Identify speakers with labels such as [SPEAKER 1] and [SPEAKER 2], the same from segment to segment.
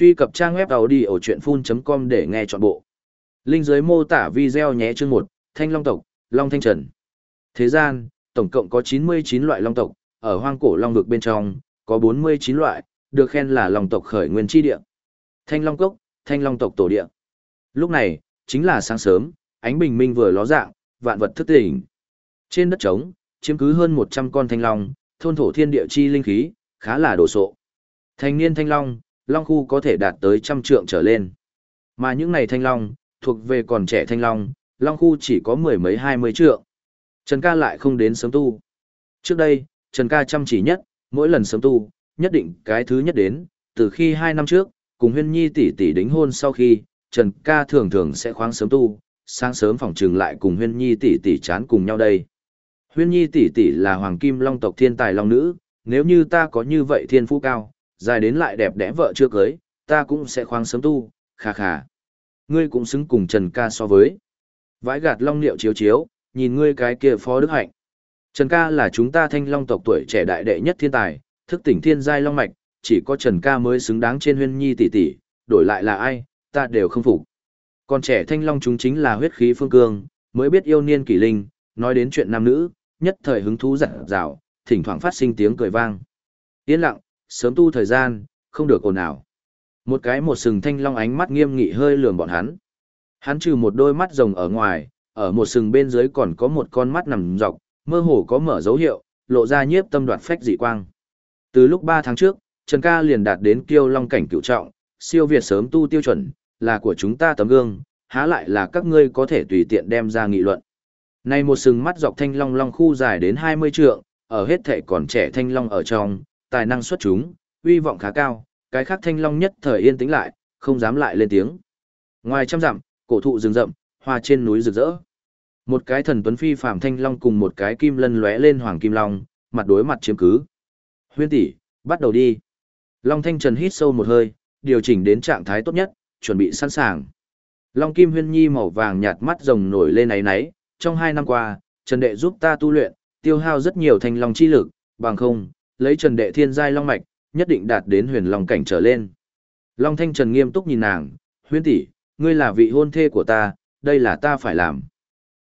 [SPEAKER 1] Truy cập trang web đầu đi ở audiochuyenphun.com để nghe trọn bộ. Linh dưới mô tả video nhé chương 1, Thanh Long tộc, Long Thanh Trần. Thế gian, tổng cộng có 99 loại long tộc, ở hoang cổ long vực bên trong, có 49 loại, được khen là long tộc khởi nguyên chi địa. Thanh Long Cốc, Thanh Long tộc tổ địa. Lúc này, chính là sáng sớm, ánh bình minh vừa ló dạng, vạn vật thức tỉnh. Trên đất trống, chiếm cứ hơn 100 con thanh long, thôn thổ thiên địa chi linh khí, khá là đồ sộ. Thanh niên thanh long, long khu có thể đạt tới trăm trượng trở lên. Mà những này thanh long, thuộc về còn trẻ thanh long, long khu chỉ có mười mấy hai mươi trượng. Trần ca lại không đến sớm tu. Trước đây, Trần ca chăm chỉ nhất, mỗi lần sớm tu, nhất định cái thứ nhất đến, từ khi hai năm trước, cùng huyên nhi tỷ tỷ đính hôn sau khi, Trần ca thường thường sẽ khoáng sớm tu, sáng sớm phòng trừng lại cùng huyên nhi tỷ tỷ chán cùng nhau đây. Huyên nhi tỷ tỷ là hoàng kim long tộc thiên tài long nữ, nếu như ta có như vậy thiên phú cao, dài đến lại đẹp đẽ vợ chưa cưới, ta cũng sẽ khoáng sớm tu, khà khà. Ngươi cũng xứng cùng Trần ca so với. Vãi gạt long liệu chiếu chiếu, nhìn ngươi cái kia phó đức hạnh. Trần ca là chúng ta thanh long tộc tuổi trẻ đại đệ nhất thiên tài, thức tỉnh thiên giai long mạch, chỉ có Trần ca mới xứng đáng trên huyên nhi tỷ tỷ, đổi lại là ai, ta đều không phục. Còn trẻ thanh long chúng chính là huyết khí phương cương, mới biết yêu niên kỷ linh, nói đến chuyện nam nữ, nhất thời hứng thú giật rào, thỉnh thoảng phát sinh tiếng cười vang. Yên lặng, sớm tu thời gian, không được ồn ào. Một cái một sừng thanh long ánh mắt nghiêm nghị hơi lườm bọn hắn. Hắn trừ một đôi mắt rồng ở ngoài, ở một sừng bên dưới còn có một con mắt nằm dọc, mơ hồ có mở dấu hiệu, lộ ra nhiếp tâm đoạt phách dị quang. Từ lúc 3 tháng trước, Trần Ca liền đạt đến kiêu long cảnh cửu trọng, siêu việt sớm tu tiêu chuẩn, là của chúng ta tấm gương, há lại là các ngươi có thể tùy tiện đem ra nghị luận. Này một sừng mắt dọc thanh long long khu dài đến 20 trượng, ở hết thể còn trẻ thanh long ở trong, tài năng xuất chúng, uy vọng khá cao, cái khác thanh long nhất thời yên tĩnh lại, không dám lại lên tiếng. Ngoài trăm dặm, cổ thụ rừng rậm, hoa trên núi rực rỡ. Một cái thần tuấn phi phàm thanh long cùng một cái kim lân lóe lên hoàng kim long, mặt đối mặt chiếm cứ. Huyên tỷ, bắt đầu đi. Long Thanh Trần hít sâu một hơi, điều chỉnh đến trạng thái tốt nhất, chuẩn bị sẵn sàng. Long Kim Huyên Nhi màu vàng nhạt mắt rồng nổi lên náy náy, trong hai năm qua, Trần Đệ giúp ta tu luyện, tiêu hao rất nhiều thanh long chi lực, bằng không, lấy Trần Đệ thiên giai long mạch, nhất định đạt đến huyền long cảnh trở lên. Long Thanh Trần nghiêm túc nhìn nàng, huyên tỷ, ngươi là vị hôn thê của ta, đây là ta phải làm.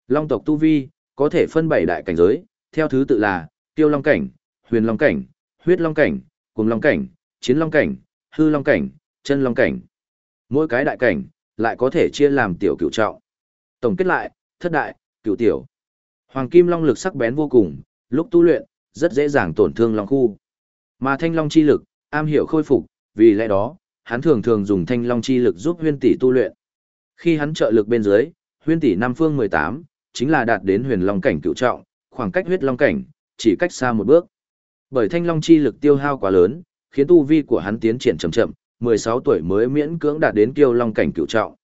[SPEAKER 1] Long tộc tu vi, có thể phân bảy đại cảnh giới, theo thứ tự là, tiêu long cảnh, huyền long cảnh, huyết long cảnh, cùng long cảnh, chiến long cảnh, hư long cảnh, chân long cảnh. Mỗi cái đại cảnh, lại có thể chia làm tiểu cửu trọng. Tổng kết lại, thất đại, cửu tiểu. Hoàng kim long lực sắc bén vô cùng, lúc tu luyện, rất dễ dàng tổn thương long khu. Mà thanh long chi lực, am hiểu khôi phục, vì lẽ đó, hắn thường thường dùng thanh long chi lực giúp huyên tỷ tu luyện. Khi hắn trợ lực bên dưới, huyên tỷ năm phương 18, chính là đạt đến huyền long cảnh cựu trọng, khoảng cách huyết long cảnh, chỉ cách xa một bước. Bởi thanh long chi lực tiêu hao quá lớn, khiến tu vi của hắn tiến triển chậm chậm, 16 tuổi mới miễn cưỡng đạt đến kiêu long cảnh cựu trọng.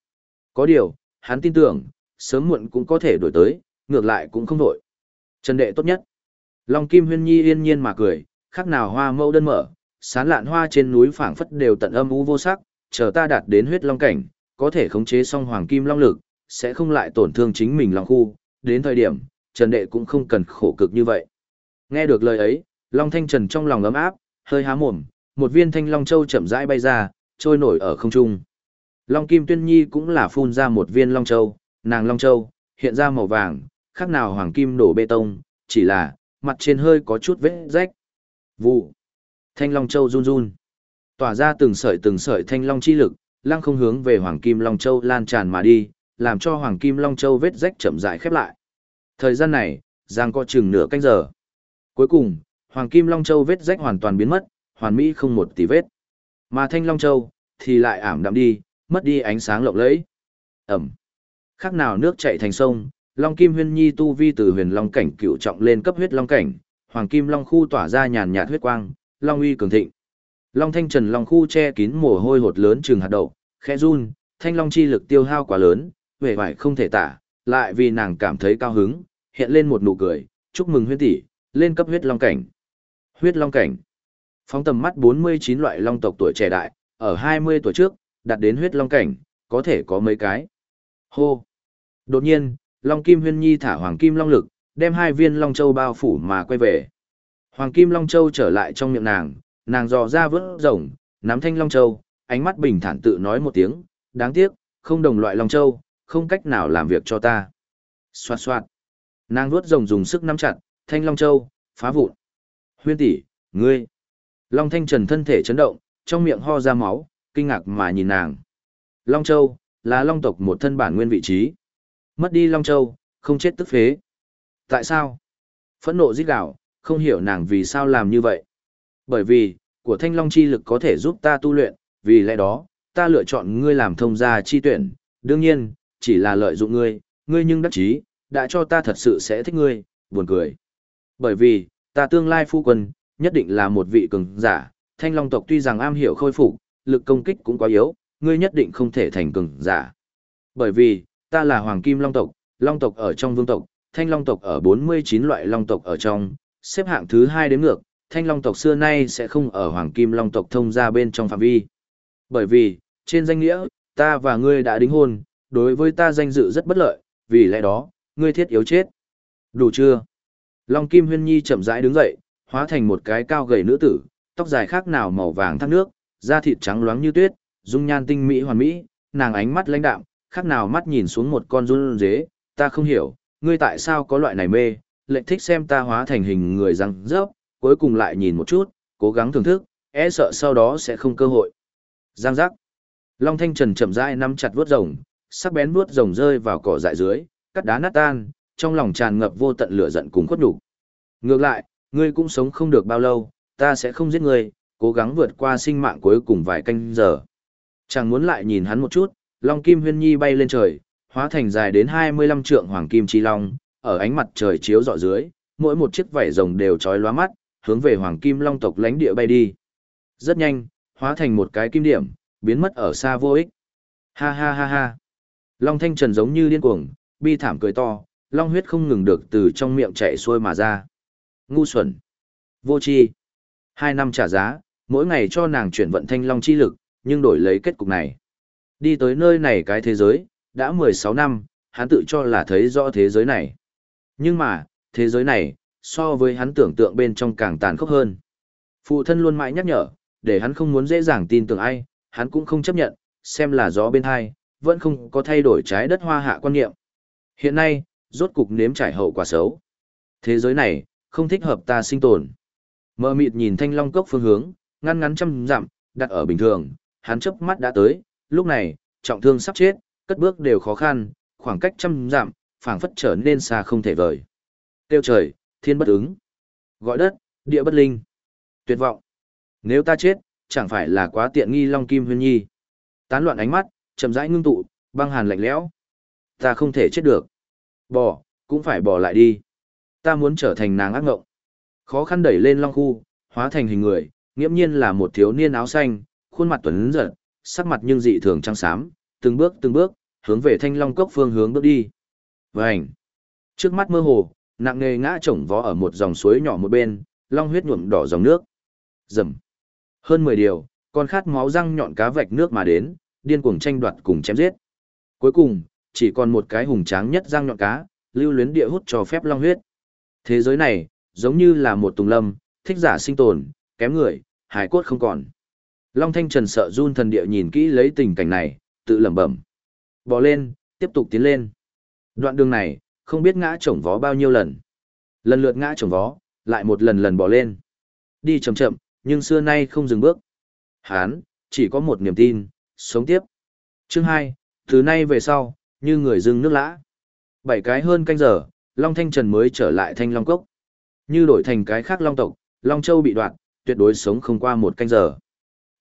[SPEAKER 1] Có điều, hắn tin tưởng, sớm muộn cũng có thể đổi tới, ngược lại cũng không đổi. Trần đệ tốt nhất. Long Kim Huyên Nhi yên nhiên mà cười, khác nào hoa mẫu đơn mở, sán lạn hoa trên núi phảng phất đều tận âm u vô sắc, chờ ta đạt đến huyết long cảnh, có thể khống chế xong hoàng kim long lực, sẽ không lại tổn thương chính mình long khu, đến thời điểm, Trần đệ cũng không cần khổ cực như vậy. Nghe được lời ấy, Long Thanh Trần trong lòng ấm áp, hơi há mồm, một viên thanh long châu chậm rãi bay ra, trôi nổi ở không trung. Long Kim Tuyên Nhi cũng là phun ra một viên long châu, nàng long châu, hiện ra màu vàng, khác nào hoàng kim đổ bê tông, chỉ là, mặt trên hơi có chút vết rách. Vụ. Thanh long châu run run. Tỏa ra từng sợi từng sợi thanh long chi lực, lăng không hướng về hoàng kim long châu lan tràn mà đi, làm cho hoàng kim long châu vết rách chậm rãi khép lại. Thời gian này, giang có chừng nửa canh giờ. Cuối cùng, hoàng kim long châu vết rách hoàn toàn biến mất, hoàn mỹ không một tí vết. Mà thanh long châu, thì lại ảm đạm đi, mất đi ánh sáng lộng lẫy. Ẩm. Khác nào nước chảy thành sông, Long Kim Huyên Nhi tu vi từ huyền long cảnh cựu trọng lên cấp huyết long cảnh, hoàng kim long khu tỏa ra nhàn nhạt huyết quang, long uy cường thịnh. Long Thanh Trần long khu che kín mồ hôi hột lớn trường hạt đậu, khẽ run, thanh long chi lực tiêu hao quá lớn, vẻ vải không thể tả, lại vì nàng cảm thấy cao hứng, hiện lên một nụ cười, chúc mừng huyên tỷ, lên cấp huyết long cảnh. Huyết long cảnh. Phóng tầm mắt 49 loại long tộc tuổi trẻ đại, ở 20 tuổi trước, đạt đến huyết long cảnh, có thể có mấy cái. Hô. Đột nhiên, Long Kim Huyên Nhi thả Hoàng Kim Long lực, đem hai viên Long Châu bao phủ mà quay về. Hoàng Kim Long Châu trở lại trong miệng nàng, nàng dò ra vỡ rồng, nắm thanh Long Châu, ánh mắt bình thản tự nói một tiếng, đáng tiếc, không đồng loại Long Châu, không cách nào làm việc cho ta. Xoạt xoạt. Nàng nuốt rồng dùng sức nắm chặt, thanh Long Châu, phá vụn. Huyên tỷ, ngươi. Long Thanh Trần thân thể chấn động, trong miệng ho ra máu, kinh ngạc mà nhìn nàng. Long Châu, là Long tộc một thân bản nguyên vị trí. Mất đi Long Châu, không chết tức phế. Tại sao? Phẫn nộ giết gạo, không hiểu nàng vì sao làm như vậy. Bởi vì, của thanh long chi lực có thể giúp ta tu luyện, vì lẽ đó, ta lựa chọn ngươi làm thông gia chi tuyển. Đương nhiên, chỉ là lợi dụng ngươi, ngươi nhưng đắc chí, đã cho ta thật sự sẽ thích ngươi, buồn cười. Bởi vì, ta tương lai phu quân, nhất định là một vị cường giả, thanh long tộc tuy rằng am hiểu khôi phục, lực công kích cũng quá yếu, ngươi nhất định không thể thành cường giả. Bởi vì, ta là hoàng kim long tộc, long tộc ở trong vương tộc, thanh long tộc ở 49 loại long tộc ở trong, xếp hạng thứ hai đến ngược, thanh long tộc xưa nay sẽ không ở hoàng kim long tộc thông ra bên trong phạm vi. Bởi vì, trên danh nghĩa, ta và ngươi đã đính hôn, đối với ta danh dự rất bất lợi, vì lẽ đó, ngươi thiết yếu chết. Đủ chưa? Long Kim Huyên Nhi chậm rãi đứng dậy, hóa thành một cái cao gầy nữ tử, tóc dài khác nào màu vàng thác nước, da thịt trắng loáng như tuyết, dung nhan tinh mỹ hoàn mỹ, nàng ánh mắt lãnh đạm, khác nào mắt nhìn xuống một con run dế, ta không hiểu, ngươi tại sao có loại này mê, lệnh thích xem ta hóa thành hình người răng rớp, cuối cùng lại nhìn một chút, cố gắng thưởng thức, e sợ sau đó sẽ không cơ hội. Giang giác. Long Thanh Trần chậm rãi nắm chặt vuốt rồng, sắc bén vuốt rồng rơi vào cỏ dại dưới, cắt đá nát tan, trong lòng tràn ngập vô tận lửa giận cùng khuất đủ. Ngược lại, ngươi cũng sống không được bao lâu, ta sẽ không giết ngươi, cố gắng vượt qua sinh mạng cuối cùng vài canh giờ. Chẳng muốn lại nhìn hắn một chút, Long Kim Huyên Nhi bay lên trời, hóa thành dài đến 25 trượng hoàng kim chi long, ở ánh mặt trời chiếu rọi dưới, mỗi một chiếc vảy rồng đều chói lóa mắt, hướng về hoàng kim long tộc lãnh địa bay đi. Rất nhanh, hóa thành một cái kim điểm, biến mất ở xa vô ích. Ha ha ha ha. Long Thanh Trần giống như điên cuồng, bi thảm cười to, long huyết không ngừng được từ trong miệng chảy xuôi mà ra. Ngu xuẩn. Vô chi. Hai năm trả giá, mỗi ngày cho nàng chuyển vận thanh long chi lực, nhưng đổi lấy kết cục này. Đi tới nơi này cái thế giới, đã 16 năm, hắn tự cho là thấy rõ thế giới này. Nhưng mà, thế giới này, so với hắn tưởng tượng bên trong càng tàn khốc hơn. Phụ thân luôn mãi nhắc nhở, để hắn không muốn dễ dàng tin tưởng ai, hắn cũng không chấp nhận, xem là gió bên hai, vẫn không có thay đổi trái đất hoa hạ quan niệm. Hiện nay, rốt cục nếm trải hậu quả xấu. Thế giới này, không thích hợp ta sinh tồn. Mơ mịt nhìn thanh long cốc phương hướng, ngăn ngắn trăm dặm, đặt ở bình thường, hắn chớp mắt đã tới, lúc này, trọng thương sắp chết, cất bước đều khó khăn, khoảng cách trăm dặm, phảng phất trở nên xa không thể vời. Tiêu trời, thiên bất ứng. Gọi đất, địa bất linh. Tuyệt vọng. Nếu ta chết, chẳng phải là quá tiện nghi Long Kim Huyên Nhi. Tán loạn ánh mắt, chậm rãi ngưng tụ, băng hàn lạnh lẽo. Ta không thể chết được. Bỏ, cũng phải bỏ lại đi. Ta muốn trở thành nàng ác ngộng. Khó khăn đẩy lên Long Khu, hóa thành hình người, nghiễm nhiên là một thiếu niên áo xanh, khuôn mặt tuấn giật, sắc mặt nhưng dị thường trắng xám, từng bước từng bước, hướng về thanh long cốc phương hướng bước đi. Vành! Trước mắt mơ hồ, nặng nề ngã chồng vó ở một dòng suối nhỏ một bên, long huyết nhuộm đỏ dòng nước. Rầm! Hơn 10 điều, con khát máu răng nhọn cá vạch nước mà đến, điên cuồng tranh đoạt cùng chém giết. Cuối cùng, chỉ còn một cái hùng tráng nhất răng nhọn cá, lưu luyến địa hút cho phép long huyết. Thế giới này, giống như là một tùng lâm, thích giả sinh tồn, kém người, hài cốt không còn. Long Thanh Trần sợ run thần địa nhìn kỹ lấy tình cảnh này, tự lẩm bẩm. bỏ lên, tiếp tục tiến lên. Đoạn đường này, không biết ngã chổng vó bao nhiêu lần. Lần lượt ngã chổng vó, lại một lần lần bỏ lên. Đi chậm chậm, nhưng xưa nay không dừng bước. Hán, chỉ có một niềm tin, sống tiếp. Chương 2, từ nay về sau, như người dưng nước lã. Bảy cái hơn canh giờ, Long Thanh Trần mới trở lại Thanh Long Cốc. Như đổi thành cái khác Long tộc, Long Châu bị đoạn, tuyệt đối sống không qua một canh giờ.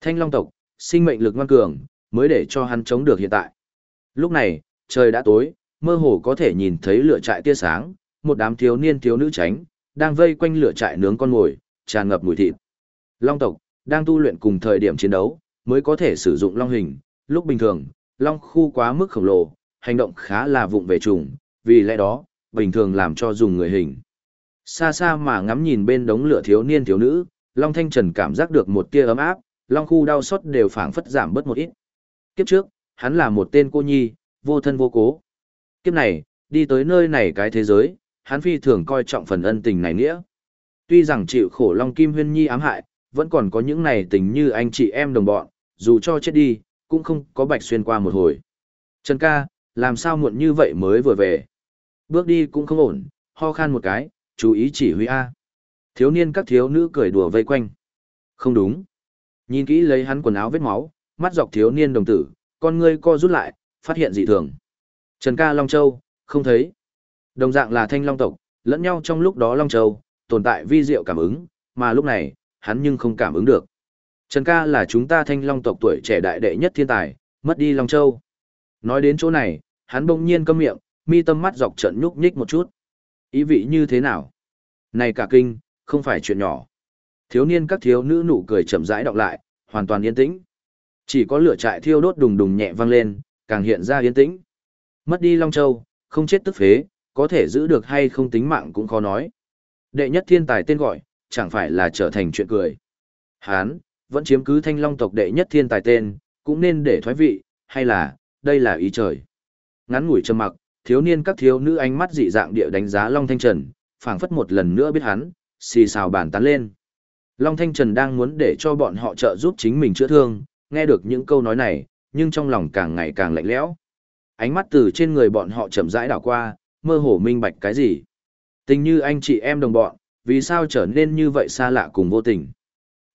[SPEAKER 1] Thanh Long tộc, sinh mệnh lực ngoan cường, mới để cho hắn chống được hiện tại. Lúc này, trời đã tối, mơ hồ có thể nhìn thấy lửa trại tia sáng, một đám thiếu niên thiếu nữ tránh, đang vây quanh lửa trại nướng con ngồi, tràn ngập mùi thịt. Long tộc, đang tu luyện cùng thời điểm chiến đấu, mới có thể sử dụng long hình, lúc bình thường, long khu quá mức khổng lồ, hành động khá là vụng về trùng, vì lẽ đó, bình thường làm cho dùng người hình. Xa xa mà ngắm nhìn bên đống lửa thiếu niên thiếu nữ, Long Thanh Trần cảm giác được một tia ấm áp, Long khu đau xót đều phảng phất giảm bớt một ít. Kiếp trước, hắn là một tên cô nhi, vô thân vô cố. Kiếp này, đi tới nơi này cái thế giới, hắn phi thường coi trọng phần ân tình này nghĩa. Tuy rằng chịu khổ Long Kim Huyên Nhi ám hại, vẫn còn có những này tình như anh chị em đồng bọn, dù cho chết đi, cũng không có bạch xuyên qua một hồi. Trần ca, làm sao muộn như vậy mới vừa về? Bước đi cũng không ổn, ho khan một cái, chú ý chỉ huy A. Thiếu niên các thiếu nữ cười đùa vây quanh. Không đúng. Nhìn kỹ lấy hắn quần áo vết máu, mắt dọc thiếu niên đồng tử, con ngươi co rút lại, phát hiện dị thường. Trần ca Long Châu, không thấy. Đồng dạng là thanh long tộc, lẫn nhau trong lúc đó Long Châu, tồn tại vi diệu cảm ứng, mà lúc này, hắn nhưng không cảm ứng được. Trần ca là chúng ta thanh long tộc tuổi trẻ đại đệ nhất thiên tài, mất đi Long Châu. Nói đến chỗ này, hắn bỗng nhiên câm miệng, mi tâm mắt dọc trận nhúc nhích một chút. Ý vị như thế nào? Này cả kinh, không phải chuyện nhỏ. Thiếu niên các thiếu nữ nụ cười chậm rãi đọc lại, hoàn toàn yên tĩnh. Chỉ có lửa trại thiêu đốt đùng đùng nhẹ vang lên, càng hiện ra yên tĩnh. Mất đi Long Châu, không chết tức phế, có thể giữ được hay không tính mạng cũng khó nói. Đệ nhất thiên tài tên gọi, chẳng phải là trở thành chuyện cười. Hán, vẫn chiếm cứ thanh long tộc đệ nhất thiên tài tên, cũng nên để thoái vị, hay là, đây là ý trời. Ngắn ngủi trầm mặc, thiếu niên các thiếu nữ ánh mắt dị dạng địa đánh giá Long Thanh Trần, phảng phất một lần nữa biết hắn, xì xào bàn tán lên. Long Thanh Trần đang muốn để cho bọn họ trợ giúp chính mình chữa thương, nghe được những câu nói này, nhưng trong lòng càng ngày càng lạnh lẽo. Ánh mắt từ trên người bọn họ chậm rãi đảo qua, mơ hồ minh bạch cái gì. Tình như anh chị em đồng bọn, vì sao trở nên như vậy xa lạ cùng vô tình?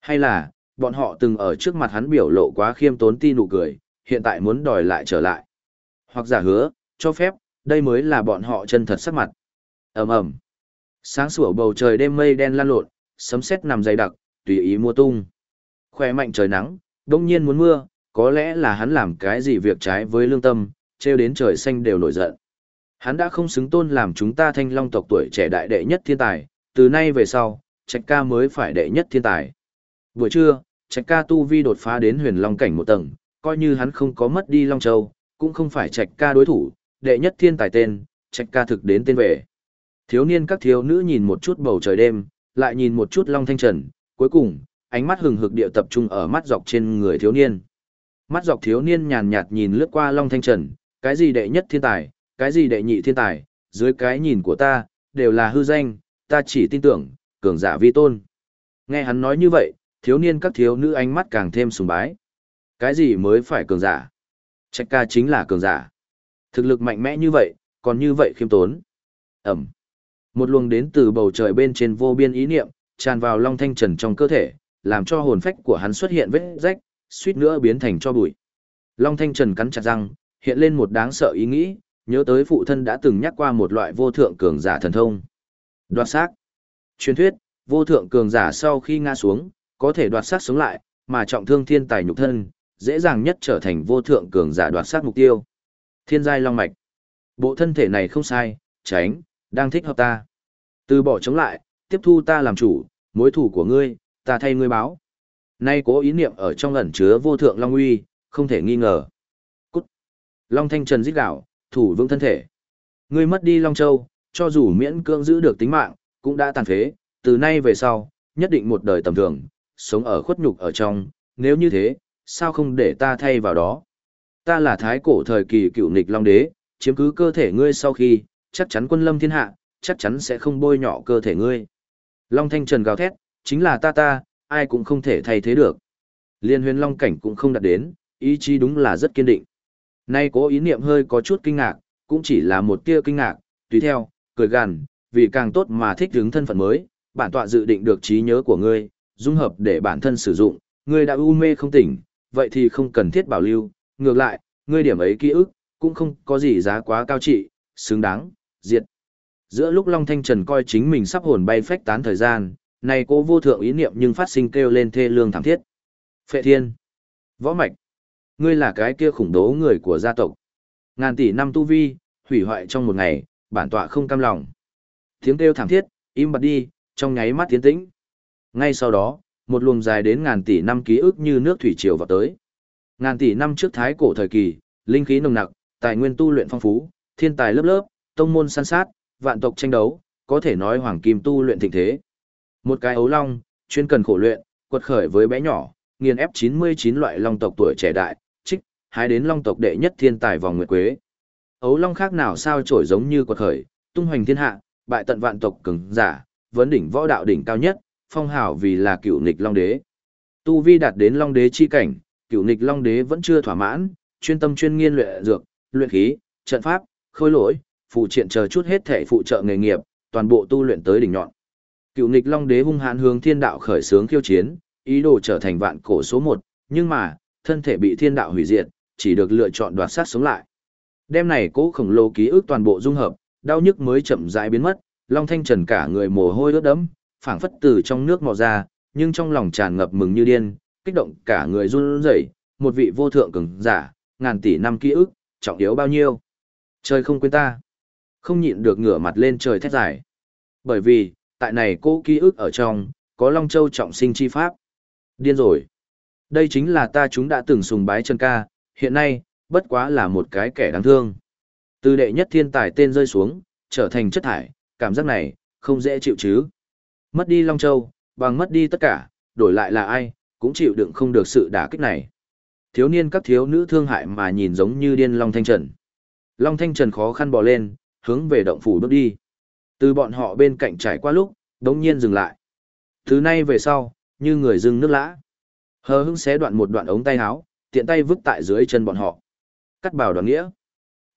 [SPEAKER 1] Hay là, bọn họ từng ở trước mặt hắn biểu lộ quá khiêm tốn ti nụ cười, hiện tại muốn đòi lại trở lại. Hoặc giả hứa, cho phép, đây mới là bọn họ chân thật sắc mặt. ầm ầm Sáng sủa bầu trời đêm mây đen lan lộn, sấm sét nằm dày đặc, tùy ý mua tung. Khoe mạnh trời nắng, đông nhiên muốn mưa, có lẽ là hắn làm cái gì việc trái với lương tâm, treo đến trời xanh đều nổi giận. Hắn đã không xứng tôn làm chúng ta thanh long tộc tuổi trẻ đại đệ nhất thiên tài, từ nay về sau, trạch ca mới phải đệ nhất thiên tài. Buổi trưa, trạch ca tu vi đột phá đến huyền long cảnh một tầng, coi như hắn không có mất đi long châu, cũng không phải trạch ca đối thủ, đệ nhất thiên tài tên, trạch ca thực đến tên về. Thiếu niên các thiếu nữ nhìn một chút bầu trời đêm, lại nhìn một chút long thanh trần, cuối cùng, ánh mắt hừng hực địa tập trung ở mắt dọc trên người thiếu niên. Mắt dọc thiếu niên nhàn nhạt nhìn lướt qua long thanh trần, cái gì đệ nhất thiên tài, cái gì đệ nhị thiên tài, dưới cái nhìn của ta, đều là hư danh, ta chỉ tin tưởng, cường giả vi tôn. Nghe hắn nói như vậy, thiếu niên các thiếu nữ ánh mắt càng thêm sùng bái. Cái gì mới phải cường giả? Trạch ca chính là cường giả. Thực lực mạnh mẽ như vậy, còn như vậy khiêm tốn. Ẩm. Một luồng đến từ bầu trời bên trên vô biên ý niệm, tràn vào Long Thanh Trần trong cơ thể, làm cho hồn phách của hắn xuất hiện vết rách, suýt nữa biến thành cho bụi. Long Thanh Trần cắn chặt răng, hiện lên một đáng sợ ý nghĩ, nhớ tới phụ thân đã từng nhắc qua một loại vô thượng cường giả thần thông. Đoạt xác. Truyền thuyết, vô thượng cường giả sau khi ngã xuống, có thể đoạt xác sống lại, mà trọng thương thiên tài nhục thân, dễ dàng nhất trở thành vô thượng cường giả đoạt xác mục tiêu. Thiên giai long mạch. Bộ thân thể này không sai, tránh, đang thích hợp ta. Từ bỏ chống lại, tiếp thu ta làm chủ, mối thủ của ngươi, ta thay ngươi báo. Nay cố ý niệm ở trong ẩn chứa vô thượng long uy, không thể nghi ngờ. Cút. Long thanh trần rít gạo, thủ vững thân thể. Ngươi mất đi Long Châu, cho dù miễn cưỡng giữ được tính mạng, cũng đã tàn phế, từ nay về sau, nhất định một đời tầm thường, sống ở khuất nhục ở trong, nếu như thế, sao không để ta thay vào đó? Ta là thái cổ thời kỳ cựu nịch Long Đế, chiếm cứ cơ thể ngươi sau khi, chắc chắn quân lâm thiên hạ, chắc chắn sẽ không bôi nhọ cơ thể ngươi. Long Thanh Trần gào thét, chính là ta ta, ai cũng không thể thay thế được. Liên huyền Long Cảnh cũng không đạt đến, ý chí đúng là rất kiên định. Nay cố ý niệm hơi có chút kinh ngạc, cũng chỉ là một tia kinh ngạc, tùy theo, cười gằn, vì càng tốt mà thích ứng thân phận mới, bản tọa dự định được trí nhớ của ngươi, dung hợp để bản thân sử dụng, ngươi đã u mê không tỉnh, vậy thì không cần thiết bảo lưu, ngược lại, ngươi điểm ấy ký ức, cũng không có gì giá quá cao trị, xứng đáng, diệt. Giữa lúc Long Thanh Trần coi chính mình sắp hồn bay phách tán thời gian, này cô vô thượng ý niệm nhưng phát sinh kêu lên thê lương thảm thiết. Phệ thiên, võ mạch, ngươi là cái kia khủng bố người của gia tộc. Ngàn tỷ năm tu vi, hủy hoại trong một ngày, bản tọa không cam lòng. Tiếng kêu thảm thiết, im bặt đi, trong nháy mắt tiến tĩnh. Ngay sau đó, một luồng dài đến ngàn tỷ năm ký ức như nước thủy triều vào tới. Ngàn tỷ năm trước thái cổ thời kỳ, linh khí nồng nặc, tài nguyên tu luyện phong phú, thiên tài lớp lớp, tông môn săn sát, vạn tộc tranh đấu, có thể nói hoàng kim tu luyện thịnh thế. Một cái ấu long, chuyên cần khổ luyện, quật khởi với bé nhỏ, nghiền ép 99 loại long tộc tuổi trẻ đại, trích, hái đến long tộc đệ nhất thiên tài vòng nguyệt quế. Ấu long khác nào sao trổi giống như quật khởi, tung hoành thiên hạ, bại tận vạn tộc cường giả, vấn đỉnh võ đạo đỉnh cao nhất, phong hào vì là cựu nghịch long đế. Tu vi đạt đến long đế chi cảnh, cựu nịch long đế vẫn chưa thỏa mãn, chuyên tâm chuyên nghiên luyện dược, luyện khí, trận pháp, khôi lỗi, phụ triện chờ chút hết thể phụ trợ nghề nghiệp, toàn bộ tu luyện tới đỉnh nhọn. Cựu nghịch long đế hung hãn hướng thiên đạo khởi sướng khiêu chiến, ý đồ trở thành vạn cổ số một, nhưng mà, thân thể bị thiên đạo hủy diệt, chỉ được lựa chọn đoạt sát sống lại. Đêm này cố khổng lồ ký ức toàn bộ dung hợp, đau nhức mới chậm rãi biến mất, Long Thanh Trần cả người mồ hôi ướt đẫm, phảng phất từ trong nước mò ra, nhưng trong lòng tràn ngập mừng như điên, kích động cả người run rẩy, một vị vô thượng cường giả, ngàn tỷ năm ký ức, trọng yếu bao nhiêu. Trời không quên ta. Không nhịn được ngửa mặt lên trời thét dài. Bởi vì, tại này cô ký ức ở trong, có Long Châu trọng sinh chi pháp. Điên rồi. Đây chính là ta chúng đã từng sùng bái chân ca, hiện nay, bất quá là một cái kẻ đáng thương. Từ đệ nhất thiên tài tên rơi xuống, trở thành chất thải, cảm giác này, không dễ chịu chứ. Mất đi Long Châu, bằng mất đi tất cả, đổi lại là ai, cũng chịu đựng không được sự đả kích này. Thiếu niên các thiếu nữ thương hại mà nhìn giống như điên Long Thanh Trần. Long Thanh Trần khó khăn bò lên, hướng về động phủ bước đi. Từ bọn họ bên cạnh trải qua lúc, đống nhiên dừng lại. Thứ nay về sau, như người dưng nước lã. Hờ hững xé đoạn một đoạn ống tay áo, tiện tay vứt tại dưới chân bọn họ. Cắt bảo đoàn nghĩa.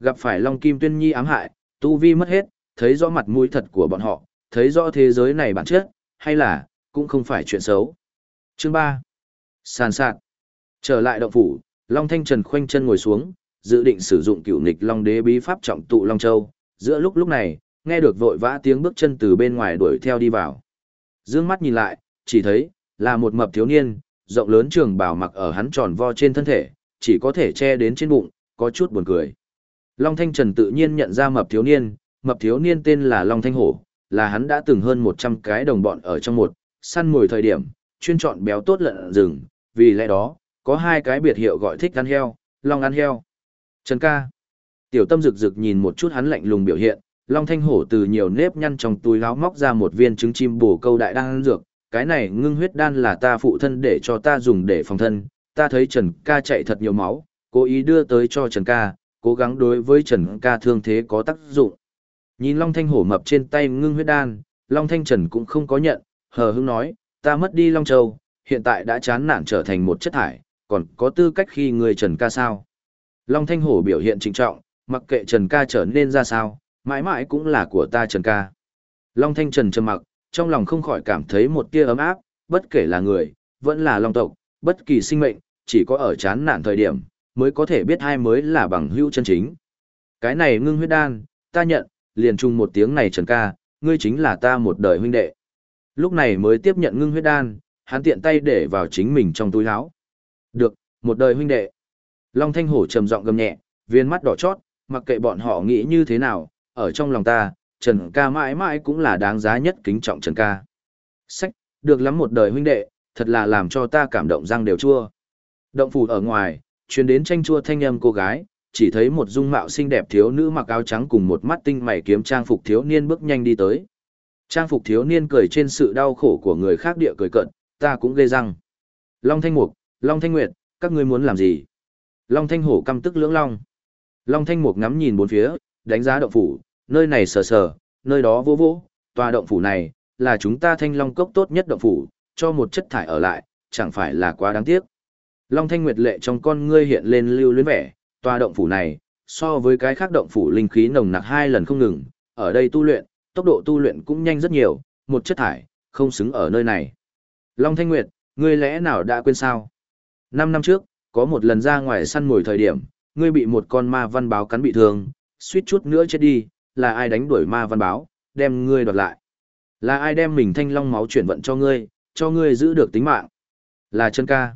[SPEAKER 1] Gặp phải Long Kim Tuyên Nhi ám hại, tu vi mất hết, thấy rõ mặt mũi thật của bọn họ, thấy rõ thế giới này bản chất, hay là, cũng không phải chuyện xấu. Chương 3. Sàn sạt. Trở lại động phủ, Long Thanh Trần khoanh chân ngồi xuống, dự định sử dụng cửu nghịch Long Đế bí pháp trọng tụ Long Châu. Giữa lúc lúc này, nghe được vội vã tiếng bước chân từ bên ngoài đuổi theo đi vào. Dương mắt nhìn lại, chỉ thấy, là một mập thiếu niên, rộng lớn trường bào mặc ở hắn tròn vo trên thân thể, chỉ có thể che đến trên bụng, có chút buồn cười. Long Thanh Trần tự nhiên nhận ra mập thiếu niên, mập thiếu niên tên là Long Thanh Hổ, là hắn đã từng hơn 100 cái đồng bọn ở trong một, săn mồi thời điểm, chuyên chọn béo tốt lợn rừng, vì lẽ đó, có hai cái biệt hiệu gọi thích ăn heo, Long ăn heo. Trần ca. Tiểu tâm rực rực nhìn một chút hắn lạnh lùng biểu hiện, Long Thanh Hổ từ nhiều nếp nhăn trong túi áo móc ra một viên trứng chim bổ câu đại đan dược, cái này ngưng huyết đan là ta phụ thân để cho ta dùng để phòng thân, ta thấy Trần ca chạy thật nhiều máu, cố ý đưa tới cho Trần ca, cố gắng đối với Trần ca thương thế có tác dụng. Nhìn Long Thanh hổ mập trên tay ngưng huyết đan, Long Thanh Trần cũng không có nhận, hờ hững nói, ta mất đi Long Châu, hiện tại đã chán nản trở thành một chất thải, còn có tư cách khi người Trần ca sao. Long Thanh hổ biểu hiện trịnh trọng, mặc kệ Trần ca trở nên ra sao, mãi mãi cũng là của ta Trần ca. Long Thanh Trần trầm mặc, trong lòng không khỏi cảm thấy một tia ấm áp, bất kể là người, vẫn là Long tộc, bất kỳ sinh mệnh, chỉ có ở chán nản thời điểm, mới có thể biết hai mới là bằng hữu chân chính. Cái này ngưng huyết đan, ta nhận, liền chung một tiếng này Trần ca, ngươi chính là ta một đời huynh đệ. Lúc này mới tiếp nhận ngưng huyết đan, hắn tiện tay để vào chính mình trong túi áo. Được, một đời huynh đệ. Long Thanh Hổ trầm giọng gầm nhẹ, viên mắt đỏ chót, mặc kệ bọn họ nghĩ như thế nào, ở trong lòng ta, Trần ca mãi mãi cũng là đáng giá nhất kính trọng Trần ca. Sách, được lắm một đời huynh đệ, thật là làm cho ta cảm động răng đều chua. Động phủ ở ngoài, truyền đến tranh chua thanh âm cô gái, chỉ thấy một dung mạo xinh đẹp thiếu nữ mặc áo trắng cùng một mắt tinh mày kiếm trang phục thiếu niên bước nhanh đi tới. Trang phục thiếu niên cười trên sự đau khổ của người khác địa cười cận, ta cũng ghê răng. Long Thanh Mục, Long Thanh Nguyệt, các ngươi muốn làm gì? Long Thanh Hổ căm tức lưỡng long. Long Thanh Mục ngắm nhìn bốn phía, đánh giá động phủ, nơi này sờ sờ, nơi đó vô vô, tòa động phủ này, là chúng ta thanh long cốc tốt nhất động phủ, cho một chất thải ở lại, chẳng phải là quá đáng tiếc. Long Thanh Nguyệt lệ trong con ngươi hiện lên lưu luyến vẻ, tòa động phủ này, so với cái khác động phủ linh khí nồng nặc hai lần không ngừng, ở đây tu luyện, tốc độ tu luyện cũng nhanh rất nhiều, một chất thải, không xứng ở nơi này. Long Thanh Nguyệt, ngươi lẽ nào đã quên sao? Năm năm trước, có một lần ra ngoài săn mồi thời điểm, ngươi bị một con ma văn báo cắn bị thương, suýt chút nữa chết đi, là ai đánh đuổi ma văn báo, đem ngươi đoạt lại. Là ai đem mình thanh long máu chuyển vận cho ngươi, cho ngươi giữ được tính mạng. Là chân ca.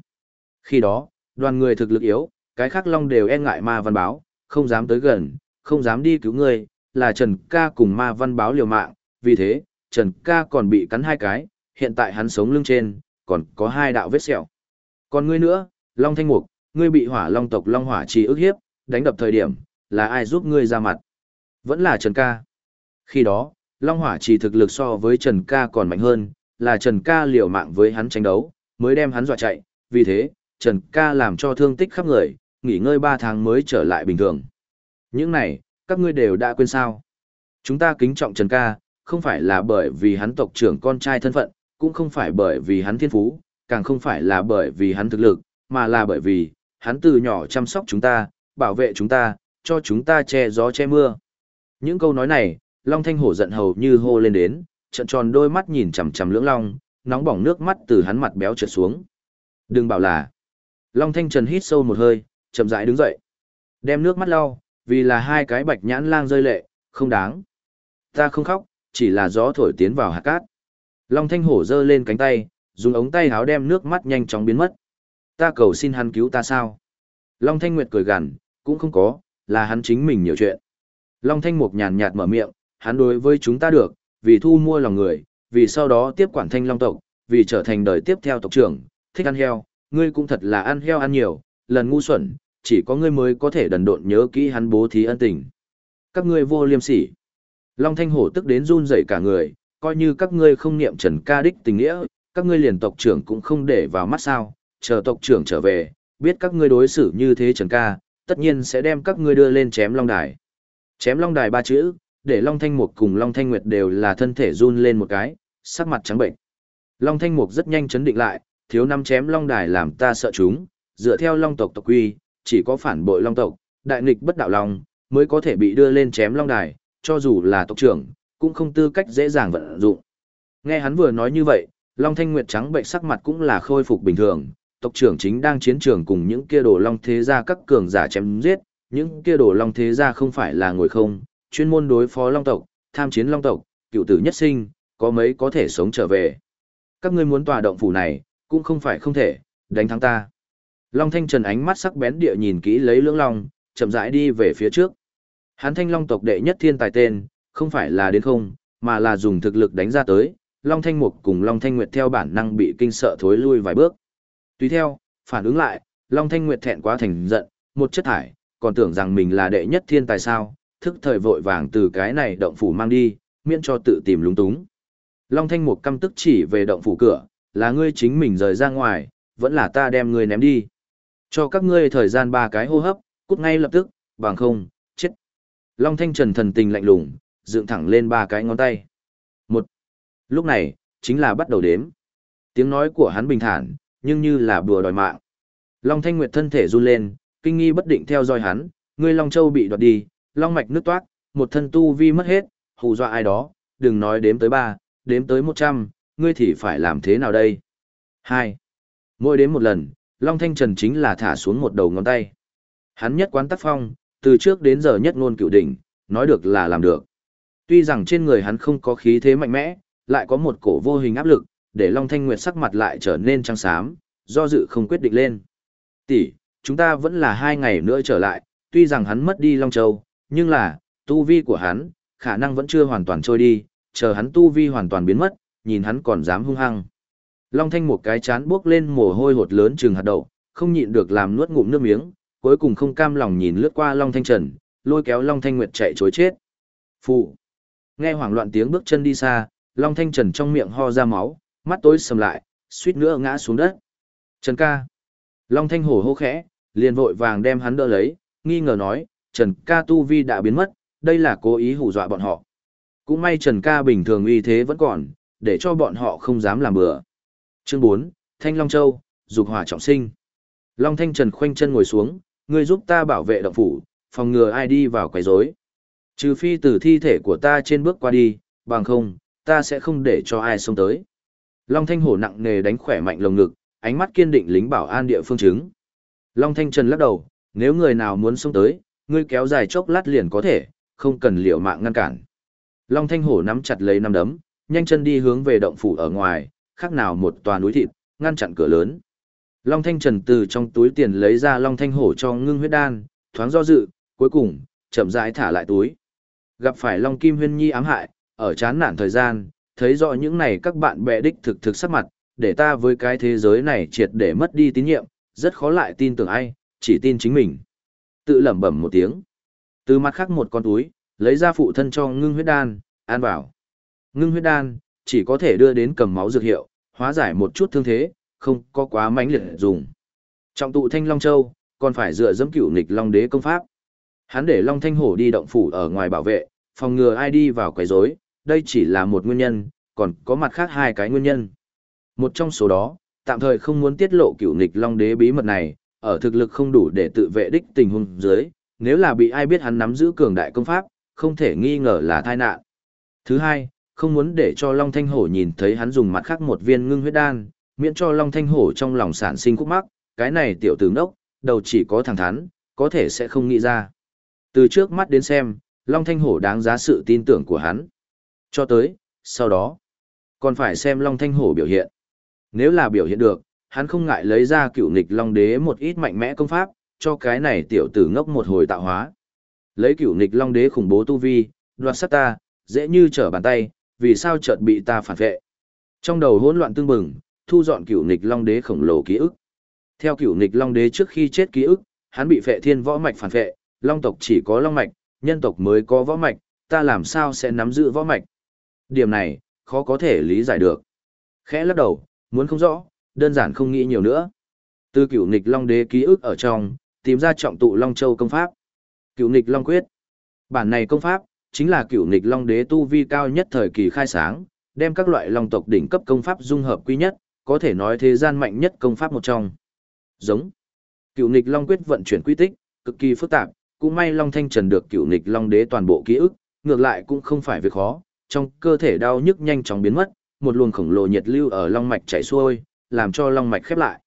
[SPEAKER 1] Khi đó, đoàn người thực lực yếu, cái khác long đều e ngại ma văn báo, không dám tới gần, không dám đi cứu ngươi, là Trần ca cùng ma văn báo liều mạng, vì thế, Trần ca còn bị cắn hai cái, hiện tại hắn sống lưng trên, còn có hai đạo vết sẹo. Còn ngươi nữa, Long Thanh Mục, ngươi bị hỏa long tộc Long Hỏa trì ức hiếp, đánh đập thời điểm, là ai giúp ngươi ra mặt? Vẫn là Trần ca. Khi đó, Long Hỏa trì thực lực so với Trần ca còn mạnh hơn, là Trần ca liều mạng với hắn tranh đấu, mới đem hắn dọa chạy, vì thế, Trần ca làm cho thương tích khắp người, nghỉ ngơi 3 tháng mới trở lại bình thường. Những này, các ngươi đều đã quên sao. Chúng ta kính trọng Trần ca, không phải là bởi vì hắn tộc trưởng con trai thân phận, cũng không phải bởi vì hắn thiên phú, càng không phải là bởi vì hắn thực lực, mà là bởi vì, hắn từ nhỏ chăm sóc chúng ta, bảo vệ chúng ta, cho chúng ta che gió che mưa. Những câu nói này, Long Thanh Hổ giận hầu như hô lên đến, trận tròn đôi mắt nhìn chằm chằm lưỡng long, nóng bỏng nước mắt từ hắn mặt béo trượt xuống. Đừng bảo là. Long Thanh Trần hít sâu một hơi, chậm rãi đứng dậy. Đem nước mắt lau, vì là hai cái bạch nhãn lang rơi lệ, không đáng. Ta không khóc, chỉ là gió thổi tiến vào hạt cát. Long Thanh Hổ giơ lên cánh tay, dùng ống tay háo đem nước mắt nhanh chóng biến mất. Ta cầu xin hắn cứu ta sao? Long Thanh Nguyệt cười gằn, cũng không có, là hắn chính mình nhiều chuyện. Long Thanh Mục nhàn nhạt mở miệng, hắn đối với chúng ta được, vì thu mua lòng người, vì sau đó tiếp quản thanh long tộc, vì trở thành đời tiếp theo tộc trưởng, thích ăn heo, ngươi cũng thật là ăn heo ăn nhiều, lần ngu xuẩn, chỉ có ngươi mới có thể đần độn nhớ kỹ hắn bố thí ân tình. Các ngươi vô liêm sỉ. Long Thanh Hổ tức đến run rẩy cả người, coi như các ngươi không niệm Trần Ca đích tình nghĩa, các ngươi liền tộc trưởng cũng không để vào mắt sao, chờ tộc trưởng trở về, biết các ngươi đối xử như thế Trần Ca, tất nhiên sẽ đem các ngươi đưa lên chém long đài. Chém long đài ba chữ, để Long Thanh Mục cùng Long Thanh Nguyệt đều là thân thể run lên một cái, sắc mặt trắng bệnh. Long Thanh Mục rất nhanh chấn định lại, thiếu năm chém long đài làm ta sợ chúng, dựa theo long tộc tộc quy, chỉ có phản bội long tộc, đại nghịch bất đạo long, mới có thể bị đưa lên chém long đài, cho dù là tộc trưởng, cũng không tư cách dễ dàng vận dụng. Nghe hắn vừa nói như vậy, Long Thanh Nguyệt trắng bệnh sắc mặt cũng là khôi phục bình thường, tộc trưởng chính đang chiến trường cùng những kia đồ long thế gia các cường giả chém giết, những kia đồ long thế gia không phải là ngồi không, chuyên môn đối phó long tộc, tham chiến long tộc, cựu tử nhất sinh, có mấy có thể sống trở về. Các ngươi muốn tòa động phủ này, cũng không phải không thể, đánh thắng ta. Long Thanh Trần ánh mắt sắc bén địa nhìn kỹ lấy lưỡng long, chậm rãi đi về phía trước. Hắn thanh long tộc đệ nhất thiên tài tên, không phải là đến không, mà là dùng thực lực đánh ra tới, Long Thanh Mục cùng Long Thanh Nguyệt theo bản năng bị kinh sợ thối lui vài bước. Tùy theo, phản ứng lại, Long Thanh Nguyệt thẹn quá thành giận, một chất thải, còn tưởng rằng mình là đệ nhất thiên tài sao, thức thời vội vàng từ cái này động phủ mang đi, miễn cho tự tìm lúng túng. Long Thanh Mục căm tức chỉ về động phủ cửa, là ngươi chính mình rời ra ngoài, vẫn là ta đem ngươi ném đi. Cho các ngươi thời gian ba cái hô hấp, cút ngay lập tức, bằng không, chết. Long Thanh Trần thần tình lạnh lùng, dựng thẳng lên ba cái ngón tay. Một. Lúc này, chính là bắt đầu đếm. Tiếng nói của hắn bình thản, nhưng như là bùa đòi mạng. Long Thanh Nguyệt thân thể run lên, kinh nghi bất định theo dõi hắn, ngươi Long Châu bị đoạt đi, Long mạch nước toát, một thân tu vi mất hết, hù dọa ai đó, đừng nói đếm tới ba, đếm tới một trăm, ngươi thì phải làm thế nào đây? Hai. Mỗi đến một lần, Long Thanh Trần chính là thả xuống một đầu ngón tay. Hắn nhất quán tác phong, từ trước đến giờ nhất ngôn cựu đỉnh, nói được là làm được. Tuy rằng trên người hắn không có khí thế mạnh mẽ, lại có một cổ vô hình áp lực, để Long Thanh Nguyệt sắc mặt lại trở nên trắng xám, do dự không quyết định lên. Tỷ, chúng ta vẫn là hai ngày nữa trở lại, tuy rằng hắn mất đi Long Châu, nhưng là, tu vi của hắn, khả năng vẫn chưa hoàn toàn trôi đi, chờ hắn tu vi hoàn toàn biến mất, nhìn hắn còn dám hung hăng. Long Thanh một cái chán bước lên mồ hôi hột lớn trừng hạt đậu, không nhịn được làm nuốt ngụm nước miếng, cuối cùng không cam lòng nhìn lướt qua Long Thanh Trần, lôi kéo Long Thanh Nguyệt chạy chối chết. Phụ. Nghe hoảng loạn tiếng bước chân đi xa, Long Thanh Trần trong miệng ho ra máu, mắt tối sầm lại, suýt nữa ngã xuống đất. Trần ca. Long Thanh hổ hô khẽ, liền vội vàng đem hắn đỡ lấy, nghi ngờ nói, Trần ca tu vi đã biến mất, đây là cố ý hù dọa bọn họ. Cũng may Trần ca bình thường uy thế vẫn còn, để cho bọn họ không dám làm bừa. Chương 4, Thanh Long Châu, dục hỏa trọng sinh. Long Thanh Trần khoanh chân ngồi xuống, ngươi giúp ta bảo vệ động phủ, phòng ngừa ai đi vào quấy rối. Trừ phi từ thi thể của ta trên bước qua đi, bằng không, ta sẽ không để cho ai xông tới. Long Thanh hổ nặng nề đánh khỏe mạnh lồng ngực, ánh mắt kiên định lính bảo an địa phương chứng. Long Thanh Trần lắc đầu, nếu người nào muốn xông tới, ngươi kéo dài chốc lát liền có thể, không cần liều mạng ngăn cản. Long Thanh hổ nắm chặt lấy năm đấm, nhanh chân đi hướng về động phủ ở ngoài, khác nào một tòa núi thịt, ngăn chặn cửa lớn. Long Thanh Trần từ trong túi tiền lấy ra Long Thanh hổ cho ngưng huyết đan, thoáng do dự, cuối cùng, chậm rãi thả lại túi. Gặp phải Long Kim Huyên Nhi ám hại, ở chán nản thời gian, thấy rõ những này các bạn bè đích thực thực sắc mặt, để ta với cái thế giới này triệt để mất đi tín nhiệm, rất khó lại tin tưởng ai, chỉ tin chính mình. Tự lẩm bẩm một tiếng. Từ mặt khác một con túi, lấy ra phụ thân cho ngưng huyết đan, An bảo Ngưng huyết đan, chỉ có thể đưa đến cầm máu dược hiệu, hóa giải một chút thương thế, không có quá mãnh liệt dùng. Trọng tụ thanh long châu, còn phải dựa dẫm cựu nghịch long đế công pháp. Hắn để long thanh hổ đi động phủ ở ngoài bảo vệ, phòng ngừa ai đi vào quấy rối, đây chỉ là một nguyên nhân, còn có mặt khác hai cái nguyên nhân. Một trong số đó, tạm thời không muốn tiết lộ cựu nghịch long đế bí mật này, ở thực lực không đủ để tự vệ đích tình huống dưới, nếu là bị ai biết hắn nắm giữ cường đại công pháp, không thể nghi ngờ là tai nạn. Thứ hai, không muốn để cho Long Thanh Hổ nhìn thấy hắn dùng mặt khác một viên ngưng huyết đan, miễn cho Long Thanh Hổ trong lòng sản sinh khúc mắc, cái này tiểu tử ngốc, đầu chỉ có thẳng thắn, có thể sẽ không nghĩ ra. Từ trước mắt đến xem, Long Thanh Hổ đáng giá sự tin tưởng của hắn. Cho tới, sau đó, còn phải xem Long Thanh Hổ biểu hiện. Nếu là biểu hiện được, hắn không ngại lấy ra cựu nghịch Long Đế một ít mạnh mẽ công pháp, cho cái này tiểu tử ngốc một hồi tạo hóa. Lấy cựu nghịch Long Đế khủng bố tu vi, đoạt sát ta, dễ như trở bàn tay, vì sao chợt bị ta phản vệ. Trong đầu hỗn loạn tương bừng, thu dọn cựu nghịch Long Đế khổng lồ ký ức. Theo cựu nghịch Long Đế trước khi chết ký ức, hắn bị phệ thiên võ mạch phản vệ, Long tộc chỉ có Long mạch, nhân tộc mới có võ mạch, ta làm sao sẽ nắm giữ võ mạch. Điểm này, khó có thể lý giải được. Khẽ lắc đầu, muốn không rõ, đơn giản không nghĩ nhiều nữa. Từ cựu nịch Long Đế ký ức ở trong, tìm ra trọng tụ Long Châu công pháp. Cựu nịch Long Quyết. Bản này công pháp, chính là cựu nịch Long Đế tu vi cao nhất thời kỳ khai sáng, đem các loại Long tộc đỉnh cấp công pháp dung hợp quy nhất, có thể nói thế gian mạnh nhất công pháp một trong. Giống. Cựu nịch Long Quyết vận chuyển quy tích, cực kỳ phức tạp, cũng may Long Thanh Trần được cựu nịch Long Đế toàn bộ ký ức, ngược lại cũng không phải việc khó, trong cơ thể đau nhức nhanh chóng biến mất, một luồng khổng lồ nhiệt lưu ở long mạch chảy xuôi, làm cho long mạch khép lại.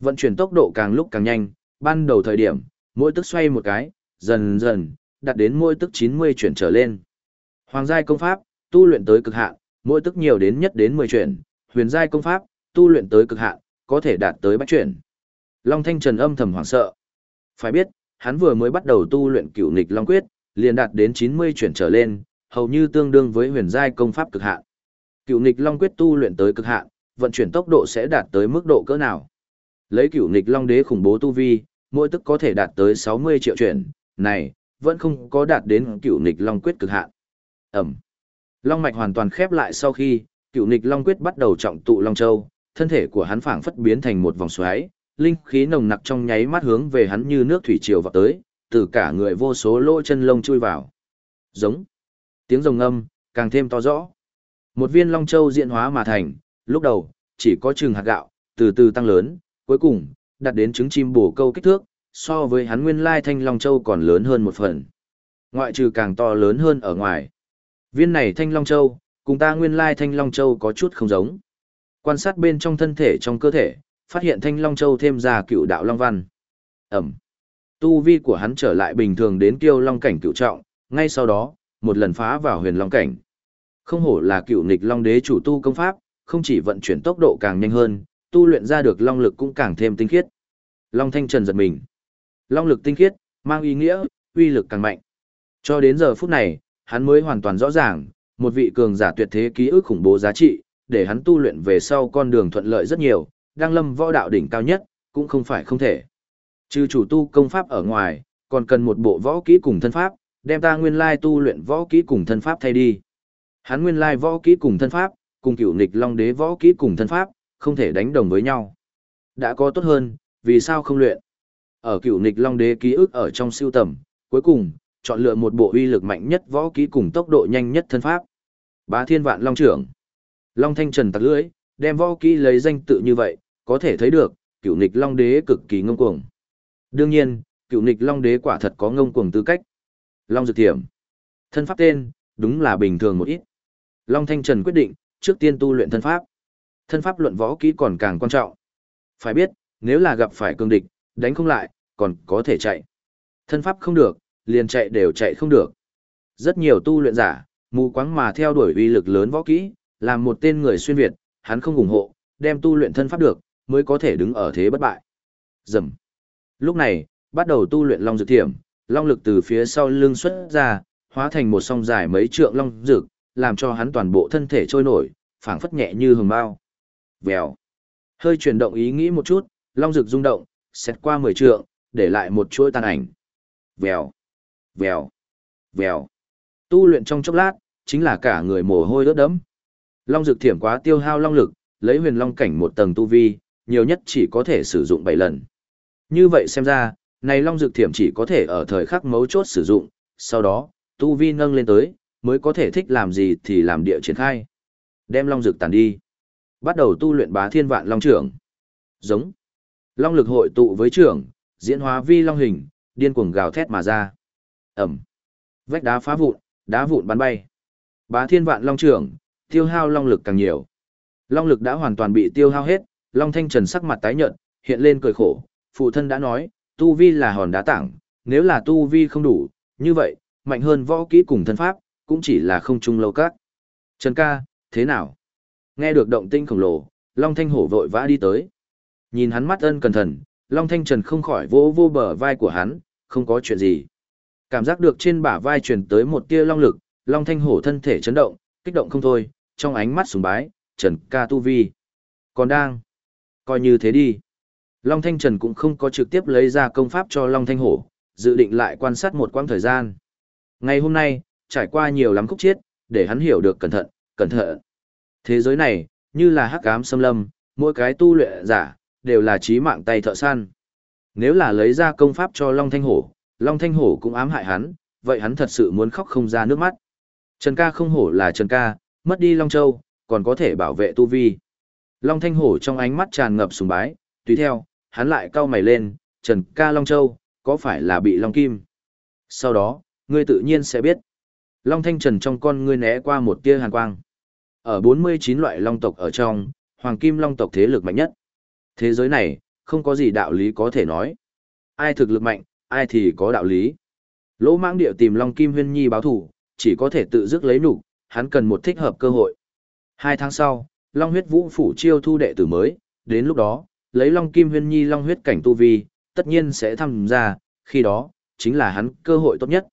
[SPEAKER 1] Vận chuyển tốc độ càng lúc càng nhanh, ban đầu thời điểm, mỗi tức xoay một cái, dần dần, đạt đến mỗi tức 90 chuyển trở lên. Hoàng giai công pháp, tu luyện tới cực hạn, mỗi tức nhiều đến nhất đến 10 chuyển, huyền giai công pháp, tu luyện tới cực hạn, có thể đạt tới bách chuyển. Long Thanh Trần âm thầm hoảng sợ. Phải biết, hắn vừa mới bắt đầu tu luyện cửu nghịch Long Quyết, liền đạt đến 90 chuyển trở lên, hầu như tương đương với huyền giai công pháp cực hạn. Cửu nghịch Long Quyết tu luyện tới cực hạn, vận chuyển tốc độ sẽ đạt tới mức độ cỡ nào? Lấy cửu nghịch Long Đế khủng bố tu vi, mỗi tức có thể đạt tới 60 triệu chuyển, này, vẫn không có đạt đến cửu nghịch Long Quyết cực hạn. Ẩm. Long mạch hoàn toàn khép lại sau khi, cửu nghịch Long Quyết bắt đầu trọng tụ Long Châu, thân thể của hắn phảng phất biến thành một vòng xoáy, linh khí nồng nặc trong nháy mắt hướng về hắn như nước thủy triều vào tới, từ cả người vô số lỗ chân lông chui vào. Giống. Tiếng rồng âm, càng thêm to rõ. Một viên Long Châu diện hóa mà thành, lúc đầu, chỉ có chừng hạt gạo, từ từ tăng lớn, cuối cùng, đạt đến trứng chim bổ câu kích thước, so với hắn nguyên lai thanh Long Châu còn lớn hơn một phần. Ngoại trừ càng to lớn hơn ở ngoài. Viên này thanh Long Châu, cùng ta nguyên lai thanh Long Châu có chút không giống. Quan sát bên trong thân thể trong cơ thể, phát hiện thanh Long Châu thêm ra cựu đạo Long Văn. Ẩm. Tu vi của hắn trở lại bình thường đến kiêu Long cảnh cựu trọng, ngay sau đó, một lần phá vào huyền Long cảnh. Không hổ là cựu nghịch Long Đế chủ tu công pháp, không chỉ vận chuyển tốc độ càng nhanh hơn, tu luyện ra được long lực cũng càng thêm tinh khiết. Long Thanh Trần giật mình. Long lực tinh khiết, mang ý nghĩa, uy lực càng mạnh. Cho đến giờ phút này, hắn mới hoàn toàn rõ ràng, một vị cường giả tuyệt thế ký ức khủng bố giá trị, để hắn tu luyện về sau con đường thuận lợi rất nhiều, đang lâm võ đạo đỉnh cao nhất, cũng không phải không thể. Trừ chủ tu công pháp ở ngoài, còn cần một bộ võ kỹ cùng thân pháp, đem ta nguyên lai tu luyện võ kỹ cùng thân pháp thay đi. Hắn nguyên lai võ kỹ cùng thân pháp, cùng cựu nịch long đế võ kỹ cùng thân pháp, không thể đánh đồng với nhau. Đã có tốt hơn, vì sao không luyện? Ở cựu nịch long đế ký ức ở trong siêu tầm, cuối cùng, chọn lựa một bộ uy lực mạnh nhất võ kỹ cùng tốc độ nhanh nhất thân pháp. Bá thiên vạn long trưởng. Long thanh trần tặc lưỡi, đem võ kỹ lấy danh tự như vậy, có thể thấy được, cựu nịch long đế cực kỳ ngông cuồng. Đương nhiên, cựu nịch long đế quả thật có ngông cuồng tư cách. Long dược thiểm. Thân pháp tên, đúng là bình thường một ít. Long Thanh Trần quyết định, trước tiên tu luyện thân pháp. Thân pháp luận võ kỹ còn càng quan trọng. Phải biết, nếu là gặp phải cương địch, đánh không lại, còn có thể chạy. Thân pháp không được, liền chạy đều chạy không được. Rất nhiều tu luyện giả, mù quáng mà theo đuổi uy lực lớn võ kỹ, làm một tên người xuyên Việt, hắn không ủng hộ, đem tu luyện thân pháp được, mới có thể đứng ở thế bất bại. Dầm. Lúc này, bắt đầu tu luyện long dược thiểm, long lực từ phía sau lưng xuất ra, hóa thành một song dài mấy trượng long dược, làm cho hắn toàn bộ thân thể trôi nổi, phảng phất nhẹ như hồng bao. Vèo. Hơi chuyển động ý nghĩ một chút, long rực rung động, xét qua mười trượng, để lại một chuỗi tàn ảnh. Vèo. Vèo. Vèo. Tu luyện trong chốc lát, chính là cả người mồ hôi ướt đẫm. Long rực thiểm quá tiêu hao long lực, lấy huyền long cảnh một tầng tu vi, nhiều nhất chỉ có thể sử dụng 7 lần. Như vậy xem ra, này long dược thiểm chỉ có thể ở thời khắc mấu chốt sử dụng, sau đó, tu vi nâng lên tới, mới có thể thích làm gì thì làm địa triển khai. Đem long dược tàn đi. Bắt đầu tu luyện bá thiên vạn long trưởng. Giống. Long lực hội tụ với trưởng, diễn hóa vi long hình, điên cuồng gào thét mà ra. Ẩm. Vách đá phá vụn, đá vụn bắn bay. Bá thiên vạn long trưởng, tiêu hao long lực càng nhiều. Long lực đã hoàn toàn bị tiêu hao hết, Long Thanh Trần sắc mặt tái nhợt, hiện lên cười khổ, phụ thân đã nói, tu vi là hòn đá tảng, nếu là tu vi không đủ, như vậy, mạnh hơn võ kỹ cùng thân pháp, cũng chỉ là không chung lâu các. Trần ca, thế nào? Nghe được động tinh khổng lồ, Long Thanh Hổ vội vã đi tới. Nhìn hắn mắt ân cẩn thận, Long Thanh Trần không khỏi vỗ vô bờ vai của hắn, không có chuyện gì. Cảm giác được trên bả vai truyền tới một tia long lực, Long Thanh Hổ thân thể chấn động, kích động không thôi, trong ánh mắt sùng bái, Trần ca tu vi. Còn đang. Coi như thế đi. Long Thanh Trần cũng không có trực tiếp lấy ra công pháp cho Long Thanh Hổ, dự định lại quan sát một quãng thời gian. Ngày hôm nay, trải qua nhiều lắm khúc chiết, để hắn hiểu được cẩn thận, cẩn thận. Thế giới này, như là hắc ám xâm lâm, mỗi cái tu luyện giả, đều là trí mạng tay thợ săn. Nếu là lấy ra công pháp cho Long Thanh Hổ, Long Thanh Hổ cũng ám hại hắn, vậy hắn thật sự muốn khóc không ra nước mắt. Trần ca không hổ là Trần ca, mất đi Long Châu, còn có thể bảo vệ tu vi. Long Thanh Hổ trong ánh mắt tràn ngập sùng bái, tùy theo, hắn lại cau mày lên, Trần ca Long Châu, có phải là bị Long Kim? Sau đó, ngươi tự nhiên sẽ biết. Long Thanh Trần trong con ngươi né qua một tia hàn quang. Ở 49 loại long tộc ở trong, Hoàng Kim Long tộc thế lực mạnh nhất. Thế giới này, không có gì đạo lý có thể nói. Ai thực lực mạnh, ai thì có đạo lý. Lỗ mãng điệu tìm Long Kim Huyên Nhi báo thủ, chỉ có thể tự dứt lấy nụ, hắn cần một thích hợp cơ hội. Hai tháng sau, Long huyết vũ phủ chiêu thu đệ tử mới, đến lúc đó, lấy Long Kim Huyên Nhi Long huyết cảnh tu vi, tất nhiên sẽ tham gia, khi đó, chính là hắn cơ hội tốt nhất.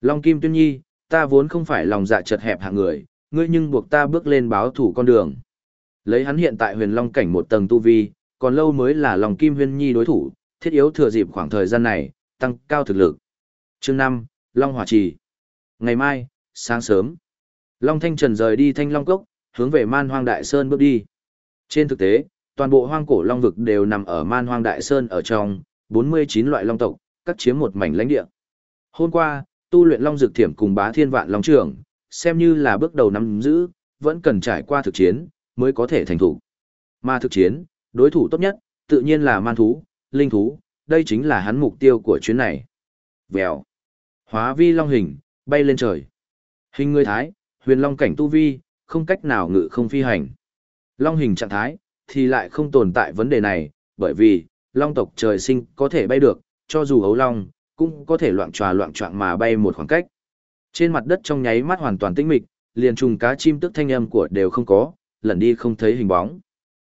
[SPEAKER 1] Long Kim Tuyên Nhi, ta vốn không phải lòng dạ chật hẹp hạng người, ngươi nhưng buộc ta bước lên báo thủ con đường. Lấy hắn hiện tại huyền Long cảnh một tầng tu vi, còn lâu mới là Long Kim Huyên Nhi đối thủ, thiết yếu thừa dịp khoảng thời gian này, tăng cao thực lực. Chương 5, Long Hỏa Trì. Ngày mai, sáng sớm, Long Thanh Trần rời đi Thanh Long Cốc, hướng về Man Hoang Đại Sơn bước đi. Trên thực tế, toàn bộ hoang cổ long vực đều nằm ở Man Hoang Đại Sơn ở trong, 49 loại long tộc, các chiếm một mảnh lãnh địa. Hôm qua, tu luyện long dược thiểm cùng bá thiên vạn long trưởng, xem như là bước đầu nắm giữ, vẫn cần trải qua thực chiến, mới có thể thành thủ. Mà thực chiến, đối thủ tốt nhất, tự nhiên là man thú, linh thú, đây chính là hắn mục tiêu của chuyến này. Vèo. Hóa vi long hình, bay lên trời. Hình người thái, huyền long cảnh tu vi, không cách nào ngự không phi hành. Long hình trạng thái, thì lại không tồn tại vấn đề này, bởi vì, long tộc trời sinh có thể bay được, cho dù ấu long, cũng có thể loạn tròa loạn trọng mà bay một khoảng cách. Trên mặt đất trong nháy mắt hoàn toàn tĩnh mịch, liền trùng cá chim tức thanh âm của đều không có, lần đi không thấy hình bóng.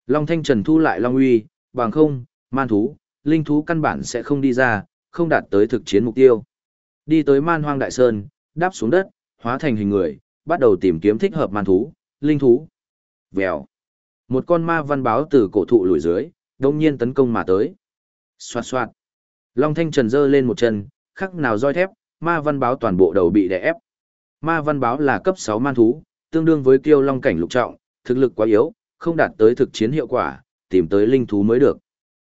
[SPEAKER 1] Long thanh trần thu lại long uy, bằng không, man thú, linh thú căn bản sẽ không đi ra, không đạt tới thực chiến mục tiêu. Đi tới man hoang đại sơn, đáp xuống đất, hóa thành hình người, bắt đầu tìm kiếm thích hợp man thú, linh thú. Vèo. Một con ma văn báo từ cổ thụ lùi dưới, đông nhiên tấn công mà tới. Xoạt xoạt. Long Thanh Trần giơ lên một chân, khắc nào roi thép, ma văn báo toàn bộ đầu bị đè ép. Ma văn báo là cấp 6 man thú, tương đương với kiêu long cảnh lục trọng, thực lực quá yếu, không đạt tới thực chiến hiệu quả, tìm tới linh thú mới được.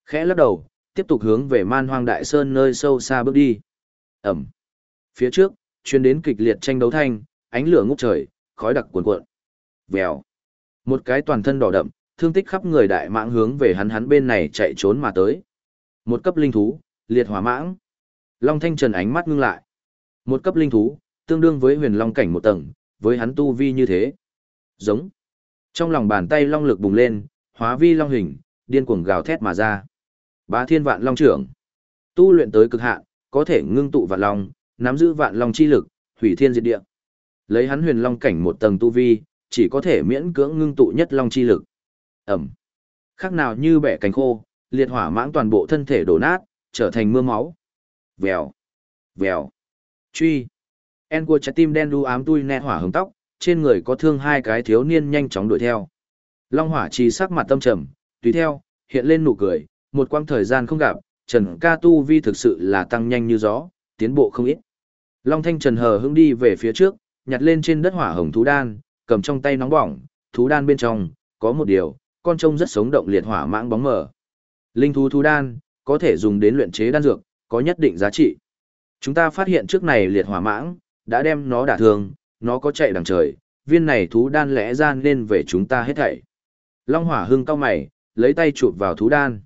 [SPEAKER 1] Khẽ lắc đầu, tiếp tục hướng về man hoang đại sơn nơi sâu xa bước đi. Ẩm. Phía trước, chuyên đến kịch liệt tranh đấu thanh, ánh lửa ngút trời, khói đặc cuồn cuộn. Vèo. Một cái toàn thân đỏ đậm, thương tích khắp người đại mãng hướng về hắn hắn bên này chạy trốn mà tới. Một cấp linh thú, liệt hỏa mãng. Long Thanh Trần ánh mắt ngưng lại. Một cấp linh thú, tương đương với huyền long cảnh một tầng, với hắn tu vi như thế. Giống. Trong lòng bàn tay long lực bùng lên, hóa vi long hình, điên cuồng gào thét mà ra. Bá thiên vạn long trưởng. Tu luyện tới cực hạn, có thể ngưng tụ vạn long, nắm giữ vạn long chi lực, hủy thiên diệt địa. Lấy hắn huyền long cảnh một tầng tu vi, chỉ có thể miễn cưỡng ngưng tụ nhất long chi lực. Ẩm. Khác nào như bẻ cánh khô, liệt hỏa mãng toàn bộ thân thể đổ nát, trở thành mưa máu. Vèo. Vèo. Truy. En của trái tim đen đu ám tui nẹ hỏa hồng tóc, trên người có thương hai cái thiếu niên nhanh chóng đuổi theo. Long hỏa trì sắc mặt tâm trầm, tùy theo, hiện lên nụ cười, một quãng thời gian không gặp, Trần ca tu vi thực sự là tăng nhanh như gió, tiến bộ không ít. Long thanh trần hờ hững đi về phía trước, nhặt lên trên đất hỏa hồng thú đan, cầm trong tay nóng bỏng, thú đan bên trong, có một điều, con trông rất sống động liệt hỏa mãng bóng mờ. Linh thú thú đan, có thể dùng đến luyện chế đan dược, có nhất định giá trị. Chúng ta phát hiện trước này liệt hỏa mãng, đã đem nó đả thương, nó có chạy đằng trời, viên này thú đan lẽ ra nên về chúng ta hết thảy. Long hỏa hưng cao mày, lấy tay chụp vào thú đan.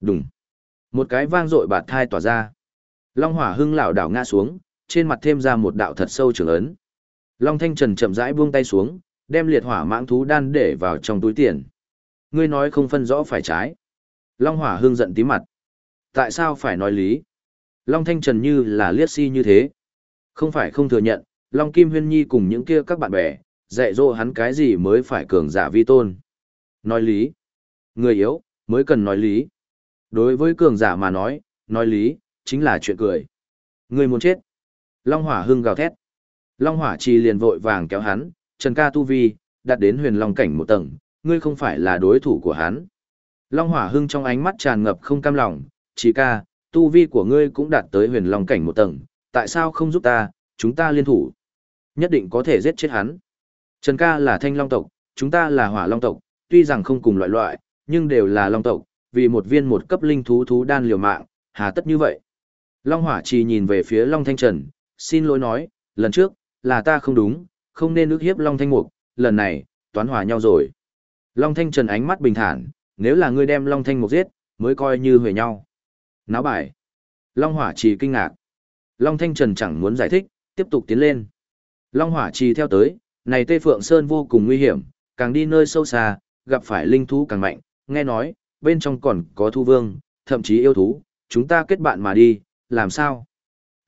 [SPEAKER 1] Đùng. Một cái vang dội bạt thai tỏa ra. Long hỏa hưng lảo đảo ngã xuống, trên mặt thêm ra một đạo thật sâu trường ấn. Long Thanh Trần chậm rãi buông tay xuống, đem liệt hỏa mãng thú đan để vào trong túi tiền. Ngươi nói không phân rõ phải trái. Long hỏa hưng giận tí mặt. Tại sao phải nói lý? Long Thanh Trần như là liết si như thế. Không phải không thừa nhận, Long Kim Huyên Nhi cùng những kia các bạn bè, dạy dỗ hắn cái gì mới phải cường giả vi tôn. Nói lý. Người yếu, mới cần nói lý. Đối với cường giả mà nói, nói lý, chính là chuyện cười. Người muốn chết. Long hỏa hưng gào thét. Long hỏa trì liền vội vàng kéo hắn, Trần ca tu vi, đạt đến huyền long cảnh một tầng, ngươi không phải là đối thủ của hắn. Long hỏa hưng trong ánh mắt tràn ngập không cam lòng, chỉ ca, tu vi của ngươi cũng đạt tới huyền long cảnh một tầng, tại sao không giúp ta, chúng ta liên thủ. Nhất định có thể giết chết hắn. Trần ca là thanh long tộc, chúng ta là hỏa long tộc, tuy rằng không cùng loại loại, nhưng đều là long tộc, vì một viên một cấp linh thú thú đan liều mạng, hà tất như vậy. Long hỏa trì nhìn về phía Long Thanh Trần, xin lỗi nói, lần trước, là ta không đúng, không nên ước hiếp Long Thanh Mục, lần này, toán hòa nhau rồi. Long Thanh Trần ánh mắt bình thản, nếu là ngươi đem Long Thanh Mục giết, mới coi như huề nhau. Náo bài. Long hỏa Trì kinh ngạc. Long Thanh Trần chẳng muốn giải thích, tiếp tục tiến lên. Long hỏa trì theo tới, này Tê Phượng Sơn vô cùng nguy hiểm, càng đi nơi sâu xa, gặp phải linh thú càng mạnh, nghe nói, bên trong còn có thu vương, thậm chí yêu thú, chúng ta kết bạn mà đi, làm sao?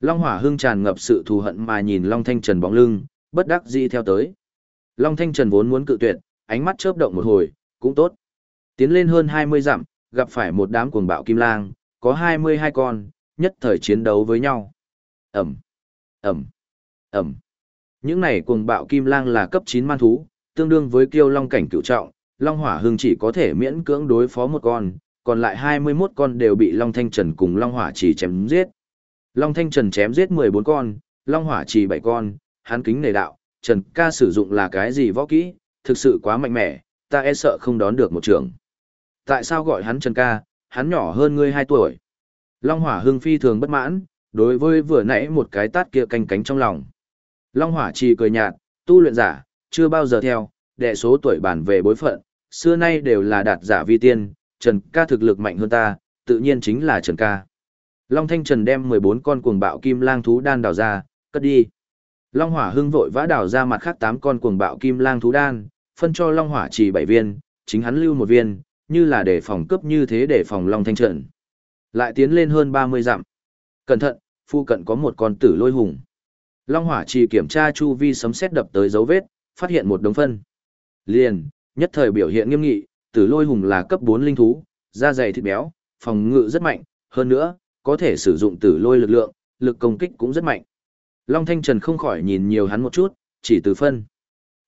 [SPEAKER 1] Long hỏa hưng tràn ngập sự thù hận mà nhìn Long Thanh Trần bóng lưng, bất đắc dĩ theo tới. Long Thanh Trần vốn muốn cự tuyệt, ánh mắt chớp động một hồi, cũng tốt. Tiến lên hơn 20 dặm, gặp phải một đám cuồng bạo kim lang, có 22 con, nhất thời chiến đấu với nhau. Ẩm, Ẩm, Ẩm. Những này cuồng bạo kim lang là cấp 9 man thú, tương đương với kiêu long cảnh cửu trọng, Long Hỏa Hưng chỉ có thể miễn cưỡng đối phó một con, còn lại 21 con đều bị Long Thanh Trần cùng Long Hỏa chỉ chém giết. Long Thanh Trần chém giết 14 con, Long Hỏa chỉ 7 con, hắn kính nề đạo, Trần ca sử dụng là cái gì võ kỹ, thực sự quá mạnh mẽ, ta e sợ không đón được một trường. Tại sao gọi hắn Trần ca, hắn nhỏ hơn ngươi 2 tuổi. Long Hỏa Hưng phi thường bất mãn, đối với vừa nãy một cái tát kia canh cánh trong lòng. Long Hỏa chỉ cười nhạt, tu luyện giả, chưa bao giờ theo, đệ số tuổi bản về bối phận, xưa nay đều là đạt giả vi tiên, Trần ca thực lực mạnh hơn ta, tự nhiên chính là Trần ca. Long Thanh Trần đem 14 con cuồng bạo kim lang thú đan đào ra, cất đi. Long Hỏa hưng vội vã đào ra mặt khác 8 con cuồng bạo kim lang thú đan, phân cho Long Hỏa chỉ 7 viên, chính hắn lưu một viên, như là để phòng cướp như thế để phòng Long Thanh Trần. Lại tiến lên hơn 30 dặm. Cẩn thận, phu cận có một con tử lôi hùng. Long Hỏa chỉ kiểm tra chu vi sấm sét đập tới dấu vết, phát hiện một đống phân. Liền, nhất thời biểu hiện nghiêm nghị, tử lôi hùng là cấp 4 linh thú, da dày thịt béo, phòng ngự rất mạnh, hơn nữa, có thể sử dụng tử lôi lực lượng, lực công kích cũng rất mạnh. Long Thanh Trần không khỏi nhìn nhiều hắn một chút, chỉ từ phân.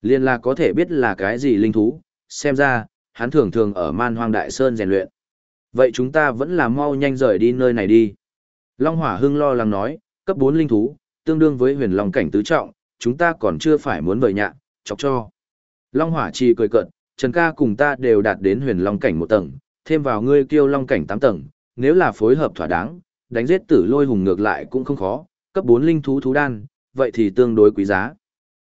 [SPEAKER 1] Liên là có thể biết là cái gì linh thú, xem ra, hắn thường thường ở man hoang đại sơn rèn luyện. Vậy chúng ta vẫn là mau nhanh rời đi nơi này đi. Long Hỏa Hưng lo lắng nói, cấp 4 linh thú, tương đương với huyền long cảnh tứ trọng, chúng ta còn chưa phải muốn vời nhạ, chọc cho. Long Hỏa Chi cười cợt, Trần ca cùng ta đều đạt đến huyền long cảnh một tầng, thêm vào ngươi kiêu long cảnh tám tầng, nếu là phối hợp thỏa đáng, đánh giết tử lôi hùng ngược lại cũng không khó, cấp bốn linh thú thú đan, vậy thì tương đối quý giá.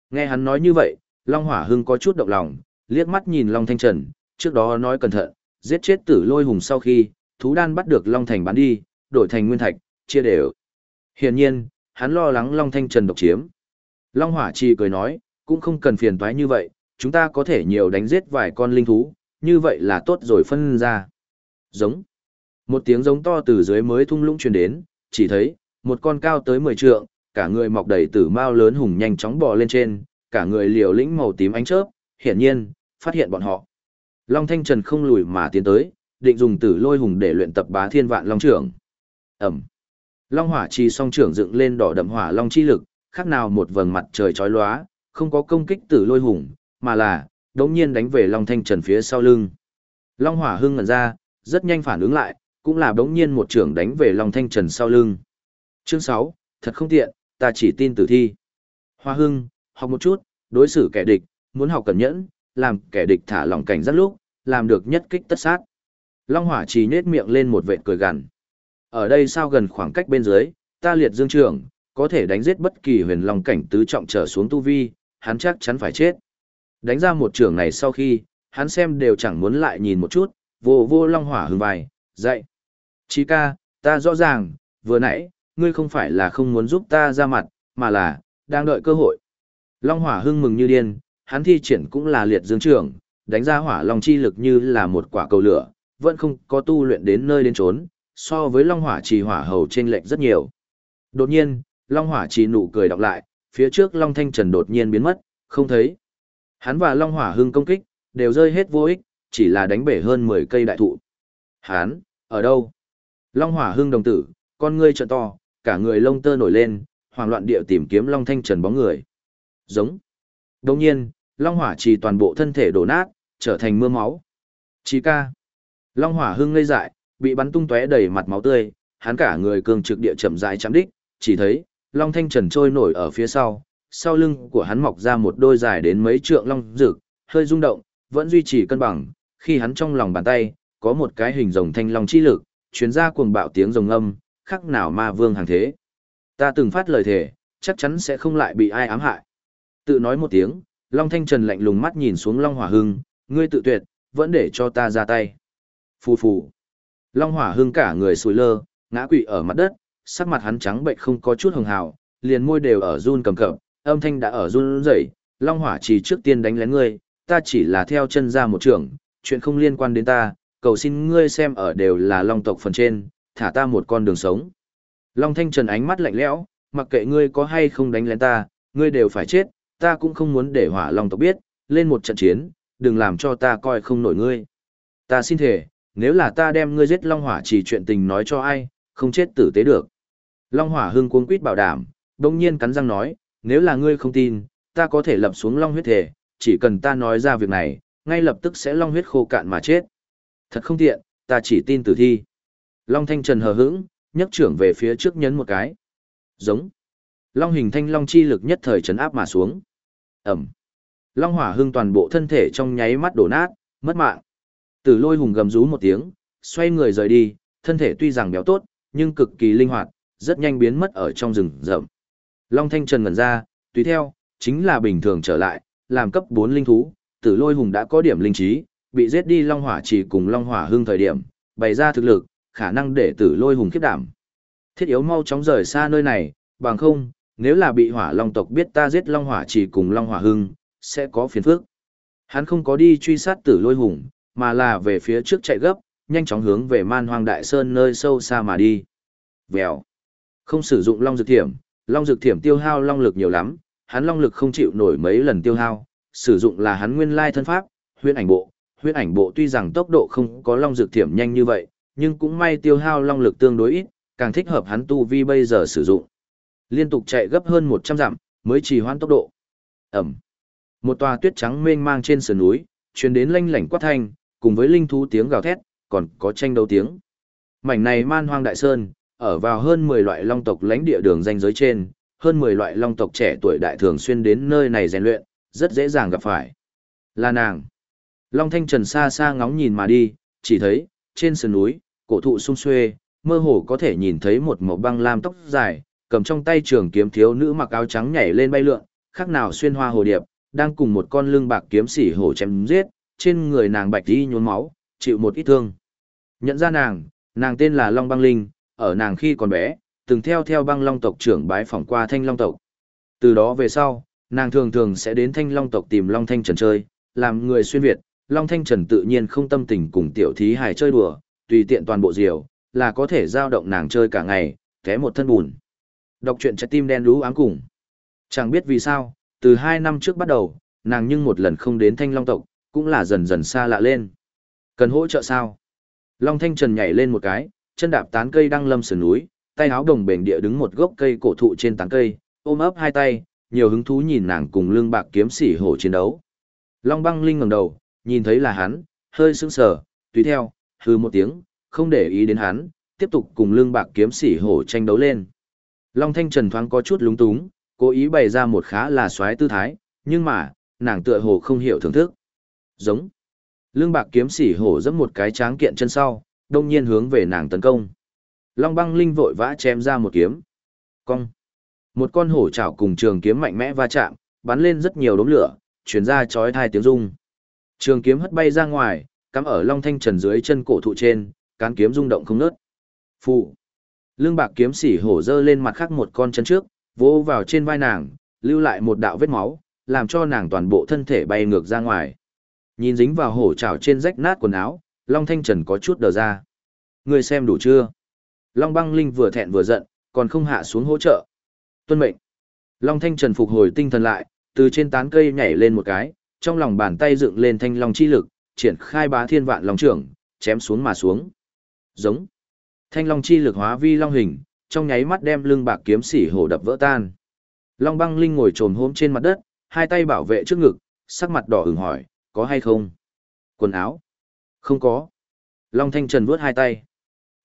[SPEAKER 1] Nghe hắn nói như vậy, Long Hỏa Hưng có chút động lòng, liếc mắt nhìn Long Thanh Trần, trước đó nói cẩn thận, giết chết tử lôi hùng sau khi, thú đan bắt được Long Thành bán đi, đổi thành nguyên thạch, chia đều. Hiển nhiên, hắn lo lắng Long Thanh Trần độc chiếm. Long Hỏa Chi cười nói, cũng không cần phiền toái như vậy, chúng ta có thể nhiều đánh giết vài con linh thú, như vậy là tốt rồi phân ra. Giống. Một tiếng giống to từ dưới mới thung lũng truyền đến, chỉ thấy, một con cao tới 10 trượng, cả người mọc đầy tử mao lớn hùng nhanh chóng bò lên trên, cả người liều lĩnh màu tím ánh chớp, hiển nhiên, phát hiện bọn họ. Long Thanh Trần không lùi mà tiến tới, định dùng tử lôi hùng để luyện tập bá thiên vạn long trưởng. Ẩm. Long hỏa chi song trưởng dựng lên đỏ đậm hỏa long chi lực, khác nào một vầng mặt trời chói lóa, không có công kích tử lôi hùng, mà là, đống nhiên đánh về Long Thanh Trần phía sau lưng. Long Hỏa Hưng ngẩn ra, rất nhanh phản ứng lại, cũng là đống nhiên một trưởng đánh về Long Thanh Trần sau lưng. Chương 6, thật không tiện, ta chỉ tin tử thi. Hoa Hưng, học một chút, đối xử kẻ địch, muốn học cẩn nhẫn, làm kẻ địch thả lòng cảnh rất lúc, làm được nhất kích tất sát. Long Hỏa chỉ nết miệng lên một vệt cười gằn. Ở đây sao gần khoảng cách bên dưới, ta liệt dương trưởng, có thể đánh giết bất kỳ huyền long cảnh tứ trọng trở xuống tu vi, hắn chắc chắn phải chết. Đánh ra một trưởng này sau khi, hắn xem đều chẳng muốn lại nhìn một chút, vô vô long hỏa hừ vài, dậy. Chí ca, ta rõ ràng, vừa nãy, ngươi không phải là không muốn giúp ta ra mặt, mà là, đang đợi cơ hội. Long hỏa hưng mừng như điên, hắn thi triển cũng là liệt dương trưởng, đánh ra hỏa long chi lực như là một quả cầu lửa, vẫn không có tu luyện đến nơi đến trốn, so với long hỏa trì hỏa hầu trên lệnh rất nhiều. Đột nhiên, long hỏa trì nụ cười đọc lại, phía trước long thanh trần đột nhiên biến mất, không thấy. Hắn và long hỏa hưng công kích, đều rơi hết vô ích, chỉ là đánh bể hơn 10 cây đại thụ. Hắn, ở đâu? Long hỏa hưng đồng tử, con ngươi trợ to, cả người lông tơ nổi lên, hoảng loạn địa tìm kiếm long thanh trần bóng người. Giống. Đồng nhiên, long hỏa trì toàn bộ thân thể đổ nát, trở thành mưa máu. Chí ca. Long hỏa hưng ngây dại, bị bắn tung tóe đầy mặt máu tươi, hắn cả người cường trực địa chậm rãi chạm đích, chỉ thấy, long thanh trần trôi nổi ở phía sau, sau lưng của hắn mọc ra một đôi dài đến mấy trượng long rực, hơi rung động, vẫn duy trì cân bằng, khi hắn trong lòng bàn tay, có một cái hình rồng thanh long chi lực, chuyến ra cuồng bạo tiếng rồng âm, khắc nào ma vương hàng thế. Ta từng phát lời thề, chắc chắn sẽ không lại bị ai ám hại. Tự nói một tiếng, Long Thanh Trần lạnh lùng mắt nhìn xuống Long Hỏa Hưng, ngươi tự tuyệt, vẫn để cho ta ra tay. Phù phù. Long Hỏa Hưng cả người sùi lơ, ngã quỵ ở mặt đất, sắc mặt hắn trắng bệnh không có chút hồng hào, liền môi đều ở run cầm cập, âm thanh đã ở run rẩy. Long Hỏa chỉ trước tiên đánh lén ngươi, ta chỉ là theo chân ra một trường, chuyện không liên quan đến ta, cầu xin ngươi xem ở đều là Long tộc phần trên, thả ta một con đường sống. Long Thanh Trần ánh mắt lạnh lẽo, mặc kệ ngươi có hay không đánh lén ta, ngươi đều phải chết, ta cũng không muốn để hỏa Long tộc biết, lên một trận chiến, đừng làm cho ta coi không nổi ngươi. Ta xin thể, nếu là ta đem ngươi giết Long Hỏa chỉ chuyện tình nói cho ai, không chết tử tế được. Long Hỏa hưng cuống quýt bảo đảm, đông nhiên cắn răng nói, nếu là ngươi không tin, ta có thể lập xuống Long huyết thể, chỉ cần ta nói ra việc này, ngay lập tức sẽ Long huyết khô cạn mà chết. Thật không tiện, ta chỉ tin tử thi. Long Thanh Trần hờ hững, nhấc trưởng về phía trước nhấn một cái. Giống. Long hình thanh long chi lực nhất thời chấn áp mà xuống. Ẩm. Long hỏa hưng toàn bộ thân thể trong nháy mắt đổ nát, mất mạng. Tử lôi hùng gầm rú một tiếng, xoay người rời đi, thân thể tuy rằng béo tốt, nhưng cực kỳ linh hoạt, rất nhanh biến mất ở trong rừng rậm. Long thanh trần ngẩn ra, tùy theo, chính là bình thường trở lại, làm cấp 4 linh thú, tử lôi hùng đã có điểm linh trí, bị giết đi long hỏa chỉ cùng long hỏa hưng thời điểm, bày ra thực lực, khả năng để tử lôi hùng khiếp đảm. Thiết yếu mau chóng rời xa nơi này, bằng không, nếu là bị hỏa long tộc biết ta giết long hỏa chỉ cùng long hỏa hưng, sẽ có phiền phức. Hắn không có đi truy sát tử lôi hùng, mà là về phía trước chạy gấp, nhanh chóng hướng về man hoang đại sơn nơi sâu xa mà đi. Vèo. Không sử dụng long dược thiểm, long dược thiểm tiêu hao long lực nhiều lắm, hắn long lực không chịu nổi mấy lần tiêu hao, sử dụng là hắn nguyên lai thân pháp, huyễn ảnh bộ. Huyết ảnh bộ tuy rằng tốc độ không có long dược thiểm nhanh như vậy, nhưng cũng may tiêu hao long lực tương đối ít, càng thích hợp hắn tu vi bây giờ sử dụng. Liên tục chạy gấp hơn 100 dặm, mới trì hoãn tốc độ. Ẩm. Một tòa tuyết trắng mênh mang trên sườn núi, truyền đến lanh lảnh quát thanh, cùng với linh thú tiếng gào thét, còn có tranh đấu tiếng. Mảnh này man hoang đại sơn, ở vào hơn 10 loại long tộc lãnh địa đường danh giới trên, hơn 10 loại long tộc trẻ tuổi đại thường xuyên đến nơi này rèn luyện, rất dễ dàng gặp phải. Là nàng. Long Thanh Trần xa xa ngóng nhìn mà đi, chỉ thấy, trên sườn núi, cổ thụ sung xuê, mơ hồ có thể nhìn thấy một màu băng lam tóc dài, cầm trong tay trường kiếm thiếu nữ mặc áo trắng nhảy lên bay lượn, khác nào xuyên hoa hồ điệp, đang cùng một con lưng bạc kiếm sỉ hổ chém giết, trên người nàng bạch đi nhuốm máu, chịu một ít thương. Nhận ra nàng, nàng tên là Long Băng Linh, ở nàng khi còn bé, từng theo theo băng long tộc trưởng bái phỏng qua thanh long tộc. Từ đó về sau, nàng thường thường sẽ đến thanh long tộc tìm Long Thanh Trần chơi, làm người xuyên Việt, Long Thanh Trần tự nhiên không tâm tình cùng tiểu thí hài chơi đùa, tùy tiện toàn bộ diều, là có thể giao động nàng chơi cả ngày, té một thân bùn. Đọc truyện trái tim đen đú ám cùng. Chẳng biết vì sao, từ hai năm trước bắt đầu, nàng nhưng một lần không đến thanh long tộc, cũng là dần dần xa lạ lên. Cần hỗ trợ sao? Long Thanh Trần nhảy lên một cái, chân đạp tán cây đang lâm sườn núi, tay áo đồng bền địa đứng một gốc cây cổ thụ trên tán cây, ôm ấp hai tay, nhiều hứng thú nhìn nàng cùng Lương bạc kiếm sĩ hổ chiến đấu. Long băng linh ngẩng đầu, nhìn thấy là hắn, hơi sững sờ, tùy theo, hừ một tiếng, không để ý đến hắn, tiếp tục cùng lương bạc kiếm sĩ hổ tranh đấu lên. Long Thanh Trần thoáng có chút lúng túng, cố ý bày ra một khá là xoái tư thái, nhưng mà, nàng tựa hồ không hiểu thưởng thức. Giống. Lương bạc kiếm sĩ hổ dẫm một cái tráng kiện chân sau, đông nhiên hướng về nàng tấn công. Long băng linh vội vã chém ra một kiếm. Cong. Một con hổ chảo cùng trường kiếm mạnh mẽ va chạm, bắn lên rất nhiều đốm lửa, chuyển ra chói thai tiếng rung. Trường kiếm hất bay ra ngoài, cắm ở Long Thanh Trần dưới chân cổ thụ trên, cán kiếm rung động không ngớt. Phụ. Lương bạc kiếm sỉ hổ dơ lên mặt khác một con chân trước, vỗ vào trên vai nàng, lưu lại một đạo vết máu, làm cho nàng toàn bộ thân thể bay ngược ra ngoài. Nhìn dính vào hổ trảo trên rách nát quần áo, Long Thanh Trần có chút đờ ra. Người xem đủ chưa? Long băng linh vừa thẹn vừa giận, còn không hạ xuống hỗ trợ. Tuân mệnh. Long Thanh Trần phục hồi tinh thần lại, từ trên tán cây nhảy lên một cái, trong lòng bàn tay dựng lên thanh long chi lực, triển khai bá thiên vạn long trưởng, chém xuống mà xuống. Giống. Thanh long chi lực hóa vi long hình, trong nháy mắt đem lưng bạc kiếm sĩ hổ đập vỡ tan. Long băng linh ngồi trồm hôm trên mặt đất, hai tay bảo vệ trước ngực, sắc mặt đỏ ửng hỏi, có hay không? Quần áo? Không có. Long thanh trần vuốt hai tay.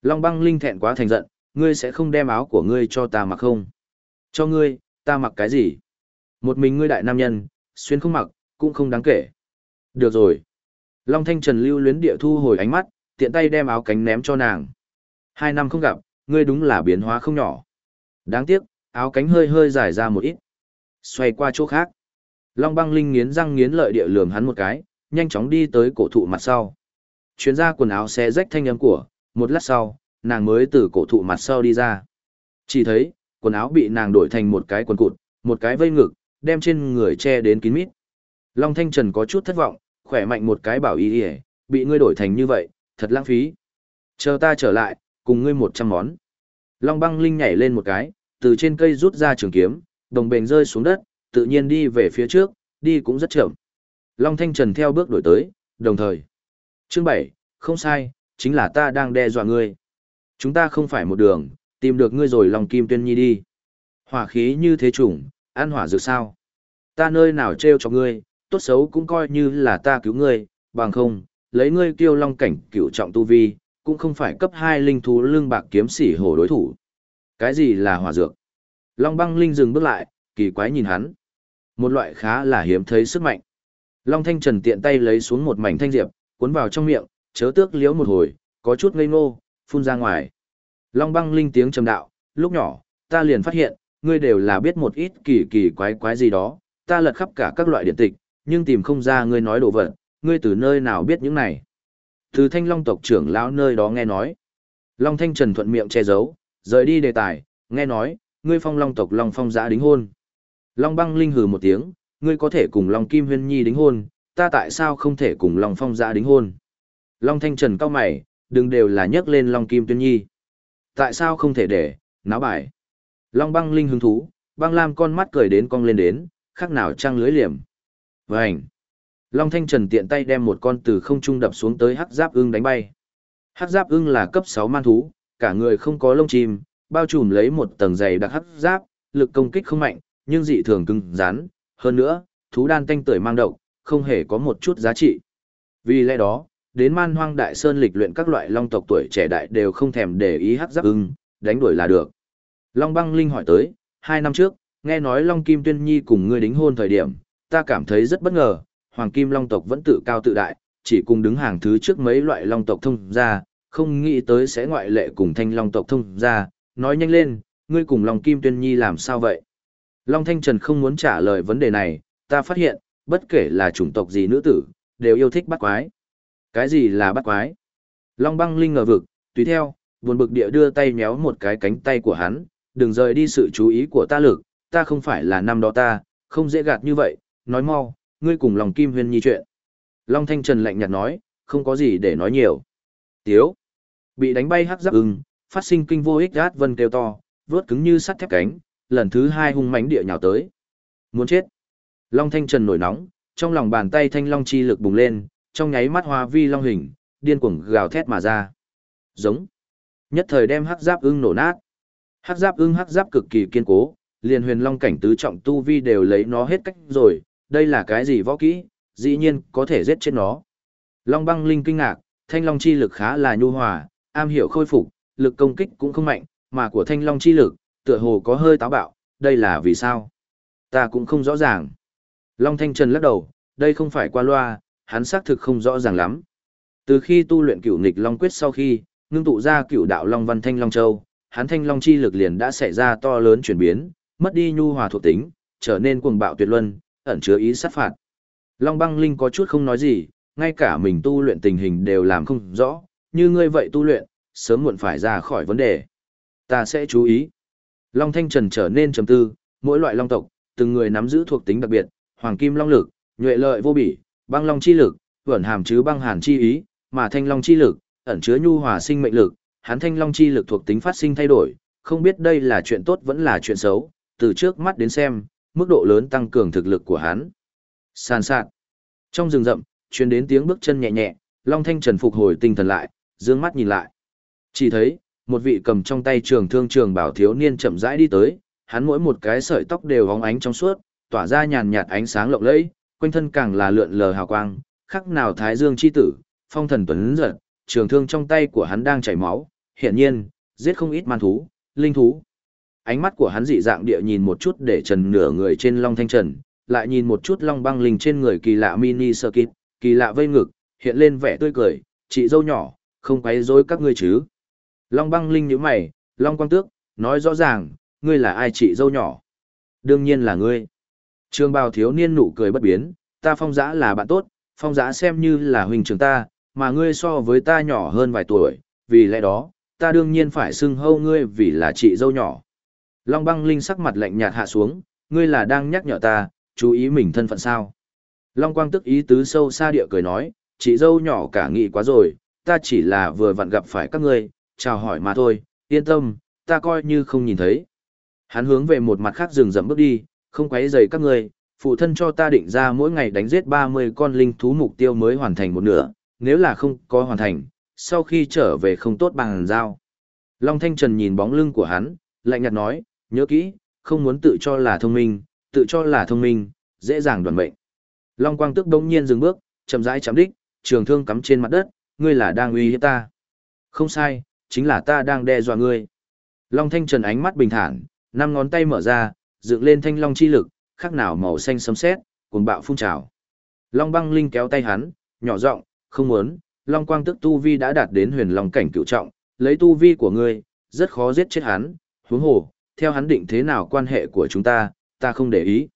[SPEAKER 1] Long băng linh thẹn quá thành giận, ngươi sẽ không đem áo của ngươi cho ta mặc không? Cho ngươi, ta mặc cái gì? Một mình ngươi đại nam nhân, xuyên không mặc, cũng không đáng kể. Được rồi. Long thanh trần lưu luyến địa thu hồi ánh mắt, tiện tay đem áo cánh ném cho nàng. Hai năm không gặp, ngươi đúng là biến hóa không nhỏ. Đáng tiếc, áo cánh hơi hơi dài ra một ít. Xoay qua chỗ khác. Long băng linh nghiến răng nghiến lợi địa lườm hắn một cái, nhanh chóng đi tới cổ thụ mặt sau. Chuyến ra quần áo xé rách thanh âm của, một lát sau, nàng mới từ cổ thụ mặt sau đi ra. Chỉ thấy, quần áo bị nàng đổi thành một cái quần cụt, một cái vây ngực, đem trên người che đến kín mít. Long Thanh Trần có chút thất vọng, khỏe mạnh một cái bảo y y, bị ngươi đổi thành như vậy, thật lãng phí. Chờ ta trở lại, cùng ngươi một trăm món. Long băng linh nhảy lên một cái, từ trên cây rút ra trường kiếm, đồng bền rơi xuống đất, tự nhiên đi về phía trước, đi cũng rất chậm. Long Thanh Trần theo bước đổi tới, đồng thời. Chương 7, không sai, chính là ta đang đe dọa ngươi. Chúng ta không phải một đường, tìm được ngươi rồi Long Kim Tuyên Nhi đi. Hỏa khí như thế chủng, ăn hỏa dược sao? Ta nơi nào treo cho ngươi, tốt xấu cũng coi như là ta cứu ngươi, bằng không, lấy ngươi kiêu long cảnh cựu trọng tu vi, cũng không phải cấp 2 linh thú lương bạc kiếm sĩ hổ đối thủ. Cái gì là hỏa dược? Long băng linh dừng bước lại, kỳ quái nhìn hắn. Một loại khá là hiếm thấy sức mạnh. Long thanh trần tiện tay lấy xuống một mảnh thanh diệp, cuốn vào trong miệng, chớ tước liếu một hồi, có chút ngây ngô, phun ra ngoài. Long băng linh tiếng trầm đạo, lúc nhỏ, ta liền phát hiện, ngươi đều là biết một ít kỳ kỳ quái quái gì đó, ta lật khắp cả các loại điện tịch, nhưng tìm không ra ngươi nói đồ vật, ngươi từ nơi nào biết những này. Từ thanh long tộc trưởng lão nơi đó nghe nói. Long thanh trần thuận miệng che giấu, rời đi đề tài, nghe nói, ngươi phong long tộc long phong giã đính hôn. Long băng linh hừ một tiếng, ngươi có thể cùng long kim huyên nhi đính hôn, ta tại sao không thể cùng long phong giã đính hôn. Long thanh trần cao mày, đừng đều là nhắc lên long kim tuyên nhi. Tại sao không thể để, náo bài. Long băng linh hứng thú, băng lam con mắt cười đến cong lên đến, khác nào trăng lưới liềm. Vânh! Long Thanh Trần tiện tay đem một con từ không trung đập xuống tới hắc giáp ưng đánh bay. Hắc giáp ưng là cấp 6 man thú, cả người không có lông chim, bao trùm lấy một tầng dày đặc hắc giáp, lực công kích không mạnh, nhưng dị thường cứng rắn, hơn nữa, thú đan tanh tưởi mang độc, không hề có một chút giá trị. Vì lẽ đó, đến man hoang đại sơn lịch luyện các loại long tộc tuổi trẻ đại đều không thèm để ý hắc giáp ưng, đánh đuổi là được. Long băng linh hỏi tới, hai năm trước, nghe nói Long Kim Tuyên Nhi cùng ngươi đính hôn thời điểm, ta cảm thấy rất bất ngờ, Hoàng Kim Long tộc vẫn tự cao tự đại, chỉ cùng đứng hàng thứ trước mấy loại Long tộc thông ra, không nghĩ tới sẽ ngoại lệ cùng Thanh Long tộc thông ra, nói nhanh lên, ngươi cùng Long Kim Tuyên Nhi làm sao vậy? Long Thanh Trần không muốn trả lời vấn đề này, ta phát hiện, bất kể là chủng tộc gì nữ tử, đều yêu thích bắt quái. Cái gì là bắt quái? Long băng linh ngờ vực, tùy theo, buồn bực địa đưa tay nhéo một cái cánh tay của hắn, đừng rời đi sự chú ý của ta lực, ta không phải là năm đó ta, không dễ gạt như vậy, nói mau, ngươi cùng lòng kim huyên nhi chuyện. Long Thanh Trần lạnh nhạt nói, không có gì để nói nhiều. Tiếu, bị đánh bay hắc giáp ưng, phát sinh kinh vô ích gát vân kêu to, vớt cứng như sắt thép cánh, lần thứ hai hung mãnh địa nhào tới. Muốn chết. Long Thanh Trần nổi nóng, trong lòng bàn tay thanh long chi lực bùng lên, trong nháy mắt hoa vi long hình, điên cuồng gào thét mà ra. Giống. Nhất thời đem hắc giáp ưng nổ nát. Hắc giáp ưng hắc giáp cực kỳ kiên cố, liền huyền long cảnh tứ trọng tu vi đều lấy nó hết cách rồi, đây là cái gì võ kỹ, dĩ nhiên có thể giết chết nó. Long băng linh kinh ngạc, thanh long chi lực khá là nhu hòa, am hiểu khôi phục, lực công kích cũng không mạnh, mà của thanh long chi lực, tựa hồ có hơi táo bạo, đây là vì sao? Ta cũng không rõ ràng. Long thanh trần lắc đầu, đây không phải qua loa, hắn xác thực không rõ ràng lắm. Từ khi tu luyện cửu nghịch long quyết sau khi, ngưng tụ ra cửu đạo long văn thanh long châu, hắn thanh long chi lực liền đã xảy ra to lớn chuyển biến, mất đi nhu hòa thuộc tính, trở nên cuồng bạo tuyệt luân, ẩn chứa ý sát phạt. Long băng linh có chút không nói gì, ngay cả mình tu luyện tình hình đều làm không rõ, như ngươi vậy tu luyện, sớm muộn phải ra khỏi vấn đề. Ta sẽ chú ý. Long Thanh Trần trở nên trầm tư, mỗi loại long tộc, từng người nắm giữ thuộc tính đặc biệt, hoàng kim long lực, nhuệ lợi vô bỉ, băng long chi lực, vẩn hàm chứ băng hàn chi ý, mà thanh long chi lực, ẩn chứa nhu hòa sinh mệnh lực, hắn thanh long chi lực thuộc tính phát sinh thay đổi, không biết đây là chuyện tốt vẫn là chuyện xấu, từ trước mắt đến xem, mức độ lớn tăng cường thực lực của hắn. Sàn sạt. Trong rừng rậm, truyền đến tiếng bước chân nhẹ nhẹ, Long Thanh Trần phục hồi tinh thần lại, dương mắt nhìn lại. Chỉ thấy, một vị cầm trong tay trường thương trường bảo thiếu niên chậm rãi đi tới, hắn mỗi một cái sợi tóc đều óng ánh trong suốt, tỏa ra nhàn nhạt ánh sáng lộng lẫy, quanh thân càng là lượn lờ hào quang, khắc nào thái dương chi tử, phong thần tuấn giật, trường thương trong tay của hắn đang chảy máu, hiển nhiên, giết không ít man thú, linh thú. Ánh mắt của hắn dị dạng địa nhìn một chút để trần nửa người trên Long Thanh Trần, lại nhìn một chút Long Băng Linh trên người kỳ lạ mini circuit, kỳ lạ vây ngực, hiện lên vẻ tươi cười, chị dâu nhỏ, không quấy rối các ngươi chứ. Long Băng Linh nhíu mày, Long Quang Tước, nói rõ ràng, ngươi là ai chị dâu nhỏ? Đương nhiên là ngươi. Trường bào thiếu niên nụ cười bất biến, ta phong giã là bạn tốt, phong giã xem như là huynh trưởng ta, mà ngươi so với ta nhỏ hơn vài tuổi, vì lẽ đó, ta đương nhiên phải xưng hâu ngươi vì là chị dâu nhỏ. Long băng linh sắc mặt lạnh nhạt hạ xuống, ngươi là đang nhắc nhở ta, chú ý mình thân phận sao. Long quang tức ý tứ sâu xa địa cười nói, chị dâu nhỏ cả nghị quá rồi, ta chỉ là vừa vặn gặp phải các ngươi, chào hỏi mà thôi, yên tâm, ta coi như không nhìn thấy. Hắn hướng về một mặt khác rừng rậm bước đi, không quấy rầy các ngươi, phụ thân cho ta định ra mỗi ngày đánh giết 30 con linh thú mục tiêu mới hoàn thành một nửa, nếu là không có hoàn thành, sau khi trở về không tốt bằng giao. Long Thanh Trần nhìn bóng lưng của hắn, lạnh nhạt nói, nhớ kỹ, không muốn tự cho là thông minh, tự cho là thông minh, dễ dàng đoàn mệnh. Long Quang tức đống nhiên dừng bước, chậm rãi chạm đích, trường thương cắm trên mặt đất, ngươi là đang uy hiếp ta. Không sai, chính là ta đang đe dọa ngươi. Long Thanh Trần ánh mắt bình thản, năm ngón tay mở ra, dựng lên thanh long chi lực, khác nào màu xanh sấm sét, cuồng bạo phun trào. Long Băng Linh kéo tay hắn, nhỏ giọng, không muốn, Long Quang tức tu vi đã đạt đến huyền long cảnh cựu trọng, lấy tu vi của ngươi, rất khó giết chết hắn, huống hồ, theo hắn định thế nào quan hệ của chúng ta, ta không để ý.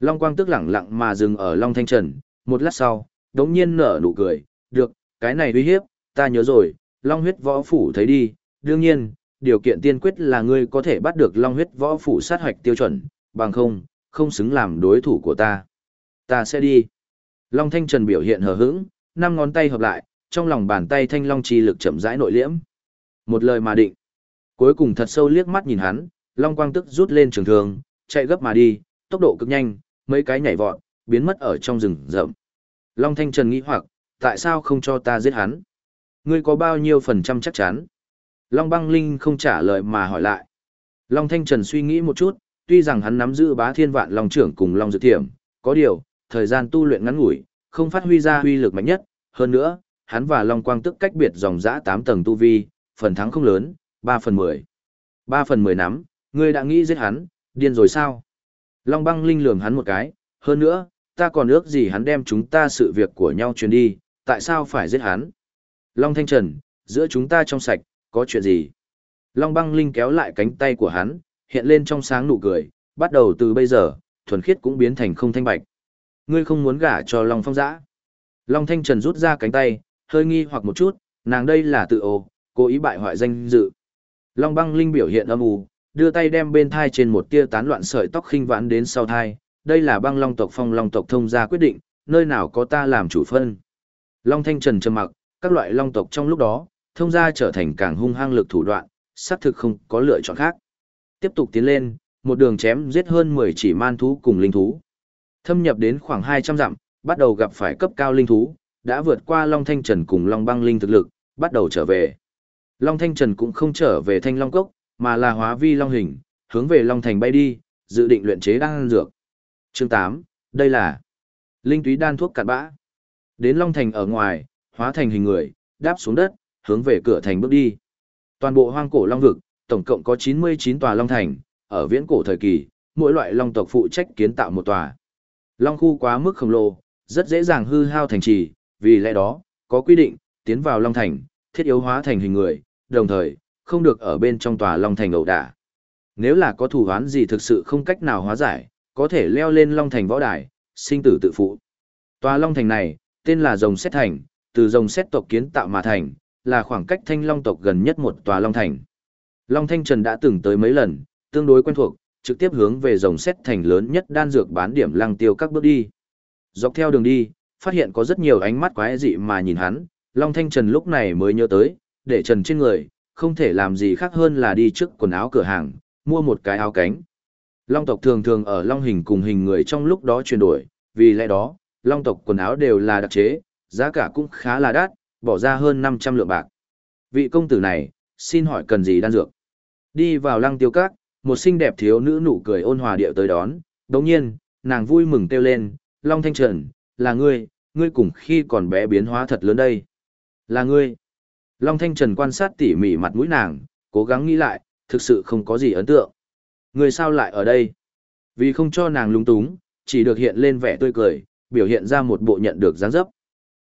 [SPEAKER 1] Long Quang tức lẳng lặng mà dừng ở Long Thanh Trần, một lát sau, đống nhiên nở nụ cười, được, cái này uy hiếp, ta nhớ rồi, Long huyết võ phủ thấy đi, đương nhiên, điều kiện tiên quyết là ngươi có thể bắt được Long huyết võ phủ sát hoạch tiêu chuẩn, bằng không, không xứng làm đối thủ của ta. Ta sẽ đi. Long Thanh Trần biểu hiện hờ hững, năm ngón tay hợp lại, trong lòng bàn tay thanh long chi lực chậm rãi nội liễm. Một lời mà định. Cuối cùng thật sâu liếc mắt nhìn hắn, Long Quang tức rút lên trường thương, chạy gấp mà đi, tốc độ cực nhanh, mấy cái nhảy vọt, biến mất ở trong rừng rậm. Long Thanh Trần nghĩ hoặc, tại sao không cho ta giết hắn? Ngươi có bao nhiêu phần trăm chắc chắn? Long Băng Linh không trả lời mà hỏi lại. Long Thanh Trần suy nghĩ một chút, tuy rằng hắn nắm giữ bá thiên vạn Long trưởng cùng Long Dược Thiểm, có điều, thời gian tu luyện ngắn ngủi, không phát huy ra huy lực mạnh nhất, hơn nữa, hắn và Long Quang tức cách biệt dòng dã 8 tầng tu vi, phần thắng không lớn, 3 phần 10. 3 phần 10 nắm, ngươi đã nghĩ giết hắn, điên rồi sao? Long băng linh lườm hắn một cái, hơn nữa, ta còn ước gì hắn đem chúng ta sự việc của nhau truyền đi, tại sao phải giết hắn? Long thanh trần, giữa chúng ta trong sạch, có chuyện gì? Long băng linh kéo lại cánh tay của hắn, hiện lên trong sáng nụ cười, bắt đầu từ bây giờ, thuần khiết cũng biến thành không thanh bạch. Ngươi không muốn gả cho Long phong giã. Long thanh trần rút ra cánh tay, hơi nghi hoặc một chút, nàng đây là tự ô, cố ý bại hoại danh dự. Long băng linh biểu hiện âm u, đưa tay đem bên thai trên một tia tán loạn sợi tóc khinh vãn đến sau thai, đây là băng long tộc phong long tộc thông gia quyết định, nơi nào có ta làm chủ phân. Long thanh trần trầm mặc, các loại long tộc trong lúc đó, thông gia trở thành càng hung hăng lực thủ đoạn, xác thực không có lựa chọn khác. Tiếp tục tiến lên, một đường chém giết hơn 10 chỉ man thú cùng linh thú. Thâm nhập đến khoảng 200 dặm, bắt đầu gặp phải cấp cao linh thú, đã vượt qua Long Thanh Trần cùng Long Băng Linh thực lực, bắt đầu trở về. Long Thanh Trần cũng không trở về Thanh Long Cốc, mà là hóa vi Long Hình, hướng về Long Thành bay đi, dự định luyện chế đan dược. Chương 8, đây là Linh túy đan thuốc cặn bã. Đến Long Thành ở ngoài, hóa thành hình người, đáp xuống đất, hướng về cửa thành bước đi. Toàn bộ hoang cổ Long Vực, tổng cộng có 99 tòa Long Thành, ở viễn cổ thời kỳ, mỗi loại Long tộc phụ trách kiến tạo một tòa. Long khu quá mức khổng lồ, rất dễ dàng hư hao thành trì, vì lẽ đó, có quy định, tiến vào Long Thành, thiết yếu hóa thành hình người, đồng thời, không được ở bên trong tòa Long Thành ẩu đả. Nếu là có thủ hoán gì thực sự không cách nào hóa giải, có thể leo lên Long Thành võ đài, sinh tử tự phụ. Tòa Long Thành này, tên là rồng xét thành, từ rồng xét tộc kiến tạo mà thành, là khoảng cách thanh long tộc gần nhất một tòa long thành. Long Thanh Trần đã từng tới mấy lần, tương đối quen thuộc, trực tiếp hướng về rồng xét thành lớn nhất đan dược bán điểm lăng tiêu các bước đi. Dọc theo đường đi, phát hiện có rất nhiều ánh mắt quái dị mà nhìn hắn, Long Thanh Trần lúc này mới nhớ tới, để trần trên người, không thể làm gì khác hơn là đi trước quần áo cửa hàng, mua một cái áo cánh. Long tộc thường thường ở long hình cùng hình người trong lúc đó chuyển đổi, vì lẽ đó, long tộc quần áo đều là đặc chế, giá cả cũng khá là đắt, bỏ ra hơn 500 lượng bạc. Vị công tử này, xin hỏi cần gì đan dược? Đi vào lăng tiêu các, một xinh đẹp thiếu nữ nụ cười ôn hòa điệu tới đón, đồng nhiên, nàng vui mừng kêu lên, Long Thanh Trần, là ngươi, ngươi cùng khi còn bé biến hóa thật lớn đây. Là ngươi. Long Thanh Trần quan sát tỉ mỉ mặt mũi nàng, cố gắng nghĩ lại, thực sự không có gì ấn tượng. Người sao lại ở đây? Vì không cho nàng lung túng, chỉ được hiện lên vẻ tươi cười, biểu hiện ra một bộ nhận được dáng dấp.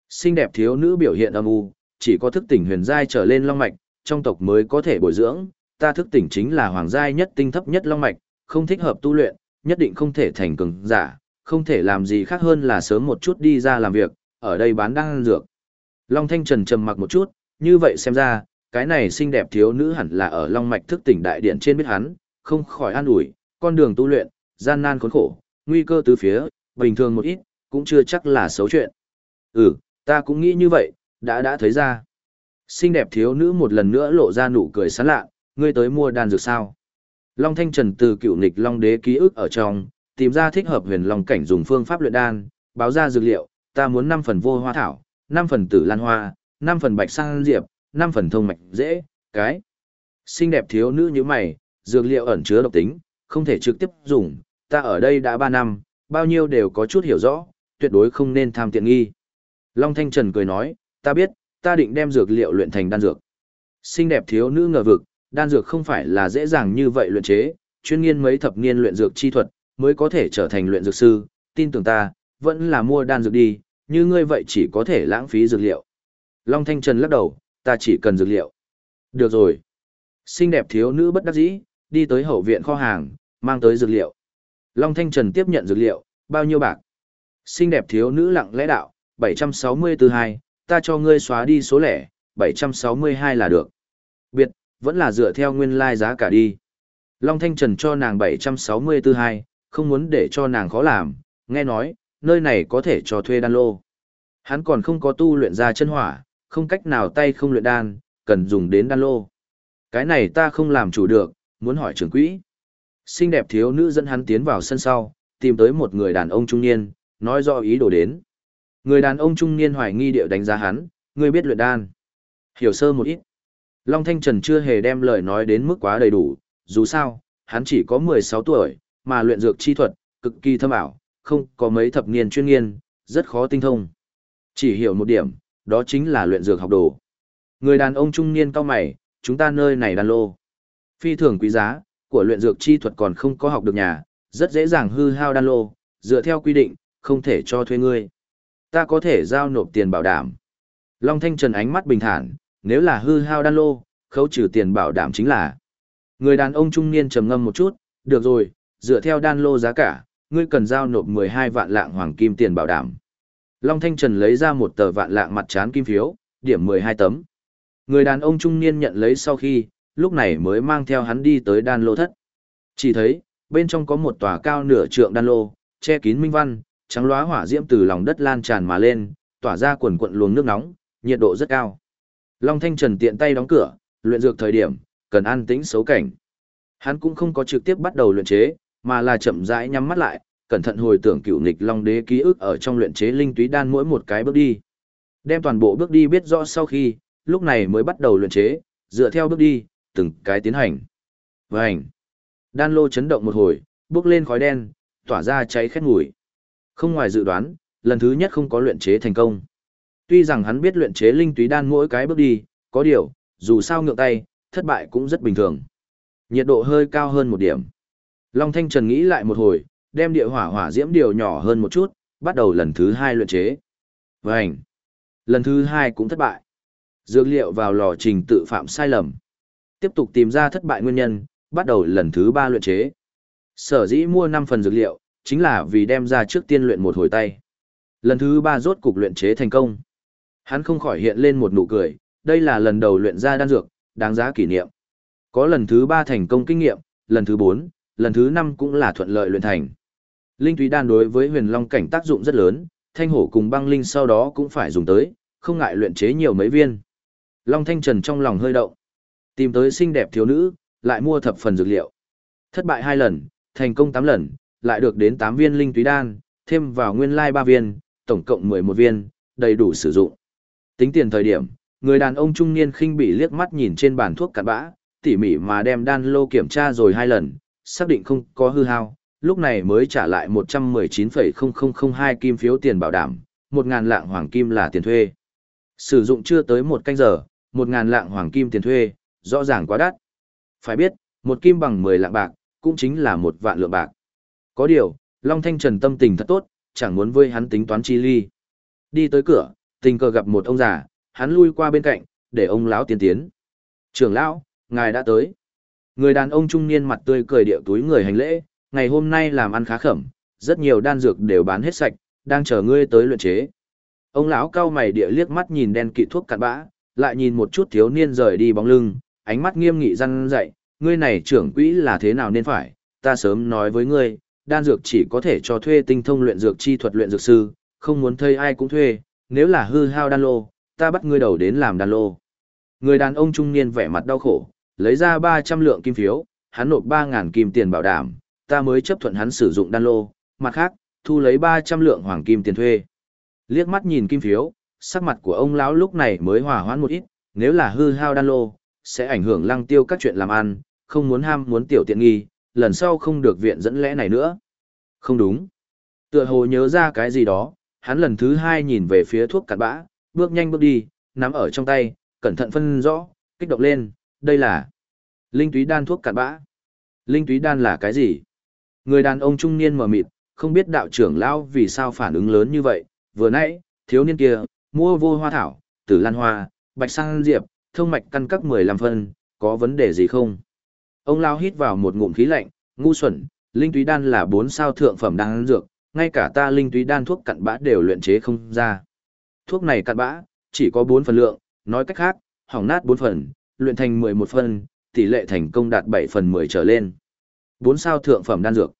[SPEAKER 1] Xinh đẹp thiếu nữ biểu hiện âm u, chỉ có thức tỉnh huyền giai trở lên long mạch, trong tộc mới có thể bồi dưỡng, ta thức tỉnh chính là hoàng giai nhất tinh thấp nhất long mạch, không thích hợp tu luyện, nhất định không thể thành cường giả, không thể làm gì khác hơn là sớm một chút đi ra làm việc, ở đây bán đan dược. Long Thanh Trần trầm mặc một chút, như vậy xem ra, cái này xinh đẹp thiếu nữ hẳn là ở Long Mạch thức tỉnh đại điện trên biết hắn, không khỏi an ủi, con đường tu luyện, gian nan khốn khổ, nguy cơ từ phía, bình thường một ít, cũng chưa chắc là xấu chuyện. Ừ, ta cũng nghĩ như vậy, đã đã thấy ra. Xinh đẹp thiếu nữ một lần nữa lộ ra nụ cười sán lạ, ngươi tới mua đan dược sao? Long Thanh Trần từ cựu nịch Long Đế ký ức ở trong, tìm ra thích hợp huyền long cảnh dùng phương pháp luyện đan, báo ra dược liệu, ta muốn 5 phần vô hoa thảo, 5 phần tử lan hoa, năm phần bạch sang diệp, năm phần thông mạch dễ, cái. Xinh đẹp thiếu nữ như mày, dược liệu ẩn chứa độc tính, không thể trực tiếp dùng, ta ở đây đã 3 năm, bao nhiêu đều có chút hiểu rõ, tuyệt đối không nên tham tiện nghi. Long Thanh Trần cười nói, ta biết, ta định đem dược liệu luyện thành đan dược. Xinh đẹp thiếu nữ ngờ vực, đan dược không phải là dễ dàng như vậy luyện chế, chuyên nghiên mấy thập niên luyện dược chi thuật, mới có thể trở thành luyện dược sư, tin tưởng ta, vẫn là mua đan dược đi, như ngươi vậy chỉ có thể lãng phí dược liệu. Long Thanh Trần lắc đầu, ta chỉ cần dược liệu. Được rồi. Xinh đẹp thiếu nữ bất đắc dĩ, đi tới hậu viện kho hàng, mang tới dược liệu. Long Thanh Trần tiếp nhận dược liệu, bao nhiêu bạc? Xinh đẹp thiếu nữ lặng lẽ đạo, 764 hai, ta cho ngươi xóa đi số lẻ, 762 là được. Biệt, vẫn là dựa theo nguyên lai like giá cả đi. Long Thanh Trần cho nàng 764 hai, không muốn để cho nàng khó làm, nghe nói, nơi này có thể cho thuê đan lô. Hắn còn không có tu luyện ra chân hỏa, không cách nào tay không luyện đan, cần dùng đến đan lô. Cái này ta không làm chủ được, muốn hỏi trưởng quỹ. Xinh đẹp thiếu nữ dẫn hắn tiến vào sân sau, tìm tới một người đàn ông trung niên, nói rõ ý đồ đến. Người đàn ông trung niên hoài nghi điệu đánh giá hắn, người biết luyện đan. Hiểu sơ một ít. Long Thanh Trần chưa hề đem lời nói đến mức quá đầy đủ, dù sao, hắn chỉ có 16 tuổi, mà luyện dược chi thuật, cực kỳ thâm ảo, không có mấy thập niên chuyên nghiên, rất khó tinh thông. Chỉ hiểu một điểm, đó chính là luyện dược học đồ. Người đàn ông trung niên cao mày, chúng ta nơi này đan lô. Phi thường quý giá, của luyện dược chi thuật còn không có học được nhà, rất dễ dàng hư hao đan lô, dựa theo quy định, không thể cho thuê ngươi. Ta có thể giao nộp tiền bảo đảm. Long Thanh Trần ánh mắt bình thản, nếu là hư hao đan lô, khấu trừ tiền bảo đảm chính là. Người đàn ông trung niên trầm ngâm một chút, được rồi, dựa theo đan lô giá cả, ngươi cần giao nộp 12 vạn lạng hoàng kim tiền bảo đảm. Long Thanh Trần lấy ra một tờ vạn lạng mặt trán kim phiếu, điểm 12 tấm. Người đàn ông trung niên nhận lấy sau khi, lúc này mới mang theo hắn đi tới đan lô thất. Chỉ thấy, bên trong có một tòa cao nửa trượng đan lô, che kín minh văn, trắng lóa hỏa diễm từ lòng đất lan tràn mà lên, tỏa ra quần quận luồng nước nóng, nhiệt độ rất cao. Long Thanh Trần tiện tay đóng cửa, luyện dược thời điểm, cần an tĩnh xấu cảnh. Hắn cũng không có trực tiếp bắt đầu luyện chế, mà là chậm rãi nhắm mắt lại, cẩn thận hồi tưởng cựu nghịch long đế ký ức ở trong luyện chế linh túy đan mỗi một cái bước đi. Đem toàn bộ bước đi biết rõ sau khi, lúc này mới bắt đầu luyện chế, dựa theo bước đi, từng cái tiến hành. Vành. Đan lô chấn động một hồi, bước lên khói đen, tỏa ra cháy khét ngùi Không ngoài dự đoán, lần thứ nhất không có luyện chế thành công. Tuy rằng hắn biết luyện chế linh túy đan mỗi cái bước đi, có điều, dù sao ngượng tay, thất bại cũng rất bình thường. Nhiệt độ hơi cao hơn một điểm. Long Thanh Trần nghĩ lại một hồi, đem địa hỏa hỏa diễm điều nhỏ hơn một chút, bắt đầu lần thứ hai luyện chế. Vành. Lần thứ hai cũng thất bại. Dược liệu vào lò trình tự phạm sai lầm. Tiếp tục tìm ra thất bại nguyên nhân, bắt đầu lần thứ ba luyện chế. Sở dĩ mua 5 phần dược liệu, chính là vì đem ra trước tiên luyện một hồi tay. Lần thứ ba rốt cục luyện chế thành công. Hắn không khỏi hiện lên một nụ cười, đây là lần đầu luyện ra đan dược, đáng giá kỷ niệm. Có lần thứ ba thành công kinh nghiệm, lần thứ bốn, lần thứ năm cũng là thuận lợi luyện thành. Linh túy đan đối với huyền long cảnh tác dụng rất lớn, thanh hổ cùng băng linh sau đó cũng phải dùng tới, không ngại luyện chế nhiều mấy viên. Long Thanh Trần trong lòng hơi động. Tìm tới xinh đẹp thiếu nữ, lại mua thập phần dược liệu. Thất bại hai lần, thành công tám lần, lại được đến tám viên linh túy đan, thêm vào nguyên lai ba viên, tổng cộng mười một viên, đầy đủ sử dụng. Tính tiền thời điểm, người đàn ông trung niên khinh bị liếc mắt nhìn trên bàn thuốc cặn bã, tỉ mỉ mà đem đan lô kiểm tra rồi hai lần, xác định không có hư hao, lúc này mới trả lại 119,0002 kim phiếu tiền bảo đảm, 1.000 lạng hoàng kim là tiền thuê. Sử dụng chưa tới một canh giờ, 1.000 lạng hoàng kim tiền thuê, rõ ràng quá đắt. Phải biết, một kim bằng 10 lạng bạc, cũng chính là một vạn lượng bạc. Có điều, Long Thanh Trần tâm tình thật tốt, chẳng muốn với hắn tính toán chi ly. Đi tới cửa, tình cờ gặp một ông già, hắn lui qua bên cạnh, để ông lão tiến tiến. Trưởng lão, ngài đã tới. Người đàn ông trung niên mặt tươi cười điệu túi người hành lễ, ngày hôm nay làm ăn khá khẩm, rất nhiều đan dược đều bán hết sạch, đang chờ ngươi tới luyện chế. Ông lão cao mày địa liếc mắt nhìn đen kỵ thuốc cặn bã, lại nhìn một chút thiếu niên rời đi bóng lưng, ánh mắt nghiêm nghị răn dạy, ngươi này trưởng quỹ là thế nào nên phải, ta sớm nói với ngươi, đan dược chỉ có thể cho thuê tinh thông luyện dược chi thuật luyện dược sư, không muốn thuê ai cũng thuê, nếu là hư hao đan lô, ta bắt ngươi đầu đến làm đan lô. Người đàn ông trung niên vẻ mặt đau khổ, lấy ra 300 lượng kim phiếu, hắn nộp 3.000 kim tiền bảo đảm, ta mới chấp thuận hắn sử dụng đan lô, mặt khác, thu lấy 300 lượng hoàng kim tiền thuê. Liếc mắt nhìn kim phiếu, sắc mặt của ông lão lúc này mới hòa hoãn một ít, nếu là hư hao đan lô, sẽ ảnh hưởng lăng tiêu các chuyện làm ăn, không muốn ham muốn tiểu tiện nghi, lần sau không được viện dẫn lẽ này nữa. Không đúng. Tựa hồ nhớ ra cái gì đó, hắn lần thứ hai nhìn về phía thuốc cặn bã, bước nhanh bước đi, nắm ở trong tay, cẩn thận phân rõ, kích động lên, đây là linh túy đan thuốc cặn bã. Linh túy đan là cái gì? Người đàn ông trung niên mờ mịt, không biết đạo trưởng lão vì sao phản ứng lớn như vậy, vừa nãy, thiếu niên kia, mua vô hoa thảo, tử lan hoa, bạch sang diệp, thông mạch căn các 15 phân, có vấn đề gì không? Ông lão hít vào một ngụm khí lạnh, ngu xuẩn, linh túy đan là bốn sao thượng phẩm đan dược, ngay cả ta linh túy đan thuốc cặn bã đều luyện chế không ra. Thuốc này cặn bã, chỉ có bốn phần lượng, nói cách khác, hỏng nát bốn phần, luyện thành 11 phần, tỷ lệ thành công đạt 7 phần 10 trở lên. 4 sao thượng phẩm đan dược.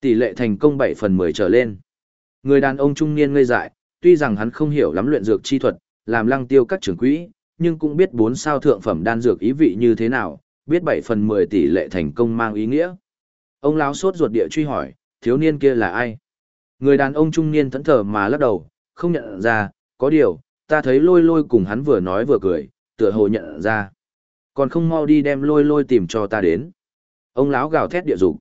[SPEAKER 1] Tỷ lệ thành công 7 phần 10 trở lên. Người đàn ông trung niên ngây dại, tuy rằng hắn không hiểu lắm luyện dược chi thuật, làm lăng tiêu các trưởng quỹ, nhưng cũng biết 4 sao thượng phẩm đan dược ý vị như thế nào, biết 7 phần 10 tỷ lệ thành công mang ý nghĩa. Ông lão sốt ruột địa truy hỏi, thiếu niên kia là ai? Người đàn ông trung niên thẫn thờ mà lắc đầu, không nhận ra, có điều, ta thấy lôi lôi cùng hắn vừa nói vừa cười, tựa hồ nhận ra. Còn không mau đi đem lôi lôi tìm cho ta đến. Ông lão gào thét địa dục.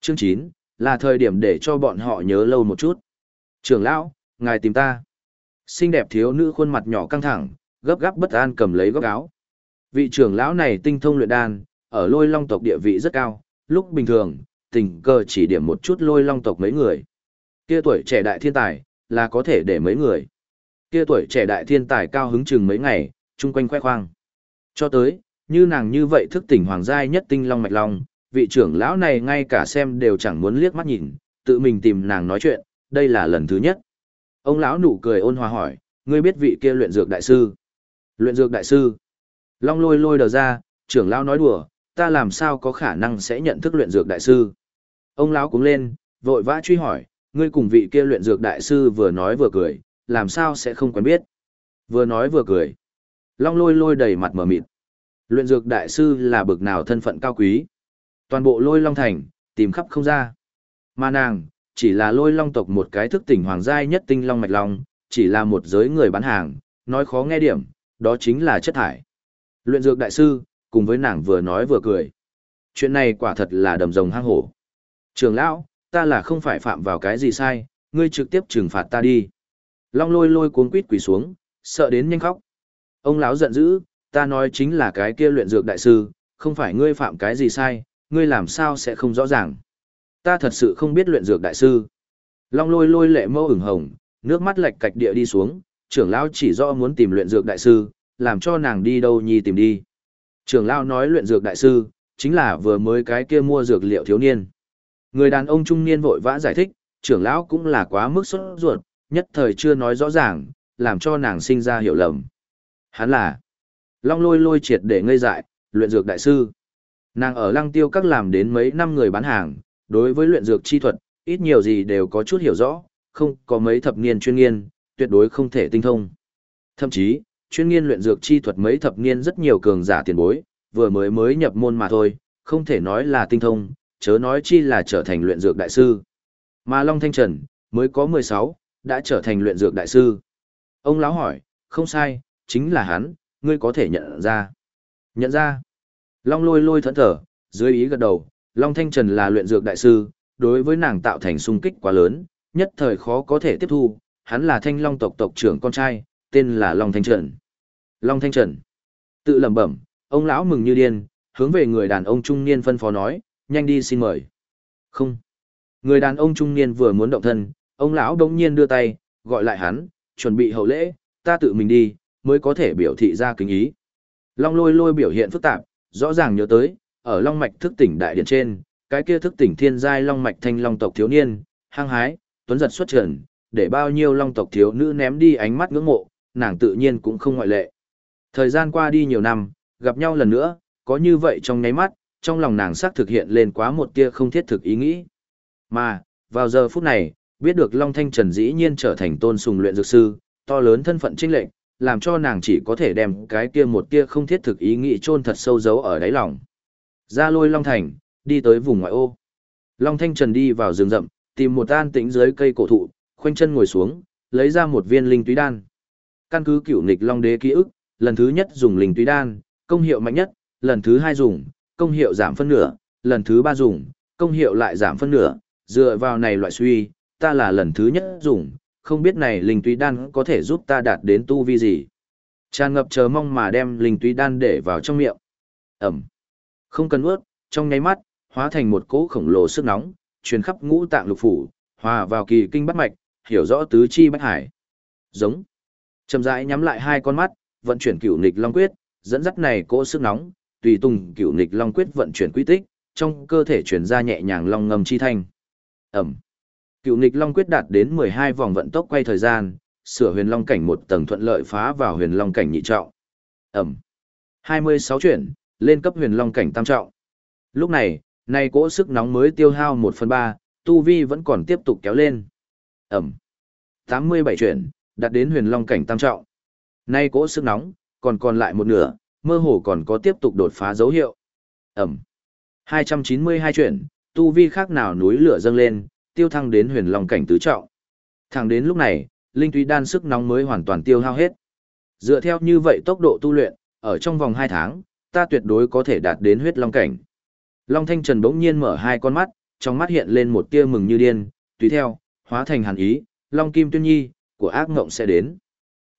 [SPEAKER 1] Chương chín là thời điểm để cho bọn họ nhớ lâu một chút. Trưởng lão, ngài tìm ta. Xinh đẹp thiếu nữ khuôn mặt nhỏ căng thẳng, gấp gáp bất an cầm lấy góc áo. Vị trưởng lão này tinh thông luyện đan, ở lôi long tộc địa vị rất cao, lúc bình thường, tình cờ chỉ điểm một chút lôi long tộc mấy người. Kia tuổi trẻ đại thiên tài, là có thể để mấy người. Kia tuổi trẻ đại thiên tài cao hứng chừng mấy ngày, chung quanh khoe khoang. Cho tới, như nàng như vậy thức tỉnh hoàng giai nhất tinh long mạch long, vị trưởng lão này ngay cả xem đều chẳng muốn liếc mắt nhìn, tự mình tìm nàng nói chuyện, đây là lần thứ nhất. Ông lão nụ cười ôn hòa hỏi, ngươi biết vị kia luyện dược đại sư? Luyện dược đại sư? Long lôi lôi đờ ra, trưởng lão nói đùa, ta làm sao có khả năng sẽ nhận thức luyện dược đại sư? Ông lão cũng lên, vội vã truy hỏi, ngươi cùng vị kia luyện dược đại sư vừa nói vừa cười, làm sao sẽ không quen biết? Vừa nói vừa cười. Long lôi lôi đầy mặt mở mịt. Luyện dược đại sư là bực nào thân phận cao quý. Toàn bộ lôi long thành, tìm khắp không ra. Mà nàng, chỉ là lôi long tộc một cái thức tỉnh hoàng giai nhất tinh long mạch long, chỉ là một giới người bán hàng, nói khó nghe điểm, đó chính là chất thải. Luyện dược đại sư, cùng với nàng vừa nói vừa cười. Chuyện này quả thật là đầm rồng hang hổ. Trường lão, ta là không phải phạm vào cái gì sai, ngươi trực tiếp trừng phạt ta đi. Long lôi lôi cuống quýt quỳ xuống, sợ đến nhanh khóc. Ông lão giận dữ, ta nói chính là cái kia luyện dược đại sư, không phải ngươi phạm cái gì sai, ngươi làm sao sẽ không rõ ràng. Ta thật sự không biết luyện dược đại sư. Long lôi lôi lệ mâu ửng hồng, nước mắt lệch cạch địa đi xuống, trưởng lão chỉ rõ muốn tìm luyện dược đại sư, làm cho nàng đi đâu nhi tìm đi. Trưởng lão nói luyện dược đại sư, chính là vừa mới cái kia mua dược liệu thiếu niên. Người đàn ông trung niên vội vã giải thích, trưởng lão cũng là quá mức sốt ruột, nhất thời chưa nói rõ ràng, làm cho nàng sinh ra hiểu lầm. Hắn là Long lôi lôi triệt để ngây dại, luyện dược đại sư. Nàng ở lăng tiêu các làm đến mấy năm người bán hàng, đối với luyện dược chi thuật, ít nhiều gì đều có chút hiểu rõ, không có mấy thập niên chuyên nghiên, tuyệt đối không thể tinh thông. Thậm chí, chuyên nghiên luyện dược chi thuật mấy thập niên rất nhiều cường giả tiền bối, vừa mới mới nhập môn mà thôi, không thể nói là tinh thông, chớ nói chi là trở thành luyện dược đại sư. Mà Long Thanh Trần, mới có 16, đã trở thành luyện dược đại sư. Ông lão hỏi, không sai, chính là hắn, ngươi có thể nhận ra. Nhận ra. Long lôi lôi thẫn thở, dưới ý gật đầu, Long Thanh Trần là luyện dược đại sư, đối với nàng tạo thành sung kích quá lớn, nhất thời khó có thể tiếp thu, hắn là thanh long tộc tộc trưởng con trai, tên là Long Thanh Trần. Long Thanh Trần. Tự lẩm bẩm, ông lão mừng như điên, hướng về người đàn ông trung niên phân phó nói, nhanh đi xin mời. Không. Người đàn ông trung niên vừa muốn động thân, ông lão đống nhiên đưa tay, gọi lại hắn, chuẩn bị hậu lễ, ta tự mình đi, mới có thể biểu thị ra kính ý. Long lôi lôi biểu hiện phức tạp, rõ ràng nhớ tới, ở Long Mạch thức tỉnh đại điện trên, cái kia thức tỉnh thiên giai Long Mạch thanh Long tộc thiếu niên, hăng hái, tuấn giật xuất trần, để bao nhiêu Long tộc thiếu nữ ném đi ánh mắt ngưỡng mộ, nàng tự nhiên cũng không ngoại lệ. Thời gian qua đi nhiều năm, gặp nhau lần nữa, có như vậy trong nháy mắt, trong lòng nàng xác thực hiện lên quá một tia không thiết thực ý nghĩ. Mà, vào giờ phút này, biết được Long Thanh Trần dĩ nhiên trở thành tôn sùng luyện dược sư, to lớn thân phận trinh lệnh, làm cho nàng chỉ có thể đem cái kia một tia không thiết thực ý nghĩ chôn thật sâu giấu ở đáy lòng. Ra lôi Long Thành, đi tới vùng ngoại ô. Long Thanh Trần đi vào rừng rậm, tìm một an tĩnh dưới cây cổ thụ, khoanh chân ngồi xuống, lấy ra một viên linh túy đan. Căn cứ cửu nghịch Long Đế ký ức, lần thứ nhất dùng linh túy đan, công hiệu mạnh nhất, lần thứ hai dùng, công hiệu giảm phân nửa, lần thứ ba dùng, công hiệu lại giảm phân nửa, dựa vào này loại suy, ta là lần thứ nhất dùng, không biết này linh túy đan có thể giúp ta đạt đến tu vi gì. Tràn ngập chờ mong mà đem linh túy đan để vào trong miệng. Ẩm. Không cần ướt, trong nháy mắt, hóa thành một cỗ khổng lồ sức nóng, truyền khắp ngũ tạng lục phủ, hòa vào kỳ kinh bắt mạch, hiểu rõ tứ chi bách hải. Giống. Chậm rãi nhắm lại hai con mắt, vận chuyển cửu nghịch long quyết, dẫn dắt này cỗ sức nóng, tùy tùng cửu nghịch long quyết vận chuyển quy tích, trong cơ thể truyền ra nhẹ nhàng long ngầm chi thanh. Ẩm. Cựu nghịch long quyết đạt đến 12 vòng vận tốc quay thời gian, sửa huyền long cảnh một tầng thuận lợi phá vào huyền long cảnh nhị trọng. Ẩm. 26 chuyển, lên cấp huyền long cảnh tam trọng. Lúc này, nay cỗ sức nóng mới tiêu hao 1 phần 3, tu vi vẫn còn tiếp tục kéo lên. Ẩm. 87 chuyển, đạt đến huyền long cảnh tam trọng. Nay cỗ sức nóng, còn còn lại một nửa, mơ hồ còn có tiếp tục đột phá dấu hiệu. Ẩm. 292 chuyển, tu vi khác nào núi lửa dâng lên, tiêu thăng đến huyền long cảnh tứ trọng. Thẳng đến lúc này, linh túy đan sức nóng mới hoàn toàn tiêu hao hết. Dựa theo như vậy tốc độ tu luyện, ở trong vòng 2 tháng, ta tuyệt đối có thể đạt đến huyết long cảnh. Long Thanh Trần bỗng nhiên mở hai con mắt, trong mắt hiện lên một tia mừng như điên, tùy theo, hóa thành hàn ý, Long Kim Tuyên Nhi, của ác ngộng sẽ đến.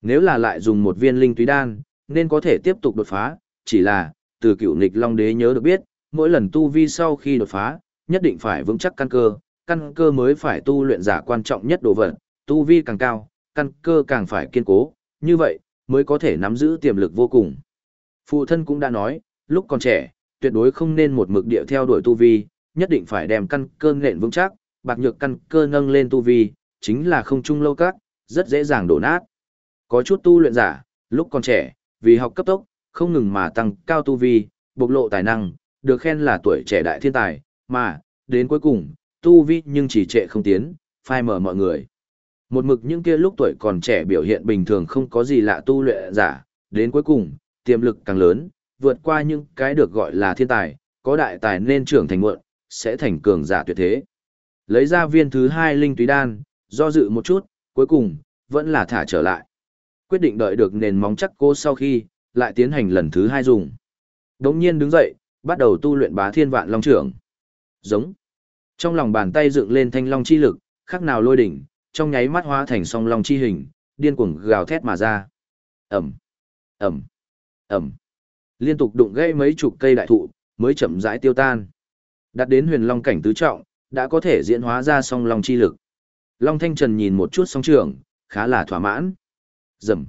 [SPEAKER 1] Nếu là lại dùng một viên linh túy đan, nên có thể tiếp tục đột phá, chỉ là, từ cựu nịch Long Đế nhớ được biết, mỗi lần tu vi sau khi đột phá, nhất định phải vững chắc căn cơ, căn cơ mới phải tu luyện giả quan trọng nhất đồ vật, tu vi càng cao, căn cơ càng phải kiên cố, như vậy, mới có thể nắm giữ tiềm lực vô cùng. Phụ thân cũng đã nói, lúc còn trẻ, tuyệt đối không nên một mực điệu theo đuổi tu vi, nhất định phải đem căn cơ nện vững chắc, bạc nhược căn cơ nâng lên tu vi, chính là không trung lâu các, rất dễ dàng đổ nát. Có chút tu luyện giả, lúc còn trẻ, vì học cấp tốc, không ngừng mà tăng cao tu vi, bộc lộ tài năng, được khen là tuổi trẻ đại thiên tài, mà, đến cuối cùng, tu vi nhưng chỉ trệ không tiến, phai mở mọi người. Một mực những kia lúc tuổi còn trẻ biểu hiện bình thường không có gì lạ tu luyện giả, đến cuối cùng, tiềm lực càng lớn, vượt qua những cái được gọi là thiên tài, có đại tài nên trưởng thành muộn, sẽ thành cường giả tuyệt thế. Lấy ra viên thứ hai linh túy đan, do dự một chút, cuối cùng, vẫn là thả trở lại. Quyết định đợi được nền móng chắc cô sau khi, lại tiến hành lần thứ hai dùng. Đống nhiên đứng dậy, bắt đầu tu luyện bá thiên vạn long trưởng. Giống. Trong lòng bàn tay dựng lên thanh long chi lực, khác nào lôi đỉnh, trong nháy mắt hóa thành song long chi hình, điên cuồng gào thét mà ra. Ẩm, Ẩm, Ẩm. Liên tục đụng gãy mấy chục cây đại thụ, mới chậm rãi tiêu tan. Đặt đến huyền long cảnh tứ trọng, đã có thể diễn hóa ra song long chi lực. Long Thanh Trần nhìn một chút song trường, khá là thỏa mãn. Rầm.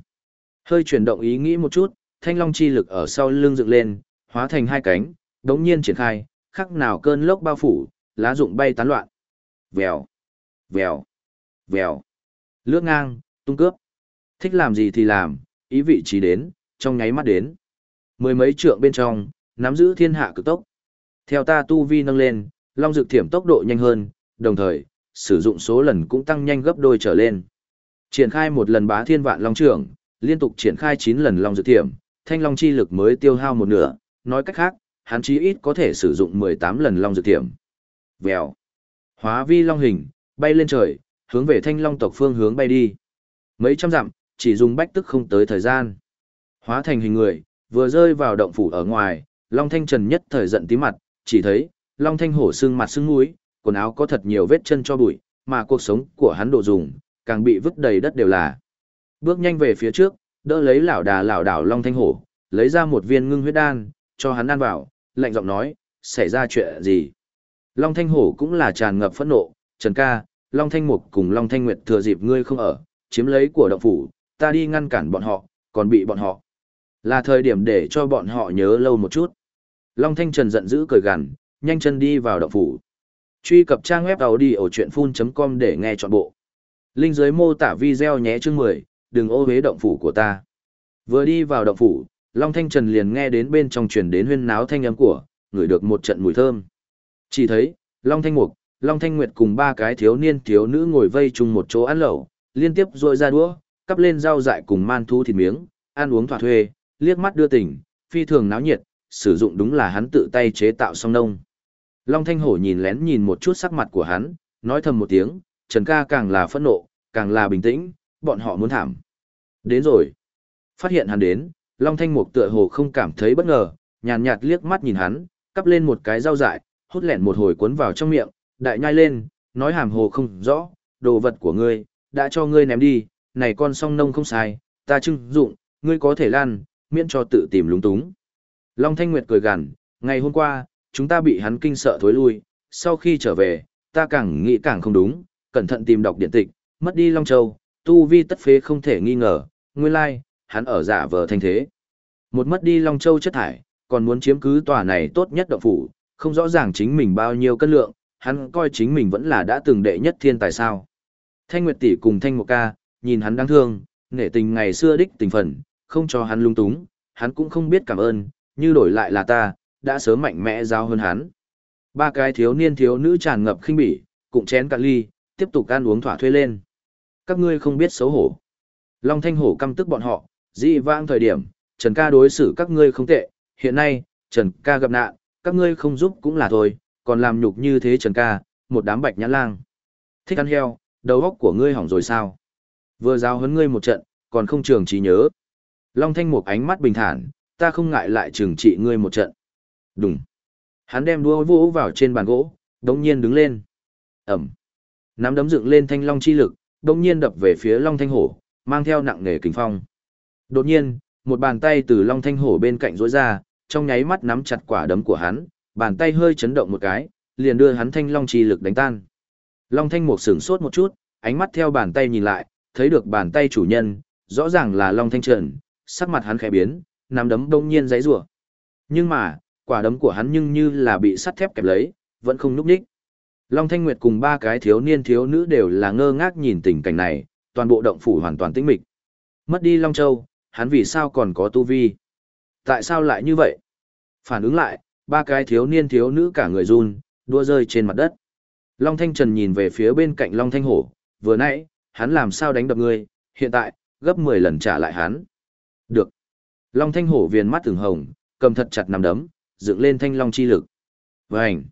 [SPEAKER 1] Hơi chuyển động ý nghĩ một chút, thanh long chi lực ở sau lưng dựng lên, hóa thành hai cánh, đống nhiên triển khai, khắc nào cơn lốc bao phủ, lá rụng bay tán loạn. Vèo, vèo, vèo. Lướt ngang, tung cướp. Thích làm gì thì làm, ý vị trí đến, trong nháy mắt đến. Mười mấy trượng bên trong, nắm giữ thiên hạ cực tốc. Theo ta tu vi nâng lên, long dược thiểm tốc độ nhanh hơn, đồng thời, sử dụng số lần cũng tăng nhanh gấp đôi trở lên. Triển khai một lần bá thiên vạn long trưởng, liên tục triển khai 9 lần long dược thiểm, thanh long chi lực mới tiêu hao một nửa, nói cách khác, hắn chí ít có thể sử dụng 18 lần long dược thiểm. Vèo. Hóa vi long hình, bay lên trời, hướng về thanh long tộc phương hướng bay đi. Mấy trăm dặm, chỉ dùng bách tức không tới thời gian. Hóa thành hình người, vừa rơi vào động phủ ở ngoài, long thanh trần nhất thời giận tí mặt, chỉ thấy, long thanh hổ xương mặt xương mũi, quần áo có thật nhiều vết chân cho bụi, mà cuộc sống của hắn độ dùng, càng bị vứt đầy đất đều là. Bước nhanh về phía trước, đỡ lấy lão đà lão đảo long thanh hổ, lấy ra một viên ngưng huyết đan, cho hắn ăn vào, lạnh giọng nói, xảy ra chuyện gì? Long thanh hổ cũng là tràn ngập phẫn nộ, Trần ca, Long thanh mục cùng Long thanh nguyệt thừa dịp ngươi không ở, chiếm lấy của động phủ, ta đi ngăn cản bọn họ, còn bị bọn họ. Là thời điểm để cho bọn họ nhớ lâu một chút. Long thanh trần giận dữ cười gằn, nhanh chân đi vào động phủ. Truy cập trang web đầu đi ở chuyện full.com để nghe trọn bộ. Linh dưới mô tả video nhé chương 10, đừng ô hế động phủ của ta. Vừa đi vào động phủ, Long Thanh Trần liền nghe đến bên trong truyền đến huyên náo thanh âm của, ngửi được một trận mùi thơm. Chỉ thấy, Long Thanh Mục, Long Thanh Nguyệt cùng ba cái thiếu niên thiếu nữ ngồi vây chung một chỗ ăn lẩu, liên tiếp rôi ra đũa, cắp lên rau dại cùng man thu thịt miếng, ăn uống thỏa thuê, liếc mắt đưa tình, phi thường náo nhiệt, sử dụng đúng là hắn tự tay chế tạo song nông. Long Thanh Hổ nhìn lén nhìn một chút sắc mặt của hắn, nói thầm một tiếng, Trần ca càng là phẫn nộ, càng là bình tĩnh, bọn họ muốn thảm. Đến rồi. Phát hiện hắn đến, Long Thanh Mục tựa hồ không cảm thấy bất ngờ, nhàn nhạt liếc mắt nhìn hắn, cắp lên một cái rau dại, hút lẹn một hồi cuốn vào trong miệng, đại nhai lên, nói hàm hồ không rõ, đồ vật của ngươi, đã cho ngươi ném đi, này con song nông không sai, ta trưng dụng, ngươi có thể lan, miễn cho tự tìm lúng túng. Long Thanh Nguyệt cười gằn, ngày hôm qua, chúng ta bị hắn kinh sợ thối lui, sau khi trở về, ta càng nghĩ càng không đúng, cẩn thận tìm đọc điện tịch, mất đi Long Châu, tu vi tất phế không thể nghi ngờ, nguyên lai, hắn ở giả vờ thành thế. Một mất đi Long Châu chất thải, còn muốn chiếm cứ tòa này tốt nhất động phủ, không rõ ràng chính mình bao nhiêu cân lượng, hắn coi chính mình vẫn là đã từng đệ nhất thiên tài sao. Thanh Nguyệt tỷ cùng Thanh Mộc ca, nhìn hắn đáng thương, nể tình ngày xưa đích tình phần, không cho hắn lung túng, hắn cũng không biết cảm ơn, như đổi lại là ta, đã sớm mạnh mẽ giao hơn hắn. Ba cái thiếu niên thiếu nữ tràn ngập khinh bỉ, cùng chén cạn ly, tiếp tục ăn uống thỏa thuê lên. Các ngươi không biết xấu hổ. Long Thanh Hổ căm tức bọn họ, dị vãng thời điểm, Trần ca đối xử các ngươi không tệ, hiện nay, Trần ca gặp nạn, các ngươi không giúp cũng là thôi, còn làm nhục như thế Trần ca, một đám bạch nhãn lang. Thích ăn heo, đầu óc của ngươi hỏng rồi sao? Vừa giao huấn ngươi một trận, còn không trường trí nhớ. Long Thanh một ánh mắt bình thản, ta không ngại lại trừng trị ngươi một trận. Đúng. Hắn đem đua vỗ vào trên bàn gỗ, đống nhiên đứng lên. Ẩm. Nắm đấm dựng lên thanh long chi lực, đống nhiên đập về phía Long Thanh Hổ, mang theo nặng nề kính phong. Đột nhiên, một bàn tay từ Long Thanh Hổ bên cạnh rối ra, trong nháy mắt nắm chặt quả đấm của hắn, bàn tay hơi chấn động một cái, liền đưa hắn thanh long chi lực đánh tan. Long Thanh Mục sửng sốt một chút, ánh mắt theo bàn tay nhìn lại, thấy được bàn tay chủ nhân, rõ ràng là Long Thanh Trần, sắc mặt hắn khẽ biến, nắm đấm đông nhiên giấy rủa Nhưng mà, quả đấm của hắn nhưng như là bị sắt thép kẹp lấy, vẫn không núp đích. Long Thanh Nguyệt cùng ba cái thiếu niên thiếu nữ đều là ngơ ngác nhìn tình cảnh này, toàn bộ động phủ hoàn toàn tĩnh mịch. Mất đi Long Châu, hắn vì sao còn có tu vi? Tại sao lại như vậy? Phản ứng lại, ba cái thiếu niên thiếu nữ cả người run, đua rơi trên mặt đất. Long Thanh Trần nhìn về phía bên cạnh Long Thanh Hổ, vừa nãy, hắn làm sao đánh đập ngươi, hiện tại, gấp 10 lần trả lại hắn. Được. Long Thanh Hổ viền mắt thường hồng, cầm thật chặt nằm đấm, dựng lên thanh long chi lực. Vành.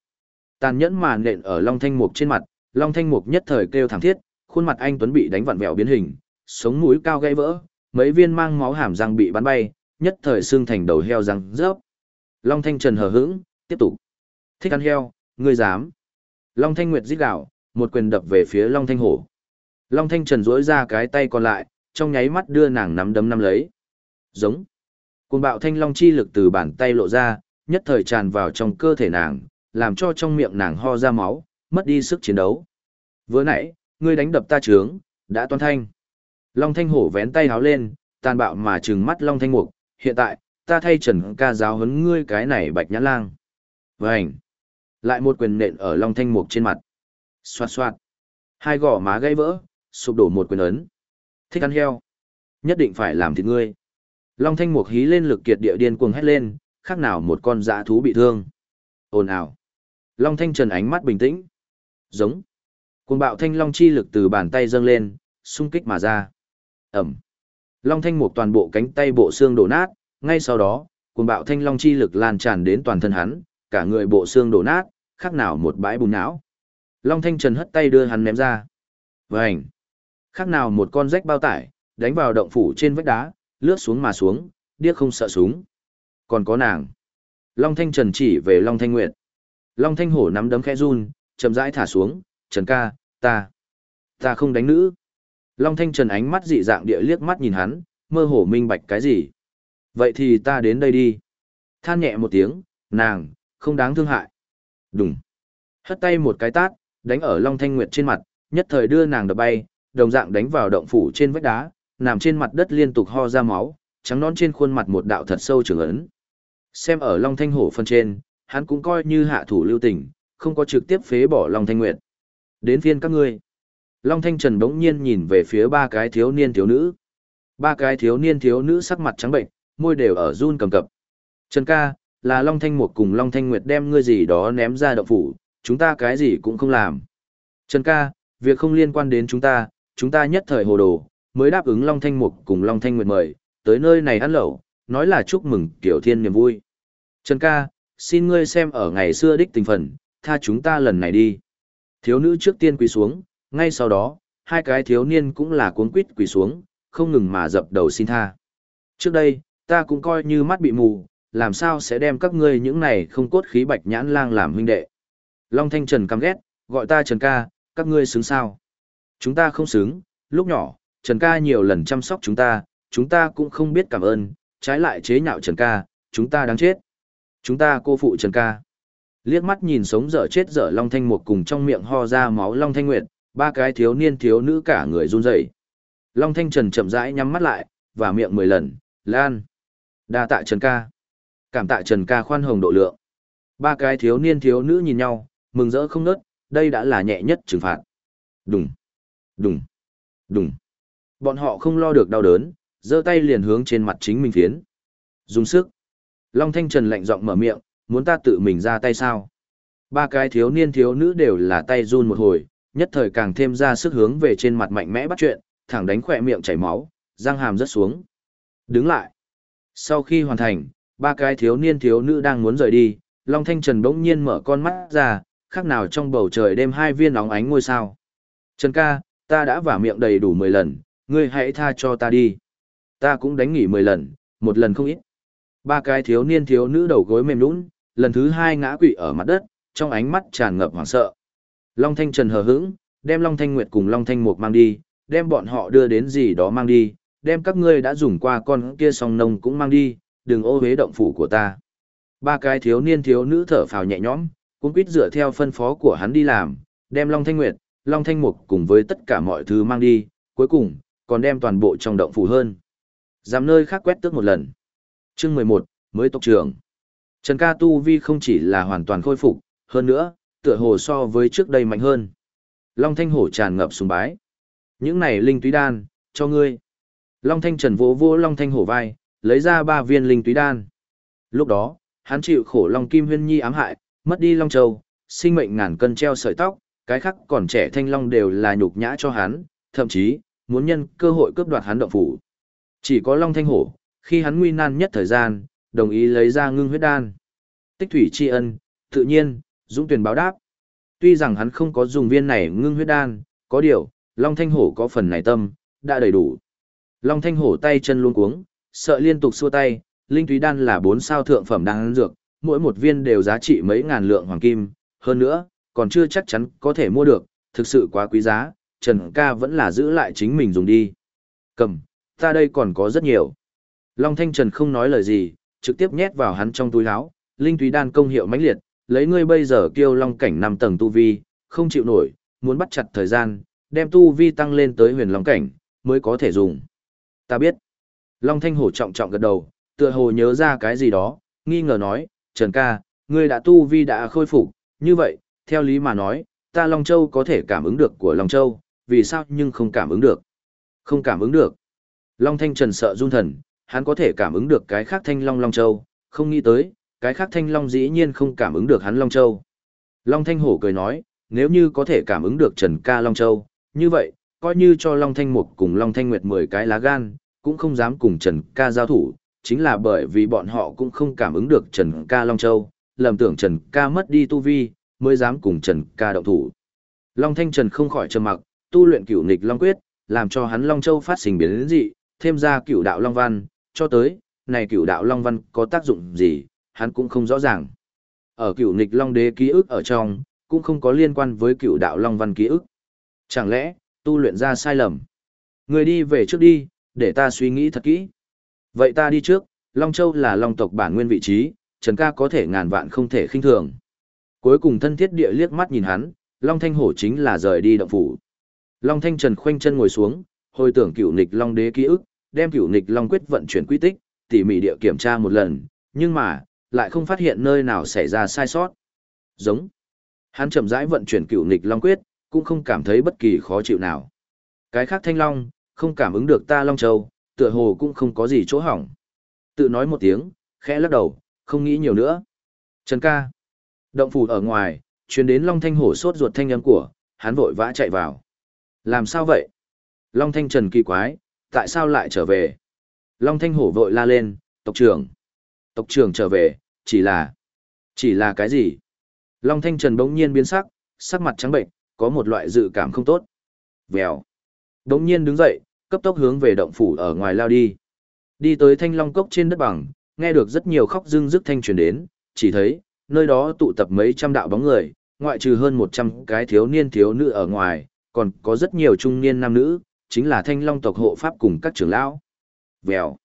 [SPEAKER 1] Tàn nhẫn mà nện ở Long Thanh Mục trên mặt, Long Thanh Mục nhất thời kêu thảm thiết, khuôn mặt anh Tuấn bị đánh vặn vẹo biến hình, sống mũi cao gãy vỡ, mấy viên mang máu hàm răng bị bắn bay, nhất thời xương thành đầu heo răng rớp. Long Thanh Trần hờ hững, tiếp tục. Thích ăn heo, ngươi dám. Long Thanh Nguyệt giết gạo, một quyền đập về phía Long Thanh Hổ. Long Thanh Trần duỗi ra cái tay còn lại, trong nháy mắt đưa nàng nắm đấm nắm lấy. Giống. Cùng bạo thanh long chi lực từ bàn tay lộ ra, nhất thời tràn vào trong cơ thể nàng, làm cho trong miệng nàng ho ra máu, mất đi sức chiến đấu. Vừa nãy, ngươi đánh đập ta trướng, đã toan thanh. Long Thanh Hổ vén tay háo lên, tàn bạo mà trừng mắt Long Thanh Mục, hiện tại, ta thay Trần ca giáo huấn ngươi cái này bạch nhãn lang. Vânh! Lại một quyền nện ở Long Thanh Mục trên mặt. Xoạt xoạt! Hai gò má gãy vỡ, sụp đổ một quyền ấn. Thích ăn heo. Nhất định phải làm thịt ngươi. Long thanh mục hí lên lực kiệt địa điên cuồng hét lên, khác nào một con dã thú bị thương. Ồn ào. Long thanh trần ánh mắt bình tĩnh. Giống. Cuồng bạo thanh long chi lực từ bàn tay dâng lên, xung kích mà ra. Ẩm. Long thanh mục toàn bộ cánh tay bộ xương đổ nát, ngay sau đó, cuồng bạo thanh long chi lực lan tràn đến toàn thân hắn, cả người bộ xương đổ nát, khác nào một bãi bùn não. Long thanh trần hất tay đưa hắn ném ra. Vành. Khác nào một con rách bao tải, đánh vào động phủ trên vách đá, lướt xuống mà xuống, điếc không sợ súng. Còn có nàng. Long Thanh Trần chỉ về Long Thanh Nguyệt. Long Thanh Hổ nắm đấm khẽ run, chậm rãi thả xuống, Trần ca, ta, ta không đánh nữ. Long Thanh Trần ánh mắt dị dạng địa liếc mắt nhìn hắn, mơ hồ minh bạch cái gì. Vậy thì ta đến đây đi. Than nhẹ một tiếng, nàng, không đáng thương hại. Đúng. Hất tay một cái tát, đánh ở Long Thanh Nguyệt trên mặt, nhất thời đưa nàng đập bay, đồng dạng đánh vào động phủ trên vách đá, nằm trên mặt đất liên tục ho ra máu, trắng nón trên khuôn mặt một đạo thật sâu trường ấn. Xem ở Long Thanh Hổ phân trên, hắn cũng coi như hạ thủ lưu tình, không có trực tiếp phế bỏ Long Thanh Nguyệt. Đến phiên các ngươi. Long Thanh Trần đống nhiên nhìn về phía ba cái thiếu niên thiếu nữ. Ba cái thiếu niên thiếu nữ sắc mặt trắng bệnh, môi đều ở run cầm cập. Trần ca, là Long Thanh một cùng Long Thanh Nguyệt đem ngươi gì đó ném ra động phủ, chúng ta cái gì cũng không làm. Trần ca, việc không liên quan đến chúng ta, chúng ta nhất thời hồ đồ, mới đáp ứng Long Thanh Mục cùng Long Thanh Nguyệt mời, tới nơi này ăn lẩu, nói là chúc mừng Tiểu Thiên niềm vui. Trần ca, xin ngươi xem ở ngày xưa đích tình phần, tha chúng ta lần này đi. Thiếu nữ trước tiên quỳ xuống, ngay sau đó, hai cái thiếu niên cũng là cuốn quít quỳ xuống, không ngừng mà dập đầu xin tha. Trước đây, ta cũng coi như mắt bị mù, làm sao sẽ đem các ngươi những này không cốt khí bạch nhãn lang làm huynh đệ. Long Thanh Trần căm ghét, gọi ta Trần ca, các ngươi xứng sao? Chúng ta không xứng, lúc nhỏ, Trần ca nhiều lần chăm sóc chúng ta, chúng ta cũng không biết cảm ơn, trái lại chế nhạo Trần ca, chúng ta đáng chết. Chúng ta cô phụ Trần ca. Liếc mắt nhìn sống dở chết dở Long Thanh Mục cùng trong miệng ho ra máu Long Thanh Nguyệt, ba cái thiếu niên thiếu nữ cả người run rẩy. Long Thanh Trần chậm rãi nhắm mắt lại, và miệng mười lần, lan. Đa tạ Trần ca. Cảm tạ Trần ca khoan hồng độ lượng. Ba cái thiếu niên thiếu nữ nhìn nhau, mừng rỡ không nớt, đây đã là nhẹ nhất trừng phạt. Đùng, đùng, đùng. Bọn họ không lo được đau đớn, giơ tay liền hướng trên mặt chính mình phiến. Dùng sức. Long Thanh Trần lạnh giọng mở miệng, muốn ta tự mình ra tay sao? Ba cái thiếu niên thiếu nữ đều là tay run một hồi, nhất thời càng thêm ra sức hướng về trên mặt mạnh mẽ bắt chuyện, thẳng đánh khỏe miệng chảy máu, răng hàm rớt xuống. Đứng lại. Sau khi hoàn thành, ba cái thiếu niên thiếu nữ đang muốn rời đi, Long Thanh Trần bỗng nhiên mở con mắt ra, khác nào trong bầu trời đêm hai viên óng ánh ngôi sao. Trần ca, ta đã vả miệng đầy đủ 10 lần, ngươi hãy tha cho ta đi. Ta cũng đánh nghỉ 10 lần, một lần không ít. Ba cái thiếu niên thiếu nữ đầu gối mềm nũng, lần thứ hai ngã quỵ ở mặt đất, trong ánh mắt tràn ngập hoảng sợ. Long Thanh Trần hờ hững, đem Long Thanh Nguyệt cùng Long Thanh Mục mang đi, đem bọn họ đưa đến gì đó mang đi, đem các ngươi đã dùng qua con kia song nông cũng mang đi, đừng ô hế động phủ của ta. Ba cái thiếu niên thiếu nữ thở phào nhẹ nhõm, cũng quyết dựa theo phân phó của hắn đi làm, đem Long Thanh Nguyệt, Long Thanh Mục cùng với tất cả mọi thứ mang đi, cuối cùng, còn đem toàn bộ trong động phủ hơn. Dám nơi khác quét tước một lần. Chương 11, mới tộc trưởng. Trần ca tu vi không chỉ là hoàn toàn khôi phục, hơn nữa, tựa hồ so với trước đây mạnh hơn. Long Thanh Hổ tràn ngập sùng bái. Những này linh túy đan, cho ngươi. Long Thanh Trần vỗ vỗ Long Thanh Hổ vai, lấy ra ba viên linh túy đan. Lúc đó, hắn chịu khổ Long Kim Huyên Nhi ám hại, mất đi Long Châu, sinh mệnh ngàn cân treo sợi tóc, cái khác còn trẻ thanh long đều là nhục nhã cho hắn, thậm chí, muốn nhân cơ hội cướp đoạt hắn động phủ. Chỉ có Long Thanh Hổ, khi hắn nguy nan nhất thời gian, đồng ý lấy ra ngưng huyết đan. Tích thủy tri ân, tự nhiên, dũng tuyển báo đáp. Tuy rằng hắn không có dùng viên này ngưng huyết đan, có điều, Long Thanh Hổ có phần này tâm, đã đầy đủ. Long Thanh Hổ tay chân luôn cuống, sợ liên tục xua tay, linh túy đan là bốn sao thượng phẩm đan dược, mỗi một viên đều giá trị mấy ngàn lượng hoàng kim, hơn nữa, còn chưa chắc chắn có thể mua được, thực sự quá quý giá, Trần ca vẫn là giữ lại chính mình dùng đi. Cầm, ta đây còn có rất nhiều. Long Thanh Trần không nói lời gì, trực tiếp nhét vào hắn trong túi áo, linh túy đan công hiệu mãnh liệt, lấy ngươi bây giờ kêu long cảnh năm tầng tu vi, không chịu nổi, muốn bắt chặt thời gian, đem tu vi tăng lên tới huyền long cảnh, mới có thể dùng. Ta biết. Long Thanh Hổ trọng trọng gật đầu, tựa hồ nhớ ra cái gì đó, nghi ngờ nói, Trần ca, ngươi đã tu vi đã khôi phục, như vậy, theo lý mà nói, ta Long Châu có thể cảm ứng được của Long Châu, vì sao nhưng không cảm ứng được. Không cảm ứng được. Long Thanh Trần sợ run thần, hắn có thể cảm ứng được cái khác thanh long long châu, không nghĩ tới, cái khác thanh long dĩ nhiên không cảm ứng được hắn long châu. Long Thanh Hổ cười nói, nếu như có thể cảm ứng được Trần Ca Long Châu, như vậy, coi như cho Long Thanh Mục cùng Long Thanh Nguyệt 10 cái lá gan, cũng không dám cùng Trần Ca giao thủ, chính là bởi vì bọn họ cũng không cảm ứng được Trần Ca Long Châu, lầm tưởng Trần Ca mất đi tu vi, mới dám cùng Trần Ca động thủ. Long Thanh Trần không khỏi trầm mặc, tu luyện cửu nghịch Long Quyết, làm cho hắn Long Châu phát sinh biến dị, thêm ra cửu đạo Long Văn, cho tới, này cửu đạo Long Văn có tác dụng gì, hắn cũng không rõ ràng. Ở cựu nghịch Long Đế ký ức ở trong, cũng không có liên quan với cựu đạo Long Văn ký ức. Chẳng lẽ, tu luyện ra sai lầm? Người đi về trước đi, để ta suy nghĩ thật kỹ. Vậy ta đi trước, Long Châu là Long tộc bản nguyên vị trí, Trần ca có thể ngàn vạn không thể khinh thường. Cuối cùng thân thiết địa liếc mắt nhìn hắn, Long Thanh Hổ chính là rời đi động phủ. Long Thanh Trần khoanh chân ngồi xuống, hồi tưởng cựu nịch Long đế ký ức, đem cựu nịch Long quyết vận chuyển quy tích, tỉ mỉ địa kiểm tra một lần, nhưng mà, lại không phát hiện nơi nào xảy ra sai sót. Giống. Hắn chậm rãi vận chuyển cửu nịch Long quyết, cũng không cảm thấy bất kỳ khó chịu nào. Cái khác Thanh Long, không cảm ứng được ta Long Châu, tựa hồ cũng không có gì chỗ hỏng. Tự nói một tiếng, khẽ lắc đầu, không nghĩ nhiều nữa. Trần ca. Động phủ ở ngoài, truyền đến Long Thanh hổ sốt ruột thanh âm của, hắn vội vã chạy vào. Làm sao vậy? Long Thanh Trần kỳ quái, tại sao lại trở về? Long Thanh hổ vội la lên, tộc trưởng. Tộc trưởng trở về, chỉ là... Chỉ là cái gì? Long Thanh Trần bỗng nhiên biến sắc, sắc mặt trắng bệnh, có một loại dự cảm không tốt. Vèo. Bỗng nhiên đứng dậy, cấp tốc hướng về động phủ ở ngoài lao đi. Đi tới thanh long cốc trên đất bằng, nghe được rất nhiều khóc rưng rức thanh truyền đến, chỉ thấy, nơi đó tụ tập mấy trăm đạo bóng người, ngoại trừ hơn 100 cái thiếu niên thiếu nữ ở ngoài, còn có rất nhiều trung niên nam nữ, chính là thanh long tộc hộ pháp cùng các trưởng lão. Vèo.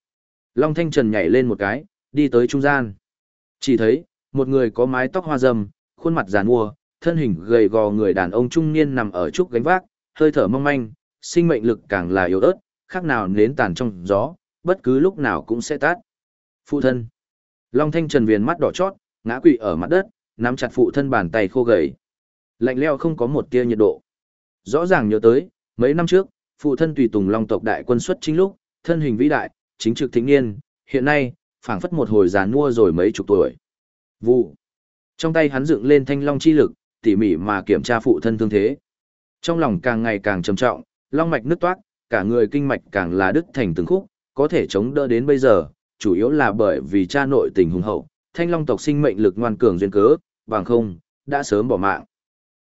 [SPEAKER 1] Long thanh trần nhảy lên một cái, đi tới trung gian. Chỉ thấy, một người có mái tóc hoa râm, khuôn mặt giàn mua, thân hình gầy gò người đàn ông trung niên nằm ở trúc gánh vác, hơi thở mong manh, sinh mệnh lực càng là yếu ớt, khác nào nến tàn trong gió, bất cứ lúc nào cũng sẽ tát. Phụ thân. Long Thanh Trần viền mắt đỏ chót, ngã quỵ ở mặt đất, nắm chặt phụ thân bàn tay khô gầy. Lạnh leo không có một tia nhiệt độ. Rõ ràng nhớ tới, mấy năm trước, phụ thân tùy tùng Long tộc đại quân xuất chính lúc, thân hình vĩ đại, chính trực thính niên, hiện nay, phảng phất một hồi già nua rồi mấy chục tuổi. Vụ. Trong tay hắn dựng lên thanh long chi lực, tỉ mỉ mà kiểm tra phụ thân thương thế. Trong lòng càng ngày càng trầm trọng, long mạch nứt toát, cả người kinh mạch càng là đứt thành từng khúc, có thể chống đỡ đến bây giờ, chủ yếu là bởi vì cha nội tình hùng hậu, thanh long tộc sinh mệnh lực ngoan cường duyên cớ, bằng không, đã sớm bỏ mạng.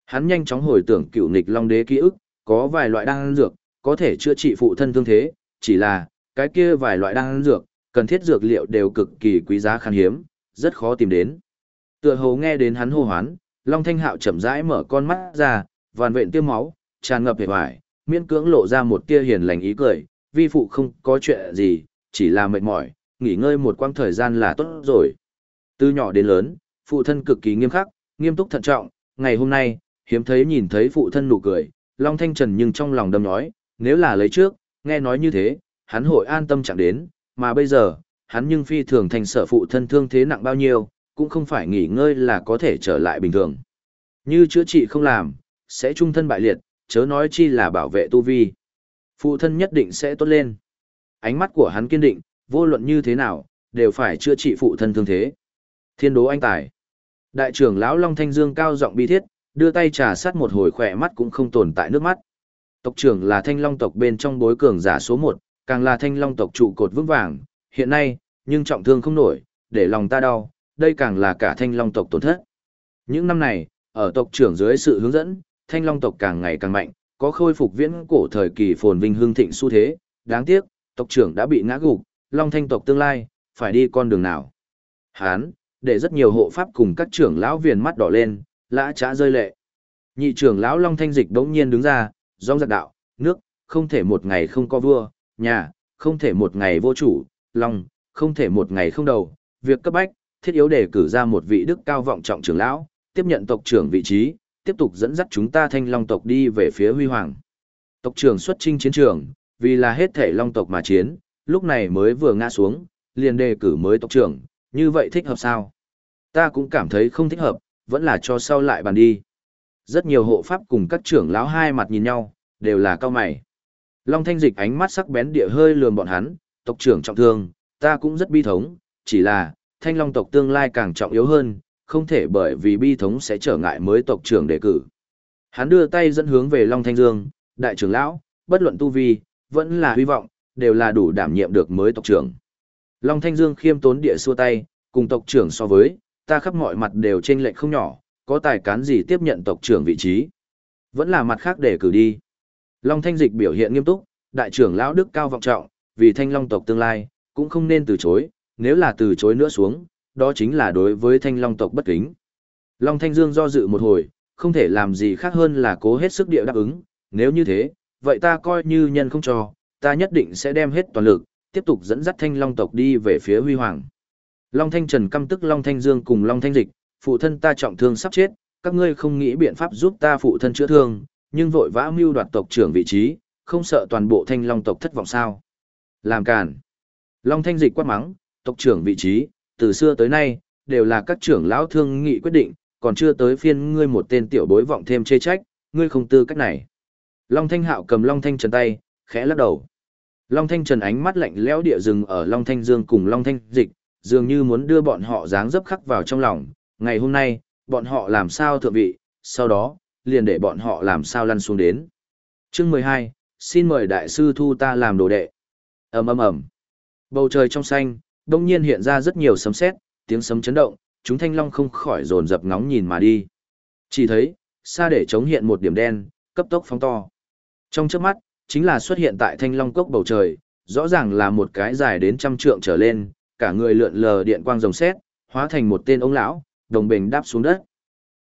[SPEAKER 1] Hắn nhanh chóng hồi tưởng cựu nghịch long đế ký ức, có vài loại đan dược, có thể chữa trị phụ thân thương thế, chỉ là, cái kia vài loại đan dược, cần thiết dược liệu đều cực kỳ quý giá khan hiếm, rất khó tìm đến. Tựa hồ nghe đến hắn hô hoán, Long Thanh Hạo chậm rãi mở con mắt ra, vàn vện tiêu máu, tràn ngập vẻ hoài, miễn cưỡng lộ ra một tia hiền lành ý cười, vi phụ không có chuyện gì, chỉ là mệt mỏi, nghỉ ngơi một quãng thời gian là tốt rồi. Từ nhỏ đến lớn, phụ thân cực kỳ nghiêm khắc, nghiêm túc thận trọng, ngày hôm nay, hiếm thấy nhìn thấy phụ thân nụ cười, Long Thanh Trần nhưng trong lòng đâm nói, nếu là lấy trước, nghe nói như thế, hắn hội an tâm chẳng đến, mà bây giờ, hắn nhưng phi thường thành sở phụ thân thương thế nặng bao nhiêu, cũng không phải nghỉ ngơi là có thể trở lại bình thường. Như chữa trị không làm, sẽ trung thân bại liệt, chớ nói chi là bảo vệ tu vi. Phụ thân nhất định sẽ tốt lên. Ánh mắt của hắn kiên định, vô luận như thế nào, đều phải chữa trị phụ thân thương thế. Thiên đố anh tài. Đại trưởng lão Long Thanh Dương cao giọng bi thiết, đưa tay trà sát một hồi khỏe mắt cũng không tồn tại nước mắt. Tộc trưởng là thanh long tộc bên trong bối cường giả số 1, càng là thanh long tộc trụ cột vững vàng, hiện nay, nhưng trọng thương không nổi, để lòng ta đau, đây càng là cả thanh long tộc tổn thất. Những năm này, ở tộc trưởng dưới sự hướng dẫn, thanh long tộc càng ngày càng mạnh, có khôi phục viễn cổ thời kỳ phồn vinh hương thịnh xu thế, đáng tiếc, tộc trưởng đã bị ngã gục, long thanh tộc tương lai, phải đi con đường nào. Hán, để rất nhiều hộ pháp cùng các trưởng lão viền mắt đỏ lên, lã trá rơi lệ. Nhị trưởng lão long thanh dịch đống nhiên đứng ra, rong giặc đạo, nước, không thể một ngày không có vua, nhà, không thể một ngày vô chủ, long, không thể một ngày không đầu, việc cấp bách, thiết yếu để cử ra một vị đức cao vọng trọng trưởng lão, tiếp nhận tộc trưởng vị trí, tiếp tục dẫn dắt chúng ta thanh long tộc đi về phía huy hoàng. Tộc trưởng xuất chinh chiến trường, vì là hết thể long tộc mà chiến, lúc này mới vừa ngã xuống, liền đề cử mới tộc trưởng, như vậy thích hợp sao? Ta cũng cảm thấy không thích hợp, vẫn là cho sau lại bàn đi. Rất nhiều hộ pháp cùng các trưởng lão hai mặt nhìn nhau, đều là cao mày. Long Thanh Dịch ánh mắt sắc bén địa hơi lườm bọn hắn, tộc trưởng trọng thương, ta cũng rất bi thống, chỉ là, thanh long tộc tương lai càng trọng yếu hơn, không thể bởi vì bi thống sẽ trở ngại mới tộc trưởng đề cử. Hắn đưa tay dẫn hướng về Long Thanh Dương, đại trưởng lão, bất luận tu vi, vẫn là hy vọng, đều là đủ đảm nhiệm được mới tộc trưởng. Long Thanh Dương khiêm tốn địa xua tay, cùng tộc trưởng so với, ta khắp mọi mặt đều trên lệnh không nhỏ, có tài cán gì tiếp nhận tộc trưởng vị trí. Vẫn là mặt khác để cử đi. Long Thanh Dịch biểu hiện nghiêm túc, đại trưởng lão đức cao vọng trọng, vì thanh long tộc tương lai, cũng không nên từ chối, nếu là từ chối nữa xuống, đó chính là đối với thanh long tộc bất kính. Long Thanh Dương do dự một hồi, không thể làm gì khác hơn là cố hết sức địa đáp ứng, nếu như thế, vậy ta coi như nhân không cho, ta nhất định sẽ đem hết toàn lực, tiếp tục dẫn dắt thanh long tộc đi về phía huy hoàng. Long Thanh Trần căm tức Long Thanh Dương cùng Long Thanh Dịch, phụ thân ta trọng thương sắp chết, các ngươi không nghĩ biện pháp giúp ta phụ thân chữa thương, nhưng vội vã mưu đoạt tộc trưởng vị trí, không sợ toàn bộ thanh long tộc thất vọng sao. Làm càn. Long Thanh Dịch quát mắng, tộc trưởng vị trí, từ xưa tới nay, đều là các trưởng lão thương nghị quyết định, còn chưa tới phiên ngươi một tên tiểu bối vọng thêm chê trách, ngươi không tư cách này. Long Thanh Hạo cầm Long Thanh Trần tay, khẽ lắc đầu. Long Thanh Trần ánh mắt lạnh lẽo địa rừng ở Long Thanh Dương cùng Long Thanh Dịch, dường như muốn đưa bọn họ dáng dấp khắc vào trong lòng. Ngày hôm nay, bọn họ làm sao thượng vị, sau đó, liền để bọn họ làm sao lăn xuống đến. Chương 12, xin mời đại sư thu ta làm đồ đệ. ầm ầm ầm. Bầu trời trong xanh, đông nhiên hiện ra rất nhiều sấm sét, tiếng sấm chấn động, chúng thanh long không khỏi dồn dập ngóng nhìn mà đi. Chỉ thấy, xa để chống hiện một điểm đen, cấp tốc phóng to. Trong chớp mắt, chính là xuất hiện tại thanh long cốc bầu trời, rõ ràng là một cái dài đến trăm trượng trở lên, cả người lượn lờ điện quang rồng sét, hóa thành một tên ông lão, đồng bình đáp xuống đất.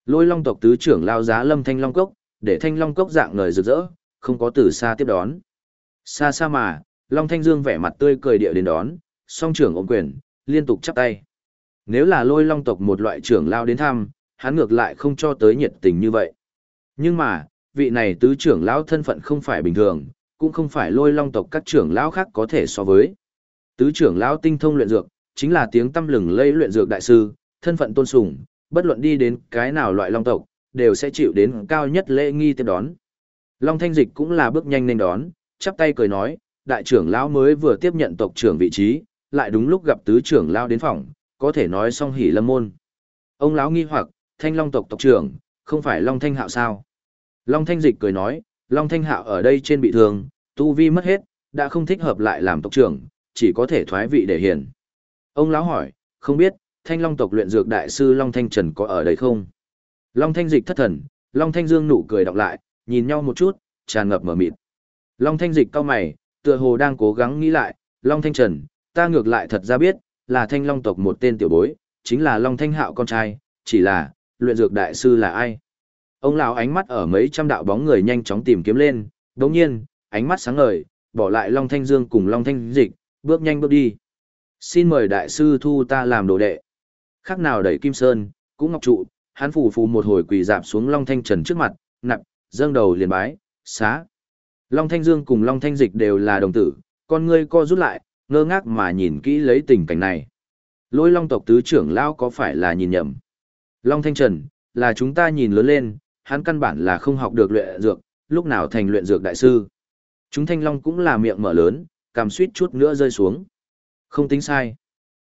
[SPEAKER 1] Lôi long tộc tứ trưởng lao giá lâm thanh long cốc, để thanh long cốc dạng ngời rực rỡ, không có từ xa tiếp đón. Xa xa mà, Long Thanh Dương vẻ mặt tươi cười địa đến đón, song trưởng ôm quyền, liên tục chắp tay. Nếu là lôi long tộc một loại trưởng lao đến thăm, hắn ngược lại không cho tới nhiệt tình như vậy. Nhưng mà, vị này tứ trưởng lão thân phận không phải bình thường, cũng không phải lôi long tộc các trưởng lão khác có thể so với. Tứ trưởng lão tinh thông luyện dược, chính là tiếng tâm lừng lây luyện dược đại sư, thân phận tôn sùng, bất luận đi đến cái nào loại long tộc, đều sẽ chịu đến cao nhất lễ nghi tiếp đón. Long Thanh Dịch cũng là bước nhanh nên đón, chắp tay cười nói, đại trưởng lão mới vừa tiếp nhận tộc trưởng vị trí, lại đúng lúc gặp tứ trưởng lão đến phòng, có thể nói song hỉ lâm môn. Ông lão nghi hoặc, thanh long tộc tộc trưởng, không phải Long Thanh Hạo sao? Long Thanh Dịch cười nói, Long Thanh Hạo ở đây trên bị thương, tu vi mất hết, đã không thích hợp lại làm tộc trưởng, chỉ có thể thoái vị để hiền. Ông lão hỏi, không biết, thanh long tộc luyện dược đại sư Long Thanh Trần có ở đây không? Long Thanh Dịch thất thần, Long Thanh Dương nụ cười đọc lại, nhìn nhau một chút, tràn ngập mở mịt. Long Thanh Dịch cao mày, tựa hồ đang cố gắng nghĩ lại, Long Thanh Trần, ta ngược lại thật ra biết, là thanh long tộc một tên tiểu bối, chính là Long Thanh Hạo con trai, chỉ là, luyện dược đại sư là ai? Ông lão ánh mắt ở mấy trăm đạo bóng người nhanh chóng tìm kiếm lên, đồng nhiên, ánh mắt sáng ngời, bỏ lại Long Thanh Dương cùng Long Thanh Dịch, bước nhanh bước đi. Xin mời đại sư thu ta làm đồ đệ. Khác nào đẩy Kim Sơn, cũng ngọc trụ, hắn phù phù một hồi quỳ dạp xuống Long Thanh Trần trước mặt, nặng, dâng đầu liền bái, xá. Long Thanh Dương cùng Long Thanh Dịch đều là đồng tử, con ngươi co rút lại, ngơ ngác mà nhìn kỹ lấy tình cảnh này. Lôi Long tộc tứ trưởng lão có phải là nhìn nhầm? Long Thanh Trần, là chúng ta nhìn lớn lên, hắn căn bản là không học được luyện dược, lúc nào thành luyện dược đại sư. Chúng Thanh Long cũng là miệng mở lớn, cảm suýt chút nữa rơi xuống. Không tính sai.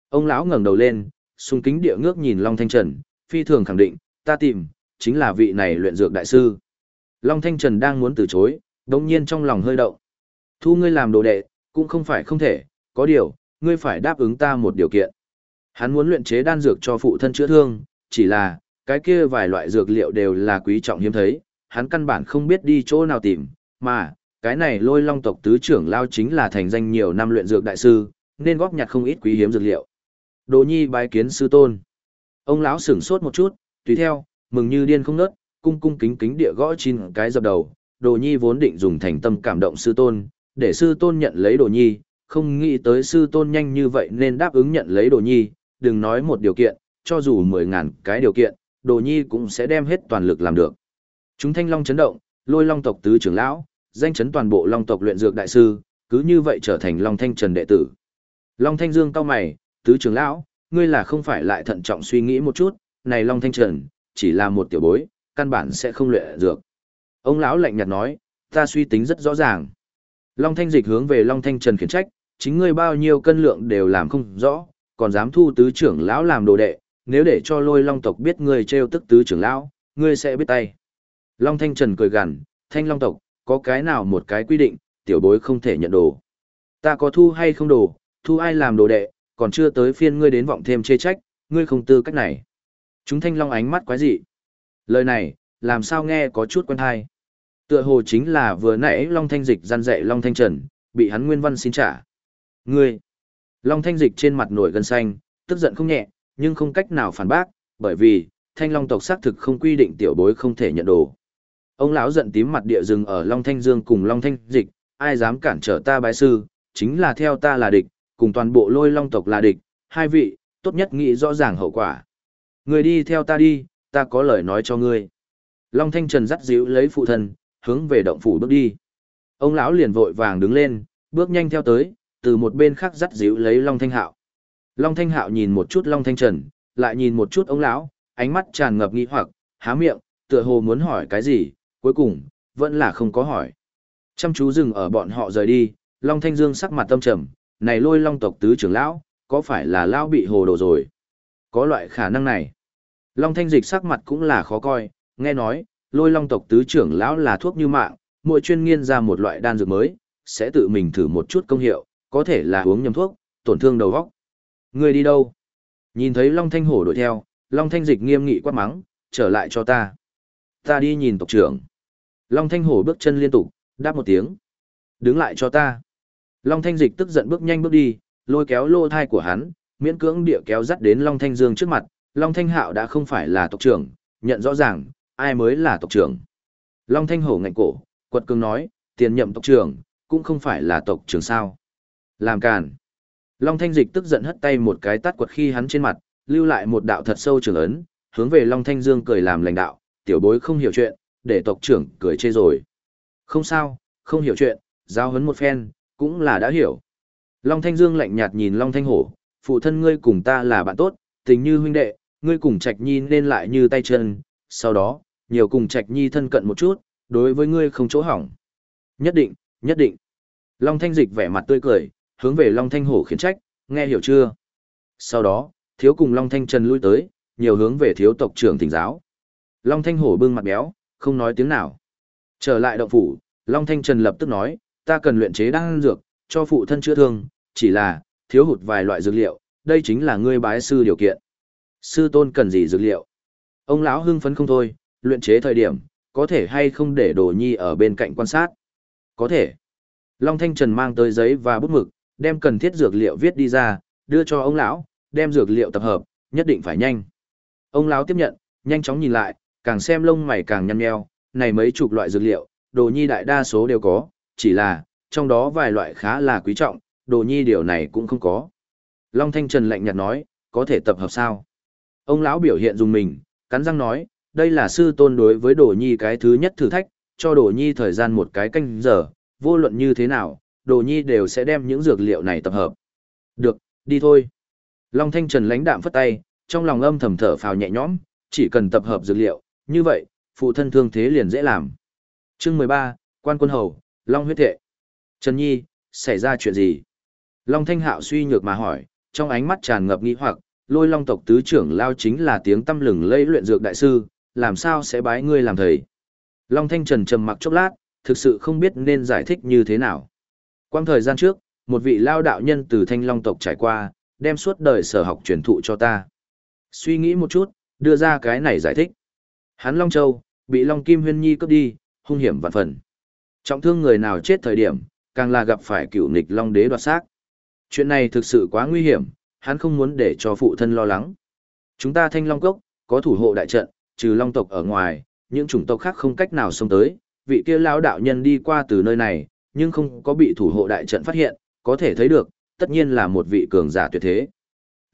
[SPEAKER 1] Ông lão ngẩng đầu lên, sung kính địa ngước nhìn Long Thanh Trần, phi thường khẳng định, ta tìm, chính là vị này luyện dược đại sư. Long Thanh Trần đang muốn từ chối, đồng nhiên trong lòng hơi động. Thu ngươi làm đồ đệ, cũng không phải không thể, có điều, ngươi phải đáp ứng ta một điều kiện. Hắn muốn luyện chế đan dược cho phụ thân chữa thương, chỉ là, cái kia vài loại dược liệu đều là quý trọng hiếm thấy, hắn căn bản không biết đi chỗ nào tìm, mà, cái này lôi long tộc tứ trưởng lao chính là thành danh nhiều năm luyện dược đại sư, nên góp nhặt không ít quý hiếm dược liệu. Đồ nhi bái kiến sư tôn. Ông lão sửng sốt một chút, tùy theo, mừng như điên không nớt, cung cung kính kính địa gõ chín cái dập đầu, đồ nhi vốn định dùng thành tâm cảm động sư tôn, để sư tôn nhận lấy đồ nhi, không nghĩ tới sư tôn nhanh như vậy nên đáp ứng nhận lấy đồ nhi, đừng nói một điều kiện, cho dù mười ngàn cái điều kiện, đồ nhi cũng sẽ đem hết toàn lực làm được. Chúng thanh long chấn động, lôi long tộc tứ trưởng lão, danh chấn toàn bộ long tộc luyện dược đại sư, cứ như vậy trở thành long thanh trần đệ tử. Long thanh dương cao mày, tứ trưởng lão, ngươi là không phải lại thận trọng suy nghĩ một chút, này long thanh trần, chỉ là một tiểu bối, căn bản sẽ không luyện dược. Ông lão lạnh nhạt nói, Ta suy tính rất rõ ràng. Long Thanh Dịch hướng về Long Thanh Trần khiển trách, chính ngươi bao nhiêu cân lượng đều làm không rõ, còn dám thu tứ trưởng lão làm đồ đệ, nếu để cho lôi long tộc biết ngươi trêu tức tứ trưởng lão, ngươi sẽ biết tay. Long Thanh Trần cười gằn, thanh long tộc, có cái nào một cái quy định, tiểu bối không thể nhận đồ. Ta có thu hay không đồ, thu ai làm đồ đệ, còn chưa tới phiên ngươi đến vọng thêm chê trách, ngươi không tư cách này. Chúng thanh long ánh mắt quái dị. Lời này, làm sao nghe có chút quen hay. Tựa hồ chính là vừa nãy Long Thanh Dịch gian dạy Long Thanh Trần, bị hắn nguyên văn xin trả. Ngươi! Long Thanh Dịch trên mặt nổi gân xanh, tức giận không nhẹ, nhưng không cách nào phản bác, bởi vì, thanh long tộc xác thực không quy định tiểu bối không thể nhận đồ. Ông lão giận tím mặt địa rừng ở Long Thanh Dương cùng Long Thanh Dịch, ai dám cản trở ta bái sư, chính là theo ta là địch, cùng toàn bộ lôi long tộc là địch, hai vị, tốt nhất nghĩ rõ ràng hậu quả. Người đi theo ta đi, ta có lời nói cho ngươi. Long Thanh Trần dắt dịu lấy phụ thân, hướng về động phủ bước đi. Ông lão liền vội vàng đứng lên, bước nhanh theo tới, từ một bên khác dắt dịu lấy Long Thanh Hạo. Long Thanh Hạo nhìn một chút Long Thanh Trần, lại nhìn một chút ông lão, ánh mắt tràn ngập nghi hoặc, há miệng, tựa hồ muốn hỏi cái gì, cuối cùng, vẫn là không có hỏi. Chăm chú dừng ở bọn họ rời đi, Long Thanh Dương sắc mặt tâm trầm, này lôi long tộc tứ trưởng lão, có phải là lão bị hồ đồ rồi? Có loại khả năng này. Long Thanh Dịch sắc mặt cũng là khó coi, nghe nói, lôi long tộc tứ trưởng lão là thuốc như mạng, mỗi chuyên nghiên ra một loại đan dược mới, sẽ tự mình thử một chút công hiệu, có thể là uống nhầm thuốc, tổn thương đầu óc. Người đi đâu? Nhìn thấy Long Thanh Hổ đuổi theo, Long Thanh Dịch nghiêm nghị quát mắng, trở lại cho ta. Ta đi nhìn tộc trưởng. Long Thanh Hổ bước chân liên tục, đáp một tiếng. Đứng lại cho ta. Long Thanh Dịch tức giận bước nhanh bước đi, lôi kéo lô thai của hắn, miễn cưỡng địa kéo dắt đến Long Thanh Dương trước mặt. Long Thanh Hạo đã không phải là tộc trưởng, nhận rõ ràng, ai mới là tộc trưởng. Long Thanh Hổ ngạnh cổ, quật cường nói, tiền nhậm tộc trưởng, cũng không phải là tộc trưởng sao. Làm càn. Long Thanh Dịch tức giận hất tay một cái tát quật khi hắn trên mặt, lưu lại một đạo thật sâu trường ấn, hướng về Long Thanh Dương cười làm lãnh đạo, tiểu bối không hiểu chuyện, để tộc trưởng cười chê rồi. Không sao, không hiểu chuyện, giao hấn một phen, cũng là đã hiểu. Long Thanh Dương lạnh nhạt nhìn Long Thanh Hổ, phụ thân ngươi cùng ta là bạn tốt, tình như huynh đệ, ngươi cùng Trạch Nhi nên lại như tay chân, sau đó, nhiều cùng Trạch Nhi thân cận một chút, đối với ngươi không chỗ hỏng. Nhất định, nhất định. Long Thanh Dịch vẻ mặt tươi cười, hướng về Long Thanh Hổ khiển trách, nghe hiểu chưa? Sau đó, thiếu cùng Long Thanh Trần lui tới, nhiều hướng về thiếu tộc trưởng tỉnh giáo. Long Thanh Hổ bưng mặt béo, không nói tiếng nào. Trở lại động phủ, Long Thanh Trần lập tức nói, ta cần luyện chế đan dược, cho phụ thân chữa thương, chỉ là, thiếu hụt vài loại dược liệu, đây chính là ngươi bái sư điều kiện. Sư tôn cần gì dược liệu? Ông lão hưng phấn không thôi, luyện chế thời điểm, có thể hay không để đồ nhi ở bên cạnh quan sát? Có thể. Long Thanh Trần mang tới giấy và bút mực, đem cần thiết dược liệu viết đi ra, đưa cho ông lão, đem dược liệu tập hợp, nhất định phải nhanh. Ông lão tiếp nhận, nhanh chóng nhìn lại, càng xem lông mày càng nhăn nheo, này mấy chục loại dược liệu, đồ nhi đại đa số đều có, chỉ là, trong đó vài loại khá là quý trọng, đồ nhi điều này cũng không có. Long Thanh Trần lạnh nhạt nói, có thể tập hợp sao? Ông lão biểu hiện dùng mình, cắn răng nói, đây là sư tôn đối với đồ nhi cái thứ nhất thử thách, cho đồ nhi thời gian một cái canh giờ, vô luận như thế nào, đồ nhi đều sẽ đem những dược liệu này tập hợp. Được, đi thôi. Long Thanh Trần lãnh đạm phất tay, trong lòng âm thầm thở phào nhẹ nhõm, chỉ cần tập hợp dược liệu, như vậy, phụ thân thương thế liền dễ làm. Chương 13, Quan Quân Hầu, Long huyết thệ. Trần Nhi, xảy ra chuyện gì? Long Thanh Hạo suy nhược mà hỏi, trong ánh mắt tràn ngập nghi hoặc, lôi long tộc tứ trưởng lao chính là tiếng tâm lừng lây luyện dược đại sư, làm sao sẽ bái ngươi làm thầy? Long Thanh Trần trầm mặc chốc lát, thực sự không biết nên giải thích như thế nào. Quang thời gian trước, một vị lao đạo nhân từ thanh long tộc trải qua, đem suốt đời sở học truyền thụ cho ta. Suy nghĩ một chút, đưa ra cái này giải thích. Hắn Long Châu, bị Long Kim Huyên Nhi cướp đi, hung hiểm vạn phần. Trọng thương người nào chết thời điểm, càng là gặp phải cựu nịch Long Đế đoạt xác. Chuyện này thực sự quá nguy hiểm, hắn không muốn để cho phụ thân lo lắng. Chúng ta thanh Long Cốc, có thủ hộ đại trận, trừ Long tộc ở ngoài, những chủng tộc khác không cách nào xông tới, vị kia lão đạo nhân đi qua từ nơi này, nhưng không có bị thủ hộ đại trận phát hiện, có thể thấy được, tất nhiên là một vị cường giả tuyệt thế.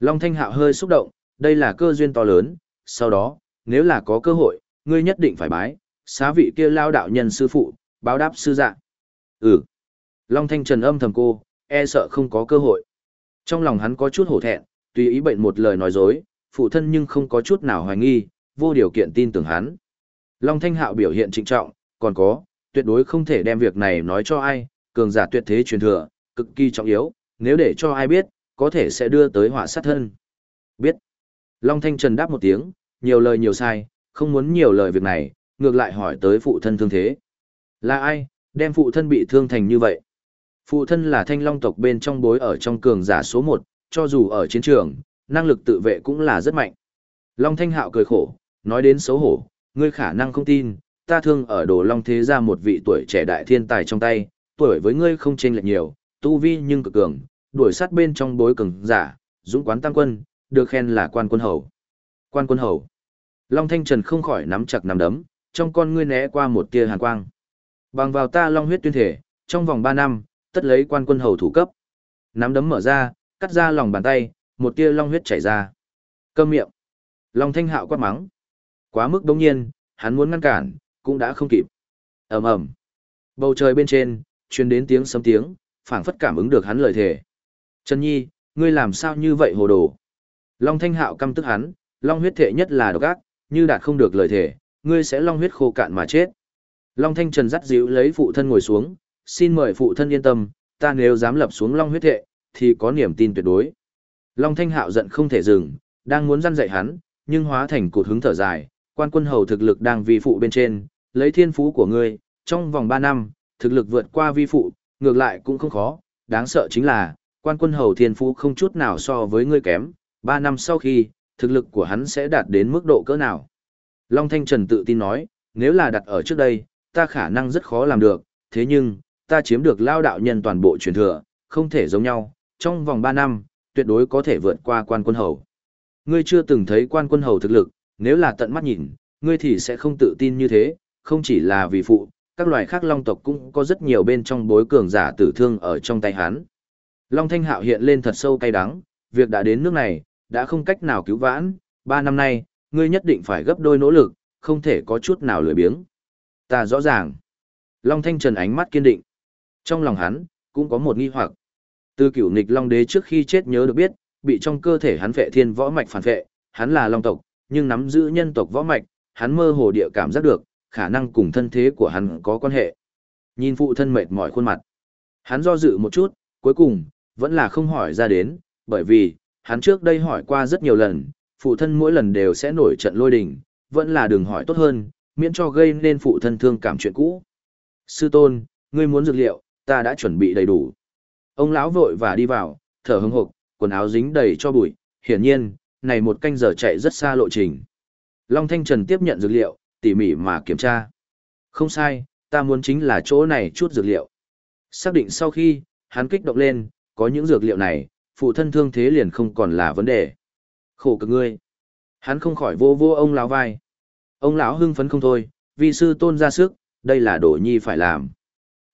[SPEAKER 1] Long Thanh Hạo hơi xúc động, đây là cơ duyên to lớn, sau đó, nếu là có cơ hội, ngươi nhất định phải bái, xá vị kia lao đạo nhân sư phụ, báo đáp sư dạ. Ừ. Long Thanh Trần âm thầm cô, e sợ không có cơ hội. Trong lòng hắn có chút hổ thẹn, tùy ý bệnh một lời nói dối, phụ thân nhưng không có chút nào hoài nghi, vô điều kiện tin tưởng hắn. Long Thanh Hạo biểu hiện trịnh trọng, còn có, tuyệt đối không thể đem việc này nói cho ai, cường giả tuyệt thế truyền thừa, cực kỳ trọng yếu, nếu để cho ai biết, có thể sẽ đưa tới họa sát thân. Biết. Long Thanh Trần đáp một tiếng, nhiều lời nhiều sai, không muốn nhiều lời việc này, ngược lại hỏi tới phụ thân thương thế. Là ai, đem phụ thân bị thương thành như vậy? Phụ thân là thanh long tộc bên trong bối ở trong cường giả số 1, cho dù ở chiến trường, năng lực tự vệ cũng là rất mạnh. Long Thanh Hạo cười khổ, nói đến xấu hổ, ngươi khả năng không tin, ta thương ở đồ Long Thế ra một vị tuổi trẻ đại thiên tài trong tay, tuổi với ngươi không chênh lệch nhiều, tu vi nhưng cực cường, đuổi sát bên trong bối cường giả, dũng quán tăng quân, được khen là quan quân hầu. Quan quân hầu. Long Thanh Trần không khỏi nắm chặt nắm đấm, trong con ngươi né qua một tia hàn quang. Bằng vào ta long huyết tuyên thể, trong vòng 3 năm, tất lấy quan quân hầu thủ cấp. Nắm đấm mở ra, cắt ra lòng bàn tay, một tia long huyết chảy ra. Câm miệng. Long Thanh Hạo quát mắng. Quá mức đống nhiên, hắn muốn ngăn cản, cũng đã không kịp. ầm ầm Bầu trời bên trên, truyền đến tiếng sấm tiếng, phảng phất cảm ứng được hắn lời thề. Trần Nhi, ngươi làm sao như vậy hồ đồ? Long Thanh Hạo căm tức hắn, long huyết thể nhất là độc ác, như đạt không được lời thề, ngươi sẽ long huyết khô cạn mà chết. Long Thanh Trần dắt dịu lấy phụ thân ngồi xuống, xin mời phụ thân yên tâm, ta nếu dám lập xuống long huyết thệ, thì có niềm tin tuyệt đối. Long Thanh Hạo giận không thể dừng, đang muốn răn dạy hắn, nhưng hóa thành cột hứng thở dài, quan quân hầu thực lực đang vi phụ bên trên, lấy thiên phú của ngươi, trong vòng 3 năm, thực lực vượt qua vi phụ, ngược lại cũng không khó, đáng sợ chính là, quan quân hầu thiên phú không chút nào so với ngươi kém, 3 năm sau khi, thực lực của hắn sẽ đạt đến mức độ cỡ nào. Long Thanh Trần tự tin nói, nếu là đặt ở trước đây, ta khả năng rất khó làm được, thế nhưng, ta chiếm được lao đạo nhân toàn bộ truyền thừa, không thể giống nhau, trong vòng 3 năm, tuyệt đối có thể vượt qua quan quân hầu. Ngươi chưa từng thấy quan quân hầu thực lực, nếu là tận mắt nhìn, ngươi thì sẽ không tự tin như thế, không chỉ là vì phụ, các loài khác long tộc cũng có rất nhiều bên trong bối cường giả tử thương ở trong tay hắn. Long Thanh Hạo hiện lên thật sâu cay đắng, việc đã đến nước này, đã không cách nào cứu vãn, ba năm nay, ngươi nhất định phải gấp đôi nỗ lực, không thể có chút nào lười biếng. Ta rõ ràng. Long Thanh Trần ánh mắt kiên định. Trong lòng hắn, cũng có một nghi hoặc. Từ cửu nịch Long Đế trước khi chết nhớ được biết, bị trong cơ thể hắn vệ thiên võ mạch phản vệ, hắn là Long tộc, nhưng nắm giữ nhân tộc võ mạch, hắn mơ hồ địa cảm giác được, khả năng cùng thân thế của hắn có quan hệ. Nhìn phụ thân mệt mỏi khuôn mặt. Hắn do dự một chút, cuối cùng, vẫn là không hỏi ra đến, bởi vì, hắn trước đây hỏi qua rất nhiều lần, phụ thân mỗi lần đều sẽ nổi trận lôi đình, vẫn là đừng hỏi tốt hơn, miễn cho gây nên phụ thân thương cảm chuyện cũ. Sư tôn, ngươi muốn dược liệu, ta đã chuẩn bị đầy đủ. Ông lão vội và đi vào, thở hững hộc, quần áo dính đầy cho bụi, hiển nhiên, này một canh giờ chạy rất xa lộ trình. Long Thanh Trần tiếp nhận dược liệu, tỉ mỉ mà kiểm tra. Không sai, ta muốn chính là chỗ này chút dược liệu. Xác định sau khi, hắn kích động lên, có những dược liệu này, phụ thân thương thế liền không còn là vấn đề. Khổ cực ngươi. Hắn không khỏi vô vô ông lão vai. Ông lão hưng phấn không thôi, vì sư tôn ra sức, đây là đồ nhi phải làm.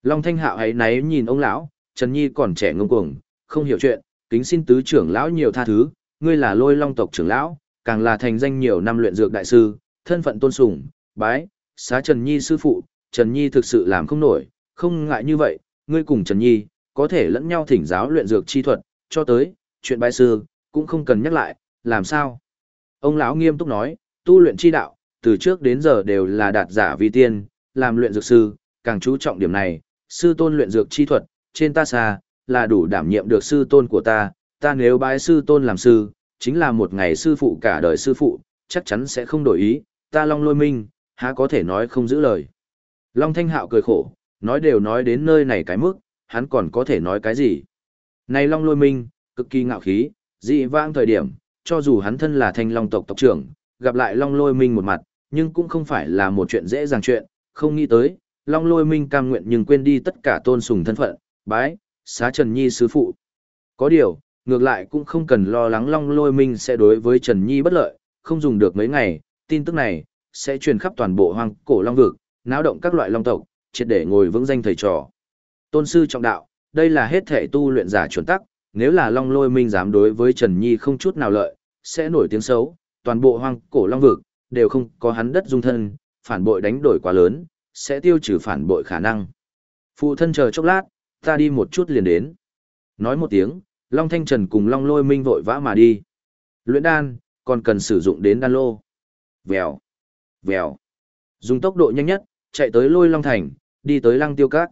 [SPEAKER 1] Long Thanh Hạo ấy náy nhìn ông lão, Trần Nhi còn trẻ ngông cuồng, không hiểu chuyện, kính xin tứ trưởng lão nhiều tha thứ, ngươi là lôi long tộc trưởng lão, càng là thành danh nhiều năm luyện dược đại sư, thân phận tôn sùng, bái, xá Trần Nhi sư phụ, Trần Nhi thực sự làm không nổi, không ngại như vậy, ngươi cùng Trần Nhi, có thể lẫn nhau thỉnh giáo luyện dược chi thuật, cho tới, chuyện bái sư, cũng không cần nhắc lại, làm sao? Ông lão nghiêm túc nói, tu luyện chi đạo, từ trước đến giờ đều là đạt giả vi tiên, làm luyện dược sư, càng chú trọng điểm này, sư tôn luyện dược chi thuật, trên ta xa, là đủ đảm nhiệm được sư tôn của ta, ta nếu bái sư tôn làm sư, chính là một ngày sư phụ cả đời sư phụ, chắc chắn sẽ không đổi ý, ta long lôi minh, há có thể nói không giữ lời. Long thanh hạo cười khổ, nói đều nói đến nơi này cái mức, hắn còn có thể nói cái gì. Này long lôi minh, cực kỳ ngạo khí, dị vãng thời điểm, cho dù hắn thân là thanh long tộc tộc trưởng, gặp lại long lôi minh một mặt, nhưng cũng không phải là một chuyện dễ dàng chuyện, không nghĩ tới, long lôi minh cam nguyện nhưng quên đi tất cả tôn sùng thân phận, bái, xá Trần Nhi sứ phụ. Có điều, ngược lại cũng không cần lo lắng long lôi minh sẽ đối với Trần Nhi bất lợi, không dùng được mấy ngày, tin tức này, sẽ truyền khắp toàn bộ hoang cổ long vực, náo động các loại long tộc, triệt để ngồi vững danh thầy trò. Tôn sư trọng đạo, đây là hết thể tu luyện giả chuẩn tắc, nếu là long lôi minh dám đối với Trần Nhi không chút nào lợi, sẽ nổi tiếng xấu, toàn bộ hoang cổ long vực, đều không có hắn đất dung thân, phản bội đánh đổi quá lớn, sẽ tiêu trừ phản bội khả năng. Phụ thân chờ chốc lát, ta đi một chút liền đến. Nói một tiếng, Long Thanh Trần cùng Long Lôi Minh vội vã mà đi. Luyện đan, còn cần sử dụng đến đan lô. Vèo, vèo. Dùng tốc độ nhanh nhất, chạy tới lôi Long Thành, đi tới lăng tiêu các.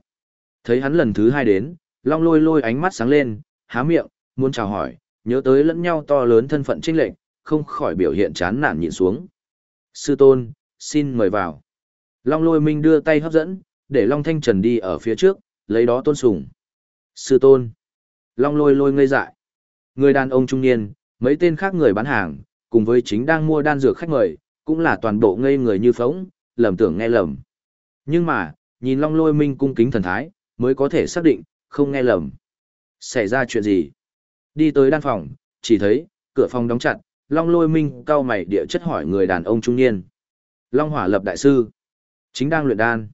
[SPEAKER 1] Thấy hắn lần thứ hai đến, long lôi lôi ánh mắt sáng lên, há miệng, muốn chào hỏi, nhớ tới lẫn nhau to lớn thân phận trinh lệnh, không khỏi biểu hiện chán nản nhịn xuống. Sư tôn, xin mời vào. Long lôi minh đưa tay hấp dẫn, để Long Thanh Trần đi ở phía trước, lấy đó tôn sùng. Sư tôn. Long lôi lôi ngây dại. Người đàn ông trung niên, mấy tên khác người bán hàng, cùng với chính đang mua đan dược khách mời, cũng là toàn bộ ngây người như phóng, lầm tưởng nghe lầm. Nhưng mà, nhìn Long lôi minh cung kính thần thái, mới có thể xác định, không nghe lầm. Xảy ra chuyện gì? Đi tới đan phòng, chỉ thấy, cửa phòng đóng chặt, Long lôi minh cao mày địa chất hỏi người đàn ông trung niên. Long hỏa lập đại sư. Chính đang luyện đan.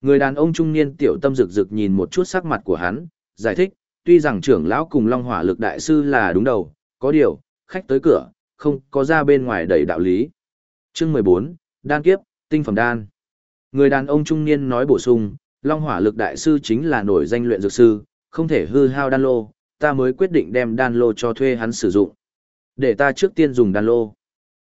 [SPEAKER 1] Người đàn ông trung niên tiểu tâm rực rực nhìn một chút sắc mặt của hắn, giải thích, tuy rằng trưởng lão cùng Long hỏa lực đại sư là đúng đầu, có điều, khách tới cửa, không có ra bên ngoài đầy đạo lý. Chương mười bốn, Đan kiếp, tinh phẩm đan. Người đàn ông trung niên nói bổ sung, Long hỏa lực đại sư chính là nổi danh luyện dược sư, không thể hư hao đan lô, ta mới quyết định đem đan lô cho thuê hắn sử dụng. Để ta trước tiên dùng đan lô.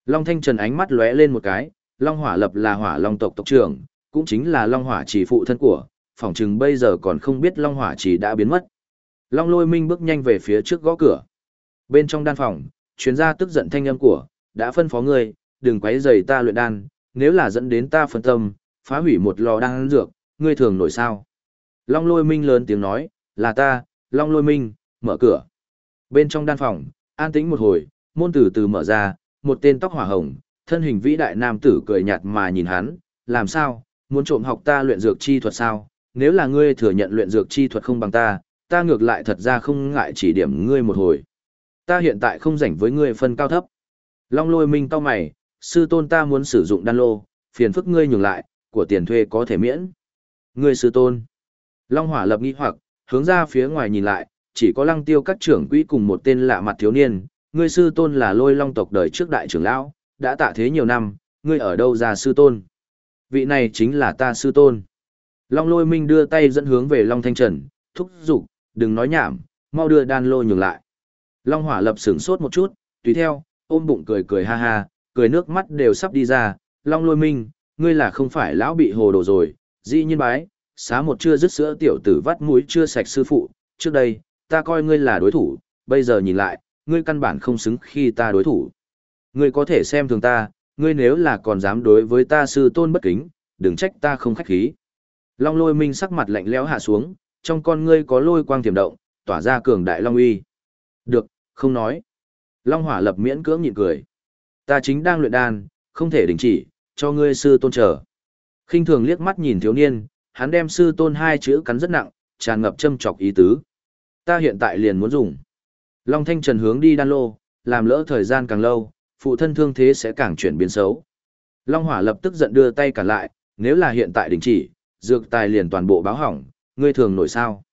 [SPEAKER 1] Long Thanh Trần ánh mắt lóe lên một cái, Long Hỏa Lập là hỏa long tộc tộc trưởng, cũng chính là Long Hỏa chỉ phụ thân của, phỏng chừng bây giờ còn không biết Long Hỏa chỉ đã biến mất. Long Lôi Minh bước nhanh về phía trước gõ cửa. Bên trong đan phòng, chuyên gia tức giận thanh âm của, đã phân phó ngươi, đừng quấy rầy ta luyện đan, nếu là dẫn đến ta phân tâm, phá hủy một lò đan dược, ngươi thường nổi sao. Long Lôi Minh lớn tiếng nói, là ta, Long Lôi Minh, mở cửa. Bên trong đan phòng, an tĩnh một hồi, môn từ từ mở ra, một tên tóc hỏa hồng, thân hình vĩ đại nam tử cười nhạt mà nhìn hắn, làm sao, muốn trộm học ta luyện dược chi thuật sao, nếu là ngươi thừa nhận luyện dược chi thuật không bằng ta, ta ngược lại thật ra không ngại chỉ điểm ngươi một hồi. Ta hiện tại không rảnh với ngươi phân cao thấp. Long lôi minh cao mày, sư tôn ta muốn sử dụng đan lô, phiền phức ngươi nhường lại, của tiền thuê có thể miễn. Ngươi sư tôn. Long hỏa lập nghi hoặc, hướng ra phía ngoài nhìn lại, chỉ có lăng tiêu các trưởng quỹ cùng một tên lạ mặt thiếu niên, ngươi sư tôn là lôi long tộc đời trước đại trưởng lão, đã tạ thế nhiều năm, ngươi ở đâu ra sư tôn? Vị này chính là ta sư tôn. Long lôi minh đưa tay dẫn hướng về Long Thanh Trần, thúc giục, đừng nói nhảm, mau đưa đan lô nhường lại. Long hỏa lập sửng sốt một chút, tùy theo, ôm bụng cười cười ha ha, cười nước mắt đều sắp đi ra. Long lôi minh, ngươi là không phải lão bị hồ đồ rồi, dĩ nhiên bái, xá một chưa dứt sữa tiểu tử vắt mũi chưa sạch sư phụ, trước đây, ta coi ngươi là đối thủ, bây giờ nhìn lại, ngươi căn bản không xứng khi ta đối thủ. Ngươi có thể xem thường ta, ngươi nếu là còn dám đối với ta sư tôn bất kính, đừng trách ta không khách khí. Long lôi minh sắc mặt lạnh lẽo hạ xuống, trong con ngươi có lôi quang tiềm động, tỏa ra cường đại long uy. Được, không nói. Long hỏa lập miễn cưỡng nhịn cười. Ta chính đang luyện đan, không thể đình chỉ, cho ngươi sư tôn chờ. khinh thường liếc mắt nhìn thiếu niên, hắn đem sư tôn hai chữ cắn rất nặng, tràn ngập châm chọc ý tứ. Ta hiện tại liền muốn dùng. Long Thanh Trần hướng đi đan lô, làm lỡ thời gian càng lâu, phụ thân thương thế sẽ càng chuyển biến xấu. Long Hỏa lập tức giận đưa tay cản lại, nếu là hiện tại đình chỉ, dược tài liền toàn bộ báo hỏng, ngươi thường nổi sao.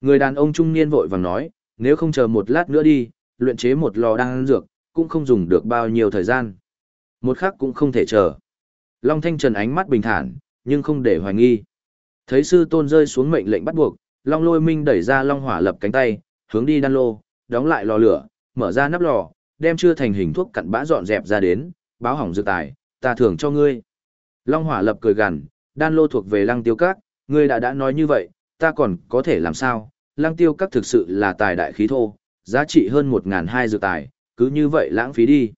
[SPEAKER 1] Người đàn ông trung niên vội vàng nói, nếu không chờ một lát nữa đi, luyện chế một lò đan dược, cũng không dùng được bao nhiêu thời gian. Một khắc cũng không thể chờ. Long Thanh Trần ánh mắt bình thản, nhưng không để hoài nghi. Thấy sư tôn rơi xuống mệnh lệnh bắt buộc, Long Lôi Minh đẩy ra Long Hỏa lập cánh tay, hướng đi đan lô, đóng lại lò lửa, mở ra nắp lò, đem chưa thành hình thuốc cặn bã dọn dẹp ra đến, báo hỏng dược tài, ta thưởng cho ngươi. Long Hỏa lập cười gằn, đan lô thuộc về Lăng Tiêu Các, ngươi đã đã nói như vậy, ta còn có thể làm sao? Lăng Tiêu Các thực sự là tài đại khí thô, giá trị hơn một ngàn hai dược tài, cứ như vậy lãng phí đi.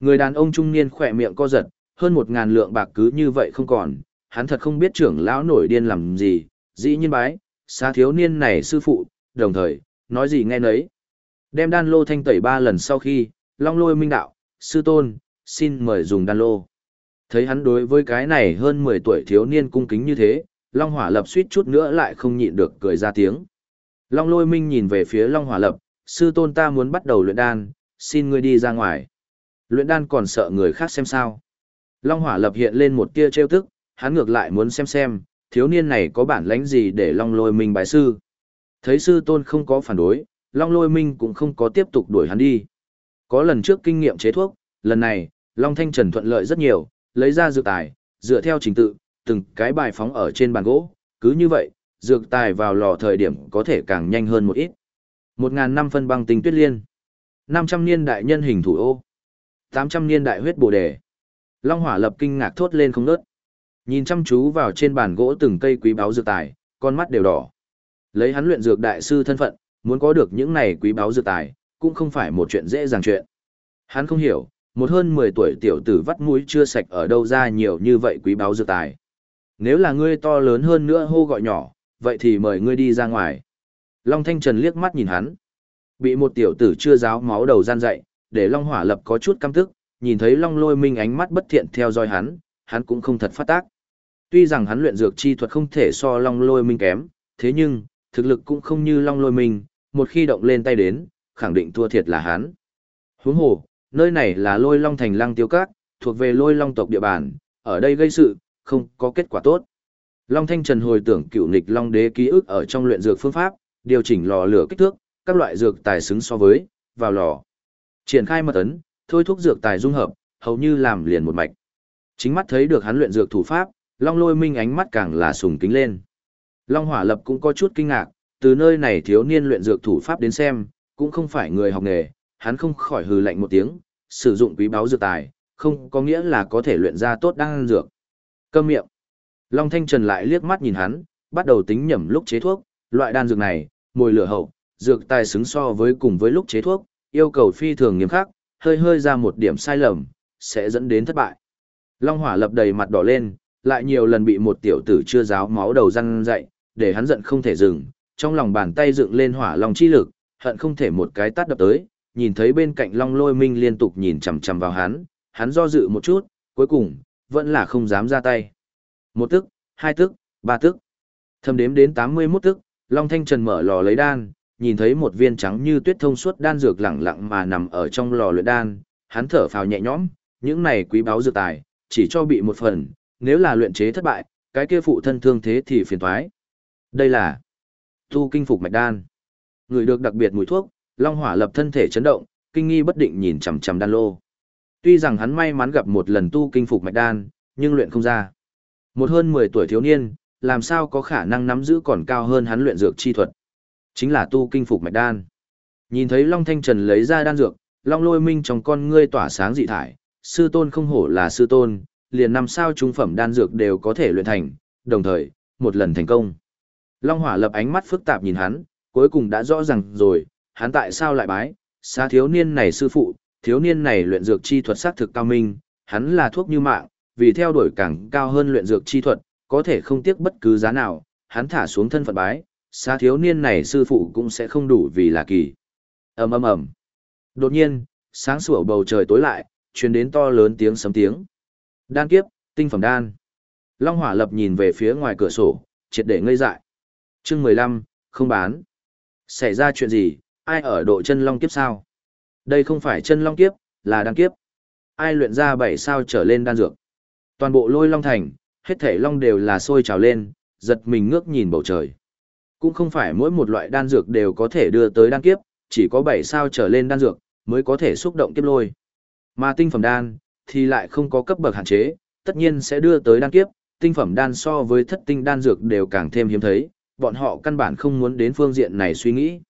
[SPEAKER 1] Người đàn ông trung niên khỏe miệng co giật, hơn một ngàn lượng bạc cứ như vậy không còn, hắn thật không biết trưởng lão nổi điên làm gì, dĩ nhiên bái, xa thiếu niên này sư phụ, đồng thời, nói gì nghe nấy. Đem đan lô thanh tẩy ba lần sau khi, long lôi minh đạo, sư tôn, xin mời dùng đan lô. Thấy hắn đối với cái này hơn 10 tuổi thiếu niên cung kính như thế, Long Hỏa Lập suýt chút nữa lại không nhịn được cười ra tiếng. Long Lôi Minh nhìn về phía Long Hỏa Lập, sư tôn ta muốn bắt đầu luyện đan, xin ngươi đi ra ngoài. Luyện đan còn sợ người khác xem sao. Long Hỏa Lập hiện lên một tia trêu tức, hắn ngược lại muốn xem xem, thiếu niên này có bản lãnh gì để Long Lôi Minh bái sư. Thấy sư tôn không có phản đối, Long Lôi Minh cũng không có tiếp tục đuổi hắn đi. Có lần trước kinh nghiệm chế thuốc, lần này, Long Thanh Trần thuận lợi rất nhiều, lấy ra dược tài, dựa theo trình tự, từng cái bài phóng ở trên bàn gỗ, cứ như vậy, dược tài vào lò thời điểm có thể càng nhanh hơn một ít. Một ngàn năm phân băng tinh tuyết liên. năm trăm niên đại nhân hình thủ ô. tám trăm niên đại huyết bồ đề. Long hỏa lập kinh ngạc thốt lên không nớt. Nhìn chăm chú vào trên bàn gỗ từng cây quý báu dược tài, con mắt đều đỏ. Lấy hắn luyện dược đại sư thân phận, muốn có được những này quý báu dược tài, cũng không phải một chuyện dễ dàng chuyện. Hắn không hiểu, một hơn 10 tuổi tiểu tử vắt mũi chưa sạch ở đâu ra nhiều như vậy quý báu dược tài. Nếu là ngươi to lớn hơn nữa hô gọi nhỏ, vậy thì mời ngươi đi ra ngoài. Long Thanh Trần liếc mắt nhìn hắn. Bị một tiểu tử chưa giáo máu đầu gian dậy, để Long Hỏa Lập có chút căm tức, nhìn thấy Long Lôi Minh ánh mắt bất thiện theo dõi hắn, hắn cũng không thật phát tác. Tuy rằng hắn luyện dược chi thuật không thể so Long Lôi Minh kém, thế nhưng, thực lực cũng không như Long Lôi Minh, một khi động lên tay đến, khẳng định thua thiệt là hắn. Huống hồ, nơi này là Lôi Long thành Lăng Tiêu Các, thuộc về Lôi Long tộc địa bàn, ở đây gây sự, không có kết quả tốt. Long Thanh Trần hồi tưởng cựu nghịch Long Đế ký ức ở trong luyện dược phương pháp, điều chỉnh lò lửa kích thước, các loại dược tài xứng so với, vào lò. Triển khai mật ấn, thôi thúc dược tài dung hợp, hầu như làm liền một mạch. Chính mắt thấy được hắn luyện dược thủ pháp, Long Lôi Minh ánh mắt càng là sùng kính lên. Long Hỏa Lập cũng có chút kinh ngạc, từ nơi này thiếu niên luyện dược thủ pháp đến xem, cũng không phải người học nghề, hắn không khỏi hừ lạnh một tiếng, sử dụng quý báu dược tài, không có nghĩa là có thể luyện ra tốt đan dược. Câm miệng. Long Thanh Trần lại liếc mắt nhìn hắn, bắt đầu tính nhẩm lúc chế thuốc, loại đan dược này, mùi lửa hậu, dược tài xứng so với cùng với lúc chế thuốc, yêu cầu phi thường nghiêm khắc, hơi hơi ra một điểm sai lầm, sẽ dẫn đến thất bại. Long Hỏa lập đầy mặt đỏ lên, lại nhiều lần bị một tiểu tử chưa giáo máu đầu răng dậy, để hắn giận không thể dừng, trong lòng bàn tay dựng lên hỏa long chi lực, hận không thể một cái tát đập tới, nhìn thấy bên cạnh Long Lôi Minh liên tục nhìn chằm chằm vào hắn, hắn do dự một chút, cuối cùng vẫn là không dám ra tay. Một tức, hai tức, ba tức. Thâm đếm đến 81 tức, Long Thanh Trần mở lò lấy đan, nhìn thấy một viên trắng như tuyết thông suốt đan dược lẳng lặng mà nằm ở trong lò luyện đan, hắn thở phào nhẹ nhõm, những này quý báu dược tài, chỉ cho bị một phần, nếu là luyện chế thất bại, cái kia phụ thân thương thế thì phiền toái. Đây là tu kinh phục mạch đan. Người được đặc biệt mùi thuốc, Long Hỏa lập thân thể chấn động, kinh nghi bất định nhìn chằm chằm đan lô. Tuy rằng hắn may mắn gặp một lần tu kinh phục mạch đan, nhưng luyện không ra. Một hơn 10 tuổi thiếu niên, làm sao có khả năng nắm giữ còn cao hơn hắn luyện dược chi thuật. Chính là tu kinh phục mạch đan. Nhìn thấy Long Thanh Trần lấy ra đan dược, Long Lôi Minh trong con ngươi tỏa sáng dị thải, sư tôn không hổ là sư tôn, liền năm sao trung phẩm đan dược đều có thể luyện thành, đồng thời, một lần thành công. Long Hỏa lập ánh mắt phức tạp nhìn hắn, cuối cùng đã rõ ràng rồi, hắn tại sao lại bái, xa thiếu niên này sư phụ, thiếu niên này luyện dược chi thuật xác thực cao minh, hắn là thuốc như mạng, vì theo đuổi càng cao hơn luyện dược chi thuật, có thể không tiếc bất cứ giá nào, hắn thả xuống thân phận bái, xa thiếu niên này sư phụ cũng sẽ không đủ vì là kỳ. ầm ầm ầm. Đột nhiên, sáng sủa bầu trời tối lại, truyền đến to lớn tiếng sấm tiếng. Đan kiếp, tinh phẩm đan. Long Hỏa Lập nhìn về phía ngoài cửa sổ, triệt để ngây dại. Chương mười lăm, không bán. Xảy ra chuyện gì, ai ở độ chân long kiếp sao? Đây không phải chân long kiếp, là đan kiếp. Ai luyện ra bảy sao trở lên đan dược? Toàn bộ lôi long thành, hết thể long đều là sôi trào lên, giật mình ngước nhìn bầu trời. Cũng không phải mỗi một loại đan dược đều có thể đưa tới đan kiếp, chỉ có bảy sao trở lên đan dược, mới có thể xúc động kiếp lôi. Mà tinh phẩm đan, thì lại không có cấp bậc hạn chế, tất nhiên sẽ đưa tới đan kiếp, tinh phẩm đan so với thất tinh đan dược đều càng thêm hiếm thấy, bọn họ căn bản không muốn đến phương diện này suy nghĩ.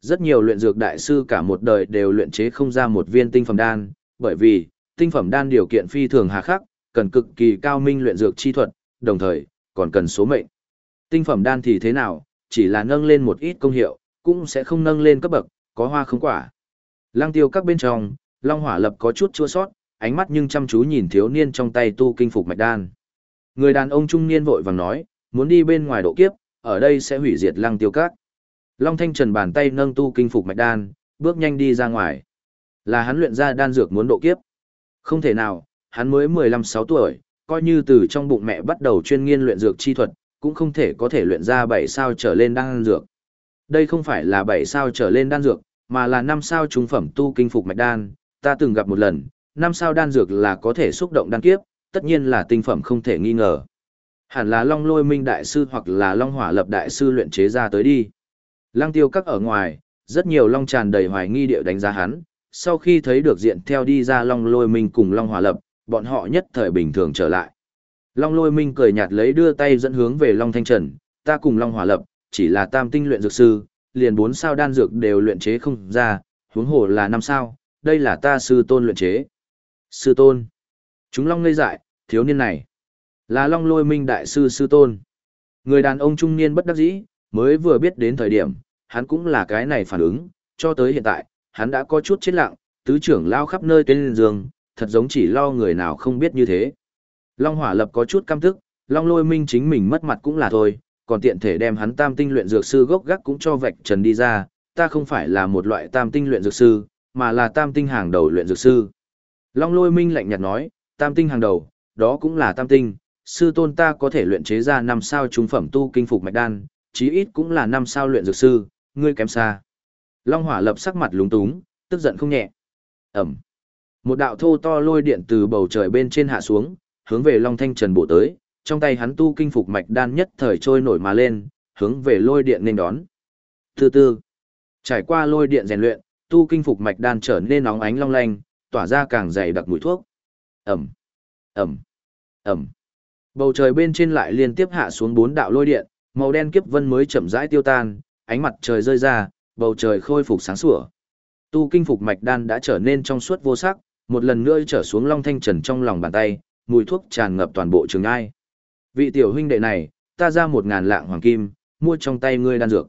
[SPEAKER 1] Rất nhiều luyện dược đại sư cả một đời đều luyện chế không ra một viên tinh phẩm đan, bởi vì, tinh phẩm đan điều kiện phi thường hà khắc, cần cực kỳ cao minh luyện dược chi thuật, đồng thời, còn cần số mệnh. Tinh phẩm đan thì thế nào, chỉ là nâng lên một ít công hiệu, cũng sẽ không nâng lên cấp bậc, có hoa không quả. Lăng tiêu các bên trong, Long Hỏa Lập có chút chua sót, ánh mắt nhưng chăm chú nhìn thiếu niên trong tay tu kinh phục mạch đan. Người đàn ông trung niên vội vàng nói, muốn đi bên ngoài độ kiếp, ở đây sẽ hủy diệt lăng tiêu các. Long Thanh Trần bàn tay nâng tu kinh phục mạch đan, bước nhanh đi ra ngoài. Là hắn luyện ra đan dược muốn độ kiếp. Không thể nào, hắn mới 15-6 tuổi, coi như từ trong bụng mẹ bắt đầu chuyên nghiên luyện dược chi thuật, cũng không thể có thể luyện ra 7 sao trở lên đan dược. Đây không phải là 7 sao trở lên đan dược, mà là 5 sao trung phẩm tu kinh phục mạch đan, ta từng gặp một lần, 5 sao đan dược là có thể xúc động đan kiếp, tất nhiên là tinh phẩm không thể nghi ngờ. Hẳn là Long Lôi Minh đại sư hoặc là Long Hỏa Lập đại sư luyện chế ra tới đi. Lăng Tiêu các ở ngoài, rất nhiều long tràn đầy hoài nghi điệu đánh giá hắn, sau khi thấy được diện theo đi ra Long Lôi Minh cùng Long Hỏa Lập, bọn họ nhất thời bình thường trở lại. Long Lôi Minh cười nhạt lấy đưa tay dẫn hướng về Long Thanh Trần, ta cùng Long Hỏa Lập, chỉ là tam tinh luyện dược sư, liền bốn sao đan dược đều luyện chế không ra, huống hồ là năm sao, đây là ta sư tôn luyện chế. Sư tôn. Chúng Long ngây dại, thiếu niên này. Là Long Lôi Minh đại sư sư tôn. Người đàn ông trung niên bất đắc dĩ, mới vừa biết đến thời điểm, hắn cũng là cái này phản ứng, cho tới hiện tại, hắn đã có chút chết lặng, tứ trưởng lao khắp nơi tên giường, thật giống chỉ lo người nào không biết như thế. Long Hỏa Lập có chút căm tức, Long Lôi Minh chính mình mất mặt cũng là thôi, còn tiện thể đem hắn tam tinh luyện dược sư gốc gác cũng cho vạch trần đi ra, ta không phải là một loại tam tinh luyện dược sư, mà là tam tinh hàng đầu luyện dược sư. Long Lôi Minh lạnh nhạt nói, tam tinh hàng đầu, đó cũng là tam tinh, sư tôn ta có thể luyện chế ra năm sao trung phẩm tu kinh phục mạch đan, chí ít cũng là năm sao luyện dược sư, ngươi kém xa. Long Hỏa lập sắc mặt lúng túng, tức giận không nhẹ. Ẩm. Một đạo thô to lôi điện từ bầu trời bên trên hạ xuống, hướng về Long Thanh Trần bổ tới, trong tay hắn tu kinh phục mạch đan nhất thời trôi nổi mà lên, hướng về lôi điện nên đón. Từ từ, trải qua lôi điện rèn luyện, tu kinh phục mạch đan trở nên nóng ánh long lanh, tỏa ra càng dày đặc mùi thuốc. Ẩm, Ẩm, Ẩm. Bầu trời bên trên lại liên tiếp hạ xuống bốn đạo lôi điện, màu đen kiếp vân mới chậm rãi tiêu tan, ánh mặt trời rơi ra, bầu trời khôi phục sáng sủa. Tu kinh phục mạch đan đã trở nên trong suốt vô sắc, một lần nữa trở xuống long thanh trần trong lòng bàn tay, mùi thuốc tràn ngập toàn bộ trường ai. Vị tiểu huynh đệ này, ta ra một ngàn lạng hoàng kim, mua trong tay ngươi đan dược.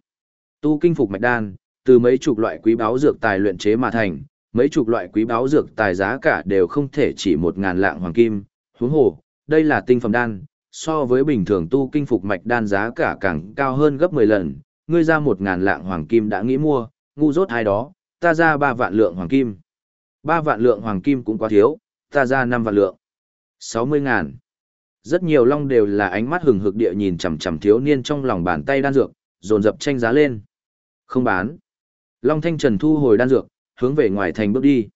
[SPEAKER 1] Tu kinh phục mạch đan, từ mấy chục loại quý báu dược tài luyện chế mà thành, mấy chục loại quý báu dược tài giá cả đều không thể chỉ một ngàn lạng hoàng kim, huống hồ, đây là tinh phẩm đan, so với bình thường tu kinh phục mạch đan giá cả càng cao hơn gấp 10 lần, ngươi ra một ngàn lạng hoàng kim đã nghĩ mua, ngu dốt hai đó, ta ra ba vạn lượng hoàng kim. ba vạn lượng hoàng kim cũng quá thiếu, ta ra năm vạn lượng. sáu mươi ngàn. Rất nhiều long đều là ánh mắt hừng hực địa nhìn chằm chằm thiếu niên trong lòng bàn tay đan dược, dồn dập tranh giá lên. Không bán. Long Thanh Trần thu hồi đan dược, hướng về ngoài thành bước đi.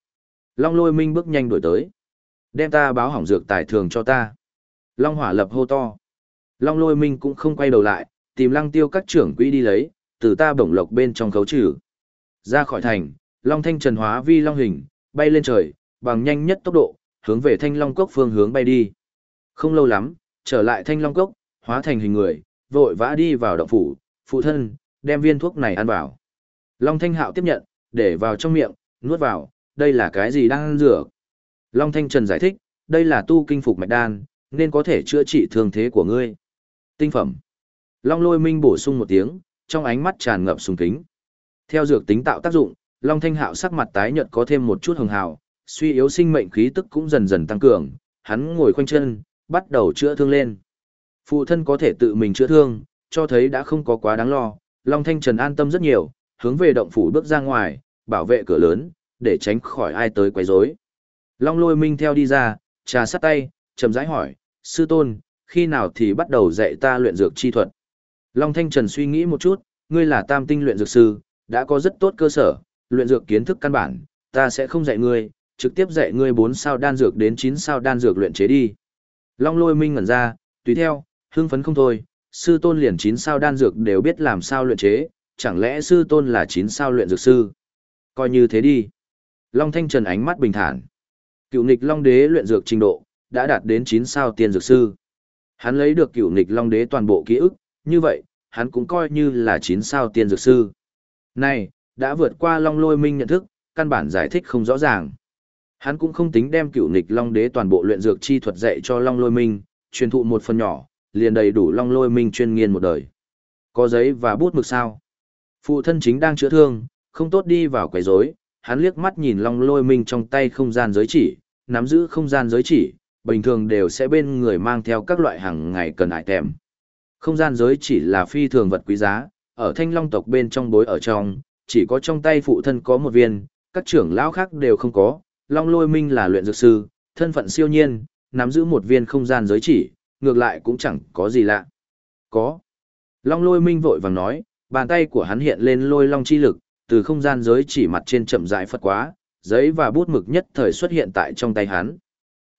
[SPEAKER 1] Long Lôi Minh bước nhanh đuổi tới. Đem ta báo hỏng dược tài thường cho ta. Long Hỏa lập hô to. Long Lôi Minh cũng không quay đầu lại, tìm lăng tiêu các trưởng quỹ đi lấy, từ ta bổng lộc bên trong khấu trừ. Ra khỏi thành, Long Thanh Trần hóa vi long hình, bay lên trời, bằng nhanh nhất tốc độ, hướng về Thanh Long Cốc phương hướng bay đi. Không lâu lắm, trở lại Thanh Long Cốc, hóa thành hình người, vội vã đi vào động phủ, phụ thân, đem viên thuốc này ăn vào. Long Thanh Hạo tiếp nhận, để vào trong miệng, nuốt vào, đây là cái gì đang ăn rửa? Long Thanh Trần giải thích, đây là tu kinh phục mạch đan, nên có thể chữa trị thương thế của ngươi. Tinh phẩm. Long Lôi Minh bổ sung một tiếng, trong ánh mắt tràn ngập sùng kính. Theo dược tính tạo tác dụng, Long Thanh Hạo sắc mặt tái nhợt có thêm một chút hồng hào, suy yếu sinh mệnh khí tức cũng dần dần tăng cường, hắn ngồi khoanh chân, bắt đầu chữa thương lên. Phụ thân có thể tự mình chữa thương, cho thấy đã không có quá đáng lo, Long Thanh Trần an tâm rất nhiều, hướng về động phủ bước ra ngoài, bảo vệ cửa lớn, để tránh khỏi ai tới quấy rối. Long Lôi Minh theo đi ra, trà sắt tay, chậm rãi hỏi, sư tôn, khi nào thì bắt đầu dạy ta luyện dược chi thuật? Long Thanh Trần suy nghĩ một chút, ngươi là tam tinh luyện dược sư, đã có rất tốt cơ sở, luyện dược kiến thức căn bản, ta sẽ không dạy ngươi, trực tiếp dạy ngươi 4 sao đan dược đến 9 sao đan dược luyện chế đi. Long lôi minh ngẩn ra, tùy theo, hưng phấn không thôi, sư tôn liền 9 sao đan dược đều biết làm sao luyện chế, chẳng lẽ sư tôn là 9 sao luyện dược sư? Coi như thế đi. Long thanh trần ánh mắt bình thản. Cựu nịch long đế luyện dược trình độ, đã đạt đến 9 sao tiên dược sư. Hắn lấy được cửu nịch long đế toàn bộ ký ức, như vậy, hắn cũng coi như là 9 sao tiên dược sư. Này, đã vượt qua long lôi minh nhận thức, căn bản giải thích không rõ ràng. Hắn cũng không tính đem cửu nịch long đế toàn bộ luyện dược chi thuật dạy cho long lôi minh, truyền thụ một phần nhỏ, liền đầy đủ long lôi minh chuyên nghiên một đời. Có giấy và bút mực sao? Phụ thân chính đang chữa thương, không tốt đi vào quấy rối, hắn liếc mắt nhìn long lôi minh trong tay không gian giới chỉ, nắm giữ không gian giới chỉ, bình thường đều sẽ bên người mang theo các loại hàng ngày cần ải tèm. Không gian giới chỉ là phi thường vật quý giá, ở thanh long tộc bên trong bối ở trong, chỉ có trong tay phụ thân có một viên, các trưởng lão khác đều không có, long lôi minh là luyện dược sư, thân phận siêu nhiên, nắm giữ một viên không gian giới chỉ, ngược lại cũng chẳng có gì lạ. Có. Long lôi minh vội vàng nói, bàn tay của hắn hiện lên lôi long chi lực, từ không gian giới chỉ mặt trên chậm rãi phật quá, giấy và bút mực nhất thời xuất hiện tại trong tay hắn.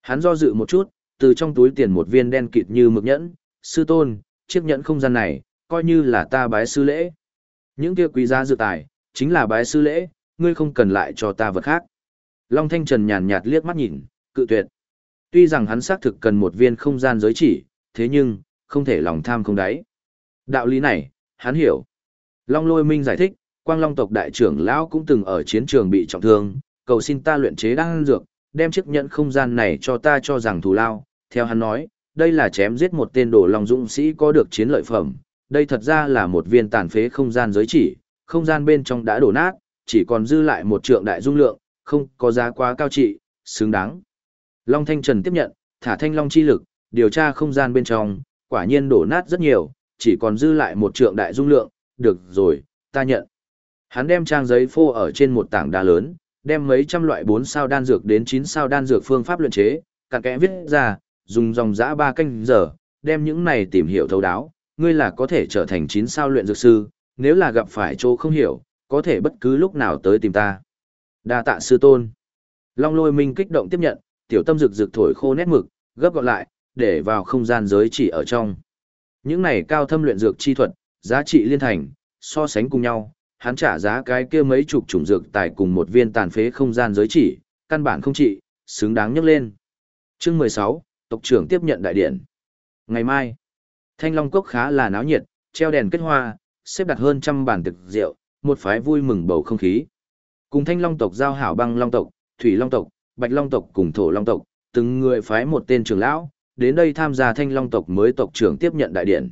[SPEAKER 1] Hắn do dự một chút, từ trong túi tiền một viên đen kịt như mực nhẫn, sư tôn, chiếc nhẫn không gian này, coi như là ta bái sư lễ. Những kia quý giá dự tài, chính là bái sư lễ, ngươi không cần lại cho ta vật khác. Long Thanh Trần nhàn nhạt liếc mắt nhìn, cự tuyệt. Tuy rằng hắn xác thực cần một viên không gian giới chỉ, thế nhưng, không thể lòng tham không đáy. Đạo lý này, hắn hiểu. Long Lôi Minh giải thích, Quang Long tộc đại trưởng lão cũng từng ở chiến trường bị trọng thương, cầu xin ta luyện chế đan dược, đem chiếc nhẫn không gian này cho ta cho rằng thù lao. Theo hắn nói, đây là chém giết một tên đồ lòng dũng sĩ có được chiến lợi phẩm, đây thật ra là một viên tàn phế không gian giới chỉ, không gian bên trong đã đổ nát, chỉ còn dư lại một trượng đại dung lượng, không có giá quá cao trị, xứng đáng. Long Thanh Trần tiếp nhận, thả thanh long chi lực, điều tra không gian bên trong, quả nhiên đổ nát rất nhiều, chỉ còn dư lại một trượng đại dung lượng, được rồi, ta nhận. Hắn đem trang giấy phô ở trên một tảng đá lớn, đem mấy trăm loại bốn sao đan dược đến chín sao đan dược phương pháp luyện chế, cặn kẽ viết ra, dùng dòng dã ba canh giờ, đem những này tìm hiểu thấu đáo, ngươi là có thể trở thành chín sao luyện dược sư, nếu là gặp phải chỗ không hiểu, có thể bất cứ lúc nào tới tìm ta. Đa tạ sư tôn. Long lôi minh kích động tiếp nhận, tiểu tâm rực rực thổi khô nét mực, gấp gọn lại, để vào không gian giới chỉ ở trong. Những này cao thâm luyện dược chi thuật, giá trị liên thành, so sánh cùng nhau, hắn trả giá cái kia mấy chục chủng dược tài cùng một viên tàn phế không gian giới chỉ, căn bản không trị, xứng đáng nhắc lên. Chương 16, tộc trưởng tiếp nhận đại điện. Ngày mai, Thanh Long Cốc khá là náo nhiệt, treo đèn kết hoa, xếp đặt hơn trăm bàn thực rượu, một phái vui mừng bầu không khí. Cùng Thanh Long tộc giao hảo băng Long tộc, Thủy Long tộc, Bạch Long tộc cùng Thổ Long tộc, từng người phái một tên trưởng lão, đến đây tham gia Thanh Long tộc mới tộc trưởng tiếp nhận đại điện.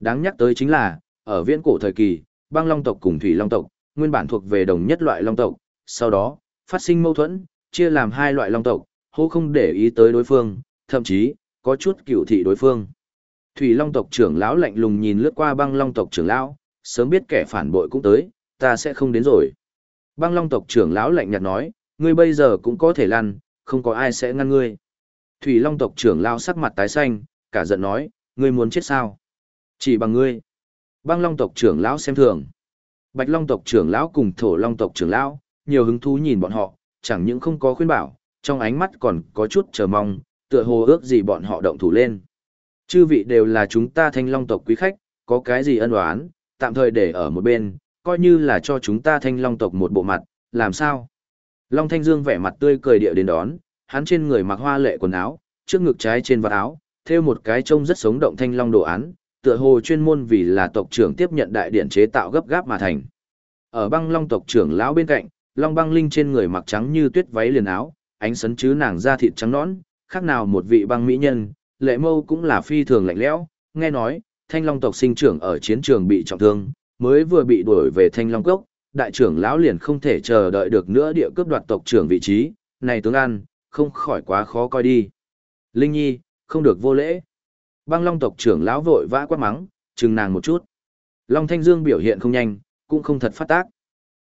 [SPEAKER 1] Đáng nhắc tới chính là, ở viễn cổ thời kỳ, băng long tộc cùng thủy long tộc, nguyên bản thuộc về đồng nhất loại long tộc, sau đó, phát sinh mâu thuẫn, chia làm hai loại long tộc, hô không để ý tới đối phương, thậm chí, có chút cựu thị đối phương. Thủy long tộc trưởng lão lạnh lùng nhìn lướt qua băng long tộc trưởng lão, sớm biết kẻ phản bội cũng tới, ta sẽ không đến rồi. Băng long tộc trưởng lão lạnh nhạt nói, ngươi bây giờ cũng có thể lăn, không có ai sẽ ngăn ngươi. Thủy long tộc trưởng lão sắc mặt tái xanh, cả giận nói, ngươi muốn chết sao? Chỉ bằng ngươi. Băng Long tộc trưởng lão xem thường. Bạch Long tộc trưởng lão cùng Thổ Long tộc trưởng lão, nhiều hứng thú nhìn bọn họ, chẳng những không có khuyên bảo, trong ánh mắt còn có chút chờ mong, tựa hồ ước gì bọn họ động thủ lên. Chư vị đều là chúng ta Thanh Long tộc quý khách, có cái gì ân oán, tạm thời để ở một bên, coi như là cho chúng ta Thanh Long tộc một bộ mặt, làm sao? Long Thanh Dương vẻ mặt tươi cười địa đến đón, hắn trên người mặc hoa lệ quần áo, trước ngực trái trên vạt áo, thêu một cái trông rất sống động thanh long đồ án, tựa hồ chuyên môn vì là tộc trưởng tiếp nhận đại điện chế tạo gấp gáp mà thành. Ở băng long tộc trưởng lão bên cạnh, long băng linh trên người mặc trắng như tuyết váy liền áo, ánh sấn chứ nàng da thịt trắng nõn, khác nào một vị băng mỹ nhân, lệ mâu cũng là phi thường lạnh lẽo, nghe nói, thanh long tộc sinh trưởng ở chiến trường bị trọng thương, mới vừa bị đuổi về thanh long cốc, đại trưởng lão liền không thể chờ đợi được nữa địa cướp đoạt tộc trưởng vị trí, này tướng ăn, không khỏi quá khó coi đi. Linh Nhi, không được vô lễ. Băng Long tộc trưởng lão vội vã quát mắng, chừng nàng một chút. Long Thanh Dương biểu hiện không nhanh, cũng không thật phát tác.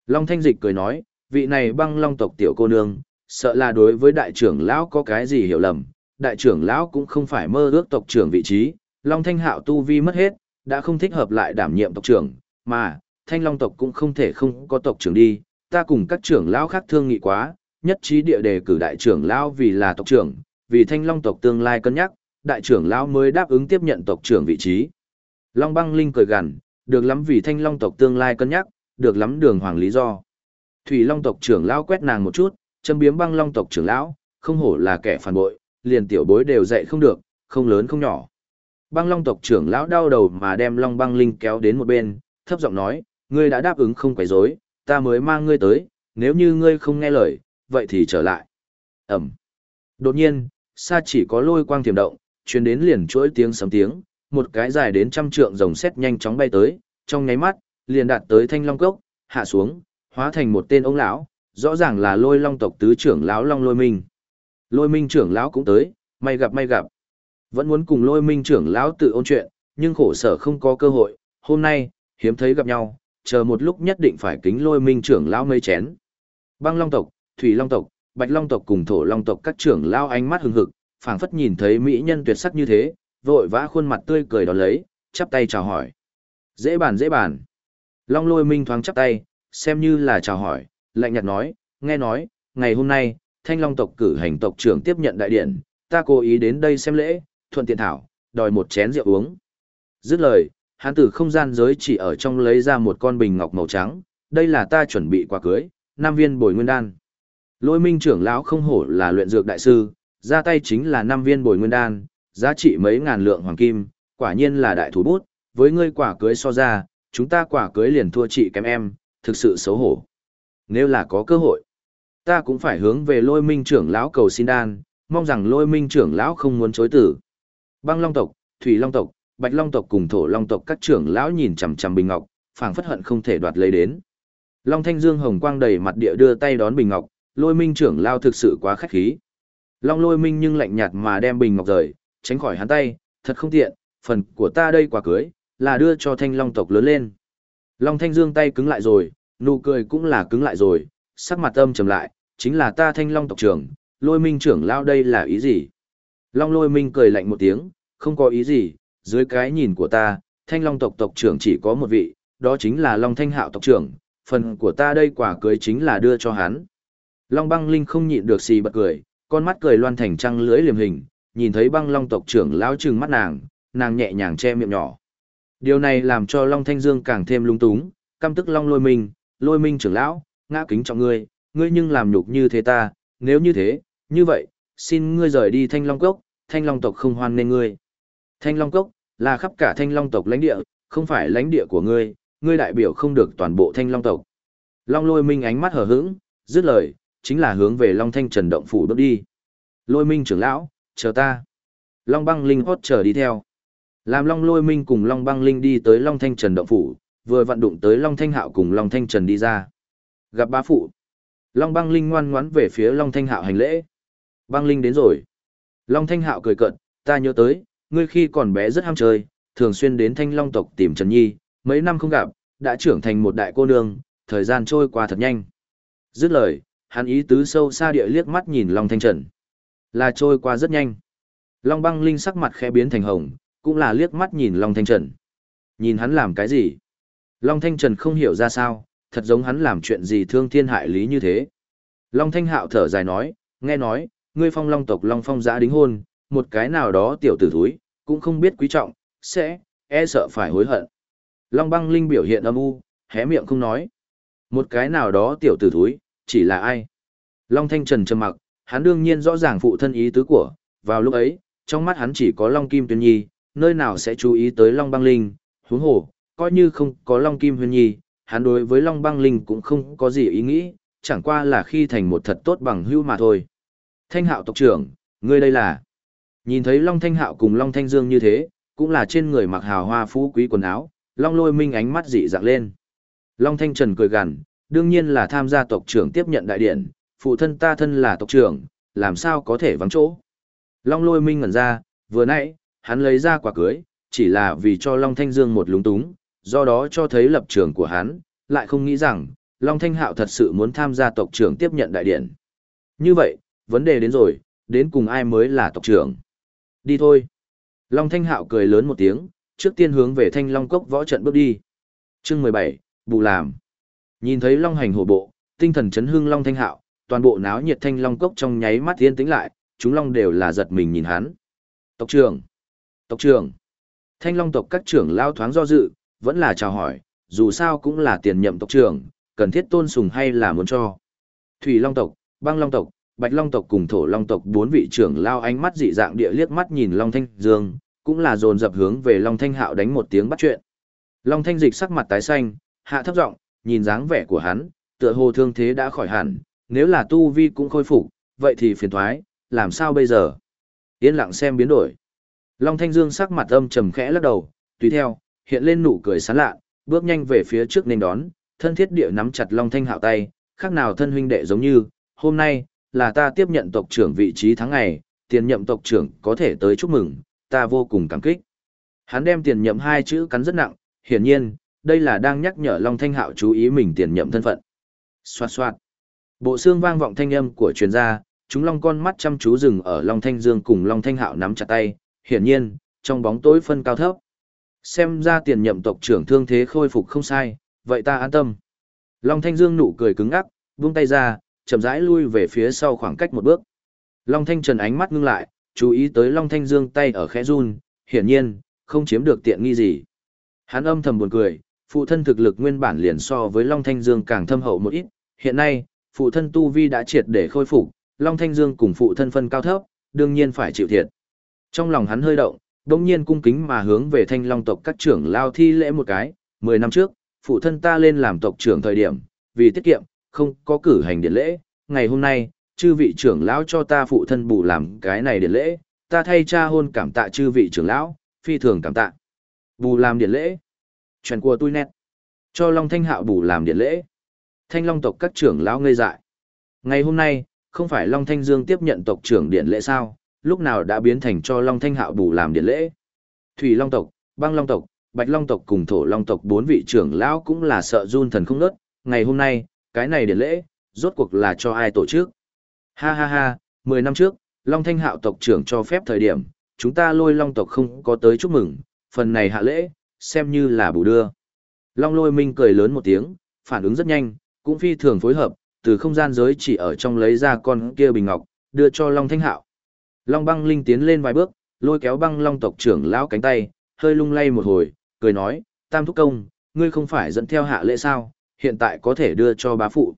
[SPEAKER 1] Long Thanh Dịch cười nói, vị này băng Long tộc tiểu cô nương, sợ là đối với đại trưởng lão có cái gì hiểu lầm. Đại trưởng lão cũng không phải mơ ước tộc trưởng vị trí, Long Thanh Hạo tu vi mất hết, đã không thích hợp lại đảm nhiệm tộc trưởng, mà Thanh Long tộc cũng không thể không có tộc trưởng đi. Ta cùng các trưởng lão khác thương nghị quá, nhất trí địa đề cử đại trưởng lão vì là tộc trưởng, vì Thanh Long tộc tương lai cân nhắc, đại trưởng lão mới đáp ứng tiếp nhận tộc trưởng vị trí. Long băng linh cười gằn, được lắm vì thanh long tộc tương lai cân nhắc, được lắm đường hoàng lý do. Thủy long tộc trưởng lão quét nàng một chút, châm biếm băng long tộc trưởng lão, không hổ là kẻ phản bội, liền tiểu bối đều dạy không được, không lớn không nhỏ. Băng long tộc trưởng lão đau đầu mà đem long băng linh kéo đến một bên, thấp giọng nói, ngươi đã đáp ứng không quấy rối, ta mới mang ngươi tới, nếu như ngươi không nghe lời, vậy thì trở lại. Ẩm. Đột nhiên, xa chỉ có lôi quang tiềm động, truyền đến liền chuỗi tiếng sấm tiếng, một cái dài đến trăm trượng rồng sét nhanh chóng bay tới, trong nháy mắt, liền đạt tới thanh long cốc, hạ xuống, hóa thành một tên ông lão, rõ ràng là lôi long tộc tứ trưởng lão long lôi minh. Lôi minh trưởng lão cũng tới, may gặp may gặp. Vẫn muốn cùng lôi minh trưởng lão tự ôn chuyện, nhưng khổ sở không có cơ hội, hôm nay, hiếm thấy gặp nhau, chờ một lúc nhất định phải kính lôi minh trưởng lão mây chén. Băng long tộc, thủy long tộc, bạch long tộc cùng thổ long tộc các trưởng lão ánh mắt hừng hực, phảng phất nhìn thấy mỹ nhân tuyệt sắc như thế, vội vã khuôn mặt tươi cười đón lấy, chắp tay chào hỏi. Dễ bàn dễ bàn. Long lôi minh thoáng chắp tay, xem như là chào hỏi, lạnh nhạt nói, nghe nói, ngày hôm nay, thanh long tộc cử hành tộc trưởng tiếp nhận đại điện, ta cố ý đến đây xem lễ, thuận tiện thảo, đòi một chén rượu uống. Dứt lời, hắn từ không gian giới chỉ ở trong lấy ra một con bình ngọc màu trắng, đây là ta chuẩn bị quà cưới, Nam viên bồi nguyên đan. Lôi minh trưởng lão không hổ là luyện dược đại sư, ra tay chính là năm viên bồi nguyên đan, giá trị mấy ngàn lượng hoàng kim, quả nhiên là đại thủ bút, với ngươi quả cưới so ra, chúng ta quả cưới liền thua chị kém em, thực sự xấu hổ. Nếu là có cơ hội, ta cũng phải hướng về lôi minh trưởng lão cầu xin đan, mong rằng lôi minh trưởng lão không muốn chối tử. Băng Long tộc, Thủy Long tộc, Bạch Long tộc cùng Thổ Long tộc các trưởng lão nhìn chằm chằm Bình Ngọc, phảng phất hận không thể đoạt lấy đến. Long Thanh Dương hồng quang đầy mặt địa đưa tay đón Bình Ngọc, Lôi Minh trưởng lao thực sự quá khách khí. Long Lôi Minh nhưng lạnh nhạt mà đem Bình Ngọc rời, tránh khỏi hắn tay, thật không tiện, phần của ta đây quả cưới, là đưa cho Thanh Long tộc lớn lên. Long Thanh Dương tay cứng lại rồi, nụ cười cũng là cứng lại rồi, sắc mặt âm trầm lại, chính là ta Thanh Long tộc trưởng, Lôi Minh trưởng lao đây là ý gì? Long Lôi Minh cười lạnh một tiếng, không có ý gì, dưới cái nhìn của ta, Thanh Long tộc tộc trưởng chỉ có một vị, đó chính là Long Thanh Hạo tộc trưởng, phần của ta đây quả cưới chính là đưa cho hắn. Long băng linh không nhịn được xì bật cười, con mắt cười loan thành trăng lưỡi liềm hình, nhìn thấy băng long tộc trưởng lão trừng mắt nàng, nàng nhẹ nhàng che miệng nhỏ. Điều này làm cho Long Thanh Dương càng thêm lung túng, căm tức Long lôi minh, lôi minh trưởng lão, ngã kính trọng ngươi, ngươi nhưng làm nhục như thế ta, nếu như thế, như vậy, xin ngươi rời đi Thanh Long Cốc, Thanh Long tộc không hoan nên ngươi. Thanh Long Cốc, là khắp cả Thanh Long tộc lãnh địa, không phải lãnh địa của ngươi, ngươi đại biểu không được toàn bộ Thanh Long tộc. Long lôi minh ánh mắt hở hững, dứt lời, chính là hướng về Long Thanh Trần Động Phủ bước đi. Lôi minh trưởng lão, chờ ta. Long băng linh hót chờ đi theo. Làm Long lôi minh cùng Long băng linh đi tới Long Thanh Trần Động Phủ, vừa vận đụng tới Long Thanh Hạo cùng Long Thanh Trần đi ra. Gặp bá phụ. Long băng linh ngoan ngoãn về phía Long Thanh Hạo hành lễ. Băng linh đến rồi. Long Thanh Hạo cười cợt, ta nhớ tới, ngươi khi còn bé rất ham chơi, thường xuyên đến Thanh Long tộc tìm Trần Nhi, mấy năm không gặp, đã trưởng thành một đại cô nương, thời gian trôi qua thật nhanh. Dứt lời, hắn ý tứ sâu xa địa liếc mắt nhìn Long Thanh Trần. Là trôi qua rất nhanh. Long băng linh sắc mặt khẽ biến thành hồng, cũng là liếc mắt nhìn Long Thanh Trần. Nhìn hắn làm cái gì? Long Thanh Trần không hiểu ra sao, thật giống hắn làm chuyện gì thương thiên hại lý như thế. Long Thanh Hạo thở dài nói, nghe nói, ngươi phong long tộc Long Phong giã đính hôn, một cái nào đó tiểu tử thúi, cũng không biết quý trọng, sẽ, e sợ phải hối hận. Long băng linh biểu hiện âm u, hé miệng không nói. Một cái nào đó tiểu tử thúi, chỉ là ai? Long Thanh Trần trầm mặc, hắn đương nhiên rõ ràng phụ thân ý tứ của, vào lúc ấy, trong mắt hắn chỉ có Long Kim Tuyên Nhi, nơi nào sẽ chú ý tới Long Băng Linh, huống hồ, coi như không có Long Kim Huyền Nhi, hắn đối với Long Băng Linh cũng không có gì ý nghĩ, chẳng qua là khi thành một thật tốt bằng hữu mà thôi. Thanh Hạo tộc trưởng, ngươi đây là... Nhìn thấy Long Thanh Hạo cùng Long Thanh Dương như thế, cũng là trên người mặc hào hoa phú quý quần áo, Long Lôi Minh ánh mắt dị dạng lên. Long Thanh Trần cười gằn, đương nhiên là tham gia tộc trưởng tiếp nhận đại điện, phụ thân ta thân là tộc trưởng, làm sao có thể vắng chỗ. Long lôi minh ngẩn ra, vừa nãy, hắn lấy ra quả cưới, chỉ là vì cho Long Thanh Dương một lúng túng, do đó cho thấy lập trường của hắn, lại không nghĩ rằng, Long Thanh Hạo thật sự muốn tham gia tộc trưởng tiếp nhận đại điện. Như vậy, vấn đề đến rồi, đến cùng ai mới là tộc trưởng. Đi thôi. Long Thanh Hạo cười lớn một tiếng, trước tiên hướng về Thanh Long Cốc võ trận bước đi. Chương 17, Bù làm. Nhìn thấy Long hành hổ bộ, tinh thần chấn hương Long Thanh Hạo, toàn bộ náo nhiệt Thanh Long Cốc trong nháy mắt yên tĩnh lại, chúng Long đều là giật mình nhìn hắn. Tộc trưởng! Tộc trưởng! Thanh Long tộc các trưởng lao thoáng do dự, vẫn là chào hỏi, dù sao cũng là tiền nhậm tộc trưởng, cần thiết tôn sùng hay là muốn cho. Thủy Long tộc, Băng Long tộc, Bạch Long tộc cùng Thổ Long tộc bốn vị trưởng lao ánh mắt dị dạng địa liếc mắt nhìn Long Thanh Dương, cũng là dồn dập hướng về Long Thanh Hạo đánh một tiếng bắt chuyện. Long Thanh Dịch sắc mặt tái xanh, hạ thấp giọng, nhìn dáng vẻ của hắn, tựa hồ thương thế đã khỏi hẳn, nếu là tu vi cũng khôi phục, vậy thì phiền thoái, làm sao bây giờ? Yên lặng xem biến đổi. Long Thanh Dương sắc mặt âm trầm khẽ lắc đầu, tùy theo, hiện lên nụ cười sán lạ, bước nhanh về phía trước nên đón, thân thiết địa nắm chặt Long Thanh Hạo tay, khác nào thân huynh đệ giống như, hôm nay, là ta tiếp nhận tộc trưởng vị trí tháng ngày, tiền nhậm tộc trưởng có thể tới chúc mừng, ta vô cùng cảm kích. Hắn đem tiền nhậm hai chữ cắn rất nặng, hiển nhiên, đây là đang nhắc nhở Long Thanh Hạo chú ý mình tiền nhậm thân phận. Xoạt xoạt. Bộ xương vang vọng thanh âm của truyền gia, chúng long con mắt chăm chú dừng ở Long Thanh Dương cùng Long Thanh Hạo nắm chặt tay, hiển nhiên, trong bóng tối phân cao thấp. Xem ra tiền nhậm tộc trưởng thương thế khôi phục không sai, vậy ta an tâm. Long Thanh Dương nụ cười cứng ngắc, buông tay ra, chậm rãi lui về phía sau khoảng cách một bước. Long Thanh Trần ánh mắt ngưng lại, chú ý tới Long Thanh Dương tay ở khẽ run, hiển nhiên, không chiếm được tiện nghi gì. Hắn âm thầm buồn cười, phụ thân thực lực nguyên bản liền so với Long Thanh Dương càng thâm hậu một ít, hiện nay, phụ thân tu vi đã triệt để khôi phục, Long Thanh Dương cùng phụ thân phân cao thấp, đương nhiên phải chịu thiệt. Trong lòng hắn hơi động, đồng nhiên cung kính mà hướng về thanh long tộc các trưởng lao thi lễ một cái, 10 năm trước, phụ thân ta lên làm tộc trưởng thời điểm, vì tiết kiệm, không có cử hành điện lễ, ngày hôm nay, chư vị trưởng lão cho ta phụ thân bù làm cái này điện lễ, ta thay cha hôn cảm tạ chư vị trưởng lão, phi thường cảm tạ. Bù làm điện lễ. Chuyện của tôi nét. Cho Long Thanh Hạo bù làm điện lễ. Thanh Long tộc các trưởng lão ngây dại. Ngày hôm nay, không phải Long Thanh Dương tiếp nhận tộc trưởng điện lễ sao, lúc nào đã biến thành cho Long Thanh Hạo bù làm điện lễ. Thủy Long tộc, Băng Long tộc, Bạch Long tộc cùng Thổ Long tộc bốn vị trưởng lão cũng là sợ run thần không nớt, ngày hôm nay, cái này điện lễ, rốt cuộc là cho ai tổ chức. Ha ha ha, 10 năm trước, Long Thanh Hạo tộc trưởng cho phép thời điểm, chúng ta lôi Long tộc không có tới chúc mừng, phần này hạ lễ, xem như là bù đưa. Long lôi minh cười lớn một tiếng, phản ứng rất nhanh, cũng phi thường phối hợp, từ không gian giới chỉ ở trong lấy ra con kia bình ngọc, đưa cho Long Thanh Hạo. Long băng linh tiến lên vài bước, lôi kéo băng Long tộc trưởng lão cánh tay, hơi lung lay một hồi, cười nói, Tam Thúc Công, ngươi không phải dẫn theo hạ lễ sao, hiện tại có thể đưa cho bá phụ.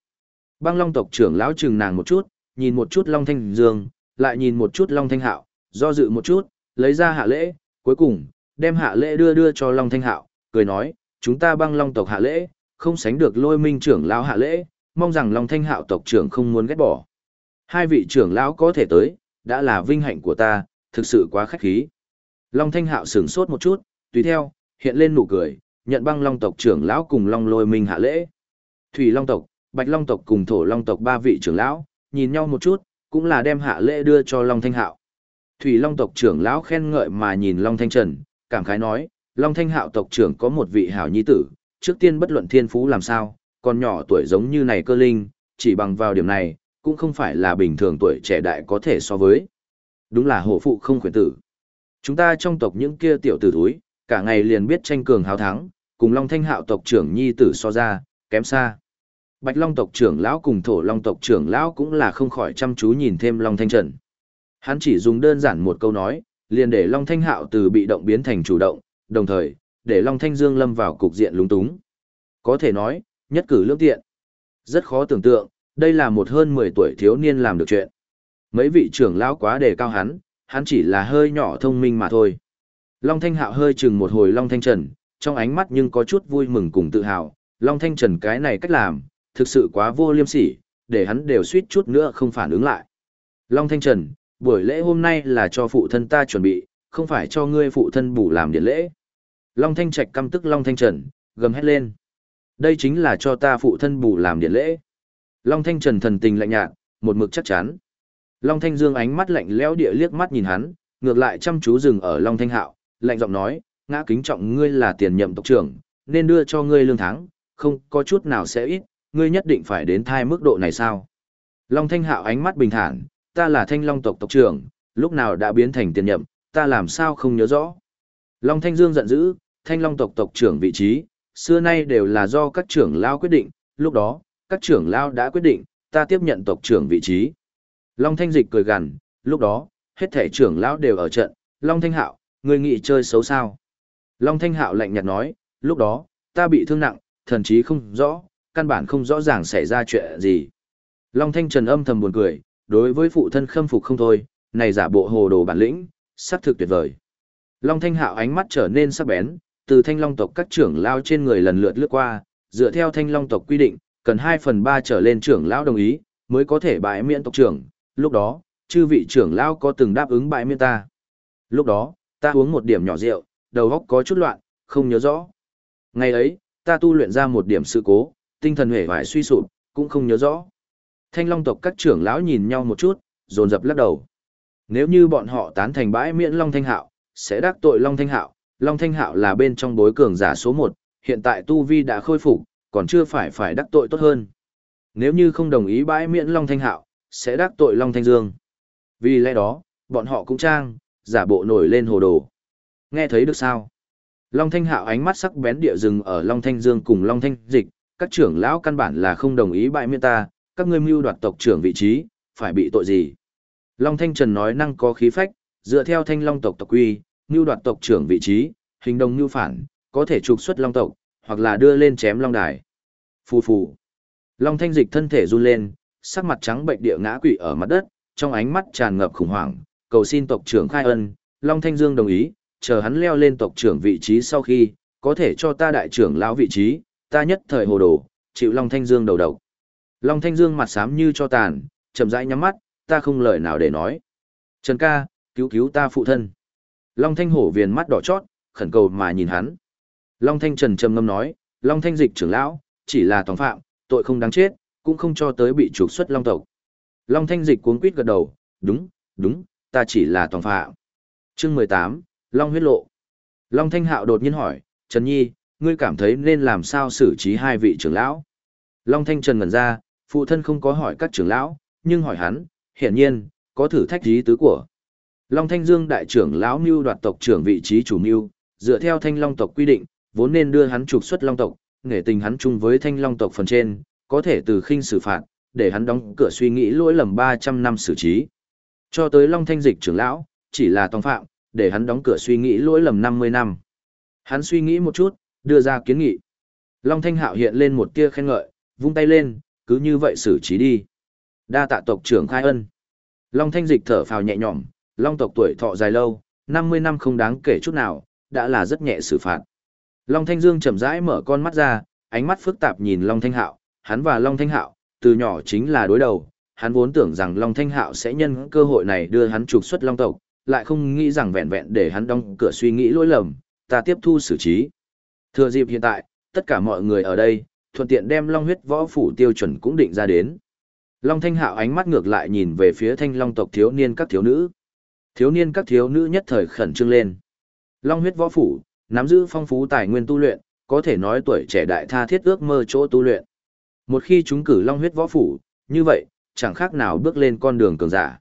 [SPEAKER 1] Băng Long tộc trưởng lão chừng nàng một chút, nhìn một chút Long Thanh Dương, lại nhìn một chút Long Thanh Hạo, do dự một chút, lấy ra hạ lễ, cuối cùng, đem hạ lễ đưa đưa cho Long Thanh Hạo, cười nói, chúng ta băng Long tộc hạ lễ, không sánh được lôi minh trưởng lão hạ lễ, mong rằng Long Thanh Hạo tộc trưởng không muốn ghét bỏ. Hai vị trưởng lão có thể tới, đã là vinh hạnh của ta, thực sự quá khách khí. Long Thanh Hạo sửng sốt một chút, tùy theo, hiện lên nụ cười, nhận băng Long tộc trưởng lão cùng Long lôi minh hạ lễ. Thủy Long tộc, Bạch Long tộc cùng Thổ Long tộc ba vị trưởng lão, nhìn nhau một chút, cũng là đem hạ lễ đưa cho Long Thanh Hạo. Thủy Long tộc trưởng lão khen ngợi mà nhìn Long Thanh Trần, cảm khái nói, Long Thanh Hạo tộc trưởng có một vị hảo nhi tử, trước tiên bất luận thiên phú làm sao, còn nhỏ tuổi giống như này cơ linh, chỉ bằng vào điểm này, cũng không phải là bình thường tuổi trẻ đại có thể so với. Đúng là hổ phụ không khuyến tử. Chúng ta trong tộc những kia tiểu tử thúi, cả ngày liền biết tranh cường hào thắng, cùng Long Thanh Hạo tộc trưởng nhi tử so ra, kém xa. Bạch Long tộc trưởng lão cùng Thổ Long tộc trưởng lão cũng là không khỏi chăm chú nhìn thêm Long Thanh Trần. Hắn chỉ dùng đơn giản một câu nói, liền để Long Thanh Hạo từ bị động biến thành chủ động, đồng thời, để Long Thanh Dương lâm vào cục diện lúng túng. Có thể nói, nhất cử lưỡng tiện. Rất khó tưởng tượng, đây là một hơn 10 tuổi thiếu niên làm được chuyện. Mấy vị trưởng lão quá đề cao hắn, hắn chỉ là hơi nhỏ thông minh mà thôi. Long Thanh Hạo hơi chừng một hồi Long Thanh Trần, trong ánh mắt nhưng có chút vui mừng cùng tự hào. Long Thanh Trần cái này cách làm, thực sự quá vô liêm sỉ, để hắn đều suýt chút nữa không phản ứng lại. Long Thanh Trần, buổi lễ hôm nay là cho phụ thân ta chuẩn bị, không phải cho ngươi phụ thân bù làm điện lễ. Long Thanh Trạch căm tức Long Thanh Trần, gầm hét lên. Đây chính là cho ta phụ thân bù làm điện lễ. Long Thanh Trần thần tình lạnh nhạt, một mực chắc chắn. Long Thanh Dương ánh mắt lạnh lẽo địa liếc mắt nhìn hắn, ngược lại chăm chú dừng ở Long Thanh Hạo, lạnh giọng nói, ngã kính trọng ngươi là tiền nhậm tộc trưởng, nên đưa cho ngươi lương tháng, không có chút nào sẽ ít, ngươi nhất định phải đến thai mức độ này sao? Long Thanh Hạo ánh mắt bình thản, ta là Thanh Long tộc tộc trưởng, lúc nào đã biến thành tiền nhậm, ta làm sao không nhớ rõ. Long Thanh Dương giận dữ, Thanh Long tộc tộc trưởng vị trí, xưa nay đều là do các trưởng lao quyết định, lúc đó, các trưởng lao đã quyết định, ta tiếp nhận tộc trưởng vị trí. Long Thanh Dịch cười gằn, lúc đó, hết thể trưởng lão đều ở trận, Long Thanh Hạo, người nghị chơi xấu sao. Long Thanh Hạo lạnh nhạt nói, lúc đó, ta bị thương nặng, thần chí không rõ, căn bản không rõ ràng xảy ra chuyện gì. Long Thanh Trần âm thầm buồn cười, đối với phụ thân khâm phục không thôi, này giả bộ hồ đồ bản lĩnh, sắc thực tuyệt vời. Long Thanh Hạo ánh mắt trở nên sắc bén, từ Thanh Long tộc các trưởng lao trên người lần lượt lướt qua, dựa theo Thanh Long tộc quy định, cần 2 phần 3 trở lên trưởng lão đồng ý, mới có thể bãi miễn tộc trưởng, lúc đó, chư vị trưởng lão có từng đáp ứng bãi miễn ta. Lúc đó, ta uống một điểm nhỏ rượu, đầu óc có chút loạn, không nhớ rõ. Ngày ấy, ta tu luyện ra một điểm sự cố, tinh thần hề vải suy sụp, cũng không nhớ rõ. Thanh Long tộc các trưởng lão nhìn nhau một chút, dồn dập lắc đầu. Nếu như bọn họ tán thành bãi miễn Long Thanh Hạo, sẽ đắc tội Long Thanh Hạo. Long Thanh Hạo là bên trong bối cường giả số 1, hiện tại Tu Vi đã khôi phục, còn chưa phải phải đắc tội tốt hơn. Nếu như không đồng ý bãi miễn Long Thanh Hạo, sẽ đắc tội Long Thanh Dương. Vì lẽ đó, bọn họ cũng trang, giả bộ nổi lên hồ đồ. Nghe thấy được sao? Long Thanh Hạo ánh mắt sắc bén địa rừng ở Long Thanh Dương cùng Long Thanh Dịch, các trưởng lão căn bản là không đồng ý bãi miễn ta, các ngươi mưu đoạt tộc trưởng vị trí, phải bị tội gì? Long Thanh Trần nói năng có khí phách, dựa theo Thanh Long tộc tộc quy, mưu đoạt tộc trưởng vị trí, hình đồng mưu phản, có thể trục xuất Long tộc, hoặc là đưa lên chém Long đài. Phù phù. Long Thanh Dịch thân thể run lên, sắc mặt trắng bệnh địa ngã quỵ ở mặt đất, trong ánh mắt tràn ngập khủng hoảng, cầu xin tộc trưởng khai ân, Long Thanh Dương đồng ý, chờ hắn leo lên tộc trưởng vị trí sau khi, có thể cho ta đại trưởng lão vị trí, ta nhất thời hồ đồ, chịu Long Thanh Dương đầu độc. Long Thanh Dương mặt xám như cho tàn, chậm rãi nhắm mắt, ta không lời nào để nói. Trần ca, Cứu cứu ta phụ thân. Long Thanh hổ viền mắt đỏ chót, khẩn cầu mà nhìn hắn. Long Thanh trần trầm ngâm nói, Long Thanh dịch trưởng lão, chỉ là tòng phạm, tội không đáng chết, cũng không cho tới bị trục xuất Long tộc. Long Thanh dịch cuống quýt gật đầu, đúng, đúng, ta chỉ là tòng phạm. Chương 18, Long huyết lộ. Long Thanh hạo đột nhiên hỏi, Trần Nhi, ngươi cảm thấy nên làm sao xử trí hai vị trưởng lão? Long Thanh Trần ngẩn ra, phụ thân không có hỏi các trưởng lão, nhưng hỏi hắn, hiển nhiên, có thử thách ý tứ của. Long Thanh Dương đại trưởng lão mưu đoạt tộc trưởng vị trí chủ mưu, dựa theo Thanh Long tộc quy định, vốn nên đưa hắn trục xuất Long tộc, nghệ tình hắn chung với Thanh Long tộc phần trên, có thể từ khinh xử phạt, để hắn đóng cửa suy nghĩ lỗi lầm 300 năm xử trí. Cho tới Long Thanh Dịch trưởng lão, chỉ là tòng phạm, để hắn đóng cửa suy nghĩ lỗi lầm 50 năm. Hắn suy nghĩ một chút, đưa ra kiến nghị. Long Thanh Hạo hiện lên một tia khen ngợi, vung tay lên, cứ như vậy xử trí đi. Đa tạ tộc trưởng khai ân. Long Thanh Dịch thở phào nhẹ nhõm, Long tộc tuổi thọ dài lâu, 50 năm không đáng kể chút nào, đã là rất nhẹ xử phạt. Long Thanh Dương chậm rãi mở con mắt ra, ánh mắt phức tạp nhìn Long Thanh Hạo, hắn và Long Thanh Hạo, từ nhỏ chính là đối đầu, hắn vốn tưởng rằng Long Thanh Hạo sẽ nhân cơ hội này đưa hắn trục xuất Long tộc, lại không nghĩ rằng vẹn vẹn để hắn đóng cửa suy nghĩ lỗi lầm, ta tiếp thu xử trí. Thừa dịp hiện tại, tất cả mọi người ở đây, thuận tiện đem Long huyết võ phủ tiêu chuẩn cũng định ra đến. Long Thanh Hạo ánh mắt ngược lại nhìn về phía Thanh Long tộc thiếu niên các thiếu nữ. Thiếu niên các thiếu nữ nhất thời khẩn trương lên. Long huyết võ phủ, nắm giữ phong phú tài nguyên tu luyện, có thể nói tuổi trẻ đại tha thiết ước mơ chỗ tu luyện. Một khi chúng cử Long huyết võ phủ, như vậy, chẳng khác nào bước lên con đường cường giả.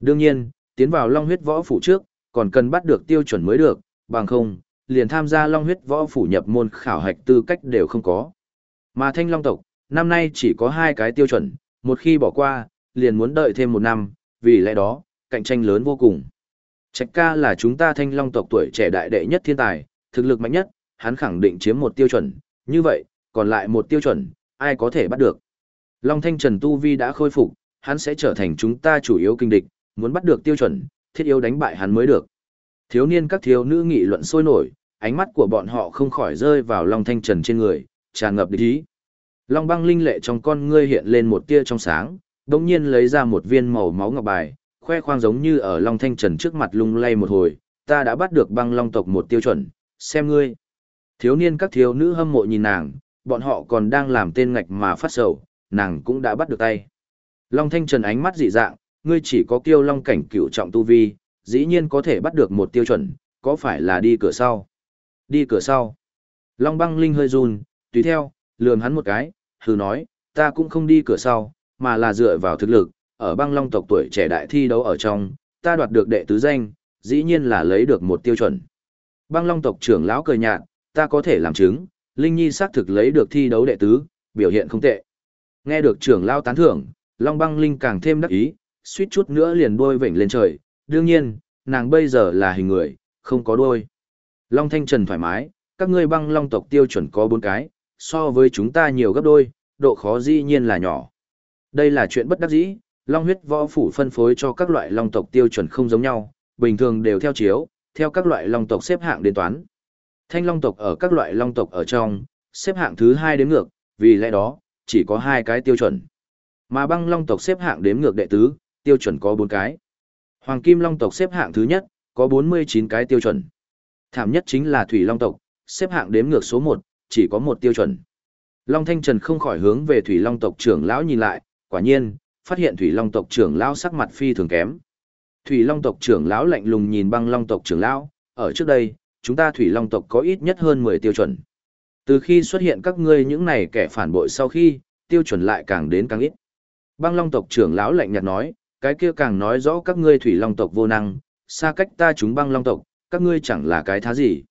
[SPEAKER 1] Đương nhiên, tiến vào Long huyết võ phủ trước, còn cần bắt được tiêu chuẩn mới được, bằng không, liền tham gia Long huyết võ phủ nhập môn khảo hạch tư cách đều không có. Mà Thanh Long tộc, năm nay chỉ có hai cái tiêu chuẩn, một khi bỏ qua, liền muốn đợi thêm một năm, vì lẽ đó, cạnh tranh lớn vô cùng. Trạch ca là chúng ta thanh long tộc tuổi trẻ đại đệ nhất thiên tài, thực lực mạnh nhất, hắn khẳng định chiếm một tiêu chuẩn, như vậy, còn lại một tiêu chuẩn, ai có thể bắt được. Long thanh trần tu vi đã khôi phục, hắn sẽ trở thành chúng ta chủ yếu kinh địch, muốn bắt được tiêu chuẩn, thiết yếu đánh bại hắn mới được. Thiếu niên các thiếu nữ nghị luận sôi nổi, ánh mắt của bọn họ không khỏi rơi vào Long Thanh Trần trên người, tràn ngập địch ý. Long băng linh lệ trong con ngươi hiện lên một tia trong sáng, đồng nhiên lấy ra một viên màu máu ngọc bài, khoe khoang giống như ở Long Thanh Trần trước mặt lung lay một hồi, ta đã bắt được băng long tộc một tiêu chuẩn, xem ngươi. Thiếu niên các thiếu nữ hâm mộ nhìn nàng, bọn họ còn đang làm tên ngạch mà phát sầu, nàng cũng đã bắt được tay. Long Thanh Trần ánh mắt dị dạng, ngươi chỉ có kiêu long cảnh cựu trọng tu vi, dĩ nhiên có thể bắt được một tiêu chuẩn, có phải là đi cửa sau? Đi cửa sau. Long băng linh hơi run, tùy theo, lườm hắn một cái, hừ nói, ta cũng không đi cửa sau, mà là dựa vào thực lực, ở băng long tộc tuổi trẻ đại thi đấu ở trong, ta đoạt được đệ tứ danh, dĩ nhiên là lấy được một tiêu chuẩn. Băng long tộc trưởng lão cười nhạt, ta có thể làm chứng, Linh Nhi xác thực lấy được thi đấu đệ tứ, biểu hiện không tệ. Nghe được trưởng lão tán thưởng, Long băng linh càng thêm đắc ý, suýt chút nữa liền đôi vểnh lên trời, đương nhiên, nàng bây giờ là hình người, không có đôi. Long thanh trần thoải mái, các ngươi băng long tộc tiêu chuẩn có bốn cái, so với chúng ta nhiều gấp đôi, độ khó dĩ nhiên là nhỏ. Đây là chuyện bất đắc dĩ, long huyết võ phủ phân phối cho các loại long tộc tiêu chuẩn không giống nhau, bình thường đều theo chiếu, theo các loại long tộc xếp hạng đến toán. Thanh long tộc ở các loại long tộc ở trong, xếp hạng thứ hai đến ngược, vì lẽ đó, chỉ có hai cái tiêu chuẩn. Mà băng long tộc xếp hạng đếm ngược đệ tứ, tiêu chuẩn có bốn cái. Hoàng kim long tộc xếp hạng thứ nhất, có 49 cái tiêu chuẩn. Thảm nhất chính là thủy long tộc, xếp hạng đếm ngược số 1, chỉ có một tiêu chuẩn. Long Thanh Trần không khỏi hướng về thủy long tộc trưởng lão nhìn lại, quả nhiên, phát hiện Thủy Long tộc trưởng lão sắc mặt phi thường kém. Thủy Long tộc trưởng lão lạnh lùng nhìn băng Long tộc trưởng lão, ở trước đây, chúng ta Thủy Long tộc có ít nhất hơn 10 tiêu chuẩn. Từ khi xuất hiện các ngươi những này kẻ phản bội sau khi, tiêu chuẩn lại càng đến càng ít. Băng Long tộc trưởng lão lạnh nhạt nói, cái kia càng nói rõ các ngươi Thủy Long tộc vô năng, xa cách ta chúng băng Long tộc, các ngươi chẳng là cái thá gì.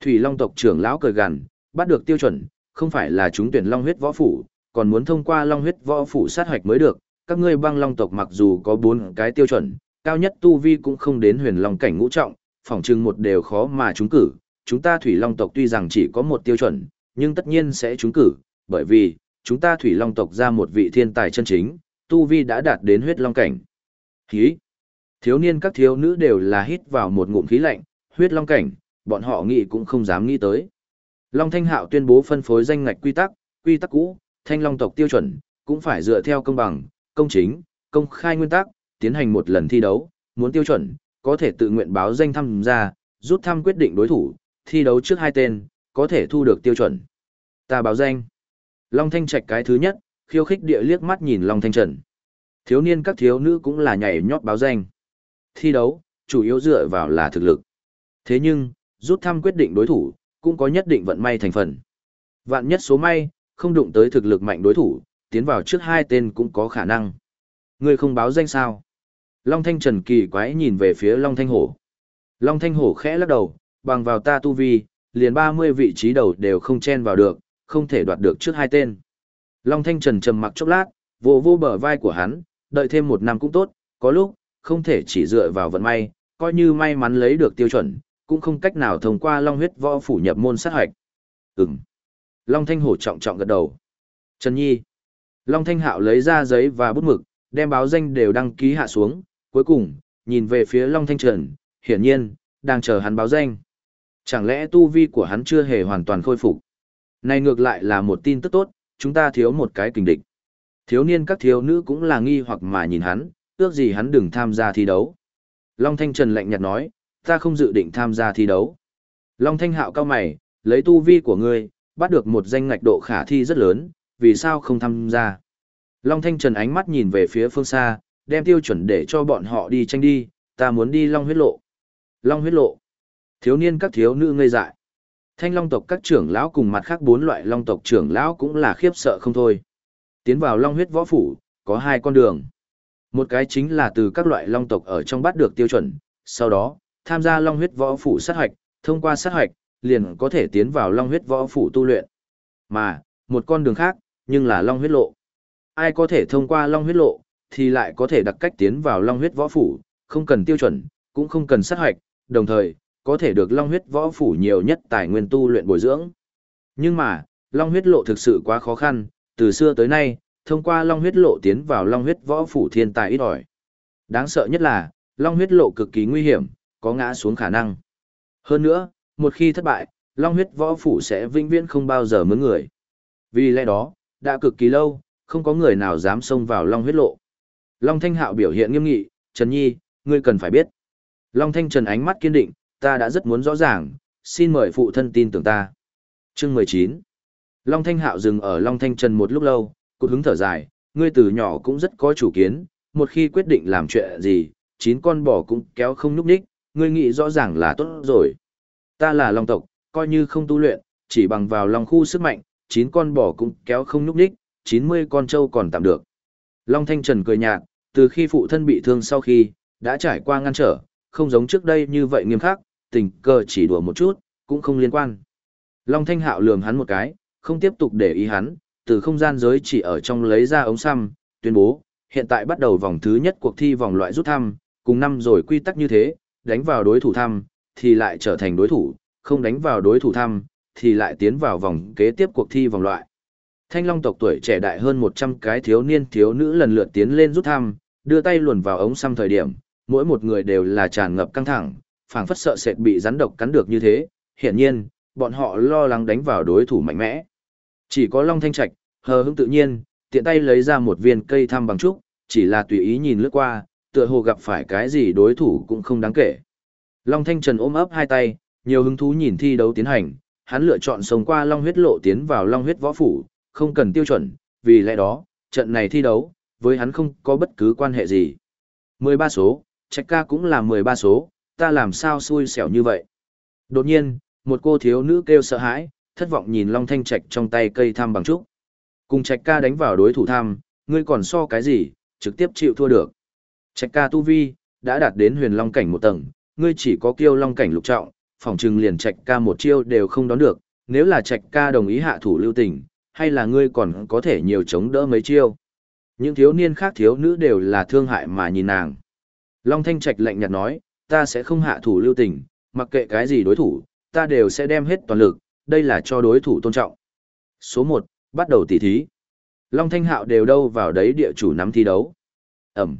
[SPEAKER 1] Thủy Long tộc trưởng lão cười gằn, bắt được tiêu chuẩn, không phải là chúng tuyển Long huyết võ phủ, còn muốn thông qua Long huyết võ phủ sát hoạch mới được, các ngươi băng long tộc mặc dù có bốn cái tiêu chuẩn, cao nhất tu vi cũng không đến huyền long cảnh ngũ trọng, phỏng chừng một đều khó mà chúng cử. Chúng ta thủy long tộc tuy rằng chỉ có một tiêu chuẩn, nhưng tất nhiên sẽ chúng cử, bởi vì, chúng ta thủy long tộc ra một vị thiên tài chân chính, tu vi đã đạt đến huyết long cảnh. Khí! Thiếu niên các thiếu nữ đều là hít vào một ngụm khí lạnh, huyết long cảnh, bọn họ nghĩ cũng không dám nghĩ tới. Long Thanh Hạo tuyên bố phân phối danh ngạch quy tắc, quy tắc cũ, thanh long tộc tiêu chuẩn, cũng phải dựa theo công bằng, công chính, công khai nguyên tắc, tiến hành một lần thi đấu, muốn tiêu chuẩn, có thể tự nguyện báo danh tham gia, rút thăm quyết định đối thủ, thi đấu trước hai tên, có thể thu được tiêu chuẩn. Ta báo danh. Long Thanh Trạch cái thứ nhất, khiêu khích địa liếc mắt nhìn Long Thanh Trần. Thiếu niên các thiếu nữ cũng là nhảy nhót báo danh. Thi đấu, chủ yếu dựa vào là thực lực. Thế nhưng, rút thăm quyết định đối thủ, cũng có nhất định vận may thành phần. Vạn nhất số may, không đụng tới thực lực mạnh đối thủ, tiến vào trước hai tên cũng có khả năng. Người không báo danh sao? Long Thanh Trần kỳ quái nhìn về phía Long Thanh Hổ. Long Thanh Hổ khẽ lắc đầu, bằng vào ta tu vi, liền 30 vị trí đầu đều không chen vào được, không thể đoạt được trước hai tên. Long Thanh Trần trầm mặc chốc lát, vô vô bờ vai của hắn, đợi thêm một năm cũng tốt, có lúc, không thể chỉ dựa vào vận may, coi như may mắn lấy được tiêu chuẩn, cũng không cách nào thông qua Long huyết võ phủ nhập môn sát hạch. Ừm. Long Thanh Hổ trọng trọng gật đầu. Trần Nhi. Long Thanh Hạo lấy ra giấy và bút mực, đem báo danh đều đăng ký hạ xuống, cuối cùng, nhìn về phía Long Thanh Trần, hiển nhiên, đang chờ hắn báo danh. Chẳng lẽ tu vi của hắn chưa hề hoàn toàn khôi phục? Này ngược lại là một tin tức tốt, chúng ta thiếu một cái kình địch. Thiếu niên các thiếu nữ cũng là nghi hoặc mà nhìn hắn, ước gì hắn đừng tham gia thi đấu. Long Thanh Trần lạnh nhạt nói, ta không dự định tham gia thi đấu. Long Thanh Hạo cao mày, lấy tu vi của ngươi, bắt được một danh ngạch độ khả thi rất lớn, vì sao không tham gia? Long Thanh Trần ánh mắt nhìn về phía phương xa, đem tiêu chuẩn để cho bọn họ đi tranh đi, ta muốn đi Long huyết lộ. Long huyết lộ. Thiếu niên các thiếu nữ ngây dại. Thanh Long tộc các trưởng lão cùng mặt khác bốn loại Long tộc trưởng lão cũng là khiếp sợ không thôi. Tiến vào Long huyết võ phủ, có hai con đường. Một cái chính là từ các loại Long tộc ở trong bắt được tiêu chuẩn, sau đó, tham gia Long huyết võ phủ sát hoạch, thông qua sát hoạch, liền có thể tiến vào Long huyết võ phủ tu luyện. Mà, một con đường khác, nhưng là Long huyết lộ. Ai có thể thông qua Long huyết lộ, thì lại có thể đặt cách tiến vào Long huyết võ phủ, không cần tiêu chuẩn, cũng không cần sát hoạch, đồng thời, có thể được Long huyết võ phủ nhiều nhất tài nguyên tu luyện bồi dưỡng. Nhưng mà, Long huyết lộ thực sự quá khó khăn, từ xưa tới nay, thông qua Long huyết lộ tiến vào Long huyết võ phủ thiên tài ít ỏi. Đáng sợ nhất là, Long huyết lộ cực kỳ nguy hiểm, có ngã xuống khả năng. Hơn nữa, một khi thất bại, Long huyết võ phủ sẽ vĩnh viễn không bao giờ mướn người. Vì lẽ đó, đã cực kỳ lâu, không có người nào dám xông vào Long huyết lộ. Long Thanh Hạo biểu hiện nghiêm nghị, Trần Nhi, ngươi cần phải biết. Long Thanh Trần ánh mắt kiên định, ta đã rất muốn rõ ràng, xin mời phụ thân tin tưởng ta. Chương 19 Long Thanh Hạo dừng ở Long Thanh Trần một lúc lâu, cụt hứng thở dài, ngươi từ nhỏ cũng rất có chủ kiến, một khi quyết định làm chuyện gì, chín con bò cũng kéo không nhúc nhích, ngươi nghĩ rõ ràng là tốt rồi. Ta là Long tộc, coi như không tu luyện, chỉ bằng vào Long khu sức mạnh, chín con bò cũng kéo không nhúc nhích, 90 con trâu còn tạm được. Long Thanh Trần cười nhạt, từ khi phụ thân bị thương sau khi, đã trải qua ngăn trở, không giống trước đây như vậy nghiêm khắc, tình cờ chỉ đùa một chút, cũng không liên quan. Long Thanh Hạo lườm hắn một cái, không tiếp tục để ý hắn, từ không gian giới chỉ ở trong lấy ra ống xăm, tuyên bố, hiện tại bắt đầu vòng thứ nhất cuộc thi vòng loại rút thăm, cùng năm rồi quy tắc như thế, đánh vào đối thủ thăm, thì lại trở thành đối thủ, không đánh vào đối thủ thăm, thì lại tiến vào vòng kế tiếp cuộc thi vòng loại. Thanh Long tộc tuổi trẻ đại hơn 100 cái thiếu niên thiếu nữ lần lượt tiến lên rút thăm, đưa tay luồn vào ống xăm thời điểm, mỗi một người đều là tràn ngập căng thẳng, phảng phất sợ sệt bị rắn độc cắn được như thế, hiển nhiên, bọn họ lo lắng đánh vào đối thủ mạnh mẽ. Chỉ có Long Thanh Trạch, hờ hững tự nhiên, tiện tay lấy ra một viên cây thăm bằng trúc, chỉ là tùy ý nhìn lướt qua, tựa hồ gặp phải cái gì đối thủ cũng không đáng kể. Long Thanh Trần ôm ấp hai tay, nhiều hứng thú nhìn thi đấu tiến hành, hắn lựa chọn sống qua Long huyết lộ tiến vào Long huyết võ phủ, không cần tiêu chuẩn, vì lẽ đó, trận này thi đấu, với hắn không có bất cứ quan hệ gì. 13 số, trạch ca cũng là 13 số, ta làm sao xui xẻo như vậy. Đột nhiên, một cô thiếu nữ kêu sợ hãi, thất vọng nhìn Long Thanh Trạch trong tay cây tham bằng trúc. Cùng Trạch ca đánh vào đối thủ tham, ngươi còn so cái gì, trực tiếp chịu thua được. Trạch ca tu vi, đã đạt đến huyền long cảnh một tầng, ngươi chỉ có kiêu long cảnh lục trọng, phòng trừng liền Trạch ca một chiêu đều không đón được, nếu là Trạch ca đồng ý hạ thủ lưu tình, hay là ngươi còn có thể nhiều chống đỡ mấy chiêu. Những thiếu niên khác thiếu nữ đều là thương hại mà nhìn nàng. Long Thanh Trạch lạnh nhạt nói, ta sẽ không hạ thủ lưu tình, mặc kệ cái gì đối thủ, ta đều sẽ đem hết toàn lực, đây là cho đối thủ tôn trọng. Số 1, bắt đầu tỉ thí. Long Thanh Hạo đều đâu vào đấy địa chủ nắm thi đấu. Ẩm.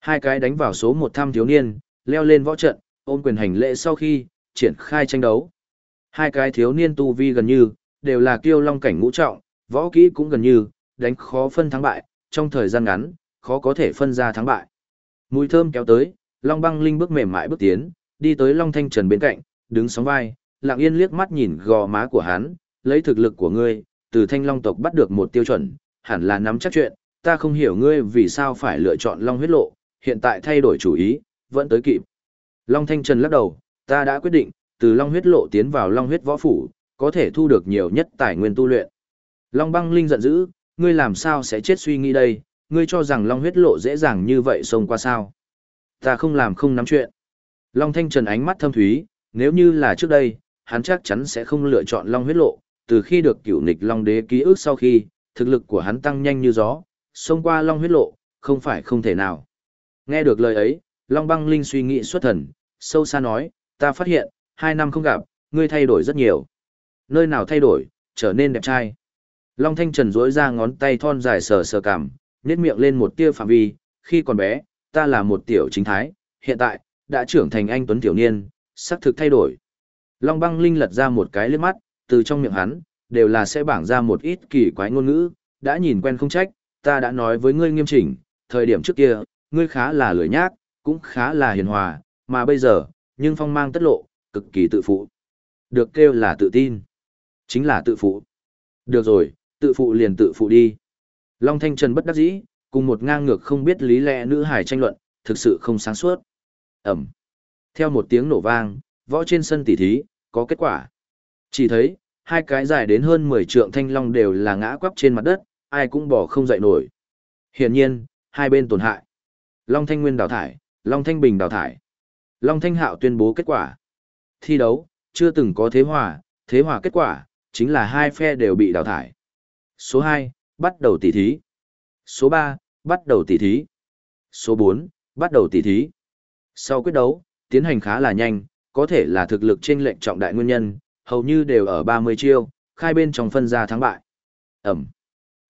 [SPEAKER 1] Hai cái đánh vào số một tham thiếu niên, leo lên võ trận, ôm quyền hành lễ sau khi, triển khai tranh đấu. Hai cái thiếu niên tu vi gần như, đều là kiêu long cảnh ngũ trọng, võ kỹ cũng gần như, đánh khó phân thắng bại, trong thời gian ngắn, khó có thể phân ra thắng bại. Mùi thơm kéo tới, Long Băng Linh bước mềm mại bước tiến, đi tới Long Thanh Trần bên cạnh, đứng sóng vai, lặng yên liếc mắt nhìn gò má của hắn, lấy thực lực của ngươi, từ Thanh Long tộc bắt được một tiêu chuẩn, hẳn là nắm chắc chuyện, ta không hiểu ngươi vì sao phải lựa chọn Long huyết lộ, hiện tại thay đổi chủ ý, vẫn tới kịp. Long Thanh Trần lắc đầu, ta đã quyết định, từ Long huyết lộ tiến vào Long huyết võ phủ, có thể thu được nhiều nhất tài nguyên tu luyện. Long băng linh giận dữ, ngươi làm sao sẽ chết suy nghĩ đây, ngươi cho rằng Long huyết lộ dễ dàng như vậy xông qua sao. Ta không làm không nắm chuyện. Long Thanh Trần ánh mắt thâm thúy, nếu như là trước đây, hắn chắc chắn sẽ không lựa chọn Long huyết lộ, từ khi được cửu nịch Long đế ký ức sau khi, thực lực của hắn tăng nhanh như gió, xông qua Long huyết lộ, không phải không thể nào. Nghe được lời ấy, Long băng linh suy nghĩ xuất thần, sâu xa nói, ta phát hiện, hai năm không gặp, ngươi thay đổi rất nhiều. Nơi nào thay đổi, trở nên đẹp trai. Long Thanh Trần duỗi ra ngón tay thon dài sờ sờ cằm, nhếch miệng lên một tia phạm vi, khi còn bé, ta là một tiểu chính thái, hiện tại, đã trưởng thành anh tuấn tiểu niên, sắc thực thay đổi. Long băng linh lật ra một cái liếc mắt, từ trong miệng hắn, đều là sẽ bảng ra một ít kỳ quái ngôn ngữ, đã nhìn quen không trách, ta đã nói với ngươi nghiêm chỉnh, thời điểm trước kia, ngươi khá là lười nhác, cũng khá là hiền hòa, mà bây giờ, nhưng phong mang tất lộ, cực kỳ tự phụ. Được kêu là tự tin. Chính là tự phụ. Được rồi, tự phụ liền tự phụ đi. Long Thanh Trần bất đắc dĩ, cùng một ngang ngược không biết lý lẽ nữ hải tranh luận, thực sự không sáng suốt. Ẩm. Theo một tiếng nổ vang, võ trên sân tỉ thí, có kết quả. Chỉ thấy, hai cái dài đến hơn 10 trượng thanh long đều là ngã quắp trên mặt đất, ai cũng bỏ không dậy nổi. Hiển nhiên, hai bên tổn hại. Long Thanh Nguyên đào thải, Long Thanh Bình đào thải. Long Thanh Hạo tuyên bố kết quả. Thi đấu, chưa từng có thế hòa, thế hòa kết quả, chính là hai phe đều bị đào thải. Số 2, bắt đầu tỉ thí. Số 3, bắt đầu tỉ thí. Số 4, bắt đầu tỉ thí. Sau quyết đấu, tiến hành khá là nhanh, có thể là thực lực trên lệnh trọng đại nguyên nhân, hầu như đều ở 30 chiêu, khai bên trong phân ra thắng bại. Ẩm.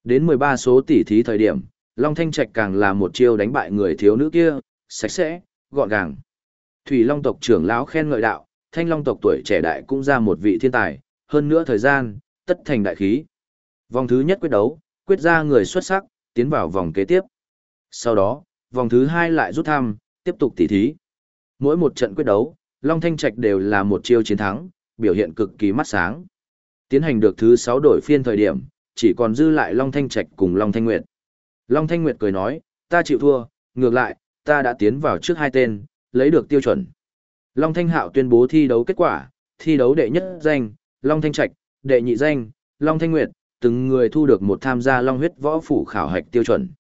[SPEAKER 1] Đến 13 số tỉ thí thời điểm, Long Thanh Trạch càng là một chiêu đánh bại người thiếu nữ kia, sạch sẽ, gọn gàng. Thủy Long tộc trưởng lão khen ngợi đạo, Thanh Long tộc tuổi trẻ đại cũng ra một vị thiên tài, hơn nữa thời gian, tất thành đại khí. Vòng thứ nhất quyết đấu, quyết ra người xuất sắc, tiến vào vòng kế tiếp. Sau đó, vòng thứ hai lại rút thăm, tiếp tục tỉ thí. Mỗi một trận quyết đấu, Long Thanh Trạch đều là một chiêu chiến thắng, biểu hiện cực kỳ mắt sáng. Tiến hành được thứ 6 đổi phiên thời điểm, chỉ còn dư lại Long Thanh Trạch cùng Long Thanh Nguyệt. Long Thanh Nguyệt cười nói, ta chịu thua, ngược lại, ta đã tiến vào trước hai tên, lấy được tiêu chuẩn. Long Thanh Hạo tuyên bố thi đấu kết quả, thi đấu đệ nhất danh, Long Thanh Trạch, đệ nhị danh, Long Thanh Nguyệt, từng người thu được một tham gia Long huyết võ phủ khảo hạch tiêu chuẩn.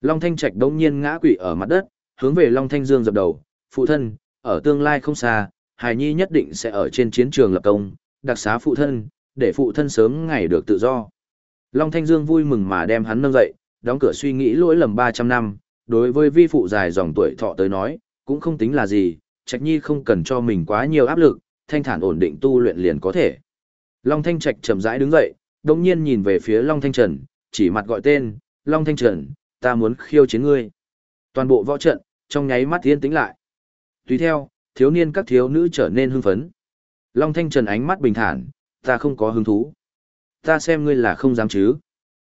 [SPEAKER 1] Long Thanh Trạch đông nhiên ngã quỵ ở mặt đất, hướng về Long Thanh Dương dập đầu, phụ thân, ở tương lai không xa, Hải Nhi nhất định sẽ ở trên chiến trường lập công, đặc xá phụ thân, để phụ thân sớm ngày được tự do. Long Thanh Dương vui mừng mà đem hắn nâng dậy, đóng cửa suy nghĩ lỗi lầm 300 năm, đối với vi phụ dài dòng tuổi thọ tới nói, cũng không tính là gì, Trạch Nhi không cần cho mình quá nhiều áp lực, thanh thản ổn định tu luyện liền có thể. Long Thanh Trạch chậm rãi đứng dậy, đồng nhiên nhìn về phía Long Thanh Trần, chỉ mặt gọi tên, Long Thanh Trần, ta muốn khiêu chiến ngươi. Toàn bộ võ trận, trong nháy mắt yên tĩnh lại. Tùy theo, thiếu niên các thiếu nữ trở nên hưng phấn. Long Thanh Trần ánh mắt bình thản, ta không có hứng thú. Ta xem ngươi là không dám chứ.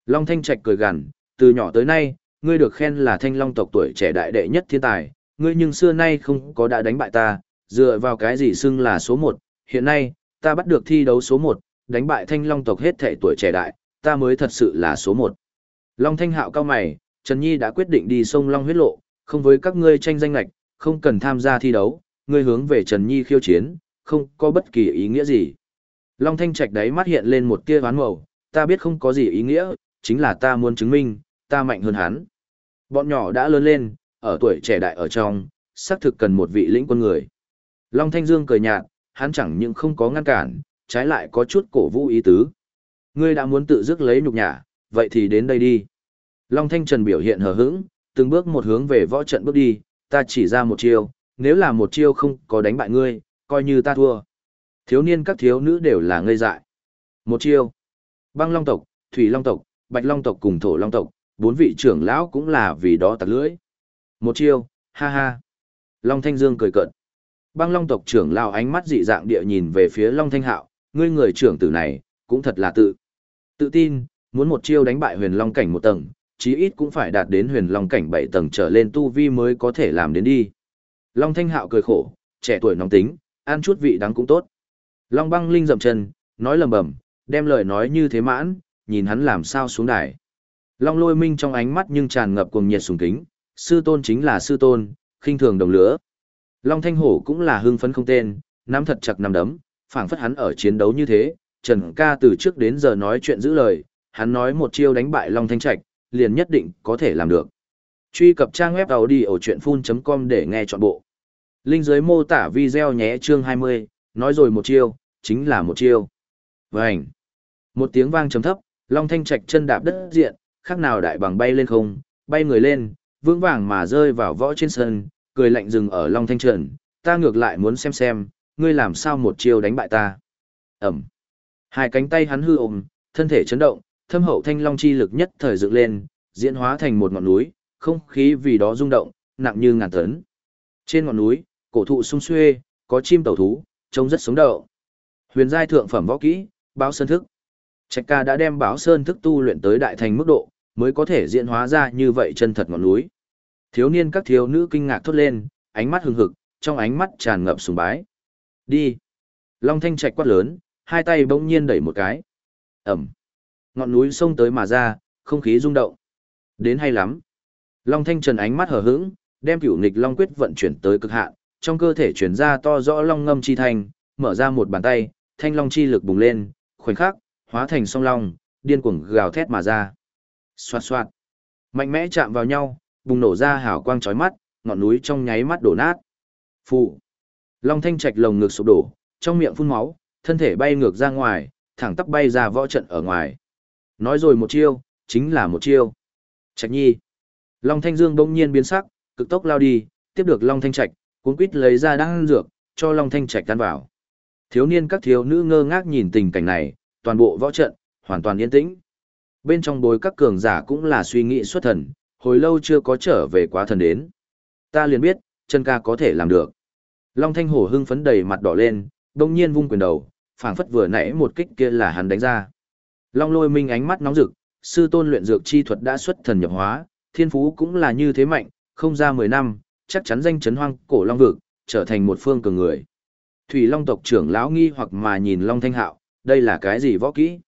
[SPEAKER 1] Long Thanh Trạch cười gằn, từ nhỏ tới nay, ngươi được khen là thanh long tộc tuổi trẻ đại đệ nhất thiên tài, ngươi nhưng xưa nay không có đã đánh bại ta, dựa vào cái gì xưng là số một. hiện nay, ta bắt được thi đấu số một, đánh bại thanh long tộc hết thể tuổi trẻ đại, ta mới thật sự là số một. Long Thanh Hạo cao mày, Trần Nhi đã quyết định đi sông Long huyết lộ, không với các ngươi tranh danh lạch, không cần tham gia thi đấu, ngươi hướng về Trần Nhi khiêu chiến, không có bất kỳ ý nghĩa gì. Long Thanh Trạch đấy mắt hiện lên một tia ván màu, ta biết không có gì ý nghĩa, chính là ta muốn chứng minh, ta mạnh hơn hắn. Bọn nhỏ đã lớn lên, ở tuổi trẻ đại ở trong, xác thực cần một vị lĩnh quân người. Long Thanh Dương cười nhạt, hắn chẳng những không có ngăn cản, trái lại có chút cổ vũ ý tứ. Ngươi đã muốn tự dứt lấy nhục nhã, vậy thì đến đây đi. Long Thanh Trần biểu hiện hờ hững, từng bước một hướng về võ trận bước đi, ta chỉ ra một chiêu, nếu là một chiêu không có đánh bại ngươi, coi như ta thua. Thiếu niên các thiếu nữ đều là ngây dại. Một chiêu. Băng Long tộc, Thủy Long tộc, Bạch Long tộc cùng Thổ Long tộc, bốn vị trưởng lão cũng là vì đó tặc lưỡi. Một chiêu, ha ha. Long Thanh Dương cười cợt. Băng Long tộc trưởng lão ánh mắt dị dạng địa nhìn về phía Long Thanh Hạo, ngươi người trưởng tử này, cũng thật là tự. Tự tin, muốn một chiêu đánh bại huyền Long cảnh một tầng, chí ít cũng phải đạt đến huyền Long cảnh bảy tầng trở lên tu vi mới có thể làm đến đi. Long Thanh Hạo cười khổ, trẻ tuổi nóng tính, ăn chút vị đắng cũng tốt. Long băng linh dậm chân, nói lầm bầm, đem lời nói như thế mãn, nhìn hắn làm sao xuống đài. Long lôi minh trong ánh mắt nhưng tràn ngập cuồng nhiệt sùng kính, sư tôn chính là sư tôn, khinh thường đồng lửa. Long thanh hổ cũng là hưng phấn không tên, nắm thật chặt nắm đấm, phảng phất hắn ở chiến đấu như thế, Trần ca từ trước đến giờ nói chuyện giữ lời, hắn nói một chiêu đánh bại Long thanh trạch, liền nhất định có thể làm được. Truy cập trang web đầu đi ở chuyện full.com để nghe trọn bộ. Linh dưới mô tả video nhé chương 20, nói rồi một chiêu, chính là một chiêu. Vành. Một tiếng vang trầm thấp, Long Thanh Trạch chân đạp đất diện, khác nào đại bằng bay lên không, bay người lên, vững vàng mà rơi vào võ trên sân, cười lạnh dừng ở Long Thanh Trần, ta ngược lại muốn xem xem, ngươi làm sao một chiêu đánh bại ta. Ẩm. Hai cánh tay hắn hư ôm, thân thể chấn động, thâm hậu thanh long chi lực nhất thời dựng lên, diễn hóa thành một ngọn núi, không khí vì đó rung động, nặng như ngàn tấn. Trên ngọn núi, cổ thụ sung xuê, có chim tẩu thú, trông rất sống động. Huyền giai thượng phẩm võ kỹ, báo sơn thức. Trạch ca đã đem báo sơn thức tu luyện tới đại thành mức độ, mới có thể diễn hóa ra như vậy chân thật ngọn núi. Thiếu niên các thiếu nữ kinh ngạc thốt lên, ánh mắt hừng hực, trong ánh mắt tràn ngập sùng bái. Đi. Long thanh trạch quát lớn, hai tay bỗng nhiên đẩy một cái. Ẩm. Ngọn núi sông tới mà ra, không khí rung động. Đến hay lắm. Long thanh trần ánh mắt hở hững, đem cửu nghịch long quyết vận chuyển tới cực hạn, trong cơ thể chuyển ra to rõ long ngâm chi thành, mở ra một bàn tay, thanh long chi lực bùng lên, khoảnh khắc, hóa thành song long, điên cuồng gào thét mà ra. Xoạt xoạt. Mạnh mẽ chạm vào nhau, bùng nổ ra hào quang chói mắt, ngọn núi trong nháy mắt đổ nát. Phụ. Long thanh trạch lồng ngực sụp đổ, trong miệng phun máu, thân thể bay ngược ra ngoài, thẳng tắp bay ra võ trận ở ngoài. Nói rồi một chiêu, chính là một chiêu. Trạch nhi. Long thanh dương bỗng nhiên biến sắc, cực tốc lao đi, tiếp được Long thanh trạch, cuốn quýt lấy ra đan dược, cho Long thanh trạch tan vào. Thiếu niên các thiếu nữ ngơ ngác nhìn tình cảnh này, toàn bộ võ trận, hoàn toàn yên tĩnh. Bên trong bối các cường giả cũng là suy nghĩ xuất thần, hồi lâu chưa có trở về quá thần đến. Ta liền biết, chân ca có thể làm được. Long Thanh Hổ hưng phấn đầy mặt đỏ lên, đông nhiên vung quyền đầu, phảng phất vừa nãy một kích kia là hắn đánh ra. Long lôi minh ánh mắt nóng rực, sư tôn luyện dược chi thuật đã xuất thần nhập hóa, thiên phú cũng là như thế mạnh, không ra 10 năm, chắc chắn danh chấn hoang cổ long vực, trở thành một phương cường người. Thủy Long tộc trưởng lão nghi hoặc mà nhìn Long Thanh Hạo, đây là cái gì võ kỹ?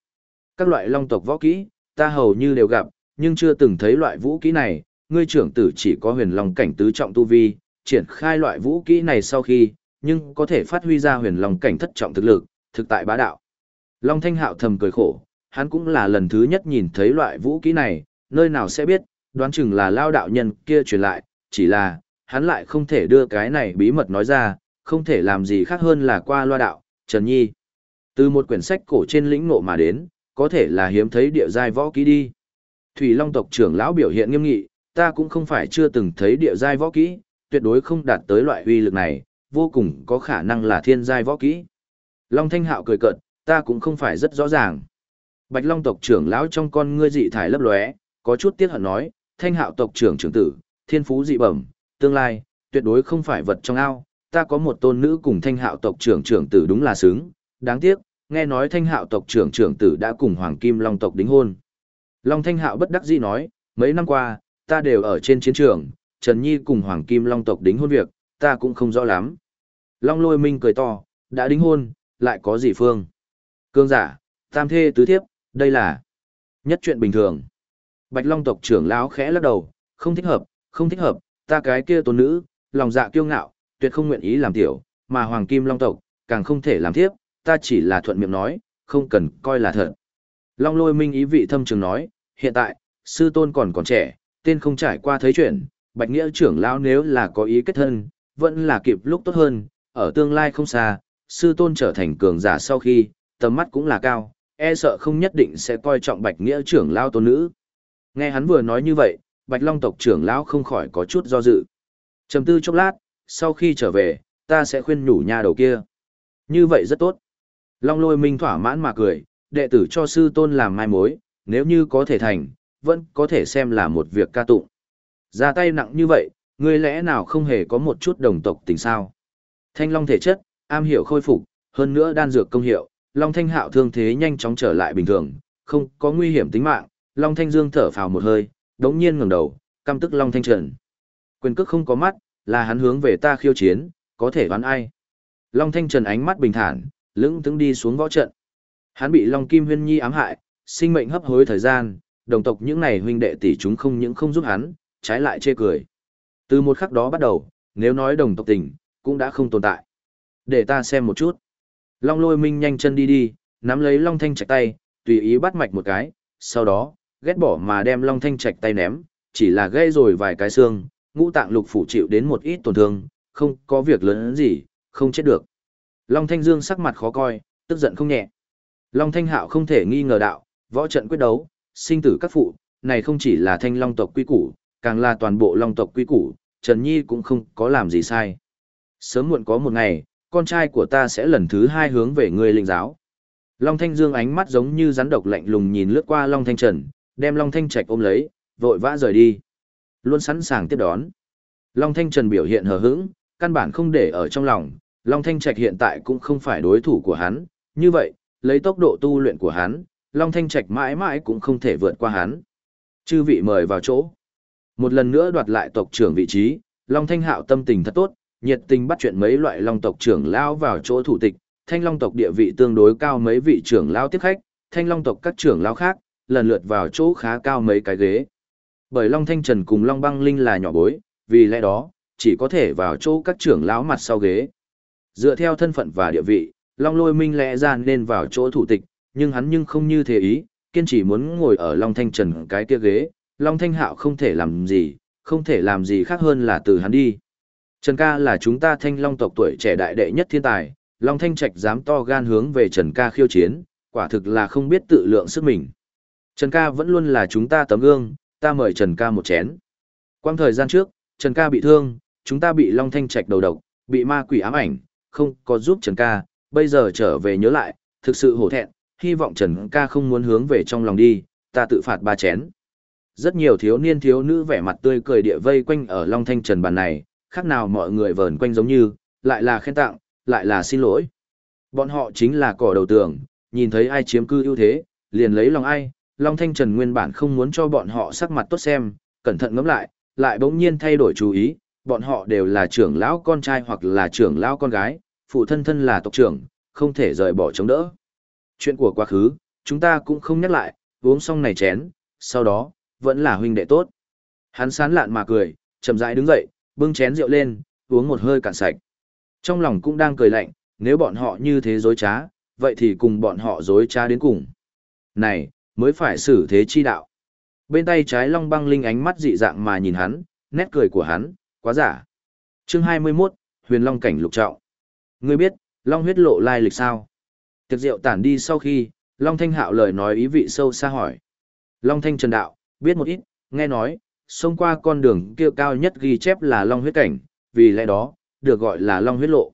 [SPEAKER 1] Các loại Long tộc võ kỹ, ta hầu như đều gặp, nhưng chưa từng thấy loại vũ kỹ này, ngươi trưởng tử chỉ có huyền long cảnh tứ trọng tu vi, triển khai loại vũ kỹ này sau khi, nhưng có thể phát huy ra huyền long cảnh thất trọng thực lực, thực tại bá đạo. Long Thanh Hạo thầm cười khổ, hắn cũng là lần thứ nhất nhìn thấy loại vũ kỹ này, nơi nào sẽ biết, đoán chừng là lao đạo nhân kia truyền lại, chỉ là, hắn lại không thể đưa cái này bí mật nói ra, không thể làm gì khác hơn là qua loa đạo, Trần Nhi. Từ một quyển sách cổ trên lĩnh ngộ mà đến, có thể là hiếm thấy địa giai võ kỹ đi. Thủy Long tộc trưởng lão biểu hiện nghiêm nghị, ta cũng không phải chưa từng thấy địa giai võ kỹ, tuyệt đối không đạt tới loại uy lực này, vô cùng có khả năng là thiên giai võ kỹ. Long Thanh Hạo cười cợt, ta cũng không phải rất rõ ràng. Bạch Long tộc trưởng lão trong con ngươi dị thải lấp lóe, có chút tiếc hận nói, Thanh Hạo tộc trưởng trưởng tử, thiên phú dị bẩm, tương lai, tuyệt đối không phải vật trong ao, ta có một tôn nữ cùng Thanh Hạo tộc trưởng trưởng tử đúng là xứng, đáng tiếc, nghe nói Thanh Hạo tộc trưởng trưởng tử đã cùng Hoàng Kim Long tộc đính hôn. Long Thanh Hạo bất đắc dĩ nói, mấy năm qua, ta đều ở trên chiến trường, Trần Nhi cùng Hoàng Kim Long tộc đính hôn việc, ta cũng không rõ lắm. Long Lôi Minh cười to, đã đính hôn, lại có gì phương? Cương giả, tam thê tứ thiếp, đây là nhất chuyện bình thường. Bạch Long tộc trưởng lão khẽ lắc đầu, không thích hợp, không thích hợp, ta cái kia tôn nữ, lòng dạ kiêu ngạo, tuyệt không nguyện ý làm tiểu, mà Hoàng Kim Long tộc, càng không thể làm thiếp, ta chỉ là thuận miệng nói, không cần coi là thật. Long lôi minh ý vị thâm trường nói, hiện tại, sư tôn còn còn trẻ, tên không trải qua thấy chuyện, bạch nghĩa trưởng lão nếu là có ý kết thân, vẫn là kịp lúc tốt hơn, ở tương lai không xa, sư tôn trở thành cường giả sau khi, tầm mắt cũng là cao, e sợ không nhất định sẽ coi trọng bạch nghĩa trưởng lão tôn nữ. Nghe hắn vừa nói như vậy, bạch long tộc trưởng lão không khỏi có chút do dự. trầm tư chốc lát, sau khi trở về, ta sẽ khuyên nhủ nha đầu kia. Như vậy rất tốt. Long lôi minh thỏa mãn mà cười, đệ tử cho sư tôn làm mai mối, nếu như có thể thành, vẫn có thể xem là một việc ca tụng. Ra tay nặng như vậy, ngươi lẽ nào không hề có một chút đồng tộc tình sao? Thanh long thể chất, am hiểu khôi phục, hơn nữa đan dược công hiệu, long thanh hạo thương thế nhanh chóng trở lại bình thường, không có nguy hiểm tính mạng, long thanh dương thở phào một hơi, đống nhiên ngẩng đầu, căm tức long thanh trần. Quyền cước không có mắt, là hắn hướng về ta khiêu chiến, có thể đoán ai. Long Thanh Trần ánh mắt bình thản, lững thững đi xuống võ trận. Hắn bị Long Kim Huyên Nhi ám hại, sinh mệnh hấp hối thời gian, đồng tộc những này huynh đệ tỷ chúng không những không giúp hắn, trái lại chê cười. Từ một khắc đó bắt đầu, nếu nói đồng tộc tình, cũng đã không tồn tại. Để ta xem một chút. Long lôi minh nhanh chân đi đi, nắm lấy Long Thanh Trạch tay, tùy ý bắt mạch một cái, sau đó, ghét bỏ mà đem Long Thanh Trạch tay ném, chỉ là gây rồi vài cái xương, ngũ tạng lục phủ chịu đến một ít tổn thương, không có việc lớn gì, không chết được. Long Thanh Dương sắc mặt khó coi, tức giận không nhẹ. Long Thanh Hạo không thể nghi ngờ đạo, võ trận quyết đấu, sinh tử các phụ, này không chỉ là thanh long tộc quy củ, càng là toàn bộ long tộc quy củ, Trần Nhi cũng không có làm gì sai. Sớm muộn có một ngày, con trai của ta sẽ lần thứ hai hướng về người linh giáo. Long Thanh Dương ánh mắt giống như rắn độc lạnh lùng nhìn lướt qua Long Thanh Trần, đem Long Thanh Trạch ôm lấy, vội vã rời đi. Luôn sẵn sàng tiếp đón. Long Thanh Trần biểu hiện hờ hững, căn bản không để ở trong lòng, Long Thanh Trạch hiện tại cũng không phải đối thủ của hắn, như vậy, lấy tốc độ tu luyện của hắn, Long Thanh Trạch mãi mãi cũng không thể vượt qua hắn. Chư vị mời vào chỗ. Một lần nữa đoạt lại tộc trưởng vị trí, Long Thanh Hạo tâm tình thật tốt, nhiệt tình bắt chuyện mấy loại Long tộc trưởng lao vào chỗ thủ tịch, Thanh Long tộc địa vị tương đối cao mấy vị trưởng lao tiếp khách, Thanh Long tộc các trưởng lao khác, lần lượt vào chỗ khá cao mấy cái ghế. Bởi Long Thanh Trần cùng Long Băng Linh là nhỏ bối, vì lẽ đó, chỉ có thể vào chỗ các trưởng lão mặt sau ghế. Dựa theo thân phận và địa vị, Long Lôi Minh lẽ ra nên vào chỗ thủ tịch, nhưng hắn nhưng không như thế ý, kiên chỉ muốn ngồi ở Long Thanh Trần cái kia ghế, Long Thanh Hạo không thể làm gì, không thể làm gì khác hơn là từ hắn đi. Trần ca là chúng ta thanh long tộc tuổi trẻ đại đệ nhất thiên tài, Long Thanh Trạch dám to gan hướng về Trần ca khiêu chiến, quả thực là không biết tự lượng sức mình. Trần ca vẫn luôn là chúng ta tấm gương, ta mời Trần ca một chén. Quang thời gian trước, Trần ca bị thương, chúng ta bị Long Thanh Trạch đầu độc, bị ma quỷ ám ảnh, không có giúp Trần ca, bây giờ trở về nhớ lại, thực sự hổ thẹn, hy vọng Trần ca không muốn hướng về trong lòng đi, ta tự phạt ba chén. Rất nhiều thiếu niên thiếu nữ vẻ mặt tươi cười địa vây quanh ở Long Thanh Trần bàn này, khác nào mọi người vờn quanh giống như, lại là khen tặng, lại là xin lỗi. Bọn họ chính là cỏ đầu tường, nhìn thấy ai chiếm cư ưu thế, liền lấy lòng ai, Long Thanh Trần nguyên bản không muốn cho bọn họ sắc mặt tốt xem, cẩn thận ngẫm lại, lại bỗng nhiên thay đổi chú ý, bọn họ đều là trưởng lão con trai hoặc là trưởng lão con gái, phụ thân thân là tộc trưởng, không thể rời bỏ chống đỡ. Chuyện của quá khứ, chúng ta cũng không nhắc lại, uống xong này chén, sau đó, vẫn là huynh đệ tốt. Hắn sán lạn mà cười, chậm rãi đứng dậy, bưng chén rượu lên, uống một hơi cạn sạch. Trong lòng cũng đang cười lạnh, nếu bọn họ như thế dối trá, vậy thì cùng bọn họ dối trá đến cùng. Này, mới phải xử thế chi đạo. Bên tay trái Long Băng Linh ánh mắt dị dạng mà nhìn hắn, nét cười của hắn, quá giả. Chương 21, Huyền Long cảnh lục trọng. Ngươi biết, Long huyết lộ lai lịch sao? Tiệc rượu tản đi sau khi, Long Thanh Hạo lời nói ý vị sâu xa hỏi. Long Thanh Trần Đạo, biết một ít, nghe nói, xông qua con đường kia cao nhất ghi chép là Long huyết cảnh, vì lẽ đó, được gọi là Long huyết lộ.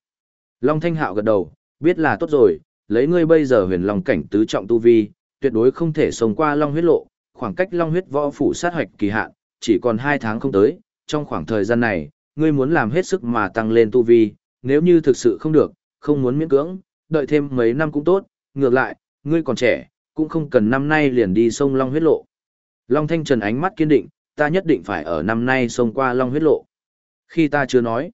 [SPEAKER 1] Long Thanh Hạo gật đầu, biết là tốt rồi, lấy ngươi bây giờ huyền Long cảnh tứ trọng tu vi, tuyệt đối không thể xông qua Long huyết lộ, khoảng cách Long huyết võ phủ sát hoạch kỳ hạn, chỉ còn 2 tháng không tới, trong khoảng thời gian này, ngươi muốn làm hết sức mà tăng lên tu vi, nếu như thực sự không được, không muốn miễn cưỡng, đợi thêm mấy năm cũng tốt, ngược lại, ngươi còn trẻ, cũng không cần năm nay liền đi sông Long huyết lộ. Long Thanh Trần ánh mắt kiên định, ta nhất định phải ở năm nay sông qua Long huyết lộ. Khi ta chưa nói,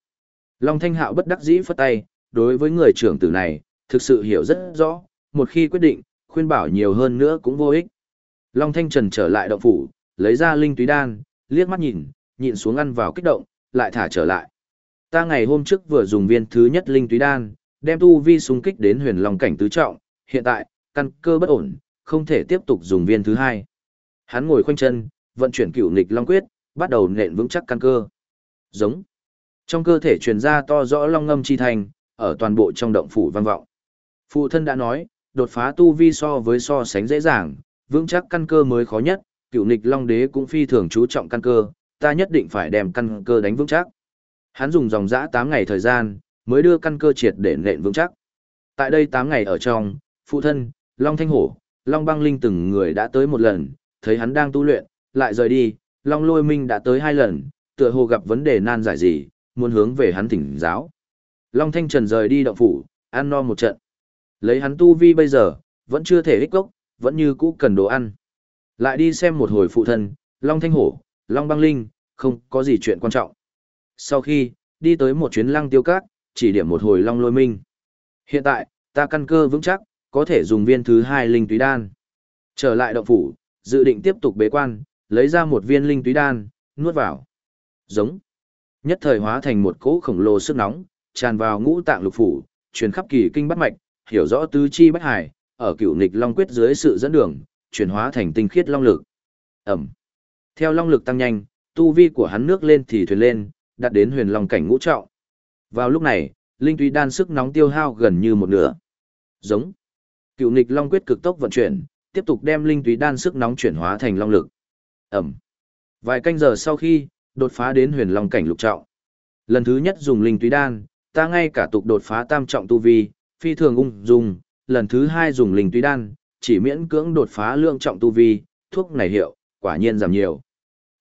[SPEAKER 1] Long Thanh Hạo bất đắc dĩ phất tay, đối với người trưởng tử này, thực sự hiểu rất rõ, một khi quyết định, khuyên bảo nhiều hơn nữa cũng vô ích. Long Thanh Trần trở lại động phủ, lấy ra linh túy đan, liếc mắt nhìn, nhịn xuống ăn vào kích động, lại thả trở lại. Ta ngày hôm trước vừa dùng viên thứ nhất linh túy đan, đem tu vi xung kích đến huyền long cảnh tứ trọng, hiện tại, căn cơ bất ổn, không thể tiếp tục dùng viên thứ hai. Hắn ngồi khoanh chân, vận chuyển cửu nghịch long quyết, bắt đầu nện vững chắc căn cơ. Giống. Trong cơ thể truyền ra to rõ long ngâm chi thành, ở toàn bộ trong động phủ vang vọng. Phụ thân đã nói, đột phá tu vi so với so sánh dễ dàng, vững chắc căn cơ mới khó nhất, cửu nghịch long đế cũng phi thường chú trọng căn cơ, ta nhất định phải đem căn cơ đánh vững chắc. Hắn dùng dòng dã 8 ngày thời gian, mới đưa căn cơ triệt để nện vững chắc. Tại đây 8 ngày ở trong, phụ thân, Long Thanh Hổ, Long Băng Linh từng người đã tới một lần, thấy hắn đang tu luyện, lại rời đi, Long Lôi Minh đã tới hai lần, tựa hồ gặp vấn đề nan giải gì, muốn hướng về hắn thỉnh giáo. Long Thanh Trần rời đi động phủ, ăn no một trận. Lấy hắn tu vi bây giờ, vẫn chưa thể ích gốc, vẫn như cũ cần đồ ăn. Lại đi xem một hồi phụ thân, Long Thanh Hổ, Long Băng Linh, không có gì chuyện quan trọng. Sau khi, đi tới một chuyến lăng tiêu cát, chỉ điểm một hồi long lôi minh. Hiện tại, ta căn cơ vững chắc, có thể dùng viên thứ hai linh túy đan. Trở lại động phủ, dự định tiếp tục bế quan, lấy ra một viên linh túy đan, nuốt vào. Giống. Nhất thời hóa thành một cỗ khổng lồ sức nóng, tràn vào ngũ tạng lục phủ, truyền khắp kỳ kinh bắt mạch, hiểu rõ tứ chi bách hải, ở cựu nịch long quyết dưới sự dẫn đường, chuyển hóa thành tinh khiết long lực. Ẩm. Theo long lực tăng nhanh, tu vi của hắn nước lên thì thuyền lên, đạt đến huyền long cảnh ngũ trọng. Vào lúc này, linh tuy đan sức nóng tiêu hao gần như một nửa. Giống. Cựu nịch long quyết cực tốc vận chuyển, tiếp tục đem linh túy đan sức nóng chuyển hóa thành long lực. Ẩm. Vài canh giờ sau khi, đột phá đến huyền long cảnh lục trọng. Lần thứ nhất dùng linh túy đan, ta ngay cả tục đột phá tam trọng tu vi, phi thường ung dung, lần thứ hai dùng linh túy đan, chỉ miễn cưỡng đột phá lượng trọng tu vi, thuốc này hiệu, quả nhiên giảm nhiều.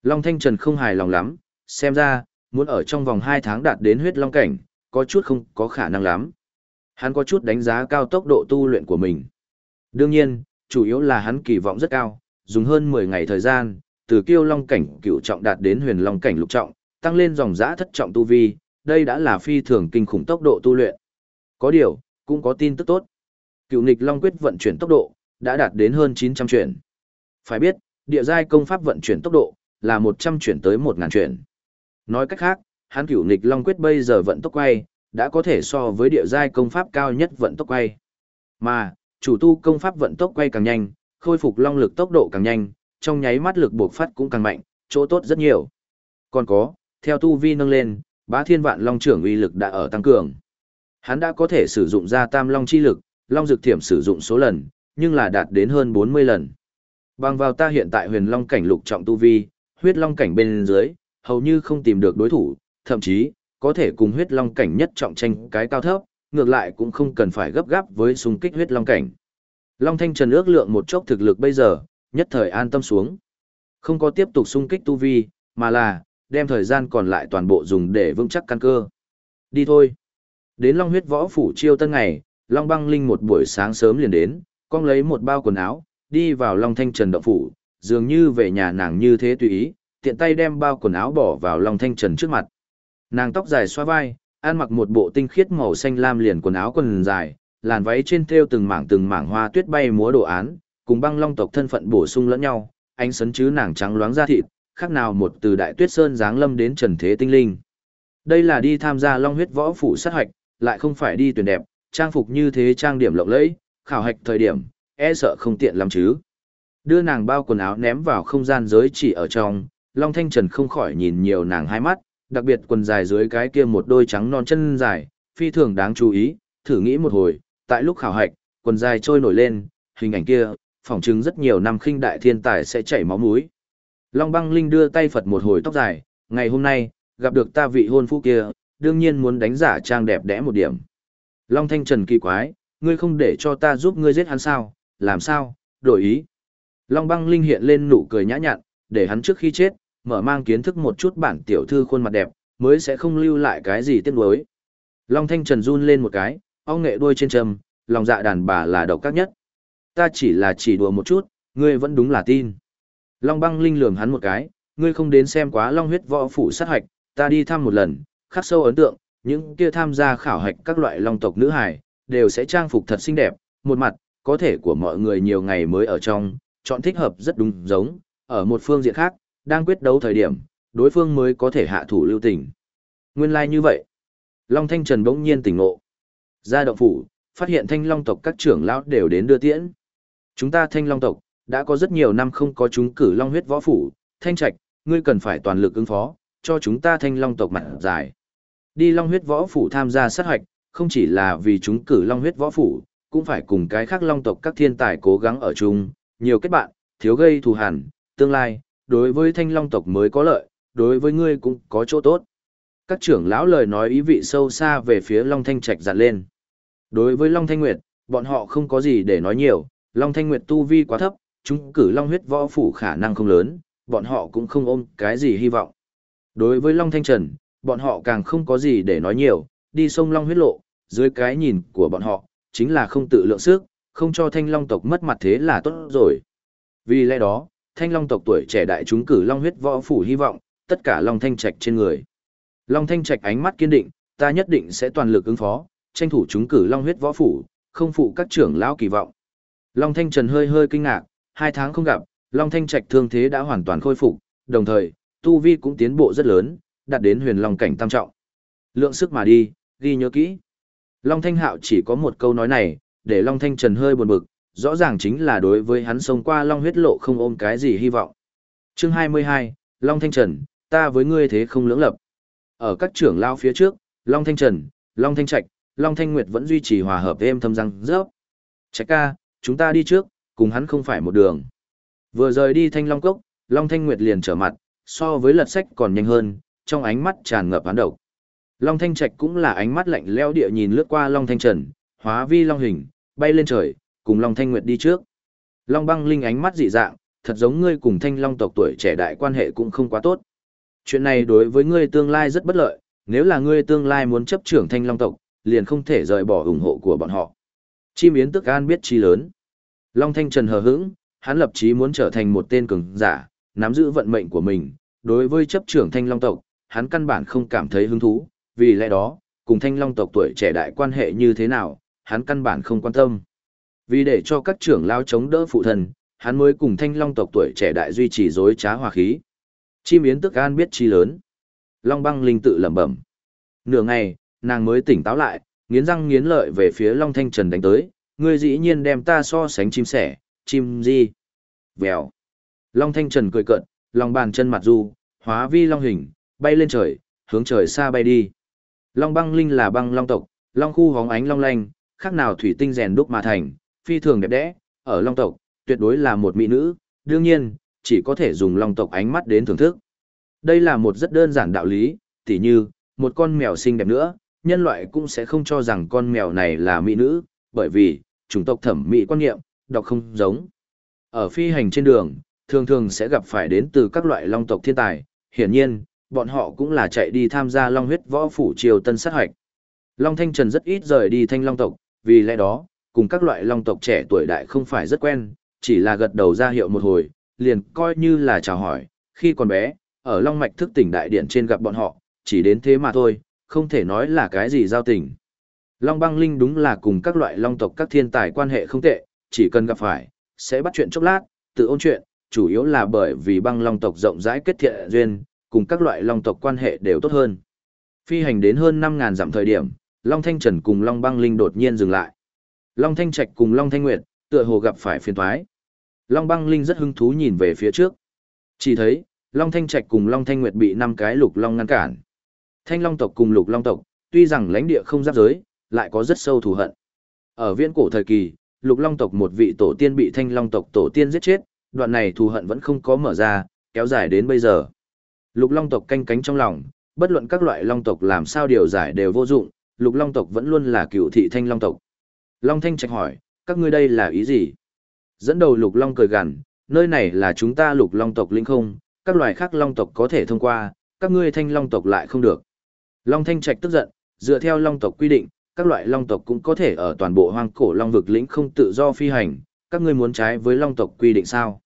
[SPEAKER 1] Long Thanh Trần không hài lòng lắm, xem ra, muốn ở trong vòng 2 tháng đạt đến huyết long cảnh, có chút không có khả năng lắm. Hắn có chút đánh giá cao tốc độ tu luyện của mình. Đương nhiên, chủ yếu là hắn kỳ vọng rất cao, dùng hơn 10 ngày thời gian, từ kiêu long cảnh cựu trọng đạt đến huyền long cảnh lục trọng, tăng lên dòng giã thất trọng tu vi, đây đã là phi thường kinh khủng tốc độ tu luyện. Có điều, cũng có tin tức tốt. Cựu nghịch long quyết vận chuyển tốc độ, đã đạt đến hơn 900 chuyển. Phải biết, địa giai công pháp vận chuyển tốc độ, là 100 chuyển tới 1000 chuyển. Nói cách khác, hắn cửu nghịch long quyết bây giờ vận tốc quay, đã có thể so với địa giai công pháp cao nhất vận tốc quay. Mà, chủ tu công pháp vận tốc quay càng nhanh, khôi phục long lực tốc độ càng nhanh, trong nháy mắt lực bộc phát cũng càng mạnh, chỗ tốt rất nhiều. Còn có, theo tu vi nâng lên, bá thiên vạn long trưởng uy lực đã ở tăng cường. Hắn đã có thể sử dụng ra tam long chi lực, long dược thiểm sử dụng số lần, nhưng là đạt đến hơn 40 lần. Bằng vào ta hiện tại huyền long cảnh lục trọng tu vi, huyết long cảnh bên dưới, hầu như không tìm được đối thủ, thậm chí, có thể cùng huyết long cảnh nhất trọng tranh cái cao thấp, ngược lại cũng không cần phải gấp gáp với xung kích huyết long cảnh. Long Thanh Trần ước lượng một chốc thực lực bây giờ, nhất thời an tâm xuống. Không có tiếp tục xung kích tu vi, mà là, đem thời gian còn lại toàn bộ dùng để vững chắc căn cơ. Đi thôi. Đến Long huyết võ phủ chiêu tân ngày, Long băng linh một buổi sáng sớm liền đến, con lấy một bao quần áo, đi vào Long Thanh Trần động phủ, dường như về nhà nàng như thế tùy ý, tiện tay đem bao quần áo bỏ vào Long Thanh Trần trước mặt. Nàng tóc dài xoa vai, ăn mặc một bộ tinh khiết màu xanh lam liền quần áo quần dài, làn váy trên thêu từng mảng từng mảng hoa tuyết bay múa đồ án, cùng băng long tộc thân phận bổ sung lẫn nhau, ánh sấn chứ nàng trắng loáng da thịt, khác nào một từ đại tuyết sơn dáng lâm đến trần thế tinh linh. Đây là đi tham gia long huyết võ phủ sát hạch, lại không phải đi tuyển đẹp, trang phục như thế trang điểm lộng lẫy, khảo hạch thời điểm, e sợ không tiện lắm chứ. Đưa nàng bao quần áo ném vào không gian giới chỉ ở trong, Long Thanh Trần không khỏi nhìn nhiều nàng hai mắt, đặc biệt quần dài dưới cái kia một đôi trắng non chân dài, phi thường đáng chú ý, thử nghĩ một hồi, tại lúc khảo hạch, quần dài trôi nổi lên, hình ảnh kia, phỏng chứng rất nhiều năm khinh đại thiên tài sẽ chảy máu mũi. Long băng linh đưa tay Phật một hồi tóc dài, ngày hôm nay, gặp được ta vị hôn phu kia, đương nhiên muốn đánh giả trang đẹp đẽ một điểm. Long thanh trần kỳ quái, ngươi không để cho ta giúp ngươi giết hắn sao, làm sao, đổi ý. Long băng linh hiện lên nụ cười nhã nhặn, để hắn trước khi chết, mở mang kiến thức một chút bản tiểu thư khuôn mặt đẹp, mới sẽ không lưu lại cái gì tiếc nuối. Long thanh trần run lên một cái, ong nghệ đuôi trên trầm, lòng dạ đàn bà là độc các nhất. Ta chỉ là chỉ đùa một chút, ngươi vẫn đúng là tin. Long băng linh lườm hắn một cái, ngươi không đến xem quá long huyết võ phủ sát hạch, ta đi thăm một lần, khắc sâu ấn tượng, những kia tham gia khảo hạch các loại long tộc nữ hài, đều sẽ trang phục thật xinh đẹp, một mặt, có thể của mọi người nhiều ngày mới ở trong, chọn thích hợp rất đúng giống, ở một phương diện khác, đang quyết đấu thời điểm, đối phương mới có thể hạ thủ lưu tình. Nguyên lai like như vậy. Long Thanh Trần bỗng nhiên tỉnh ngộ. Ra động phủ, phát hiện thanh long tộc các trưởng lão đều đến đưa tiễn. Chúng ta thanh long tộc, đã có rất nhiều năm không có chúng cử long huyết võ phủ, thanh trạch, ngươi cần phải toàn lực ứng phó, cho chúng ta thanh long tộc mặt dài. Đi long huyết võ phủ tham gia sát hoạch, không chỉ là vì chúng cử long huyết võ phủ, cũng phải cùng cái khác long tộc các thiên tài cố gắng ở chung, nhiều kết bạn, thiếu gây thù hằn, tương lai, đối với thanh long tộc mới có lợi, đối với ngươi cũng có chỗ tốt. Các trưởng lão lời nói ý vị sâu xa về phía Long Thanh Trạch dặn lên. Đối với Long Thanh Nguyệt, bọn họ không có gì để nói nhiều, Long Thanh Nguyệt tu vi quá thấp, chúng cử Long huyết võ phủ khả năng không lớn, bọn họ cũng không ôm cái gì hy vọng. Đối với Long Thanh Trần, bọn họ càng không có gì để nói nhiều, đi sông Long huyết lộ, dưới cái nhìn của bọn họ, chính là không tự lượng sức, không cho thanh long tộc mất mặt thế là tốt rồi. Vì lẽ đó, thanh long tộc tuổi trẻ đại chúng cử long huyết võ phủ hy vọng, tất cả long thanh trạch trên người. Long Thanh Trạch ánh mắt kiên định, ta nhất định sẽ toàn lực ứng phó, tranh thủ chúng cử Long huyết võ phủ, không phụ các trưởng lão kỳ vọng. Long Thanh Trần hơi hơi kinh ngạc, hai tháng không gặp, Long Thanh Trạch thương thế đã hoàn toàn khôi phục, đồng thời, tu vi cũng tiến bộ rất lớn, đạt đến huyền long cảnh tam trọng. Lượng sức mà đi, ghi nhớ kỹ. Long Thanh Hạo chỉ có một câu nói này, để Long Thanh Trần hơi buồn bực, rõ ràng chính là đối với hắn sống qua Long huyết lộ không ôm cái gì hy vọng. Chương 22, Long Thanh Trần, ta với ngươi thế không lưỡng lập. Ở các trưởng lao phía trước, Long Thanh Trần, Long Thanh Trạch, Long Thanh Nguyệt vẫn duy trì hòa hợp êm thâm răng rớp. Trạch ca, chúng ta đi trước, cùng hắn không phải một đường. Vừa rời đi Thanh Long Cốc, Long Thanh Nguyệt liền trở mặt, so với lật sách còn nhanh hơn, trong ánh mắt tràn ngập hán độc. Long Thanh Trạch cũng là ánh mắt lạnh leo địa nhìn lướt qua Long Thanh Trần, hóa vi Long hình, bay lên trời, cùng Long Thanh Nguyệt đi trước. Long băng linh ánh mắt dị dạng, thật giống ngươi cùng Thanh Long tộc tuổi trẻ đại quan hệ cũng không quá tốt. Chuyện này đối với ngươi tương lai rất bất lợi, nếu là ngươi tương lai muốn chấp trưởng Thanh Long tộc, liền không thể rời bỏ ủng hộ của bọn họ. Chim yến tức an biết chi lớn. Long Thanh Trần hờ hững, hắn lập chí muốn trở thành một tên cường giả, nắm giữ vận mệnh của mình. Đối với chấp trưởng Thanh Long tộc, hắn căn bản không cảm thấy hứng thú, vì lẽ đó, cùng Thanh Long tộc tuổi trẻ đại quan hệ như thế nào, hắn căn bản không quan tâm. Vì để cho các trưởng lao chống đỡ phụ thần, hắn mới cùng Thanh Long tộc tuổi trẻ đại duy trì dối trá hòa khí. Chim yến tức an biết chi lớn. Long băng linh tự lẩm bẩm. Nửa ngày, nàng mới tỉnh táo lại, nghiến răng nghiến lợi về phía Long Thanh Trần đánh tới, ngươi dĩ nhiên đem ta so sánh chim sẻ, chim gì? Vèo. Long Thanh Trần cười cợt, lòng bàn chân mặt du, hóa vi long hình, bay lên trời, hướng trời xa bay đi. Long băng linh là băng long tộc, long khu hóng ánh long lanh, khác nào thủy tinh rèn đúc mà thành, phi thường đẹp đẽ, ở long tộc, tuyệt đối là một mỹ nữ, đương nhiên, chỉ có thể dùng long tộc ánh mắt đến thưởng thức. Đây là một rất đơn giản đạo lý, tỉ như, một con mèo xinh đẹp nữa, nhân loại cũng sẽ không cho rằng con mèo này là mỹ nữ, bởi vì, chủng tộc thẩm mỹ quan niệm, đọc không giống. Ở phi hành trên đường, thường thường sẽ gặp phải đến từ các loại long tộc thiên tài, hiển nhiên, bọn họ cũng là chạy đi tham gia long huyết võ phủ triều tân sát hoạch. Long Thanh Trần rất ít rời đi thanh long tộc, vì lẽ đó, cùng các loại long tộc trẻ tuổi đại không phải rất quen, chỉ là gật đầu ra hiệu một hồi, liền coi như là chào hỏi, khi còn bé, ở long mạch thức tỉnh đại điện trên gặp bọn họ, chỉ đến thế mà thôi, không thể nói là cái gì giao tình. Long băng linh đúng là cùng các loại long tộc các thiên tài quan hệ không tệ, chỉ cần gặp phải, sẽ bắt chuyện chốc lát, tự ôn chuyện, chủ yếu là bởi vì băng long tộc rộng rãi kết thiện duyên, cùng các loại long tộc quan hệ đều tốt hơn. Phi hành đến hơn 5.000 dặm thời điểm, Long Thanh Trần cùng Long băng linh đột nhiên dừng lại. Long Thanh Trạch cùng Long Thanh Nguyệt, tựa hồ gặp phải phiền toái. Long băng linh rất hứng thú nhìn về phía trước. Chỉ thấy, Long Thanh Trạch cùng Long Thanh Nguyệt bị năm cái lục long ngăn cản. Thanh Long tộc cùng Lục Long tộc, tuy rằng lãnh địa không giáp giới, lại có rất sâu thù hận. Ở viễn cổ thời kỳ, Lục Long tộc một vị tổ tiên bị Thanh Long tộc tổ tiên giết chết, đoạn này thù hận vẫn không có mở ra, kéo dài đến bây giờ. Lục Long tộc canh cánh trong lòng, bất luận các loại Long tộc làm sao điều giải đều vô dụng, Lục Long tộc vẫn luôn là cựu thị Thanh Long tộc. Long Thanh Trạch hỏi, các ngươi đây là ý gì? Dẫn đầu Lục Long cười gằn, nơi này là chúng ta Lục Long tộc linh không, các loài khác Long tộc có thể thông qua, các ngươi Thanh Long tộc lại không được. Long Thanh Trạch tức giận, dựa theo Long tộc quy định, các loại Long tộc cũng có thể ở toàn bộ hoang cổ Long vực lĩnh không tự do phi hành, các ngươi muốn trái với Long tộc quy định sao?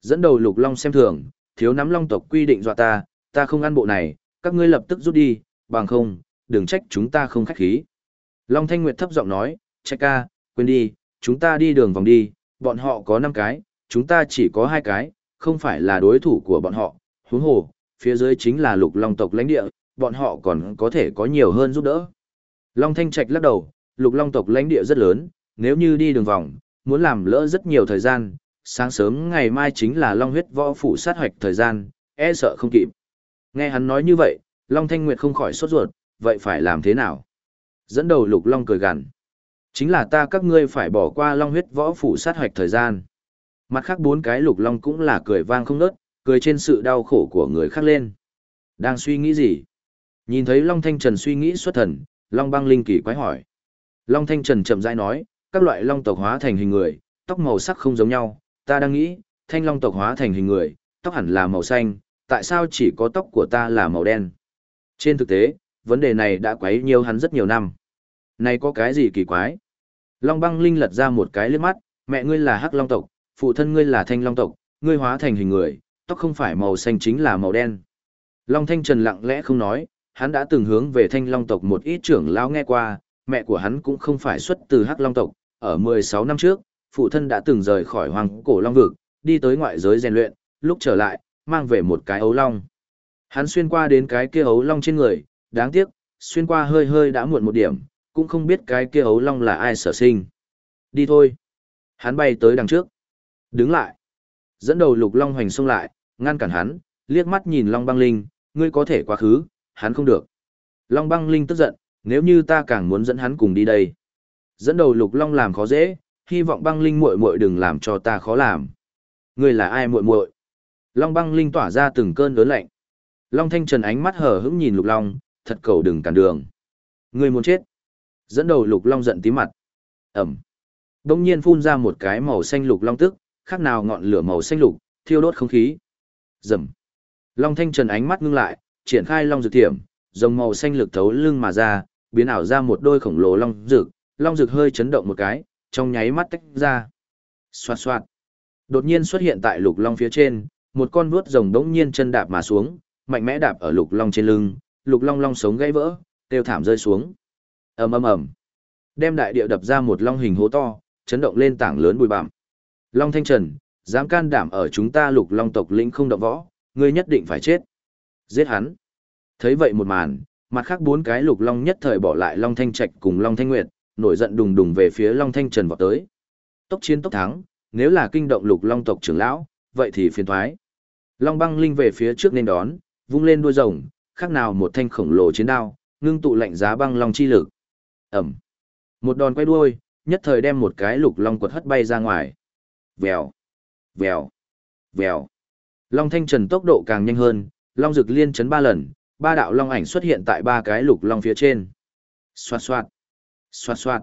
[SPEAKER 1] Dẫn đầu Lục Long xem thường, thiếu nắm Long tộc quy định dọa ta, ta không ăn bộ này, các ngươi lập tức rút đi, bằng không, đừng trách chúng ta không khách khí. Long Thanh Nguyệt thấp giọng nói, Trạch ca, quên đi, chúng ta đi đường vòng đi, bọn họ có 5 cái, chúng ta chỉ có 2 cái, không phải là đối thủ của bọn họ, huống hồ, phía dưới chính là lục long tộc lãnh địa, bọn họ còn có thể có nhiều hơn giúp đỡ. Long Thanh Trạch lắc đầu, lục long tộc lãnh địa rất lớn, nếu như đi đường vòng, muốn làm lỡ rất nhiều thời gian, sáng sớm ngày mai chính là long huyết võ phủ sát hoạch thời gian, e sợ không kịp. Nghe hắn nói như vậy, Long Thanh Nguyệt không khỏi sốt ruột, vậy phải làm thế nào? Dẫn đầu lục long cười gằn. Chính là ta các ngươi phải bỏ qua long huyết võ phủ sát hoạch thời gian. Mặt khác bốn cái lục long cũng là cười vang không nớt, cười trên sự đau khổ của người khác lên. Đang suy nghĩ gì? Nhìn thấy Long Thanh Trần suy nghĩ xuất thần, Long băng linh kỳ quái hỏi. Long Thanh Trần chậm rãi nói, các loại long tộc hóa thành hình người, tóc màu sắc không giống nhau, ta đang nghĩ, thanh long tộc hóa thành hình người, tóc hẳn là màu xanh, tại sao chỉ có tóc của ta là màu đen? Trên thực tế, vấn đề này đã quấy nhiều hắn rất nhiều năm. Này có cái gì kỳ quái? Long băng linh lật ra một cái liếc mắt, mẹ ngươi là hắc long tộc, phụ thân ngươi là thanh long tộc, ngươi hóa thành hình người, tóc không phải màu xanh chính là màu đen. Long Thanh Trần lặng lẽ không nói, hắn đã từng hướng về thanh long tộc một ít trưởng lão nghe qua, mẹ của hắn cũng không phải xuất từ hắc long tộc, ở 16 năm trước, phụ thân đã từng rời khỏi hoàng cổ long vực, đi tới ngoại giới rèn luyện, lúc trở lại, mang về một cái ấu long. Hắn xuyên qua đến cái kia ấu long trên người, đáng tiếc, xuyên qua hơi hơi đã muộn một điểm, cũng không biết cái kia ấu long là ai sở sinh. Đi thôi. Hắn bay tới đằng trước. Đứng lại. Dẫn đầu lục long hoành xông lại, ngăn cản hắn, liếc mắt nhìn long băng linh, ngươi có thể quá khứ, hắn không được. Long băng linh tức giận, nếu như ta càng muốn dẫn hắn cùng đi đây. Dẫn đầu lục long làm khó dễ, hy vọng băng linh muội muội đừng làm cho ta khó làm. Ngươi là ai muội muội? Long băng linh tỏa ra từng cơn lớn lạnh. Long thanh trần ánh mắt hở hững nhìn lục long, thật cầu đừng cản đường. Ngươi muốn chết. Dẫn đầu lục long giận tí mặt. Ẩm. Đông nhiên phun ra một cái màu xanh lục long tức, khác nào ngọn lửa màu xanh lục, thiêu đốt không khí. Rầm. Long thanh trần ánh mắt ngưng lại, triển khai long dược thiểm, dòng màu xanh lực thấu lưng mà ra, biến ảo ra một đôi khổng lồ long dược, long dược hơi chấn động một cái, trong nháy mắt tách ra. Xoạt xoạt. Đột nhiên xuất hiện tại lục long phía trên, một con vuốt rồng đống nhiên chân đạp mà xuống, mạnh mẽ đạp ở lục long trên lưng, lục long long sống gãy vỡ, tiêu thảm rơi xuống ầm ầm ầm, đem đại địa đập ra một long hình hố to, chấn động lên tảng lớn bụi bặm. Long Thanh Trần, dám can đảm ở chúng ta lục long tộc lĩnh không động võ, ngươi nhất định phải chết. Giết hắn. Thấy vậy một màn, mặt khác bốn cái lục long nhất thời bỏ lại Long Thanh Trạch cùng Long Thanh Nguyệt, nổi giận đùng đùng về phía Long Thanh Trần vọt tới. Tốc chiến tốc thắng, nếu là kinh động lục long tộc trưởng lão, vậy thì phiền thoái. Long băng linh về phía trước nên đón, vung lên đuôi rồng, khác nào một thanh khổng lồ chiến đao, ngưng tụ lạnh giá băng long chi lực. Ẩm. Một đòn quay đuôi, nhất thời đem một cái lục long quật hất bay ra ngoài. Vèo, vèo, vèo. Long thanh trần tốc độ càng nhanh hơn, long rực liên chấn ba lần, ba đạo long ảnh xuất hiện tại ba cái lục long phía trên. Xoạt xoạt, xoạt xoạt,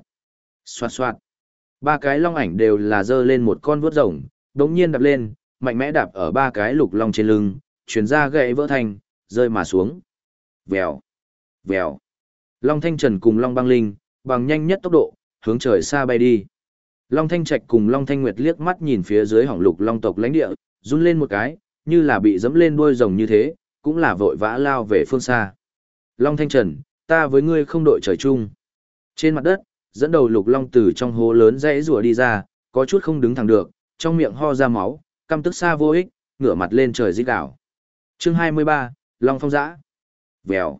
[SPEAKER 1] xoạt xoạt. Ba cái long ảnh đều là dơ lên một con vuốt rồng, đống nhiên đạp lên, mạnh mẽ đạp ở ba cái lục long trên lưng, chuyển ra gãy vỡ thành, rơi mà xuống. Vèo, vèo. Long Thanh Trần cùng Long Băng Linh, bằng nhanh nhất tốc độ, hướng trời xa bay đi. Long Thanh Trạch cùng Long Thanh Nguyệt liếc mắt nhìn phía dưới hỏng lục long tộc lãnh địa, run lên một cái, như là bị dẫm lên đuôi rồng như thế, cũng là vội vã lao về phương xa. Long Thanh Trần, ta với ngươi không đội trời chung. Trên mặt đất, dẫn đầu lục long từ trong hố lớn rẽ rùa đi ra, có chút không đứng thẳng được, trong miệng ho ra máu, căm tức xa vô ích, ngửa mặt lên trời rít đảo. Chương 23, Long Phong Giã. Vèo.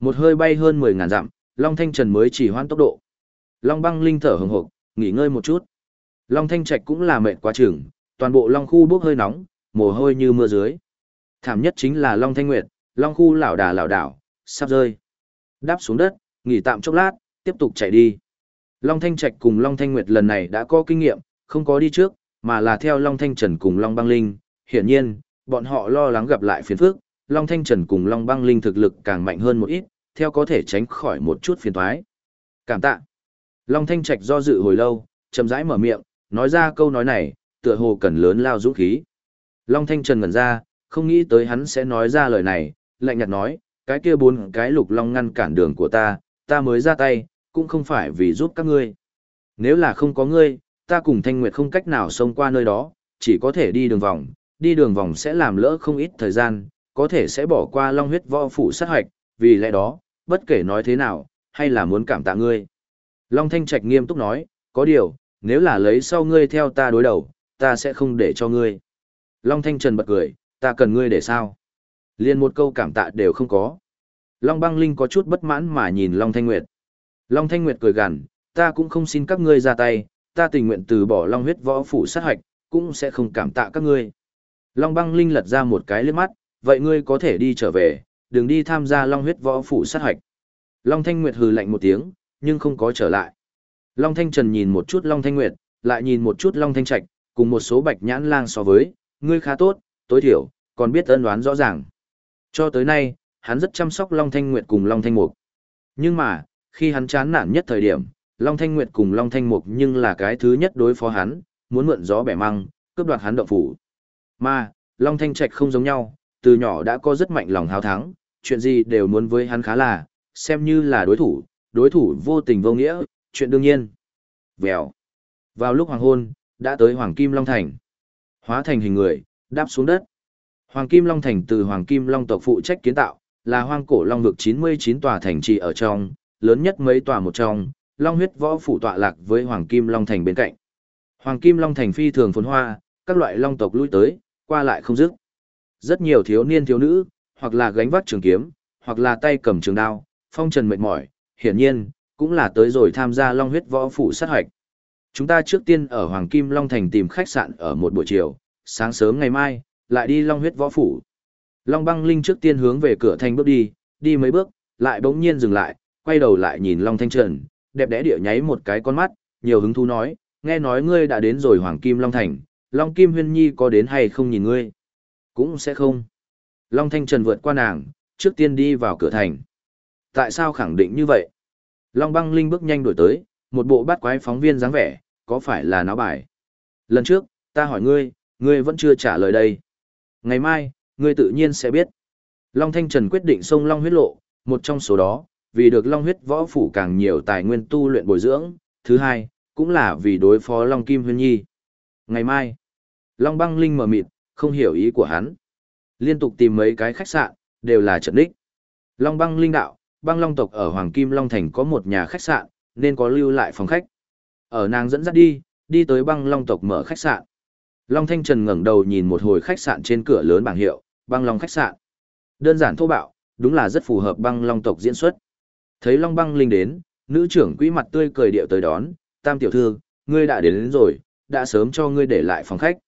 [SPEAKER 1] Một hơi bay hơn 10.000 dặm, Long Thanh Trần mới chỉ hoãn tốc độ. Long băng linh thở hừng hực, nghỉ ngơi một chút. Long Thanh Trạch cũng là mệt quá chừng, toàn bộ Long khu bốc hơi nóng, mồ hôi như mưa dưới. Thảm nhất chính là Long Thanh Nguyệt, Long khu lảo đà lảo đảo, sắp rơi. Đáp xuống đất, nghỉ tạm chốc lát, tiếp tục chạy đi. Long Thanh Trạch cùng Long Thanh Nguyệt lần này đã có kinh nghiệm, không có đi trước, mà là theo Long Thanh Trần cùng Long Băng Linh. Hiển nhiên, bọn họ lo lắng gặp lại phiền phức, Long Thanh Trần cùng Long Băng Linh thực lực càng mạnh hơn một ít, theo có thể tránh khỏi một chút phiền toái. Cảm tạ. Long Thanh Trạch do dự hồi lâu, chậm rãi mở miệng, nói ra câu nói này, tựa hồ cần lớn lao dũng khí. Long Thanh Trần ngẩn ra, không nghĩ tới hắn sẽ nói ra lời này, lạnh nhạt nói, cái kia bốn cái lục long ngăn cản đường của ta, ta mới ra tay, cũng không phải vì giúp các ngươi. Nếu là không có ngươi, ta cùng Thanh Nguyệt không cách nào xông qua nơi đó, chỉ có thể đi đường vòng, đi đường vòng sẽ làm lỡ không ít thời gian, có thể sẽ bỏ qua long huyết võ phủ sát hoạch, vì lẽ đó, bất kể nói thế nào, hay là muốn cảm tạ ngươi. Long Thanh Trạch nghiêm túc nói, có điều, nếu là lấy sau ngươi theo ta đối đầu, ta sẽ không để cho ngươi. Long Thanh Trần bật cười, ta cần ngươi để sao? Liên một câu cảm tạ đều không có. Long Băng Linh có chút bất mãn mà nhìn Long Thanh Nguyệt. Long Thanh Nguyệt cười gằn, ta cũng không xin các ngươi ra tay, ta tình nguyện từ bỏ Long huyết võ phủ sát hạch, cũng sẽ không cảm tạ các ngươi. Long Băng Linh lật ra một cái liếc mắt, vậy ngươi có thể đi trở về, đừng đi tham gia Long huyết võ phủ sát hạch. Long Thanh Nguyệt hừ lạnh một tiếng, nhưng không có trở lại. Long Thanh Trần nhìn một chút Long Thanh Nguyệt, lại nhìn một chút Long Thanh Trạch, cùng một số bạch nhãn lang so với, ngươi khá tốt, tối thiểu, còn biết ân đoán rõ ràng. Cho tới nay, hắn rất chăm sóc Long Thanh Nguyệt cùng Long Thanh Mục. Nhưng mà, khi hắn chán nản nhất thời điểm, Long Thanh Nguyệt cùng Long Thanh Mục nhưng là cái thứ nhất đối phó hắn, muốn mượn gió bẻ măng, cướp đoạt hắn động phủ. Mà, Long Thanh Trạch không giống nhau, từ nhỏ đã có rất mạnh lòng hào thắng, chuyện gì đều muốn với hắn khá là, xem như là đối thủ, đối thủ vô tình vô nghĩa, chuyện đương nhiên. Vèo. Vào lúc hoàng hôn, đã tới Hoàng Kim Long Thành. Hóa thành hình người, đáp xuống đất. Hoàng Kim Long Thành từ Hoàng Kim Long tộc phụ trách kiến tạo, là hoang cổ long vực 99 tòa thành trì ở trong, lớn nhất mấy tòa một trong, long huyết võ phủ tọa lạc với Hoàng Kim Long Thành bên cạnh. Hoàng Kim Long Thành phi thường phồn hoa, các loại long tộc lui tới, qua lại không dứt. Rất nhiều thiếu niên thiếu nữ, hoặc là gánh vác trường kiếm, hoặc là tay cầm trường đao, phong trần mệt mỏi, hiển nhiên, cũng là tới rồi tham gia long huyết võ phủ sát hoạch. Chúng ta trước tiên ở Hoàng Kim Long Thành tìm khách sạn ở một buổi chiều, sáng sớm ngày mai, lại đi long huyết võ phủ. Long băng linh trước tiên hướng về cửa thành bước đi, đi mấy bước, lại bỗng nhiên dừng lại, quay đầu lại nhìn Long Thanh Trần, đẹp đẽ địa nháy một cái con mắt, nhiều hứng thú nói, nghe nói ngươi đã đến rồi Hoàng Kim Long Thành, Long Kim Huyên Nhi có đến hay không nhìn ngươi? Cũng sẽ không. Long Thanh Trần vượt qua nàng, trước tiên đi vào cửa thành. Tại sao khẳng định như vậy? Long băng linh bước nhanh đổi tới, một bộ bắt quái phóng viên dáng vẻ, có phải là náo bài? Lần trước, ta hỏi ngươi, ngươi vẫn chưa trả lời đây. Ngày mai, ngươi tự nhiên sẽ biết. Long Thanh Trần quyết định sông Long huyết lộ, một trong số đó, vì được Long huyết võ phủ càng nhiều tài nguyên tu luyện bồi dưỡng, thứ hai, cũng là vì đối phó Long Kim Huyên Nhi. Ngày mai, Long băng linh mở mịt, không hiểu ý của hắn. Liên tục tìm mấy cái khách sạn, đều là trận đích. Long băng linh đạo, băng long tộc ở Hoàng Kim Long Thành có một nhà khách sạn, nên có lưu lại phòng khách. Ở nàng dẫn dắt đi, đi tới băng long tộc mở khách sạn. Long Thanh Trần ngẩng đầu nhìn một hồi khách sạn trên cửa lớn bảng hiệu, băng long khách sạn. Đơn giản thô bạo, đúng là rất phù hợp băng long tộc diễn xuất. Thấy Long băng linh đến, nữ trưởng quỹ mặt tươi cười điệu tới đón, tam tiểu thư, ngươi đã đến, đến rồi, đã sớm cho ngươi để lại phòng khách.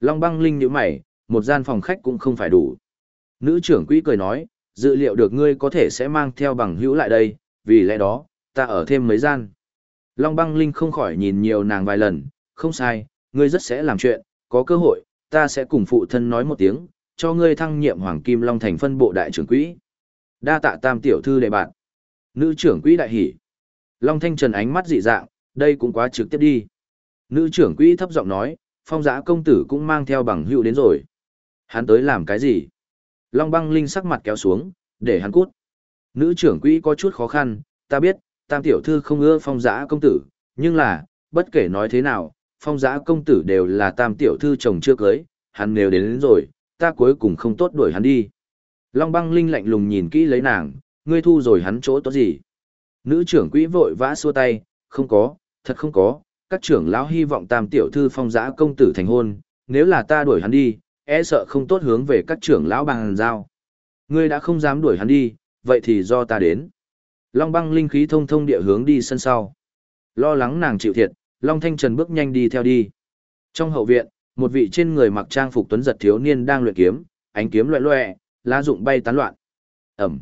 [SPEAKER 1] Long băng linh nhíu mày, một gian phòng khách cũng không phải đủ. Nữ trưởng quỹ cười nói, dự liệu được ngươi có thể sẽ mang theo bằng hữu lại đây, vì lẽ đó, ta ở thêm mấy gian. Long băng linh không khỏi nhìn nhiều nàng vài lần, không sai, ngươi rất sẽ làm chuyện, có cơ hội, ta sẽ cùng phụ thân nói một tiếng, cho ngươi thăng nhiệm Hoàng Kim Long thành phân bộ đại trưởng quỹ. Đa tạ tam tiểu thư đệ bạn. Nữ trưởng quỹ đại hỉ. Long Thanh Trần ánh mắt dị dạng, đây cũng quá trực tiếp đi. Nữ trưởng quỹ thấp giọng nói, phong giã công tử cũng mang theo bằng hữu đến rồi. Hắn tới làm cái gì? Long băng linh sắc mặt kéo xuống, để hắn cút. Nữ trưởng quỹ có chút khó khăn, ta biết, tam tiểu thư không ưa phong giã công tử, nhưng là, bất kể nói thế nào, phong giã công tử đều là tam tiểu thư chồng chưa cưới, hắn nếu đến, đến rồi, ta cuối cùng không tốt đuổi hắn đi. Long băng linh lạnh lùng nhìn kỹ lấy nàng, ngươi thu rồi hắn chỗ tốt gì? Nữ trưởng quỹ vội vã xua tay, không có, thật không có, các trưởng lão hy vọng tam tiểu thư phong giã công tử thành hôn, nếu là ta đuổi hắn đi, e sợ không tốt hướng về các trưởng lão bằng giao. Ngươi đã không dám đuổi hắn đi, vậy thì do ta đến. Long băng linh khí thông thông địa hướng đi sân sau. Lo lắng nàng chịu thiệt, Long Thanh Trần bước nhanh đi theo đi. Trong hậu viện, một vị trên người mặc trang phục tuấn giật thiếu niên đang luyện kiếm, ánh kiếm loẹ loẹ, lá dụng bay tán loạn. Ẩm.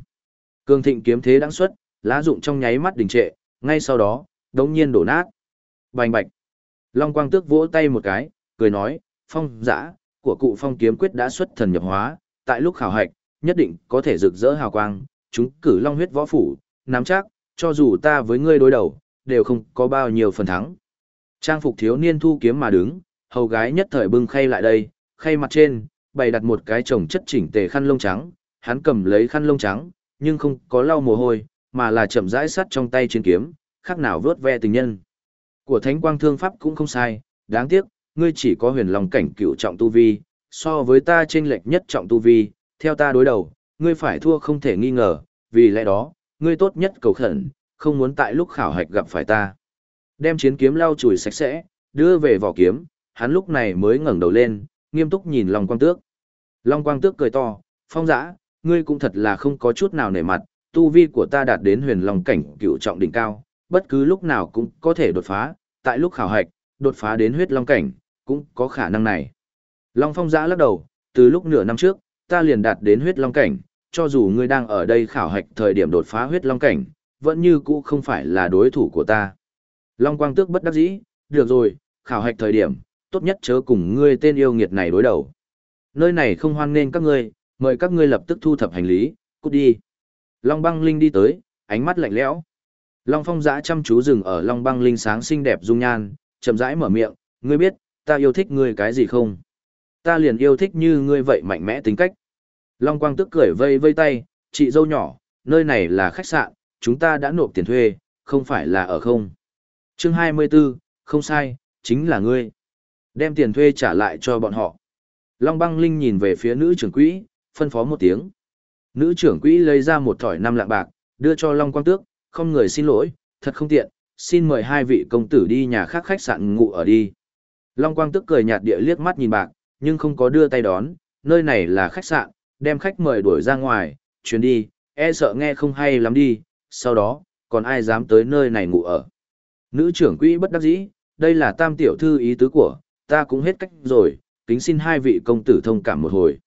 [SPEAKER 1] Cương thịnh kiếm thế đáng xuất, lá dụng trong nháy mắt đình trệ, ngay sau đó, đống nhiên đổ nát. Bành bạch. Long Quang Tước vỗ tay một cái, cười nói, phong dã, của cụ phong kiếm quyết đã xuất thần nhập hóa, tại lúc khảo hạch, nhất định có thể rực rỡ hào quang, chúng cử long huyết võ phủ, nắm chắc, cho dù ta với ngươi đối đầu, đều không có bao nhiêu phần thắng. Trang phục thiếu niên thu kiếm mà đứng, hầu gái nhất thời bưng khay lại đây, khay mặt trên, bày đặt một cái chồng chất chỉnh tề khăn lông trắng, hắn cầm lấy khăn lông trắng, nhưng không có lau mồ hôi, mà là chậm rãi sắt trong tay trên kiếm, khác nào vớt ve tình nhân. Của thánh quang thương pháp cũng không sai, đáng tiếc, ngươi chỉ có huyền lòng cảnh cựu trọng tu vi, so với ta chênh lệch nhất trọng tu vi, theo ta đối đầu, ngươi phải thua không thể nghi ngờ, vì lẽ đó, ngươi tốt nhất cầu khẩn, không muốn tại lúc khảo hạch gặp phải ta. Đem chiến kiếm lau chùi sạch sẽ, đưa về vỏ kiếm, hắn lúc này mới ngẩng đầu lên, nghiêm túc nhìn Long Quang Tước. Long Quang Tước cười to, phong dã, ngươi cũng thật là không có chút nào nể mặt, tu vi của ta đạt đến huyền long cảnh cựu trọng đỉnh cao, bất cứ lúc nào cũng có thể đột phá, tại lúc khảo hạch, đột phá đến huyết long cảnh, cũng có khả năng này. Long Phong giã lắc đầu, từ lúc nửa năm trước, ta liền đạt đến huyết long cảnh, cho dù ngươi đang ở đây khảo hạch thời điểm đột phá huyết long cảnh, vẫn như cũ không phải là đối thủ của ta. Long Quang Tước bất đắc dĩ, được rồi, khảo hạch thời điểm, tốt nhất chớ cùng ngươi tên yêu nghiệt này đối đầu. Nơi này không hoan nên các ngươi, mời các ngươi lập tức thu thập hành lý, cút đi. Long Băng Linh đi tới, ánh mắt lạnh lẽo. Long Phong giã chăm chú dừng ở Long Băng Linh sáng xinh đẹp dung nhan, chậm rãi mở miệng, ngươi biết, ta yêu thích ngươi cái gì không? Ta liền yêu thích như ngươi vậy mạnh mẽ tính cách. Long Quang tức cười vây vây tay, chị dâu nhỏ, nơi này là khách sạn, chúng ta đã nộp tiền thuê, không phải là ở không. chương 24, không sai, chính là ngươi. Đem tiền thuê trả lại cho bọn họ. Long băng linh nhìn về phía nữ trưởng quỹ, phân phó một tiếng. Nữ trưởng quỹ lấy ra một thỏi năm lạng bạc, đưa cho Long Quang Tước, không người xin lỗi, thật không tiện, xin mời hai vị công tử đi nhà khác khách sạn ngủ ở đi. Long Quang tức cười nhạt địa liếc mắt nhìn bạc, nhưng không có đưa tay đón, nơi này là khách sạn, đem khách mời đuổi ra ngoài, chuyến đi, e sợ nghe không hay lắm đi, sau đó, còn ai dám tới nơi này ngủ ở. Nữ trưởng quỹ bất đắc dĩ, đây là tam tiểu thư ý tứ của, ta cũng hết cách rồi, kính xin hai vị công tử thông cảm một hồi.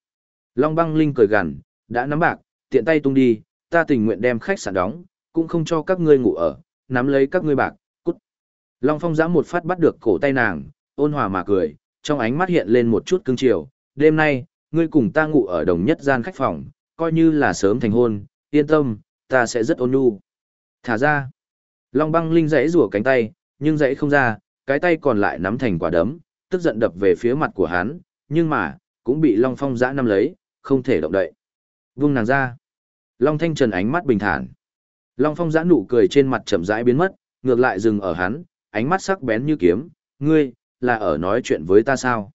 [SPEAKER 1] Long băng linh cười gằn, đã nắm bạc, tiện tay tung đi, ta tình nguyện đem khách sạn đóng, cũng không cho các ngươi ngủ ở, nắm lấy các ngươi bạc, cút. Long phong giã một phát bắt được cổ tay nàng, ôn hòa mà cười, trong ánh mắt hiện lên một chút cưng chiều, đêm nay, ngươi cùng ta ngủ ở đồng nhất gian khách phòng, coi như là sớm thành hôn, yên tâm, ta sẽ rất ôn nhu. Thả ra. Long băng linh dãy rủa cánh tay, nhưng dãy không ra, cái tay còn lại nắm thành quả đấm, tức giận đập về phía mặt của hắn, nhưng mà, cũng bị Long Phong giã nắm lấy, không thể động đậy. Vung nàng ra. Long Thanh Trần ánh mắt bình thản. Long Phong giã nụ cười trên mặt chậm rãi biến mất, ngược lại dừng ở hắn, ánh mắt sắc bén như kiếm, ngươi, là ở nói chuyện với ta sao?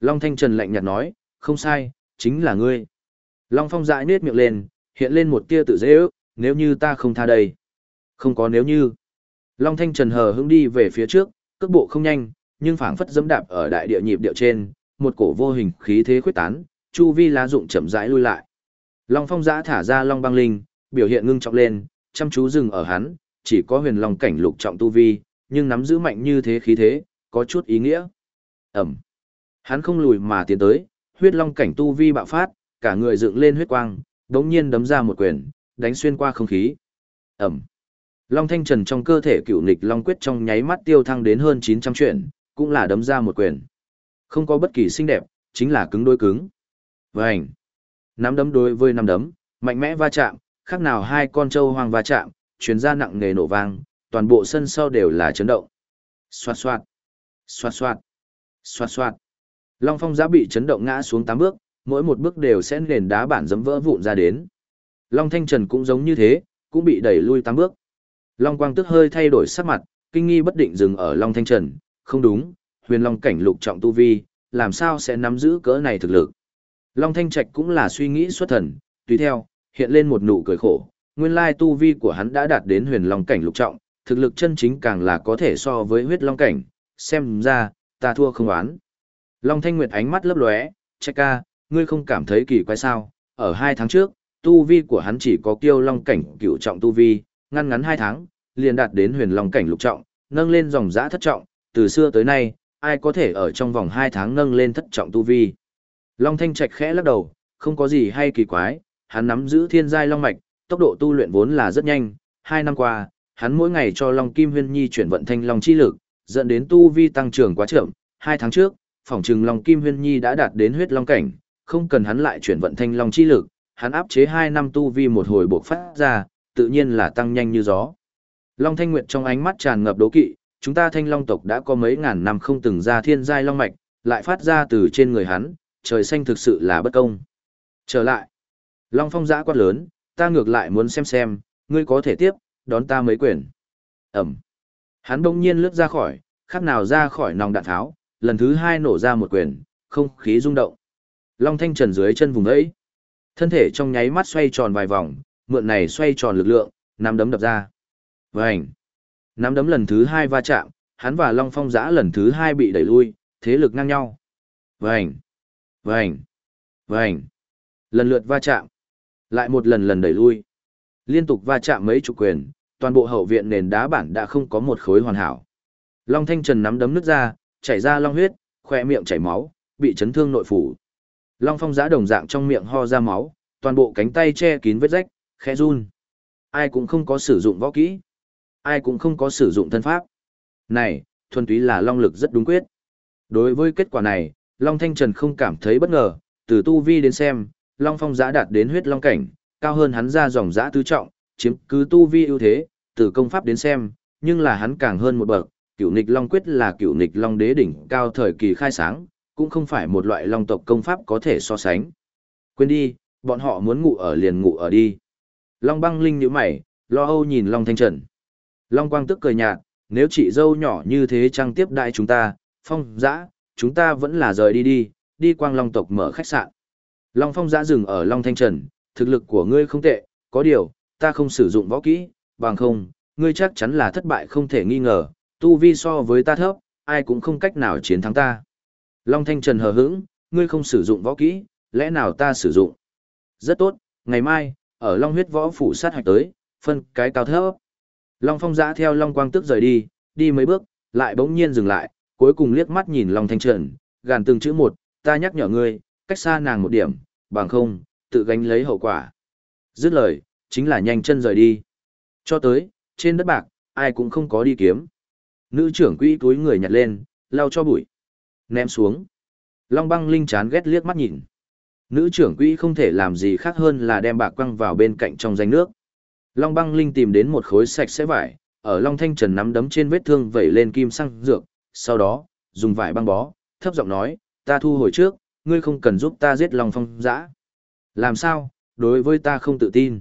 [SPEAKER 1] Long Thanh Trần lạnh nhạt nói, không sai, chính là ngươi. Long Phong dại nết miệng lên, hiện lên một tia tự dễ ước, nếu như ta không tha đây. Không có nếu như. Long Thanh Trần hờ hững đi về phía trước, cước bộ không nhanh, nhưng phảng phất dẫm đạp ở đại địa nhịp điệu trên, một cổ vô hình khí thế khuyết tán, chu vi lá dụng chậm rãi lui lại. Long Phong giã thả ra Long Băng Linh, biểu hiện ngưng trọng lên, chăm chú dừng ở hắn, chỉ có huyền long cảnh lục trọng tu vi, nhưng nắm giữ mạnh như thế khí thế, có chút ý nghĩa. Ẩm. Hắn không lùi mà tiến tới, huyết long cảnh tu vi bạo phát, cả người dựng lên huyết quang, đống nhiên đấm ra một quyền, đánh xuyên qua không khí. Ẩm. Long thanh trần trong cơ thể cựu nịch long quyết trong nháy mắt tiêu thăng đến hơn 900 chuyện, cũng là đấm ra một quyền. Không có bất kỳ xinh đẹp, chính là cứng đôi cứng. Vành. Nắm đấm đối với nắm đấm, mạnh mẽ va chạm, khác nào hai con trâu hoang va chạm, chuyến ra nặng nề nổ vang, toàn bộ sân sau đều là chấn động. Xoạt xoạt. Xoạt xoạt. Xoạt xoạt. Long Phong giã bị chấn động ngã xuống tám bước, mỗi một bước đều sẽ nền đá bản dấm vỡ vụn ra đến. Long Thanh Trần cũng giống như thế, cũng bị đẩy lui tám bước. Long Quang tức hơi thay đổi sắc mặt, kinh nghi bất định dừng ở Long Thanh Trần, không đúng, huyền Long cảnh lục trọng tu vi, làm sao sẽ nắm giữ cỡ này thực lực. Long Thanh Trạch cũng là suy nghĩ xuất thần, tùy theo, hiện lên một nụ cười khổ, nguyên lai tu vi của hắn đã đạt đến huyền Long cảnh lục trọng, thực lực chân chính càng là có thể so với huyết Long cảnh, xem ra, ta thua không oán. Long Thanh Nguyệt ánh mắt lấp lóe, Trạch ca, ngươi không cảm thấy kỳ quái sao, ở hai tháng trước, tu vi của hắn chỉ có kiêu long cảnh cựu trọng tu vi, ngăn ngắn hai tháng, liền đạt đến huyền long cảnh lục trọng, nâng lên dòng giã thất trọng, từ xưa tới nay, ai có thể ở trong vòng hai tháng nâng lên thất trọng tu vi. Long Thanh Trạch khẽ lắc đầu, không có gì hay kỳ quái, hắn nắm giữ thiên giai long mạch, tốc độ tu luyện vốn là rất nhanh, hai năm qua, hắn mỗi ngày cho Long Kim Huyên Nhi chuyển vận thanh long chi lực, dẫn đến tu vi tăng trưởng quá chậm, hai tháng trước, phỏng trừng Long Kim Huyên Nhi đã đạt đến huyết long cảnh, không cần hắn lại chuyển vận thanh long chi lực, hắn áp chế 2 năm tu vi một hồi buộc phát ra, tự nhiên là tăng nhanh như gió. Long Thanh Nguyệt trong ánh mắt tràn ngập đố kỵ, chúng ta thanh long tộc đã có mấy ngàn năm không từng ra thiên giai long mạch, lại phát ra từ trên người hắn, trời xanh thực sự là bất công. Trở lại. Long Phong giã quát lớn, ta ngược lại muốn xem xem, ngươi có thể tiếp, đón ta mấy quyền. Ẩm. Hắn đông nhiên lướt ra khỏi, khác nào ra khỏi nòng đạn tháo, lần thứ hai nổ ra một quyền, không khí rung động. Long Thanh Trần dưới chân vùng ấy. Thân thể trong nháy mắt xoay tròn vài vòng, mượn này xoay tròn lực lượng, nắm đấm đập ra. Vành. Nắm đấm lần thứ hai va chạm, hắn và Long Phong giã lần thứ hai bị đẩy lui, thế lực ngang nhau. Vành. Vành. Vành. Lần lượt va chạm. Lại một lần lần đẩy lui. Liên tục va chạm mấy chục quyền, toàn bộ hậu viện nền đá bản đã không có một khối hoàn hảo. Long Thanh Trần nắm đấm nước ra, chảy ra long huyết, khỏe miệng chảy máu, bị chấn thương nội phủ. Long phong giã đồng dạng trong miệng ho ra máu, toàn bộ cánh tay che kín vết rách, khẽ run. Ai cũng không có sử dụng võ kỹ. Ai cũng không có sử dụng thân pháp. Này, thuần túy là long lực rất đúng quyết. Đối với kết quả này, Long Thanh Trần không cảm thấy bất ngờ, từ tu vi đến xem, Long Phong giã đạt đến huyết long cảnh, cao hơn hắn ra dòng giã tứ trọng, chiếm cứ tu vi ưu thế, từ công pháp đến xem, nhưng là hắn càng hơn một bậc, cửu nịch long quyết là cửu nịch long đế đỉnh cao thời kỳ khai sáng, cũng không phải một loại long tộc công pháp có thể so sánh. Quên đi, bọn họ muốn ngủ ở liền ngủ ở đi. Long băng linh nhíu mày, lo âu nhìn Long Thanh Trần. Long quang tức cười nhạt, nếu chị dâu nhỏ như thế trang tiếp đại chúng ta, phong dã, chúng ta vẫn là rời đi đi, đi quang long tộc mở khách sạn. Long phong dã dừng ở Long Thanh Trần, thực lực của ngươi không tệ, có điều, ta không sử dụng võ kỹ, bằng không, ngươi chắc chắn là thất bại không thể nghi ngờ, tu vi so với ta thấp, ai cũng không cách nào chiến thắng ta. Long Thanh Trần hờ hững, ngươi không sử dụng võ kỹ, lẽ nào ta sử dụng? Rất tốt, ngày mai, ở Long huyết võ phủ sát hạch tới, phân cái cao thấp. Long Phong giã theo Long Quang tức rời đi, đi mấy bước, lại bỗng nhiên dừng lại, cuối cùng liếc mắt nhìn Long Thanh Trần, gàn từng chữ một, ta nhắc nhở ngươi, cách xa nàng một điểm, bằng không, tự gánh lấy hậu quả. Dứt lời, chính là nhanh chân rời đi. Cho tới, trên đất bạc, ai cũng không có đi kiếm. Nữ trưởng quỹ túi người nhặt lên, lau cho bụi. Ném xuống. Long băng linh chán ghét liếc mắt nhìn. Nữ trưởng quỹ không thể làm gì khác hơn là đem bạc quăng vào bên cạnh trong danh nước. Long băng linh tìm đến một khối sạch sẽ vải, ở Long Thanh Trần nắm đấm trên vết thương vẩy lên kim xăng dược, sau đó, dùng vải băng bó, thấp giọng nói, ta thu hồi trước, ngươi không cần giúp ta giết Long Phong Giã. Làm sao, đối với ta không tự tin.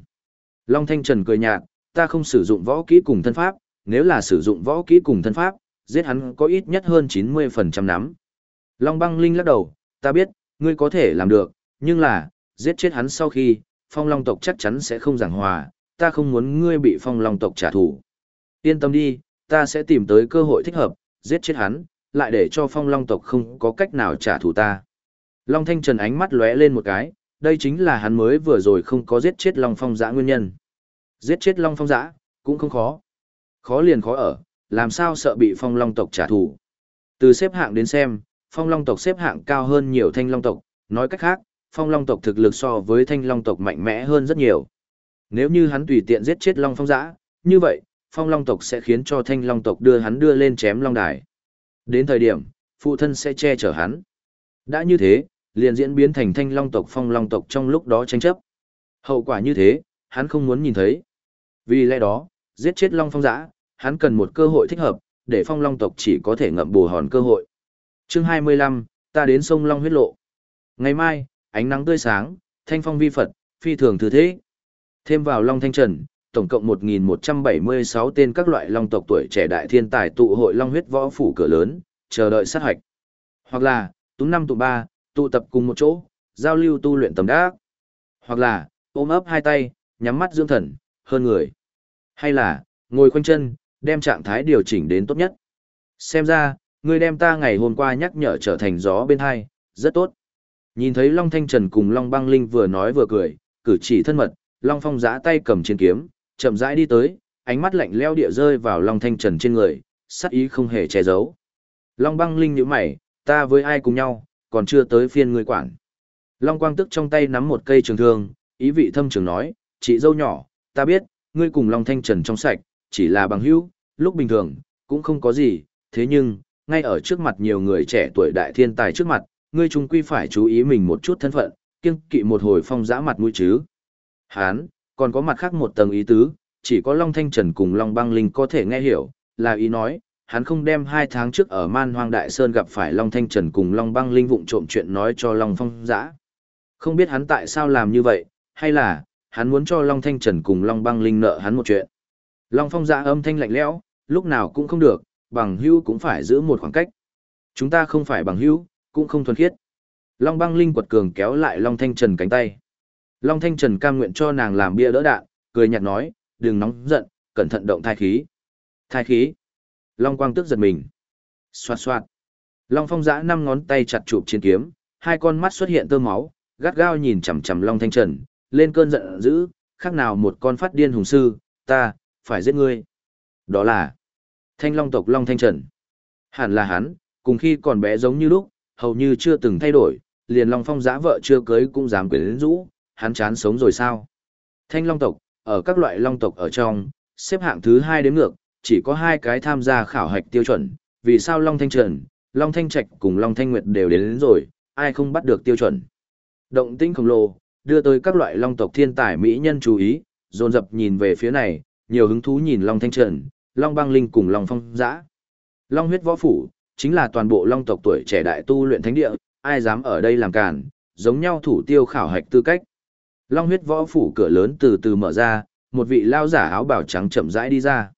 [SPEAKER 1] Long Thanh Trần cười nhạt, ta không sử dụng võ kỹ cùng thân pháp, nếu là sử dụng võ kỹ cùng thân pháp, giết hắn có ít nhất hơn 90% nắm. Long băng linh lắc đầu, ta biết, ngươi có thể làm được, nhưng là, giết chết hắn sau khi, phong long tộc chắc chắn sẽ không giảng hòa, ta không muốn ngươi bị phong long tộc trả thù. Yên tâm đi, ta sẽ tìm tới cơ hội thích hợp, giết chết hắn, lại để cho phong long tộc không có cách nào trả thù ta. Long Thanh Trần ánh mắt lóe lên một cái, đây chính là hắn mới vừa rồi không có giết chết Long Phong Giã nguyên nhân. Giết chết Long Phong Giã, cũng không khó. Khó liền khó ở, làm sao sợ bị Phong Long tộc trả thù. Từ xếp hạng đến xem, Phong Long tộc xếp hạng cao hơn nhiều Thanh Long tộc, nói cách khác, Phong Long tộc thực lực so với Thanh Long tộc mạnh mẽ hơn rất nhiều. Nếu như hắn tùy tiện giết chết Long Phong Giã, như vậy, Phong Long tộc sẽ khiến cho Thanh Long tộc đưa hắn đưa lên chém Long Đài. Đến thời điểm, phụ thân sẽ che chở hắn. Đã như thế, liền diễn biến thành thanh long tộc phong long tộc trong lúc đó tranh chấp. Hậu quả như thế, hắn không muốn nhìn thấy. Vì lẽ đó, giết chết long phong giã, hắn cần một cơ hội thích hợp, để phong long tộc chỉ có thể ngậm bù hòn cơ hội. chương 25, ta đến sông Long huyết lộ. Ngày mai, ánh nắng tươi sáng, thanh phong vi Phật, phi thường thứ thế. Thêm vào Long Thanh Trần, tổng cộng 1.176 tên các loại long tộc tuổi trẻ đại thiên tài tụ hội long huyết võ phủ cửa lớn, chờ đợi sát hoạch. Hoặc là, tú năm tụ ba, tụ tập cùng một chỗ, giao lưu tu luyện tầm đắc. Hoặc là, ôm ấp hai tay, nhắm mắt dưỡng thần, hơn người. Hay là, ngồi khoanh chân, đem trạng thái điều chỉnh đến tốt nhất. Xem ra, người đem ta ngày hôm qua nhắc nhở trở thành gió bên hai, rất tốt. Nhìn thấy Long Thanh Trần cùng Long Băng Linh vừa nói vừa cười, cử chỉ thân mật, Long Phong giã tay cầm trên kiếm, chậm rãi đi tới, ánh mắt lạnh leo địa rơi vào Long Thanh Trần trên người, sắc ý không hề che giấu. Long Băng Linh nhíu mày, ta với ai cùng nhau, còn chưa tới phiên ngươi quản. Long Quang tức trong tay nắm một cây trường thương, ý vị thâm trường nói, chị dâu nhỏ, ta biết, ngươi cùng Long Thanh Trần trong sạch, chỉ là bằng hữu, lúc bình thường, cũng không có gì, thế nhưng, ngay ở trước mặt nhiều người trẻ tuổi đại thiên tài trước mặt, ngươi trung quy phải chú ý mình một chút thân phận, kiêng kỵ một hồi phong dã mặt mũi chứ. Hán, còn có mặt khác một tầng ý tứ, chỉ có Long Thanh Trần cùng Long Băng Linh có thể nghe hiểu, là ý nói, hắn không đem hai tháng trước ở man hoang đại sơn gặp phải Long Thanh Trần cùng Long băng linh vụng trộm chuyện nói cho Long Phong giã. Không biết hắn tại sao làm như vậy, hay là, hắn muốn cho Long Thanh Trần cùng Long băng linh nợ hắn một chuyện. Long Phong giã âm thanh lạnh lẽo, lúc nào cũng không được, bằng hữu cũng phải giữ một khoảng cách. Chúng ta không phải bằng hữu, cũng không thuần khiết. Long băng linh quật cường kéo lại Long Thanh Trần cánh tay. Long Thanh Trần cam nguyện cho nàng làm bia đỡ đạn, cười nhạt nói, đừng nóng giận, cẩn thận động thai khí. Thai khí. Long quang tức giật mình. Xoạt xoạt. Long phong giã năm ngón tay chặt chụp trên kiếm, hai con mắt xuất hiện tơ máu, gắt gao nhìn chằm chằm Long Thanh Trần, lên cơn giận dữ, khác nào một con phát điên hùng sư, ta, phải giết ngươi. Đó là Thanh Long tộc Long Thanh Trần. Hẳn là hắn, cùng khi còn bé giống như lúc, hầu như chưa từng thay đổi, liền Long Phong giã vợ chưa cưới cũng dám quyến rũ, hắn chán sống rồi sao? Thanh Long tộc, ở các loại Long tộc ở trong, xếp hạng thứ hai đến ngược, chỉ có hai cái tham gia khảo hạch tiêu chuẩn, vì sao Long Thanh Trần, Long Thanh Trạch cùng Long Thanh Nguyệt đều đến, đến rồi, ai không bắt được tiêu chuẩn. Động tĩnh khổng lồ, đưa tới các loại long tộc thiên tài mỹ nhân chú ý, dồn dập nhìn về phía này, nhiều hứng thú nhìn Long Thanh Trần, Long Băng Linh cùng Long Phong Giã. Long huyết võ phủ, chính là toàn bộ long tộc tuổi trẻ đại tu luyện thánh địa, ai dám ở đây làm cản, giống nhau thủ tiêu khảo hạch tư cách. Long huyết võ phủ cửa lớn từ từ mở ra, một vị lao giả áo bào trắng chậm rãi đi ra.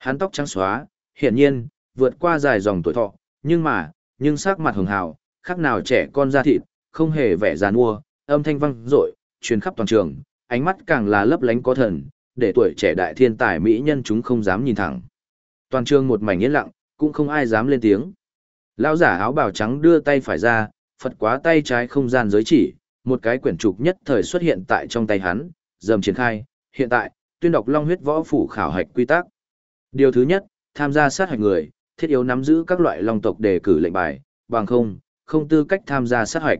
[SPEAKER 1] Hắn tóc trắng xóa, hiển nhiên, vượt qua dài dòng tuổi thọ, nhưng mà, nhưng sắc mặt hường hào, khác nào trẻ con da thịt, không hề vẻ già nua, âm thanh vang rội, truyền khắp toàn trường, ánh mắt càng là lấp lánh có thần, để tuổi trẻ đại thiên tài mỹ nhân chúng không dám nhìn thẳng. Toàn trường một mảnh yên lặng, cũng không ai dám lên tiếng. Lão giả áo bào trắng đưa tay phải ra, phật quá tay trái không gian giới chỉ, một cái quyển trục nhất thời xuất hiện tại trong tay hắn, dầm triển khai, hiện tại, tuyên đọc long huyết võ phủ khảo hạch quy tắc. Điều thứ nhất, tham gia sát hạch người, thiết yếu nắm giữ các loại long tộc đề cử lệnh bài, bằng không, không tư cách tham gia sát hạch.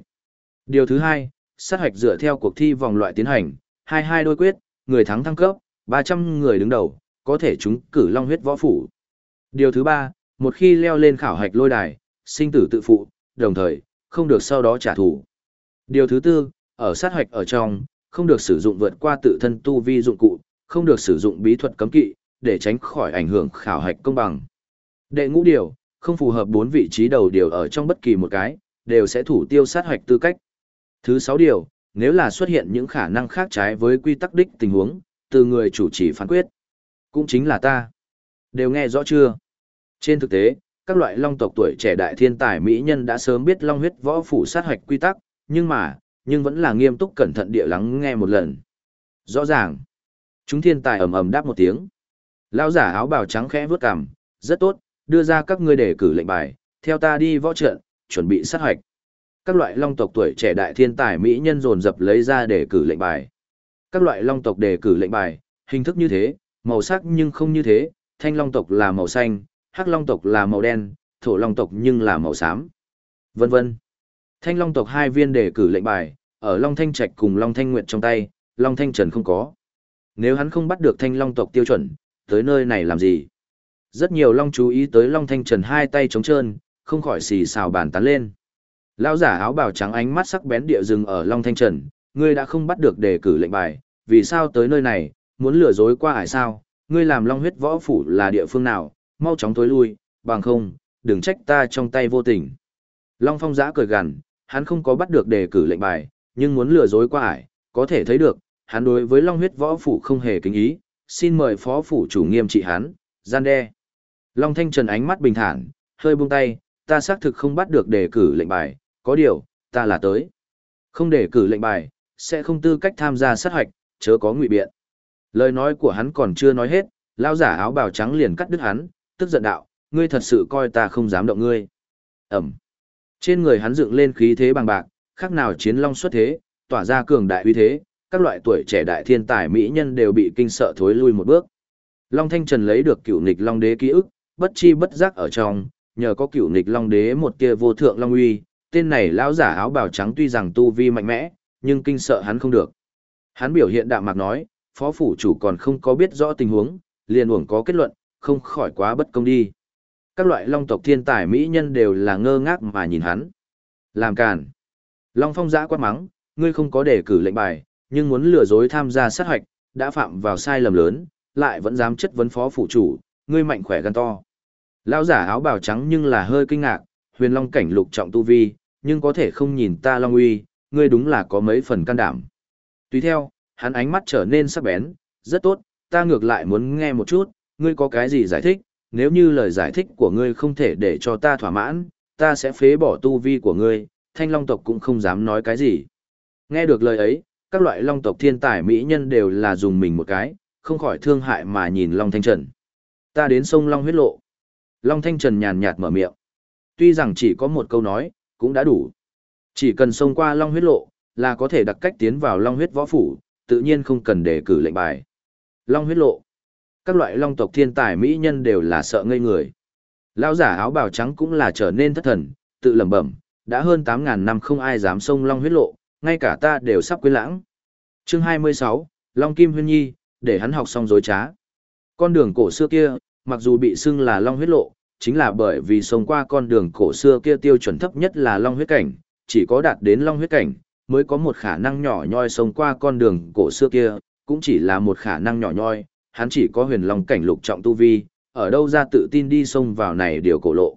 [SPEAKER 1] Điều thứ hai, sát hạch dựa theo cuộc thi vòng loại tiến hành, hai hai đôi quyết, người thắng thăng cấp, 300 người đứng đầu, có thể chúng cử long huyết võ phủ. Điều thứ ba, một khi leo lên khảo hạch lôi đài, sinh tử tự phụ, đồng thời, không được sau đó trả thù. Điều thứ tư, ở sát hạch ở trong, không được sử dụng vượt qua tự thân tu vi dụng cụ, không được sử dụng bí thuật cấm kỵ, để tránh khỏi ảnh hưởng khảo hạch công bằng. Đệ ngũ điều, không phù hợp bốn vị trí đầu điều ở trong bất kỳ một cái, đều sẽ thủ tiêu sát hạch tư cách. Thứ sáu điều, nếu là xuất hiện những khả năng khác trái với quy tắc đích tình huống, từ người chủ trì phán quyết. Cũng chính là ta. Đều nghe rõ chưa? Trên thực tế, các loại long tộc tuổi trẻ đại thiên tài mỹ nhân đã sớm biết long huyết võ phủ sát hạch quy tắc, nhưng mà, nhưng vẫn là nghiêm túc cẩn thận địa lắng nghe một lần. Rõ ràng, chúng thiên tài ầm ầm đáp một tiếng. Lão giả áo bào trắng khẽ vướt cằm, rất tốt, đưa ra các ngươi để cử lệnh bài, theo ta đi võ trận, chuẩn bị sát hạch. Các loại long tộc tuổi trẻ đại thiên tài mỹ nhân dồn dập lấy ra để cử lệnh bài. Các loại long tộc đề cử lệnh bài, hình thức như thế, màu sắc nhưng không như thế, thanh long tộc là màu xanh, hắc long tộc là màu đen, thổ long tộc nhưng là màu xám. Vân vân. Thanh long tộc hai viên đề cử lệnh bài, ở Long Thanh Trạch cùng Long Thanh Nguyệt trong tay, Long Thanh Trần không có. Nếu hắn không bắt được thanh long tộc tiêu chuẩn, tới nơi này làm gì? Rất nhiều long chú ý tới Long Thanh Trần hai tay trống trơn, không khỏi xì xào bàn tán lên. Lão giả áo bào trắng ánh mắt sắc bén địa rừng ở Long Thanh Trần, ngươi đã không bắt được đề cử lệnh bài, vì sao tới nơi này, muốn lừa dối qua ải sao, ngươi làm Long huyết võ phủ là địa phương nào, mau chóng tối lui, bằng không, đừng trách ta trong tay vô tình. Long Phong giã cười gằn, hắn không có bắt được đề cử lệnh bài, nhưng muốn lừa dối qua ải, có thể thấy được, hắn đối với Long huyết võ phủ không hề kính ý, xin mời phó phủ chủ nghiêm trị hắn, gian đe. Long Thanh Trần ánh mắt bình thản, hơi buông tay, ta xác thực không bắt được đề cử lệnh bài, có điều, ta là tới. Không đề cử lệnh bài, sẽ không tư cách tham gia sát hoạch, chớ có ngụy biện. Lời nói của hắn còn chưa nói hết, lao giả áo bào trắng liền cắt đứt hắn, tức giận đạo, ngươi thật sự coi ta không dám động ngươi. Ẩm. Trên người hắn dựng lên khí thế bằng bạc, khác nào chiến long xuất thế, tỏa ra cường đại uy thế, các loại tuổi trẻ đại thiên tài mỹ nhân đều bị kinh sợ thối lui một bước. Long Thanh Trần lấy được cựu nghịch Long Đế ký ức, bất chi bất giác ở trong, nhờ có cựu nghịch Long Đế một kia vô thượng Long uy, tên này lão giả áo bào trắng tuy rằng tu vi mạnh mẽ, nhưng kinh sợ hắn không được. Hắn biểu hiện đạm mạc nói, phó phủ chủ còn không có biết rõ tình huống, liền uổng có kết luận, không khỏi quá bất công đi. Các loại long tộc thiên tài mỹ nhân đều là ngơ ngác mà nhìn hắn. Làm càn. Long phong giã quát mắng, ngươi không có đề cử lệnh bài, nhưng muốn lừa dối tham gia sát hoạch, đã phạm vào sai lầm lớn, lại vẫn dám chất vấn phó phụ chủ, ngươi mạnh khỏe gan to. Lão giả áo bào trắng nhưng là hơi kinh ngạc, huyền long cảnh lục trọng tu vi, nhưng có thể không nhìn ta long uy, ngươi đúng là có mấy phần can đảm. Tùy theo, hắn ánh mắt trở nên sắc bén, rất tốt, ta ngược lại muốn nghe một chút, ngươi có cái gì giải thích, nếu như lời giải thích của ngươi không thể để cho ta thỏa mãn, ta sẽ phế bỏ tu vi của ngươi, thanh long tộc cũng không dám nói cái gì. Nghe được lời ấy, các loại long tộc thiên tài mỹ nhân đều là dùng mình một cái, không khỏi thương hại mà nhìn Long Thanh Trần. Ta đến sông Long huyết lộ. Long Thanh Trần nhàn nhạt mở miệng. Tuy rằng chỉ có một câu nói, cũng đã đủ. Chỉ cần sông qua Long huyết lộ, là có thể đặc cách tiến vào Long huyết võ phủ, tự nhiên không cần để cử lệnh bài. Long huyết lộ. Các loại long tộc thiên tài mỹ nhân đều là sợ ngây người. Lão giả áo bào trắng cũng là trở nên thất thần, tự lẩm bẩm, đã hơn 8.000 năm không ai dám sông Long huyết lộ, ngay cả ta đều sắp quên lãng. Chương 26, Long Kim Huyên Nhi, để hắn học xong dối trá. Con đường cổ xưa kia, mặc dù bị xưng là Long huyết lộ, chính là bởi vì sống qua con đường cổ xưa kia tiêu chuẩn thấp nhất là long huyết cảnh, chỉ có đạt đến long huyết cảnh, mới có một khả năng nhỏ nhoi sống qua con đường cổ xưa kia, cũng chỉ là một khả năng nhỏ nhoi, hắn chỉ có huyền long cảnh lục trọng tu vi, ở đâu ra tự tin đi xông vào này điều cổ lộ.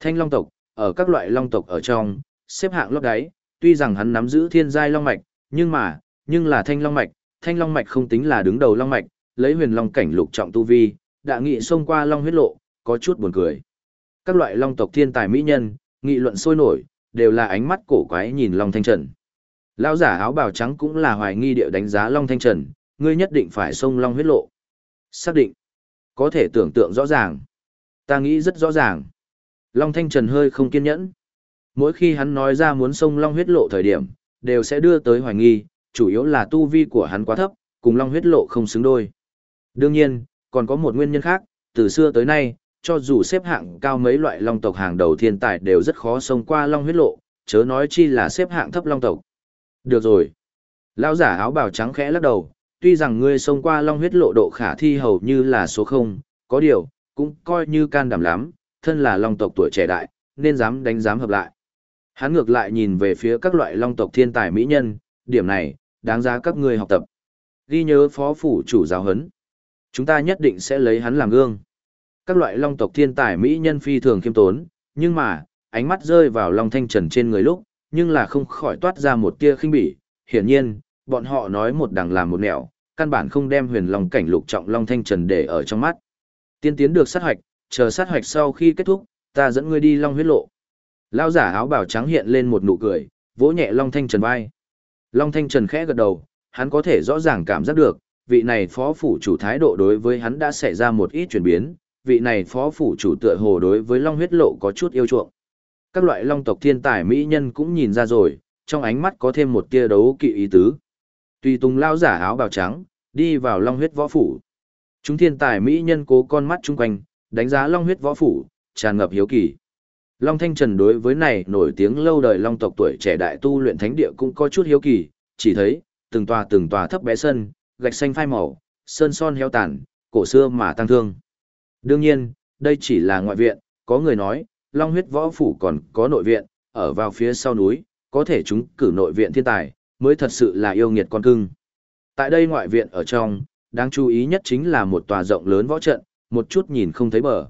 [SPEAKER 1] Thanh long tộc, ở các loại long tộc ở trong, xếp hạng lót đáy, tuy rằng hắn nắm giữ thiên giai long mạch, nhưng mà, nhưng là thanh long mạch, thanh long mạch không tính là đứng đầu long mạch, lấy huyền long cảnh lục trọng tu vi, đã nghị xông qua long huyết lộ, có chút buồn cười. Các loại long tộc thiên tài mỹ nhân, nghị luận sôi nổi, đều là ánh mắt cổ quái nhìn Long Thanh Trần. Lão giả áo bào trắng cũng là hoài nghi điệu đánh giá Long Thanh Trần, ngươi nhất định phải xông Long huyết lộ. Xác định. Có thể tưởng tượng rõ ràng. Ta nghĩ rất rõ ràng. Long Thanh Trần hơi không kiên nhẫn. Mỗi khi hắn nói ra muốn xông Long huyết lộ thời điểm, đều sẽ đưa tới hoài nghi, chủ yếu là tu vi của hắn quá thấp, cùng Long huyết lộ không xứng đôi. Đương nhiên, còn có một nguyên nhân khác, từ xưa tới nay, cho dù xếp hạng cao mấy loại long tộc hàng đầu thiên tài đều rất khó xông qua long huyết lộ, chớ nói chi là xếp hạng thấp long tộc. Được rồi. Lão giả áo bào trắng khẽ lắc đầu, tuy rằng ngươi xông qua long huyết lộ độ khả thi hầu như là số không, có điều, cũng coi như can đảm lắm, thân là long tộc tuổi trẻ đại, nên dám đánh dám hợp lại. Hắn ngược lại nhìn về phía các loại long tộc thiên tài mỹ nhân, điểm này, đáng giá các ngươi học tập. Ghi nhớ phó phủ chủ giáo hấn. Chúng ta nhất định sẽ lấy hắn làm gương. Các loại long tộc thiên tài mỹ nhân phi thường khiêm tốn, nhưng mà, ánh mắt rơi vào long thanh trần trên người lúc, nhưng là không khỏi toát ra một tia khinh bỉ. Hiển nhiên, bọn họ nói một đằng làm một nẻo, căn bản không đem huyền long cảnh lục trọng long thanh trần để ở trong mắt. Tiên tiến được sát hoạch, chờ sát hoạch sau khi kết thúc, ta dẫn ngươi đi long huyết lộ. Lao giả áo bào trắng hiện lên một nụ cười, vỗ nhẹ long thanh trần vai. Long thanh trần khẽ gật đầu, hắn có thể rõ ràng cảm giác được, vị này phó phủ chủ thái độ đối với hắn đã xảy ra một ít chuyển biến, vị này phó phủ chủ tựa hồ đối với long huyết lộ có chút yêu chuộng. Các loại long tộc thiên tài mỹ nhân cũng nhìn ra rồi, trong ánh mắt có thêm một tia đấu kỵ ý tứ. Tùy tùng lao giả áo bào trắng, đi vào long huyết võ phủ. Chúng thiên tài mỹ nhân cố con mắt chung quanh, đánh giá long huyết võ phủ, tràn ngập hiếu kỳ. Long Thanh Trần đối với này nổi tiếng lâu đời long tộc tuổi trẻ đại tu luyện thánh địa cũng có chút hiếu kỳ, chỉ thấy, từng tòa từng tòa thấp bé sân, gạch xanh phai màu, sơn son heo tàn, cổ xưa mà tăng thương. Đương nhiên, đây chỉ là ngoại viện, có người nói, Long huyết võ phủ còn có nội viện, ở vào phía sau núi, có thể chúng cử nội viện thiên tài, mới thật sự là yêu nghiệt con cưng. Tại đây ngoại viện ở trong, đáng chú ý nhất chính là một tòa rộng lớn võ trận, một chút nhìn không thấy bờ.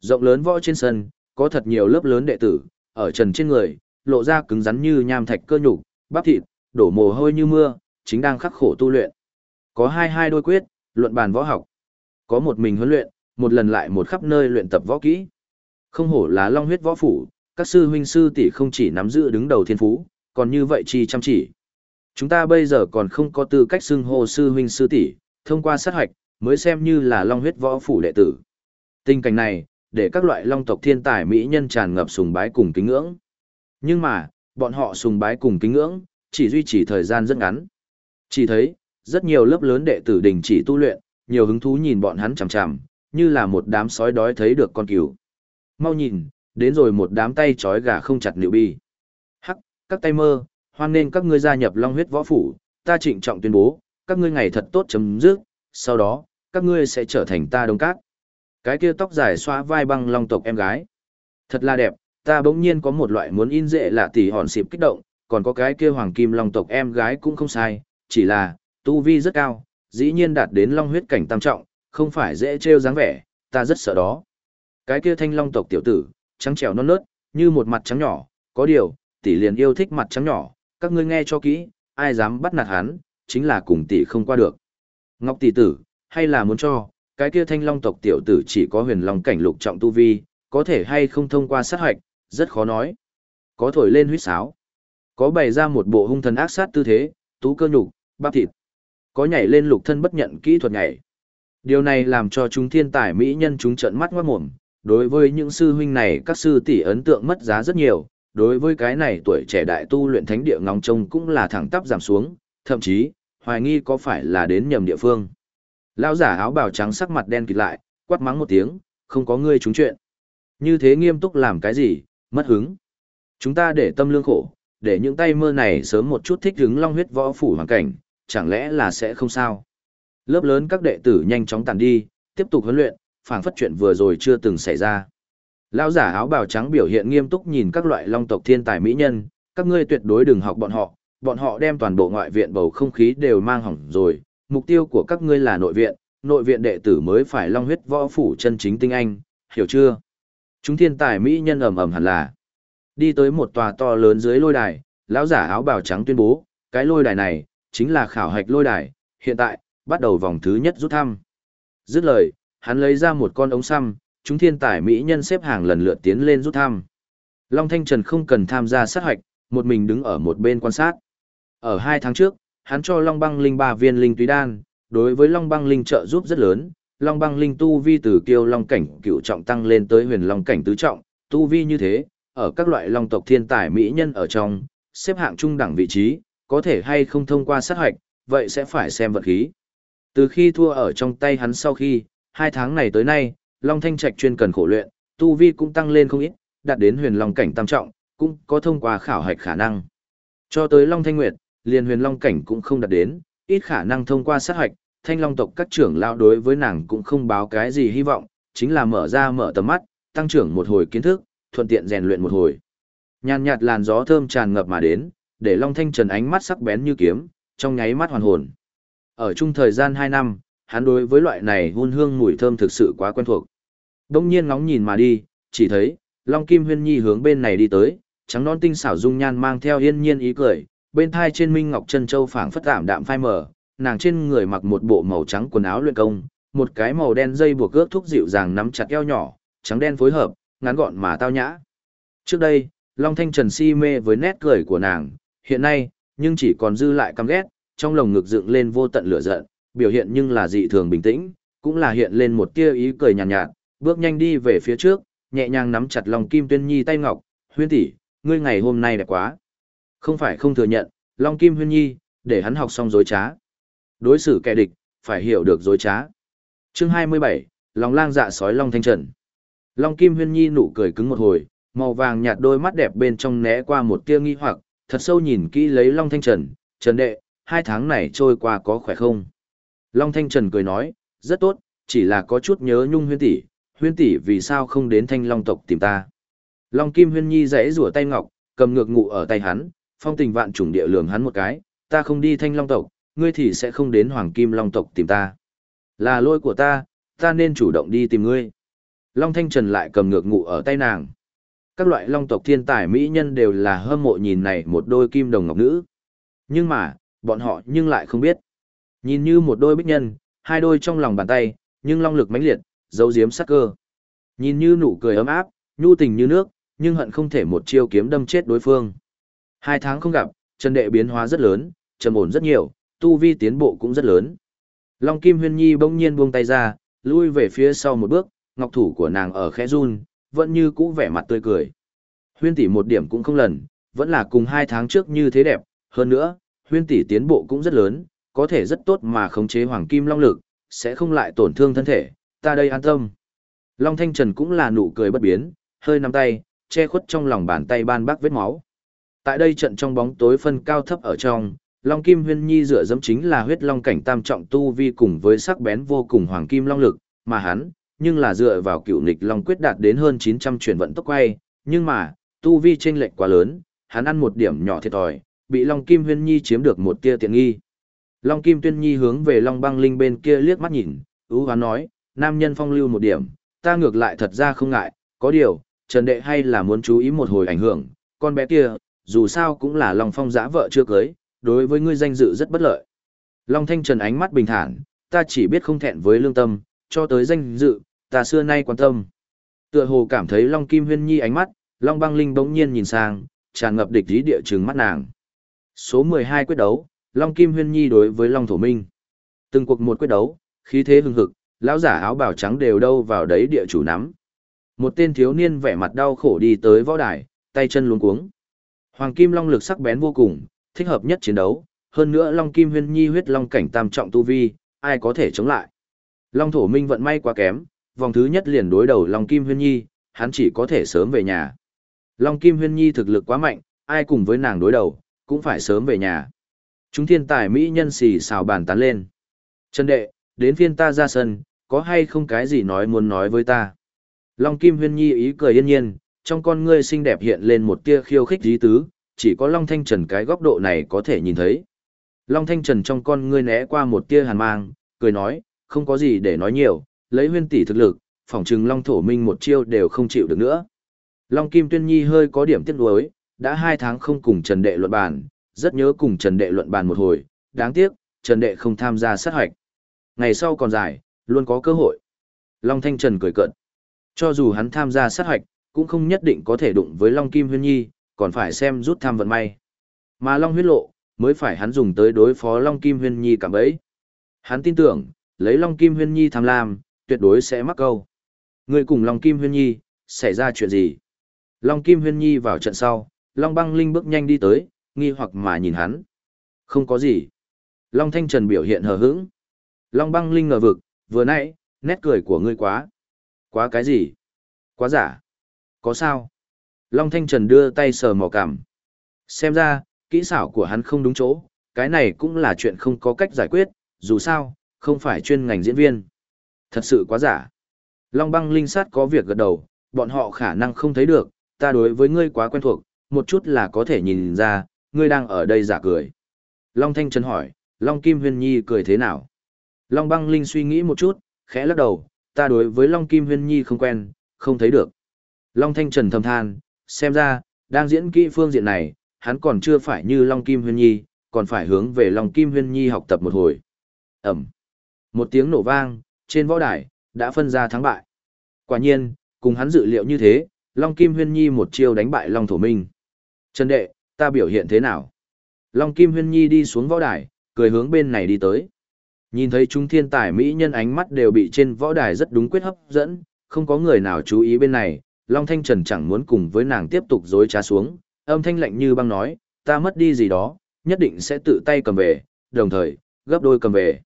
[SPEAKER 1] Rộng lớn võ trên sân, có thật nhiều lớp lớn đệ tử, ở trần trên người, lộ ra cứng rắn như nham thạch cơ nhục, bắp thịt, đổ mồ hôi như mưa, chính đang khắc khổ tu luyện. Có hai hai đôi quyết, luận bàn võ học. Có một mình huấn luyện, một lần lại một khắp nơi luyện tập võ kỹ. Không hổ là long huyết võ phủ, các sư huynh sư tỷ không chỉ nắm giữ đứng đầu thiên phú, còn như vậy chi chăm chỉ. Chúng ta bây giờ còn không có tư cách xưng hô sư huynh sư tỷ, thông qua sát hoạch, mới xem như là long huyết võ phủ đệ tử. Tình cảnh này, để các loại long tộc thiên tài mỹ nhân tràn ngập sùng bái cùng kính ngưỡng. Nhưng mà, bọn họ sùng bái cùng kính ngưỡng, chỉ duy trì thời gian rất ngắn. Chỉ thấy, rất nhiều lớp lớn đệ tử đình chỉ tu luyện, nhiều hứng thú nhìn bọn hắn chằm chằm, như là một đám sói đói thấy được con cừu. Mau nhìn, đến rồi một đám tay trói gà không chặt liệu bi. Hắc, các tay mơ, hoan nên các ngươi gia nhập Long huyết võ phủ, ta trịnh trọng tuyên bố, các ngươi ngày thật tốt chấm dứt, sau đó, các ngươi sẽ trở thành ta đông cát. Cái kia tóc dài xóa vai băng long tộc em gái. Thật là đẹp, ta bỗng nhiên có một loại muốn in dễ lạ tỉ hòn xịp kích động, còn có cái kia hoàng kim long tộc em gái cũng không sai, chỉ là, tu vi rất cao, dĩ nhiên đạt đến long huyết cảnh tam trọng, không phải dễ trêu dáng vẻ, ta rất sợ đó. Cái kia thanh long tộc tiểu tử, trắng trẻo non nớt, như một mặt trắng nhỏ, có điều, tỷ liền yêu thích mặt trắng nhỏ, các ngươi nghe cho kỹ, ai dám bắt nạt hắn, chính là cùng tỷ không qua được. Ngọc tỷ tử, hay là muốn cho, cái kia thanh long tộc tiểu tử chỉ có huyền long cảnh lục trọng tu vi, có thể hay không thông qua sát hoạch, rất khó nói. Có thổi lên huyết sáo, có bày ra một bộ hung thần ác sát tư thế, tú cơ nhục, bắp thịt, có nhảy lên lục thân bất nhận kỹ thuật nhảy. Điều này làm cho chúng thiên tài mỹ nhân chúng trợn mắt ngoát mồm, đối với những sư huynh này các sư tỷ ấn tượng mất giá rất nhiều, đối với cái này tuổi trẻ đại tu luyện thánh địa ngóng trông cũng là thẳng tắp giảm xuống, thậm chí, hoài nghi có phải là đến nhầm địa phương. Lão giả áo bào trắng sắc mặt đen kịt lại, quát mắng một tiếng, không có ngươi trúng chuyện. Như thế nghiêm túc làm cái gì, mất hứng. Chúng ta để tâm lương khổ, để những tay mơ này sớm một chút thích hứng long huyết võ phủ hoàn cảnh, chẳng lẽ là sẽ không sao. Lớp lớn các đệ tử nhanh chóng tàn đi, tiếp tục huấn luyện, phảng phất chuyện vừa rồi chưa từng xảy ra. Lão giả áo bào trắng biểu hiện nghiêm túc nhìn các loại long tộc thiên tài mỹ nhân, các ngươi tuyệt đối đừng học bọn họ, bọn họ đem toàn bộ ngoại viện bầu không khí đều mang hỏng rồi, mục tiêu của các ngươi là nội viện, nội viện đệ tử mới phải long huyết võ phủ chân chính tinh anh, hiểu chưa? Chúng thiên tài mỹ nhân ầm ầm hẳn là đi tới một tòa to lớn dưới lôi đài, lão giả áo bào trắng tuyên bố, cái lôi đài này chính là khảo hạch lôi đài, hiện tại bắt đầu vòng thứ nhất rút thăm. Dứt lời, hắn lấy ra một con ống xăm, chúng thiên tài mỹ nhân xếp hàng lần lượt tiến lên rút thăm. Long Thanh Trần không cần tham gia sát hoạch, một mình đứng ở một bên quan sát. Ở hai tháng trước, hắn cho Long Băng Linh ba viên linh túy đan, đối với Long Băng Linh trợ giúp rất lớn, Long Băng Linh tu vi từ kiêu long cảnh cựu trọng tăng lên tới huyền long cảnh tứ trọng, tu vi như thế, ở các loại long tộc thiên tài mỹ nhân ở trong, xếp hạng trung đẳng vị trí, có thể hay không thông qua sát hoạch, vậy sẽ phải xem vật khí. Từ khi thua ở trong tay hắn sau khi, hai tháng này tới nay, Long Thanh Trạch chuyên cần khổ luyện, tu vi cũng tăng lên không ít, đạt đến huyền long cảnh tam trọng, cũng có thông qua khảo hạch khả năng. Cho tới Long Thanh Nguyệt, liền huyền long cảnh cũng không đạt đến, ít khả năng thông qua sát hoạch, thanh long tộc các trưởng lão đối với nàng cũng không báo cái gì hy vọng, chính là mở ra mở tầm mắt, tăng trưởng một hồi kiến thức, thuận tiện rèn luyện một hồi. Nhàn nhạt làn gió thơm tràn ngập mà đến, để Long Thanh Trần ánh mắt sắc bén như kiếm, trong nháy mắt hoàn hồn. Ở chung thời gian 2 năm, hắn đối với loại này hôn hương mùi thơm thực sự quá quen thuộc. Đông nhiên ngóng nhìn mà đi, chỉ thấy, Long Kim Huyên Nhi hướng bên này đi tới, trắng non tinh xảo dung nhan mang theo yên nhiên ý cười, bên thai trên minh ngọc chân châu phảng phất tạm đạm phai mở, nàng trên người mặc một bộ màu trắng quần áo luyện công, một cái màu đen dây buộc ước thúc dịu dàng nắm chặt eo nhỏ, trắng đen phối hợp, ngắn gọn mà tao nhã. Trước đây, Long Thanh Trần si mê với nét cười của nàng, hiện nay, nhưng chỉ còn dư lại căm ghét, trong lồng ngực dựng lên vô tận lửa giận, biểu hiện nhưng là dị thường bình tĩnh, cũng là hiện lên một tia ý cười nhàn nhạt, nhạt, bước nhanh đi về phía trước, nhẹ nhàng nắm chặt lòng Kim Tuyên Nhi tay ngọc, "Huyên tỷ, ngươi ngày hôm nay đẹp quá." Không phải không thừa nhận, Long Kim Huyên Nhi, để hắn học xong dối trá. Đối xử kẻ địch, phải hiểu được dối trá. Chương 27, Long lang dạ sói Long Thanh Trần. Long Kim Huyên Nhi nụ cười cứng một hồi, màu vàng nhạt đôi mắt đẹp bên trong né qua một tia nghi hoặc, thật sâu nhìn kỹ lấy Long Thanh Trần, Trần đệ, hai tháng này trôi qua có khỏe không? Long Thanh Trần cười nói, rất tốt, chỉ là có chút nhớ nhung huyên tỷ, huyên tỷ vì sao không đến thanh long tộc tìm ta? Long Kim Huyên Nhi rẽ rủa tay ngọc, cầm ngược ngụ ở tay hắn, phong tình vạn trùng địa lường hắn một cái, ta không đi thanh long tộc, ngươi thì sẽ không đến hoàng kim long tộc tìm ta. Là lỗi của ta, ta nên chủ động đi tìm ngươi. Long Thanh Trần lại cầm ngược ngụ ở tay nàng. Các loại long tộc thiên tài mỹ nhân đều là hâm mộ nhìn này một đôi kim đồng ngọc nữ. Nhưng mà, bọn họ nhưng lại không biết. Nhìn như một đôi bích nhân, hai đôi trong lòng bàn tay, nhưng long lực mãnh liệt, dấu diếm sắc cơ. Nhìn như nụ cười ấm áp, nhu tình như nước, nhưng hận không thể một chiêu kiếm đâm chết đối phương. Hai tháng không gặp, Trần Đệ biến hóa rất lớn, trầm ổn rất nhiều, tu vi tiến bộ cũng rất lớn. Long Kim Huyên Nhi bỗng nhiên buông tay ra, lui về phía sau một bước, ngọc thủ của nàng ở khẽ run, vẫn như cũ vẻ mặt tươi cười. Huyên tỷ một điểm cũng không lần, vẫn là cùng hai tháng trước như thế đẹp, hơn nữa, huyên tỷ tiến bộ cũng rất lớn, có thể rất tốt mà khống chế hoàng kim long lực, sẽ không lại tổn thương thân thể, ta đây an tâm. Long Thanh Trần cũng là nụ cười bất biến, hơi nắm tay, che khuất trong lòng bàn tay ban bác vết máu. Tại đây trận trong bóng tối phân cao thấp ở trong, Long Kim Huyên Nhi dựa dẫm chính là huyết long cảnh tam trọng tu vi cùng với sắc bén vô cùng hoàng kim long lực, mà hắn, nhưng là dựa vào cựu nịch long quyết đạt đến hơn 900 chuyển vận tốc quay, nhưng mà, tu vi chênh lệch quá lớn, hắn ăn một điểm nhỏ thiệt thòi, bị Long Kim Huyên Nhi chiếm được một tia tiện nghi. Long Kim Tuyên Nhi hướng về Long Băng Linh bên kia liếc mắt nhìn, ưu hoán nói, nam nhân phong lưu một điểm, ta ngược lại thật ra không ngại, có điều, Trần Đệ hay là muốn chú ý một hồi ảnh hưởng, con bé kia, dù sao cũng là Long Phong giã vợ chưa cưới, đối với ngươi danh dự rất bất lợi. Long Thanh Trần ánh mắt bình thản, ta chỉ biết không thẹn với lương tâm, cho tới danh dự, ta xưa nay quan tâm. Tựa hồ cảm thấy Long Kim Huyên Nhi ánh mắt, Long Băng Linh bỗng nhiên nhìn sang, tràn ngập địch ý địa trừng mắt nàng. Số 12 quyết đấu, Long Kim Huyên Nhi đối với Long Thổ Minh. Từng cuộc một quyết đấu, khí thế hưng hực, lão giả áo bào trắng đều đâu vào đấy địa chủ nắm. Một tên thiếu niên vẻ mặt đau khổ đi tới võ đài, tay chân luống cuống. Hoàng Kim Long lực sắc bén vô cùng, thích hợp nhất chiến đấu, hơn nữa Long Kim Huyên Nhi huyết long cảnh tam trọng tu vi, ai có thể chống lại. Long Thổ Minh vận may quá kém, vòng thứ nhất liền đối đầu Long Kim Huyên Nhi, hắn chỉ có thể sớm về nhà. Long Kim Huyên Nhi thực lực quá mạnh, ai cùng với nàng đối đầu, cũng phải sớm về nhà. Chúng thiên tài Mỹ nhân xì xào bàn tán lên. Trần đệ, đến phiên ta ra sân, có hay không cái gì nói muốn nói với ta? Long Kim Huyên Nhi ý cười yên nhiên, trong con ngươi xinh đẹp hiện lên một tia khiêu khích dí tứ, chỉ có Long Thanh Trần cái góc độ này có thể nhìn thấy. Long Thanh Trần trong con ngươi né qua một tia hàn mang, cười nói, không có gì để nói nhiều, lấy huyên tỷ thực lực, phỏng chừng Long Thổ Minh một chiêu đều không chịu được nữa. Long Kim Tuyên Nhi hơi có điểm tiếc nuối, đã hai tháng không cùng Trần Đệ luận bàn, rất nhớ cùng Trần Đệ luận bàn một hồi, đáng tiếc, Trần Đệ không tham gia sát hoạch. Ngày sau còn dài, luôn có cơ hội. Long Thanh Trần cười cợt. Cho dù hắn tham gia sát hoạch, cũng không nhất định có thể đụng với Long Kim Huyên Nhi, còn phải xem rút tham vận may. Mà Long huyết lộ, mới phải hắn dùng tới đối phó Long Kim Huyên Nhi cả bấy. Hắn tin tưởng, lấy Long Kim Huyên Nhi tham lam, tuyệt đối sẽ mắc câu. Người cùng Long Kim Huyên Nhi, xảy ra chuyện gì? Long Kim Huyên Nhi vào trận sau, Long Băng Linh bước nhanh đi tới, nghi hoặc mà nhìn hắn. Không có gì. Long Thanh Trần biểu hiện hờ hững. Long Băng Linh ngờ vực, vừa nãy, nét cười của ngươi quá. Quá cái gì? Quá giả. Có sao? Long Thanh Trần đưa tay sờ mò cảm Xem ra, kỹ xảo của hắn không đúng chỗ, cái này cũng là chuyện không có cách giải quyết, dù sao, không phải chuyên ngành diễn viên. Thật sự quá giả. Long băng linh sát có việc gật đầu, bọn họ khả năng không thấy được, ta đối với ngươi quá quen thuộc, một chút là có thể nhìn ra, ngươi đang ở đây giả cười. Long Thanh Trần hỏi, Long Kim Huyên Nhi cười thế nào? Long băng linh suy nghĩ một chút, khẽ lắc đầu, ta đối với Long Kim Huyên Nhi không quen, không thấy được. Long Thanh Trần thầm than, xem ra, đang diễn kỹ phương diện này, hắn còn chưa phải như Long Kim Huyên Nhi, còn phải hướng về Long Kim Huyên Nhi học tập một hồi. Ẩm. Một tiếng nổ vang, trên võ đài, đã phân ra thắng bại. Quả nhiên, cùng hắn dự liệu như thế, Long Kim Huyên Nhi một chiêu đánh bại Long Thổ Minh. Trần đệ, ta biểu hiện thế nào? Long Kim Huyên Nhi đi xuống võ đài, cười hướng bên này đi tới. Nhìn thấy chúng thiên tài Mỹ nhân ánh mắt đều bị trên võ đài rất đúng quyết hấp dẫn, không có người nào chú ý bên này, Long Thanh Trần chẳng muốn cùng với nàng tiếp tục dối trá xuống, âm thanh lạnh như băng nói, ta mất đi gì đó, nhất định sẽ tự tay cầm về, đồng thời, gấp đôi cầm về.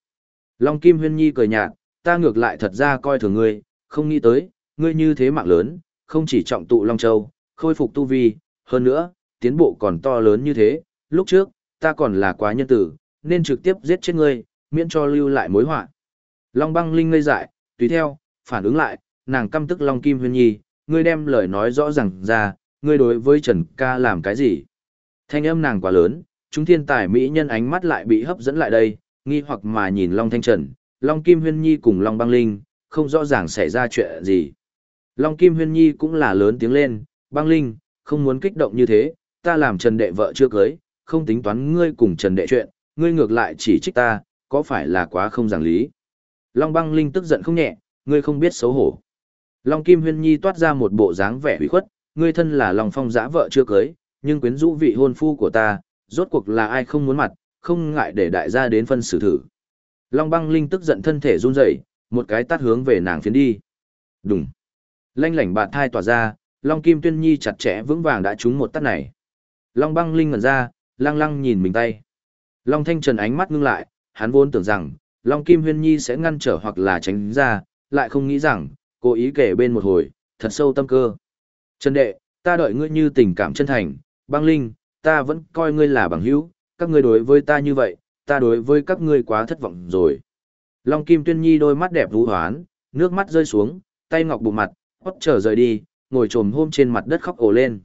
[SPEAKER 1] Long Kim Huyên Nhi cười nhạt, ta ngược lại thật ra coi thường ngươi, không nghĩ tới, ngươi như thế mạng lớn, không chỉ trọng tụ Long Châu, khôi phục tu vi, hơn nữa, tiến bộ còn to lớn như thế, lúc trước, ta còn là quá nhân tử, nên trực tiếp giết chết ngươi, miễn cho lưu lại mối họa. Long băng linh ngây dại, tùy theo, phản ứng lại, nàng căm tức Long Kim Huyên Nhi, ngươi đem lời nói rõ ràng ra, ngươi đối với Trần ca làm cái gì? Thanh âm nàng quá lớn, chúng thiên tài mỹ nhân ánh mắt lại bị hấp dẫn lại đây, nghi hoặc mà nhìn Long Thanh Trần, Long Kim Huyên Nhi cùng Long Băng Linh, không rõ ràng xảy ra chuyện gì. Long Kim Huyên Nhi cũng là lớn tiếng lên, Băng Linh, không muốn kích động như thế, ta làm Trần Đệ vợ chưa cưới, không tính toán ngươi cùng Trần Đệ chuyện, ngươi ngược lại chỉ trích ta, có phải là quá không giảng lý. Long Băng Linh tức giận không nhẹ, ngươi không biết xấu hổ. Long Kim Huyên Nhi toát ra một bộ dáng vẻ hủy khuất, ngươi thân là Long Phong giã vợ chưa cưới, nhưng quyến rũ vị hôn phu của ta, rốt cuộc là ai không muốn mặt, không ngại để đại gia đến phân xử thử. Long băng linh tức giận thân thể run rẩy, một cái tát hướng về nàng phiến đi. Đùng. Lanh lảnh bạt thai tỏa ra, Long Kim Tuyên Nhi chặt chẽ vững vàng đã trúng một tát này. Long băng linh ngẩn ra, lăng lăng nhìn mình tay. Long Thanh Trần ánh mắt ngưng lại, hắn vốn tưởng rằng, Long Kim Huyên Nhi sẽ ngăn trở hoặc là tránh ra, lại không nghĩ rằng, cố ý kể bên một hồi, thật sâu tâm cơ. Trần đệ, ta đợi ngươi như tình cảm chân thành, băng linh, ta vẫn coi ngươi là bằng hữu, các ngươi đối với ta như vậy, ta đối với các ngươi quá thất vọng rồi. Long Kim Tuyên Nhi đôi mắt đẹp vũ hoán, nước mắt rơi xuống, tay ngọc bụng mặt, hót trở rời đi, ngồi trồm hôm trên mặt đất khóc ồ lên.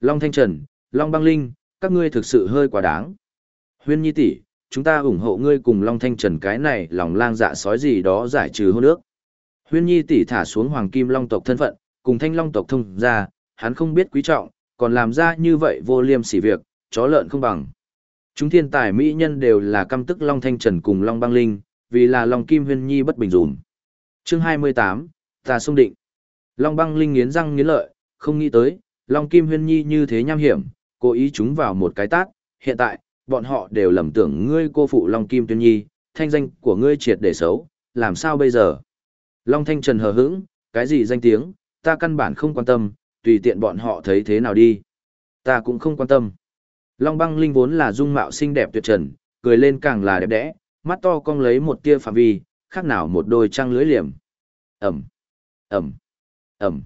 [SPEAKER 1] Long Thanh Trần, Long Băng Linh, các ngươi thực sự hơi quá đáng. Huyên Nhi tỷ, chúng ta ủng hộ ngươi cùng Long Thanh Trần cái này lòng lang dạ sói gì đó giải trừ hôn nước. Huyên Nhi tỷ thả xuống Hoàng Kim Long tộc thân phận, cùng Thanh Long tộc thông ra, hắn không biết quý trọng, còn làm ra như vậy vô liêm sỉ việc, chó lợn không bằng. Chúng thiên tài mỹ nhân đều là căm tức Long Thanh Trần cùng Long Băng Linh, vì là Long Kim Huyên Nhi bất bình dùm. Chương 28, ta xung định. Long Băng Linh nghiến răng nghiến lợi, không nghĩ tới, Long Kim Huyên Nhi như thế nham hiểm, cố ý chúng vào một cái tát, hiện tại, bọn họ đều lầm tưởng ngươi cô phụ Long Kim Tuyên Nhi, thanh danh của ngươi triệt để xấu, làm sao bây giờ? Long Thanh Trần hờ hững, cái gì danh tiếng, ta căn bản không quan tâm, tùy tiện bọn họ thấy thế nào đi. Ta cũng không quan tâm. Long băng linh vốn là dung mạo xinh đẹp tuyệt trần, cười lên càng là đẹp đẽ, mắt to cong lấy một tia phạm vi, khác nào một đôi trăng lưới liềm. Ẩm, Ẩm, Ẩm.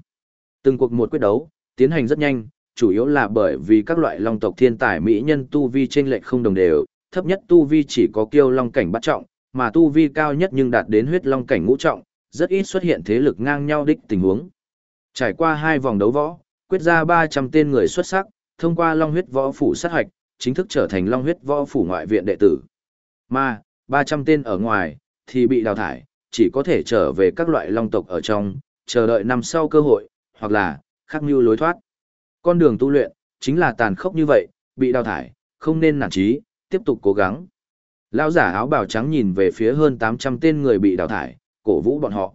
[SPEAKER 1] Từng cuộc một quyết đấu, tiến hành rất nhanh, chủ yếu là bởi vì các loại long tộc thiên tài mỹ nhân tu vi trên lệch không đồng đều, thấp nhất tu vi chỉ có kiêu long cảnh bắt trọng, mà tu vi cao nhất nhưng đạt đến huyết long cảnh ngũ trọng, rất ít xuất hiện thế lực ngang nhau đích tình huống. Trải qua hai vòng đấu võ, quyết ra 300 tên người xuất sắc, thông qua Long huyết võ phủ sát hoạch, chính thức trở thành Long huyết võ phủ ngoại viện đệ tử. Mà, 300 tên ở ngoài, thì bị đào thải, chỉ có thể trở về các loại long tộc ở trong, chờ đợi năm sau cơ hội, hoặc là, khắc mưu lối thoát. Con đường tu luyện, chính là tàn khốc như vậy, bị đào thải, không nên nản trí, tiếp tục cố gắng. Lão giả áo bào trắng nhìn về phía hơn 800 tên người bị đào thải, cổ vũ bọn họ.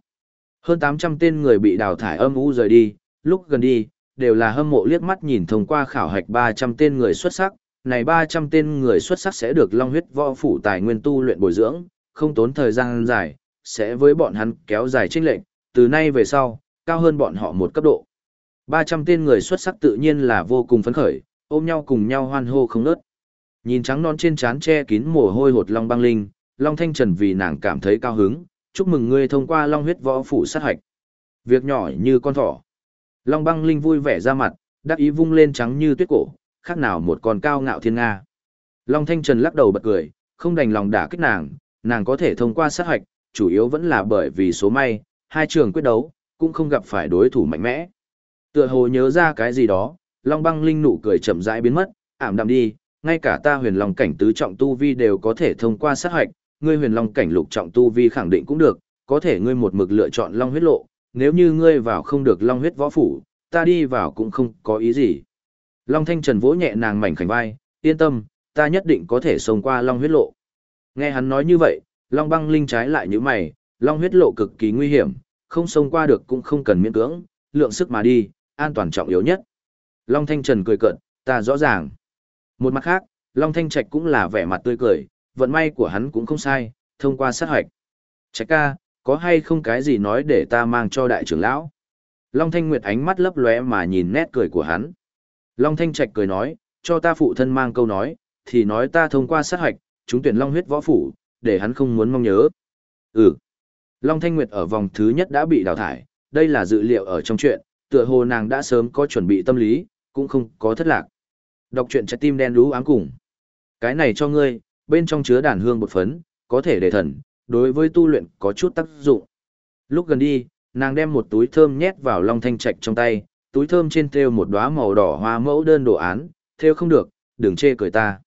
[SPEAKER 1] Hơn 800 tên người bị đào thải âm u rời đi, lúc gần đi, đều là hâm mộ liếc mắt nhìn thông qua khảo hạch 300 tên người xuất sắc, này 300 tên người xuất sắc sẽ được Long huyết võ phủ tài nguyên tu luyện bồi dưỡng, không tốn thời gian dài, sẽ với bọn hắn kéo dài chênh lệnh, từ nay về sau, cao hơn bọn họ một cấp độ. 300 tên người xuất sắc tự nhiên là vô cùng phấn khởi, ôm nhau cùng nhau hoan hô không ngớt. Nhìn trắng non trên trán che kín mồ hôi hột Long băng linh, Long Thanh Trần vì nàng cảm thấy cao hứng, chúc mừng ngươi thông qua Long huyết võ phủ sát hạch. Việc nhỏ như con thỏ. Long băng linh vui vẻ ra mặt, đắc ý vung lên trắng như tuyết cổ, khác nào một con cao ngạo thiên nga. Long Thanh Trần lắc đầu bật cười, không đành lòng đả kích nàng, nàng có thể thông qua sát hạch, chủ yếu vẫn là bởi vì số may, hai trường quyết đấu, cũng không gặp phải đối thủ mạnh mẽ. Tựa hồ nhớ ra cái gì đó, Long băng linh nụ cười chậm rãi biến mất, ảm đạm đi, ngay cả ta huyền long cảnh tứ trọng tu vi đều có thể thông qua sát hạch, ngươi huyền long cảnh lục trọng tu vi khẳng định cũng được, có thể ngươi một mực lựa chọn long huyết lộ, nếu như ngươi vào không được long huyết võ phủ, ta đi vào cũng không có ý gì. Long Thanh Trần vỗ nhẹ nàng mảnh khảnh vai, yên tâm, ta nhất định có thể sống qua long huyết lộ. Nghe hắn nói như vậy, long băng linh trái lại như mày, long huyết lộ cực kỳ nguy hiểm, không sống qua được cũng không cần miễn cưỡng, lượng sức mà đi, an toàn trọng yếu nhất. Long Thanh Trần cười cợt, ta rõ ràng. Một mặt khác, Long Thanh Trạch cũng là vẻ mặt tươi cười, vận may của hắn cũng không sai, thông qua sát hoạch. Trạch ca, có hay không cái gì nói để ta mang cho đại trưởng lão? Long Thanh Nguyệt ánh mắt lấp lóe mà nhìn nét cười của hắn. Long Thanh Trạch cười nói, cho ta phụ thân mang câu nói, thì nói ta thông qua sát hoạch, chúng tuyển Long huyết võ phủ, để hắn không muốn mong nhớ. Ừ. Long Thanh Nguyệt ở vòng thứ nhất đã bị đào thải, đây là dự liệu ở trong chuyện, tựa hồ nàng đã sớm có chuẩn bị tâm lý, cũng không có thất lạc. Đọc truyện trái tim đen đú ám cùng. Cái này cho ngươi, bên trong chứa đàn hương bột phấn, có thể để thần, đối với tu luyện có chút tác dụng. Lúc gần đi, nàng đem một túi thơm nhét vào Long Thanh Trạch trong tay, túi thơm trên thêu một đóa màu đỏ hoa mẫu đơn đồ án, thêu không được, đừng chê cười ta.